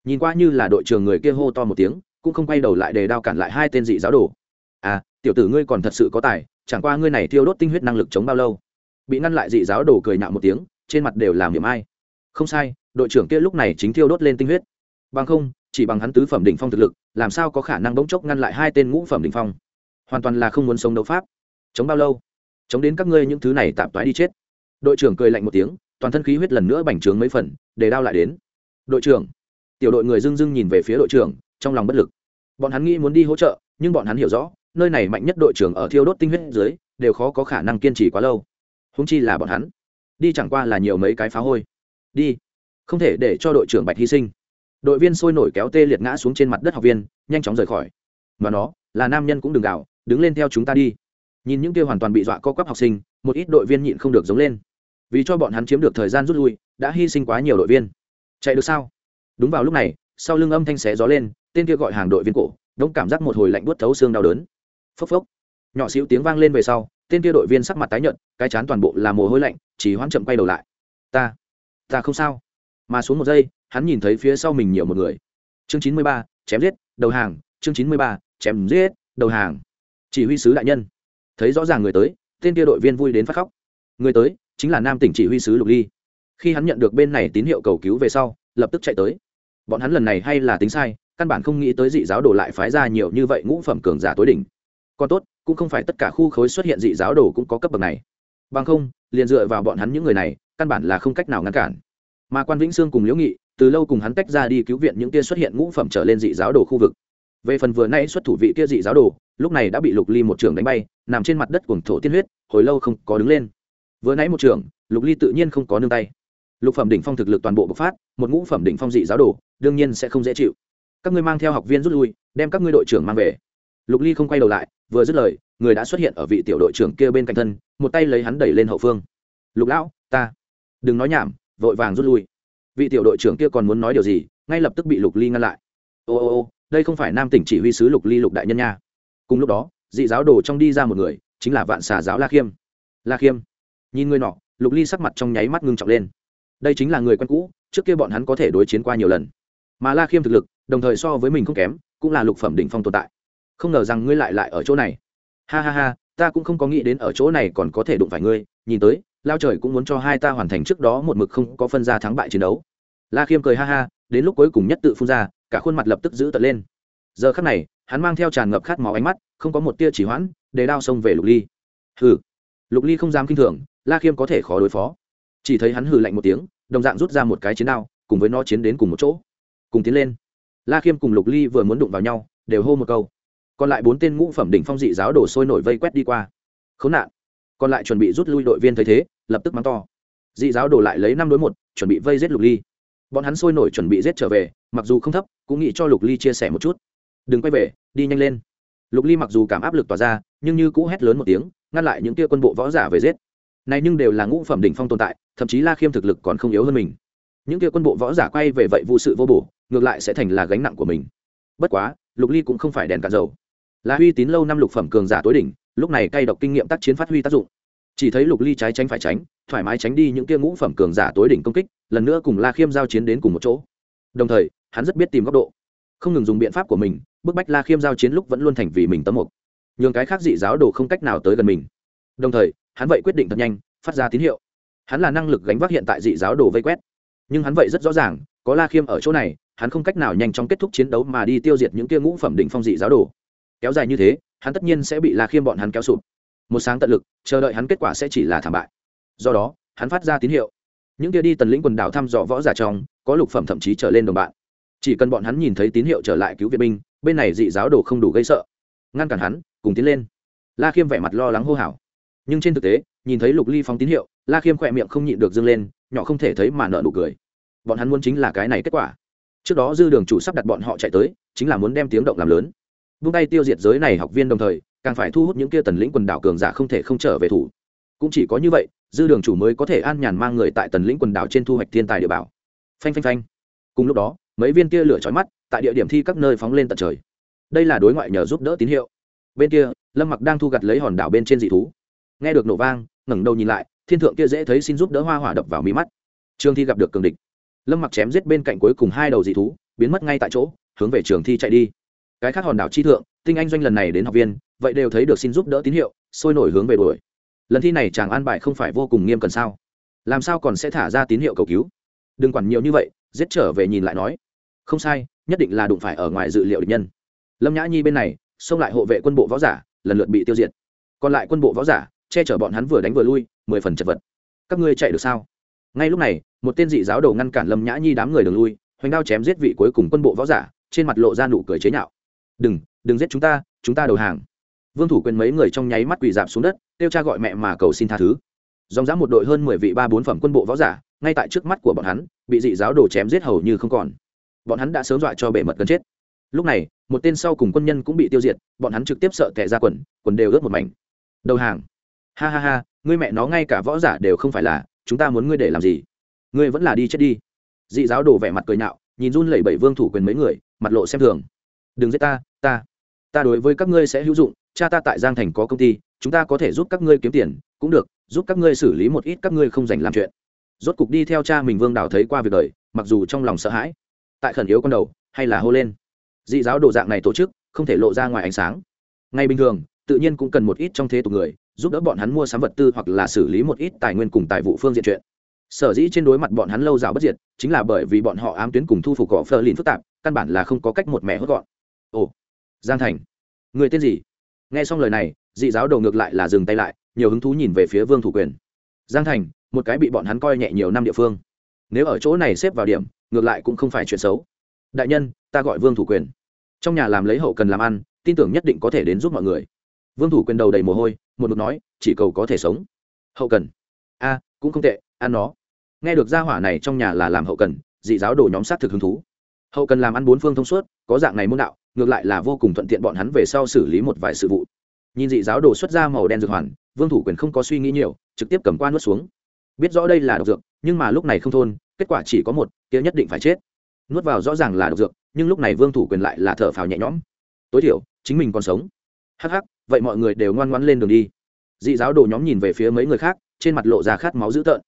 Nhìn qua như là đội trưởng người kia hô to một tiếng cũng không quay đầu lại để đao cản lại hai tên dị giáo đồ. À tiểu tử ngươi còn thật sự có tài, chẳng qua ngươi này thiêu đốt tinh huyết năng lực chống bao lâu? Bị ngăn lại dị giáo đồ cười nhạo một tiếng, trên mặt đều làm niệm ai. Không sai, đội trưởng kia lúc này chính thiêu đốt lên tinh huyết. Bằng không, chỉ bằng hắn tứ phẩm đỉnh phong thực lực, làm sao có khả năng bỗng chốc ngăn lại hai tên ngũ phẩm đỉnh phong? Hoàn toàn là không muốn sống đấu pháp. Chống bao lâu? Chống đến các ngươi những thứ này tạm toái đi chết. Đội trưởng cười lạnh một tiếng, toàn thân khí huyết lần nữa bành trướng mấy phần, để đao lại đến. Đội trưởng. Tiểu đội người dưng dưng nhìn về phía đội trưởng trong lòng bất lực. Bọn hắn nghĩ muốn đi hỗ trợ, nhưng bọn hắn hiểu rõ, nơi này mạnh nhất đội trưởng ở thiêu đốt tinh huyết dưới, đều khó có khả năng kiên trì quá lâu. Húng chi là bọn hắn. Đi chẳng qua là nhiều mấy cái phá hôi. Đi. Không thể để cho đội trưởng bạch hy sinh. Đội viên sôi nổi kéo tê liệt ngã xuống trên mặt đất học viên, nhanh chóng rời khỏi. Mà nó, là nam nhân cũng đừng gạo, đứng lên theo chúng ta đi. Nhìn những kia hoàn toàn bị dọa co quắp học sinh, một ít đội viên nhịn không được giống lên. Vì cho bọn hắn chiếm được thời gian rút lui, đã hy sinh quá nhiều đội viên. Chạy được sao? Đúng vào lúc này, sau lưng âm thanh xé gió lên tên kia gọi hàng đội viên cổ, đông cảm giác một hồi lạnh buốt thấu xương đau đớn. Phốc phốc. Nhỏ xíu tiếng vang lên về sau, tên kia đội viên sắc mặt tái nhợt, cái chán toàn bộ là mồ hôi lạnh, chỉ hoãn chậm quay đầu lại. Ta ta không sao. Mà xuống một giây, hắn nhìn thấy phía sau mình nhiều một người. Chương chín mươi ba, chém giết, đầu hàng. Chương chín mươi ba, chém giết, đầu hàng. Chỉ huy sứ đại nhân. Thấy rõ ràng người tới, tên kia đội viên vui đến phát khóc. Người tới, chính là nam tỉnh chỉ huy sứ lục ly. Khi hắn nhận được bên này tín hiệu cầu cứu về sau, lập tức chạy tới. Bọn hắn lần này hay là tính sai căn bản không nghĩ tới dị giáo đồ lại phái ra nhiều như vậy ngũ phẩm cường giả tối đỉnh. Còn tốt, cũng không phải tất cả khu khối xuất hiện dị giáo đồ cũng có cấp bậc này. Bằng không, liền dựa vào bọn hắn những người này, căn bản là không cách nào ngăn cản. Mà quan vĩnh sương cùng liễu nghị, từ lâu cùng hắn tách ra đi cứu viện những kia xuất hiện ngũ phẩm trở lên dị giáo đồ khu vực. Về phần vừa nay xuất thủ vị kia dị giáo đồ, lúc này đã bị lục ly một trường đánh bay, nằm trên mặt đất cuồng thổ tiên huyết, hồi lâu không có đứng lên. Vừa nãy một trường, lục ly tự nhiên không có nương tay. Lục phẩm đỉnh phong thực lực toàn bộ bộc phát, một ngũ phẩm đỉnh phong dị giáo đồ, đương nhiên sẽ không dễ chịu các ngươi mang theo học viên rút lui, đem các ngươi đội trưởng mang về. Lục ly không quay đầu lại, vừa dứt lời, người đã xuất hiện ở vị tiểu đội trưởng kia bên cạnh thân, một tay lấy hắn đẩy lên hậu phương. Lục lão, ta. Đừng nói nhảm, vội vàng rút lui. Vị tiểu đội trưởng kia còn muốn nói điều gì, ngay lập tức bị lục ly ngăn lại. Ô ô ô, đây không phải nam tỉnh chỉ huy sứ lục ly lục đại nhân nha. Cùng lúc đó, dị giáo đồ trong đi ra một người, chính là vạn xà giáo la khiêm. La khiêm. Nhìn người nọ, lục ly sắc mặt trong nháy mắt ngưng trọng lên. Đây chính là người quen cũ, trước kia bọn hắn có thể đối chiến qua nhiều lần mà la khiêm thực lực, đồng thời so với mình không kém, cũng là lục phẩm đỉnh phong tồn tại. Không ngờ rằng ngươi lại lại ở chỗ này. Ha ha ha, ta cũng không có nghĩ đến ở chỗ này còn có thể đụng phải ngươi. Nhìn tới, lao trời cũng muốn cho hai ta hoàn thành trước đó một mực không có phân ra thắng bại chiến đấu. La khiêm cười ha ha, đến lúc cuối cùng nhất tự phun ra, cả khuôn mặt lập tức giữ tật lên. Giờ khắc này, hắn mang theo tràn ngập khát máu ánh mắt, không có một tia chỉ hoãn, để đao xông về lục ly. Hừ. Lục ly không dám kinh thường, la khiêm có thể khó đối phó. Chỉ thấy hắn hừ lạnh một tiếng, đồng dạng rút ra một cái chiến đao, cùng với nó chiến đến cùng một chỗ cùng tiến lên. La khiêm cùng lục ly vừa muốn đụng vào nhau, đều hô một câu. Còn lại bốn tên ngũ phẩm đỉnh phong dị giáo đổ sôi nổi vây quét đi qua. Khốn nạn. Còn lại chuẩn bị rút lui đội viên thấy thế, lập tức mắng to. Dị giáo đổ lại lấy năm đối một, chuẩn bị vây giết lục ly. Bọn hắn sôi nổi chuẩn bị giết trở về, mặc dù không thấp, cũng nghĩ cho lục ly chia sẻ một chút. Đừng quay về, đi nhanh lên. Lục ly mặc dù cảm áp lực tỏa ra, nhưng như cũ hét lớn một tiếng, ngăn lại những tia quân bộ võ giả về giết. Này nhưng đều là ngũ phẩm đỉnh phong tồn tại, thậm chí la khiêm thực lực còn không yếu hơn mình. Những tia quân bộ võ giả quay về vậy vụ sự vô bổ ngược lại sẽ thành là gánh nặng của mình. Bất quá, lục ly cũng không phải đèn cạn dầu. Là uy tín lâu năm lục phẩm cường giả tối đỉnh, lúc này cay độc kinh nghiệm tác chiến phát huy tác dụng. Chỉ thấy lục ly trái tránh phải tránh, thoải mái tránh đi những kia ngũ phẩm cường giả tối đỉnh công kích, lần nữa cùng la khiêm giao chiến đến cùng một chỗ. Đồng thời, hắn rất biết tìm góc độ. Không ngừng dùng biện pháp của mình, bức bách la khiêm giao chiến lúc vẫn luôn thành vì mình tấm mục. Nhường cái khác dị giáo đồ không cách nào tới gần mình. Đồng thời, hắn vậy quyết định thật nhanh, phát ra tín hiệu. Hắn là năng lực gánh vác hiện tại dị giáo đồ vây quét nhưng hắn vậy rất rõ ràng, có la khiêm ở chỗ này, hắn không cách nào nhanh chóng kết thúc chiến đấu mà đi tiêu diệt những kia ngũ phẩm đỉnh phong dị giáo đồ. Kéo dài như thế, hắn tất nhiên sẽ bị la khiêm bọn hắn kéo sụp. Một sáng tận lực, chờ đợi hắn kết quả sẽ chỉ là thảm bại. Do đó, hắn phát ra tín hiệu. Những kia đi tần lĩnh quần đảo thăm dò võ giả trong, có lục phẩm thậm chí trở lên đồng bạn. Chỉ cần bọn hắn nhìn thấy tín hiệu trở lại cứu viện binh, bên này dị giáo đồ không đủ gây sợ. Ngăn cản hắn, cùng tiến lên. La khiêm vẻ mặt lo lắng hô hào. Nhưng trên thực tế, nhìn thấy lục ly phóng tín hiệu, la khiêm khỏe miệng không nhịn được dâng lên, nhỏ không thể thấy mà nợ nụ cười bọn hắn muốn chính là cái này kết quả. Trước đó dư đường chủ sắp đặt bọn họ chạy tới, chính là muốn đem tiếng động làm lớn. Vung tay tiêu diệt giới này học viên đồng thời, càng phải thu hút những kia tần lĩnh quần đảo cường giả không thể không trở về thủ. Cũng chỉ có như vậy, dư đường chủ mới có thể an nhàn mang người tại tần lĩnh quần đảo trên thu hoạch thiên tài địa bảo. Phanh phanh phanh. Cùng lúc đó, mấy viên kia lửa chói mắt, tại địa điểm thi các nơi phóng lên tận trời. Đây là đối ngoại nhờ giúp đỡ tín hiệu. Bên kia, lâm mặc đang thu gặt lấy hòn đảo bên trên dị thú. Nghe được nổ vang, ngẩng đầu nhìn lại, thiên thượng kia dễ thấy xin giúp đỡ hoa hỏa đập vào mí mắt. Trương thi gặp được cường địch lâm mặc chém giết bên cạnh cuối cùng hai đầu dị thú, biến mất ngay tại chỗ, hướng về trường thi chạy đi. Cái khác hòn đảo chi thượng, tinh anh doanh lần này đến học viên, vậy đều thấy được xin giúp đỡ tín hiệu, sôi nổi hướng về đuổi. Lần thi này chàng an bài không phải vô cùng nghiêm cần sao? Làm sao còn sẽ thả ra tín hiệu cầu cứu? Đừng quản nhiều như vậy, giết trở về nhìn lại nói. Không sai, nhất định là đụng phải ở ngoài dự liệu địch nhân. Lâm nhã nhi bên này, xông lại hộ vệ quân bộ võ giả, lần lượt bị tiêu diệt. Còn lại quân bộ võ giả, che chở bọn hắn vừa đánh vừa lui, mười phần chật vật. Các ngươi chạy được sao? Ngay lúc này, một tên dị giáo đầu ngăn cản lâm nhã nhi đám người đường lui, hoành đao chém giết vị cuối cùng quân bộ võ giả, trên mặt lộ ra nụ cười chế nhạo. Đừng đừng giết chúng ta chúng ta đầu hàng. Vương thủ quyền mấy người trong nháy mắt quỳ dạp xuống đất, kêu cha gọi mẹ mà cầu xin tha thứ. Dòng dã một đội hơn mười vị ba bốn phẩm quân bộ võ giả, ngay tại trước mắt của bọn hắn, bị dị giáo đồ chém giết hầu như không còn. Bọn hắn đã sớm dọa cho bể mật gần chết. Lúc này, một tên sau cùng quân nhân cũng bị tiêu diệt, bọn hắn trực tiếp sợ tệ ra quần quần đều ướt một mảnh. Đầu hàng. Ha ha ha, ngươi mẹ nó ngay cả võ giả đều không phải là chúng ta muốn ngươi để làm gì? Ngươi vẫn là đi chết đi. Dị giáo đổ vẻ mặt cười nhạo, nhìn run lẩy bẩy vương thủ quyền mấy người, mặt lộ xem thường. Đừng giết ta ta ta đối với các ngươi sẽ hữu dụng, cha ta tại giang thành có công ty, chúng ta có thể giúp các ngươi kiếm tiền, cũng được, giúp các ngươi xử lý một ít các ngươi không dành làm chuyện. Rốt cục đi theo cha mình vương đào thấy qua việc đời, mặc dù trong lòng sợ hãi, tại khẩn yếu con đầu, hay là hô lên. Dị giáo đồ dạng này tổ chức, không thể lộ ra ngoài ánh sáng. Ngay bình thường, tự nhiên cũng cần một ít trong thế tục người giúp đỡ bọn hắn mua sắm vật tư hoặc là xử lý một ít tài nguyên cùng tài vụ phương diện chuyện. Sở dĩ trên đối mặt bọn hắn lâu rào bất diệt, chính là bởi vì bọn họ ám tuyến cùng thu phục cỏ phơ lìn phức tạp, căn bản là không có cách một mẹ hốt gọn. Ồ, giang thành, người tên gì? Nghe xong lời này, dị giáo đầu ngược lại là dừng tay lại, nhiều hứng thú nhìn về phía vương thủ quyền. Giang thành, một cái bị bọn hắn coi nhẹ nhiều năm địa phương. Nếu ở chỗ này xếp vào điểm, ngược lại cũng không phải chuyện xấu. Đại nhân, ta gọi vương thủ quyền. Trong nhà làm lấy hậu cần làm ăn, tin tưởng nhất định có thể đến giúp mọi người. Vương thủ quyền đầu đầy mồ hôi một mực nói, chỉ cầu có thể sống. Hậu cần. A, cũng không tệ, ăn nó. Nghe được gia hỏa này trong nhà là làm hậu cần, dị giáo đồ nhóm sát thực hứng thú. Hậu cần làm ăn bốn phương thông suốt, có dạng này môn đạo, ngược lại là vô cùng thuận tiện bọn hắn về sau xử lý một vài sự vụ. Nhìn dị giáo đồ xuất ra màu đen dược hoàn, vương thủ quyền không có suy nghĩ nhiều, trực tiếp cầm qua nuốt xuống. Biết rõ đây là độc dược, nhưng mà lúc này không thôn, kết quả chỉ có một, kia nhất định phải chết. Nuốt vào rõ ràng là độc dược, nhưng lúc này vương thủ quyền lại là thở phào nhẹ nhõm. Tối thiểu, chính mình còn sống. Hắc hắc vậy mọi người đều ngoan ngoãn lên đường đi. Dị giáo đồ nhóm nhìn về phía mấy người khác, trên mặt lộ ra khát máu dữ tợn.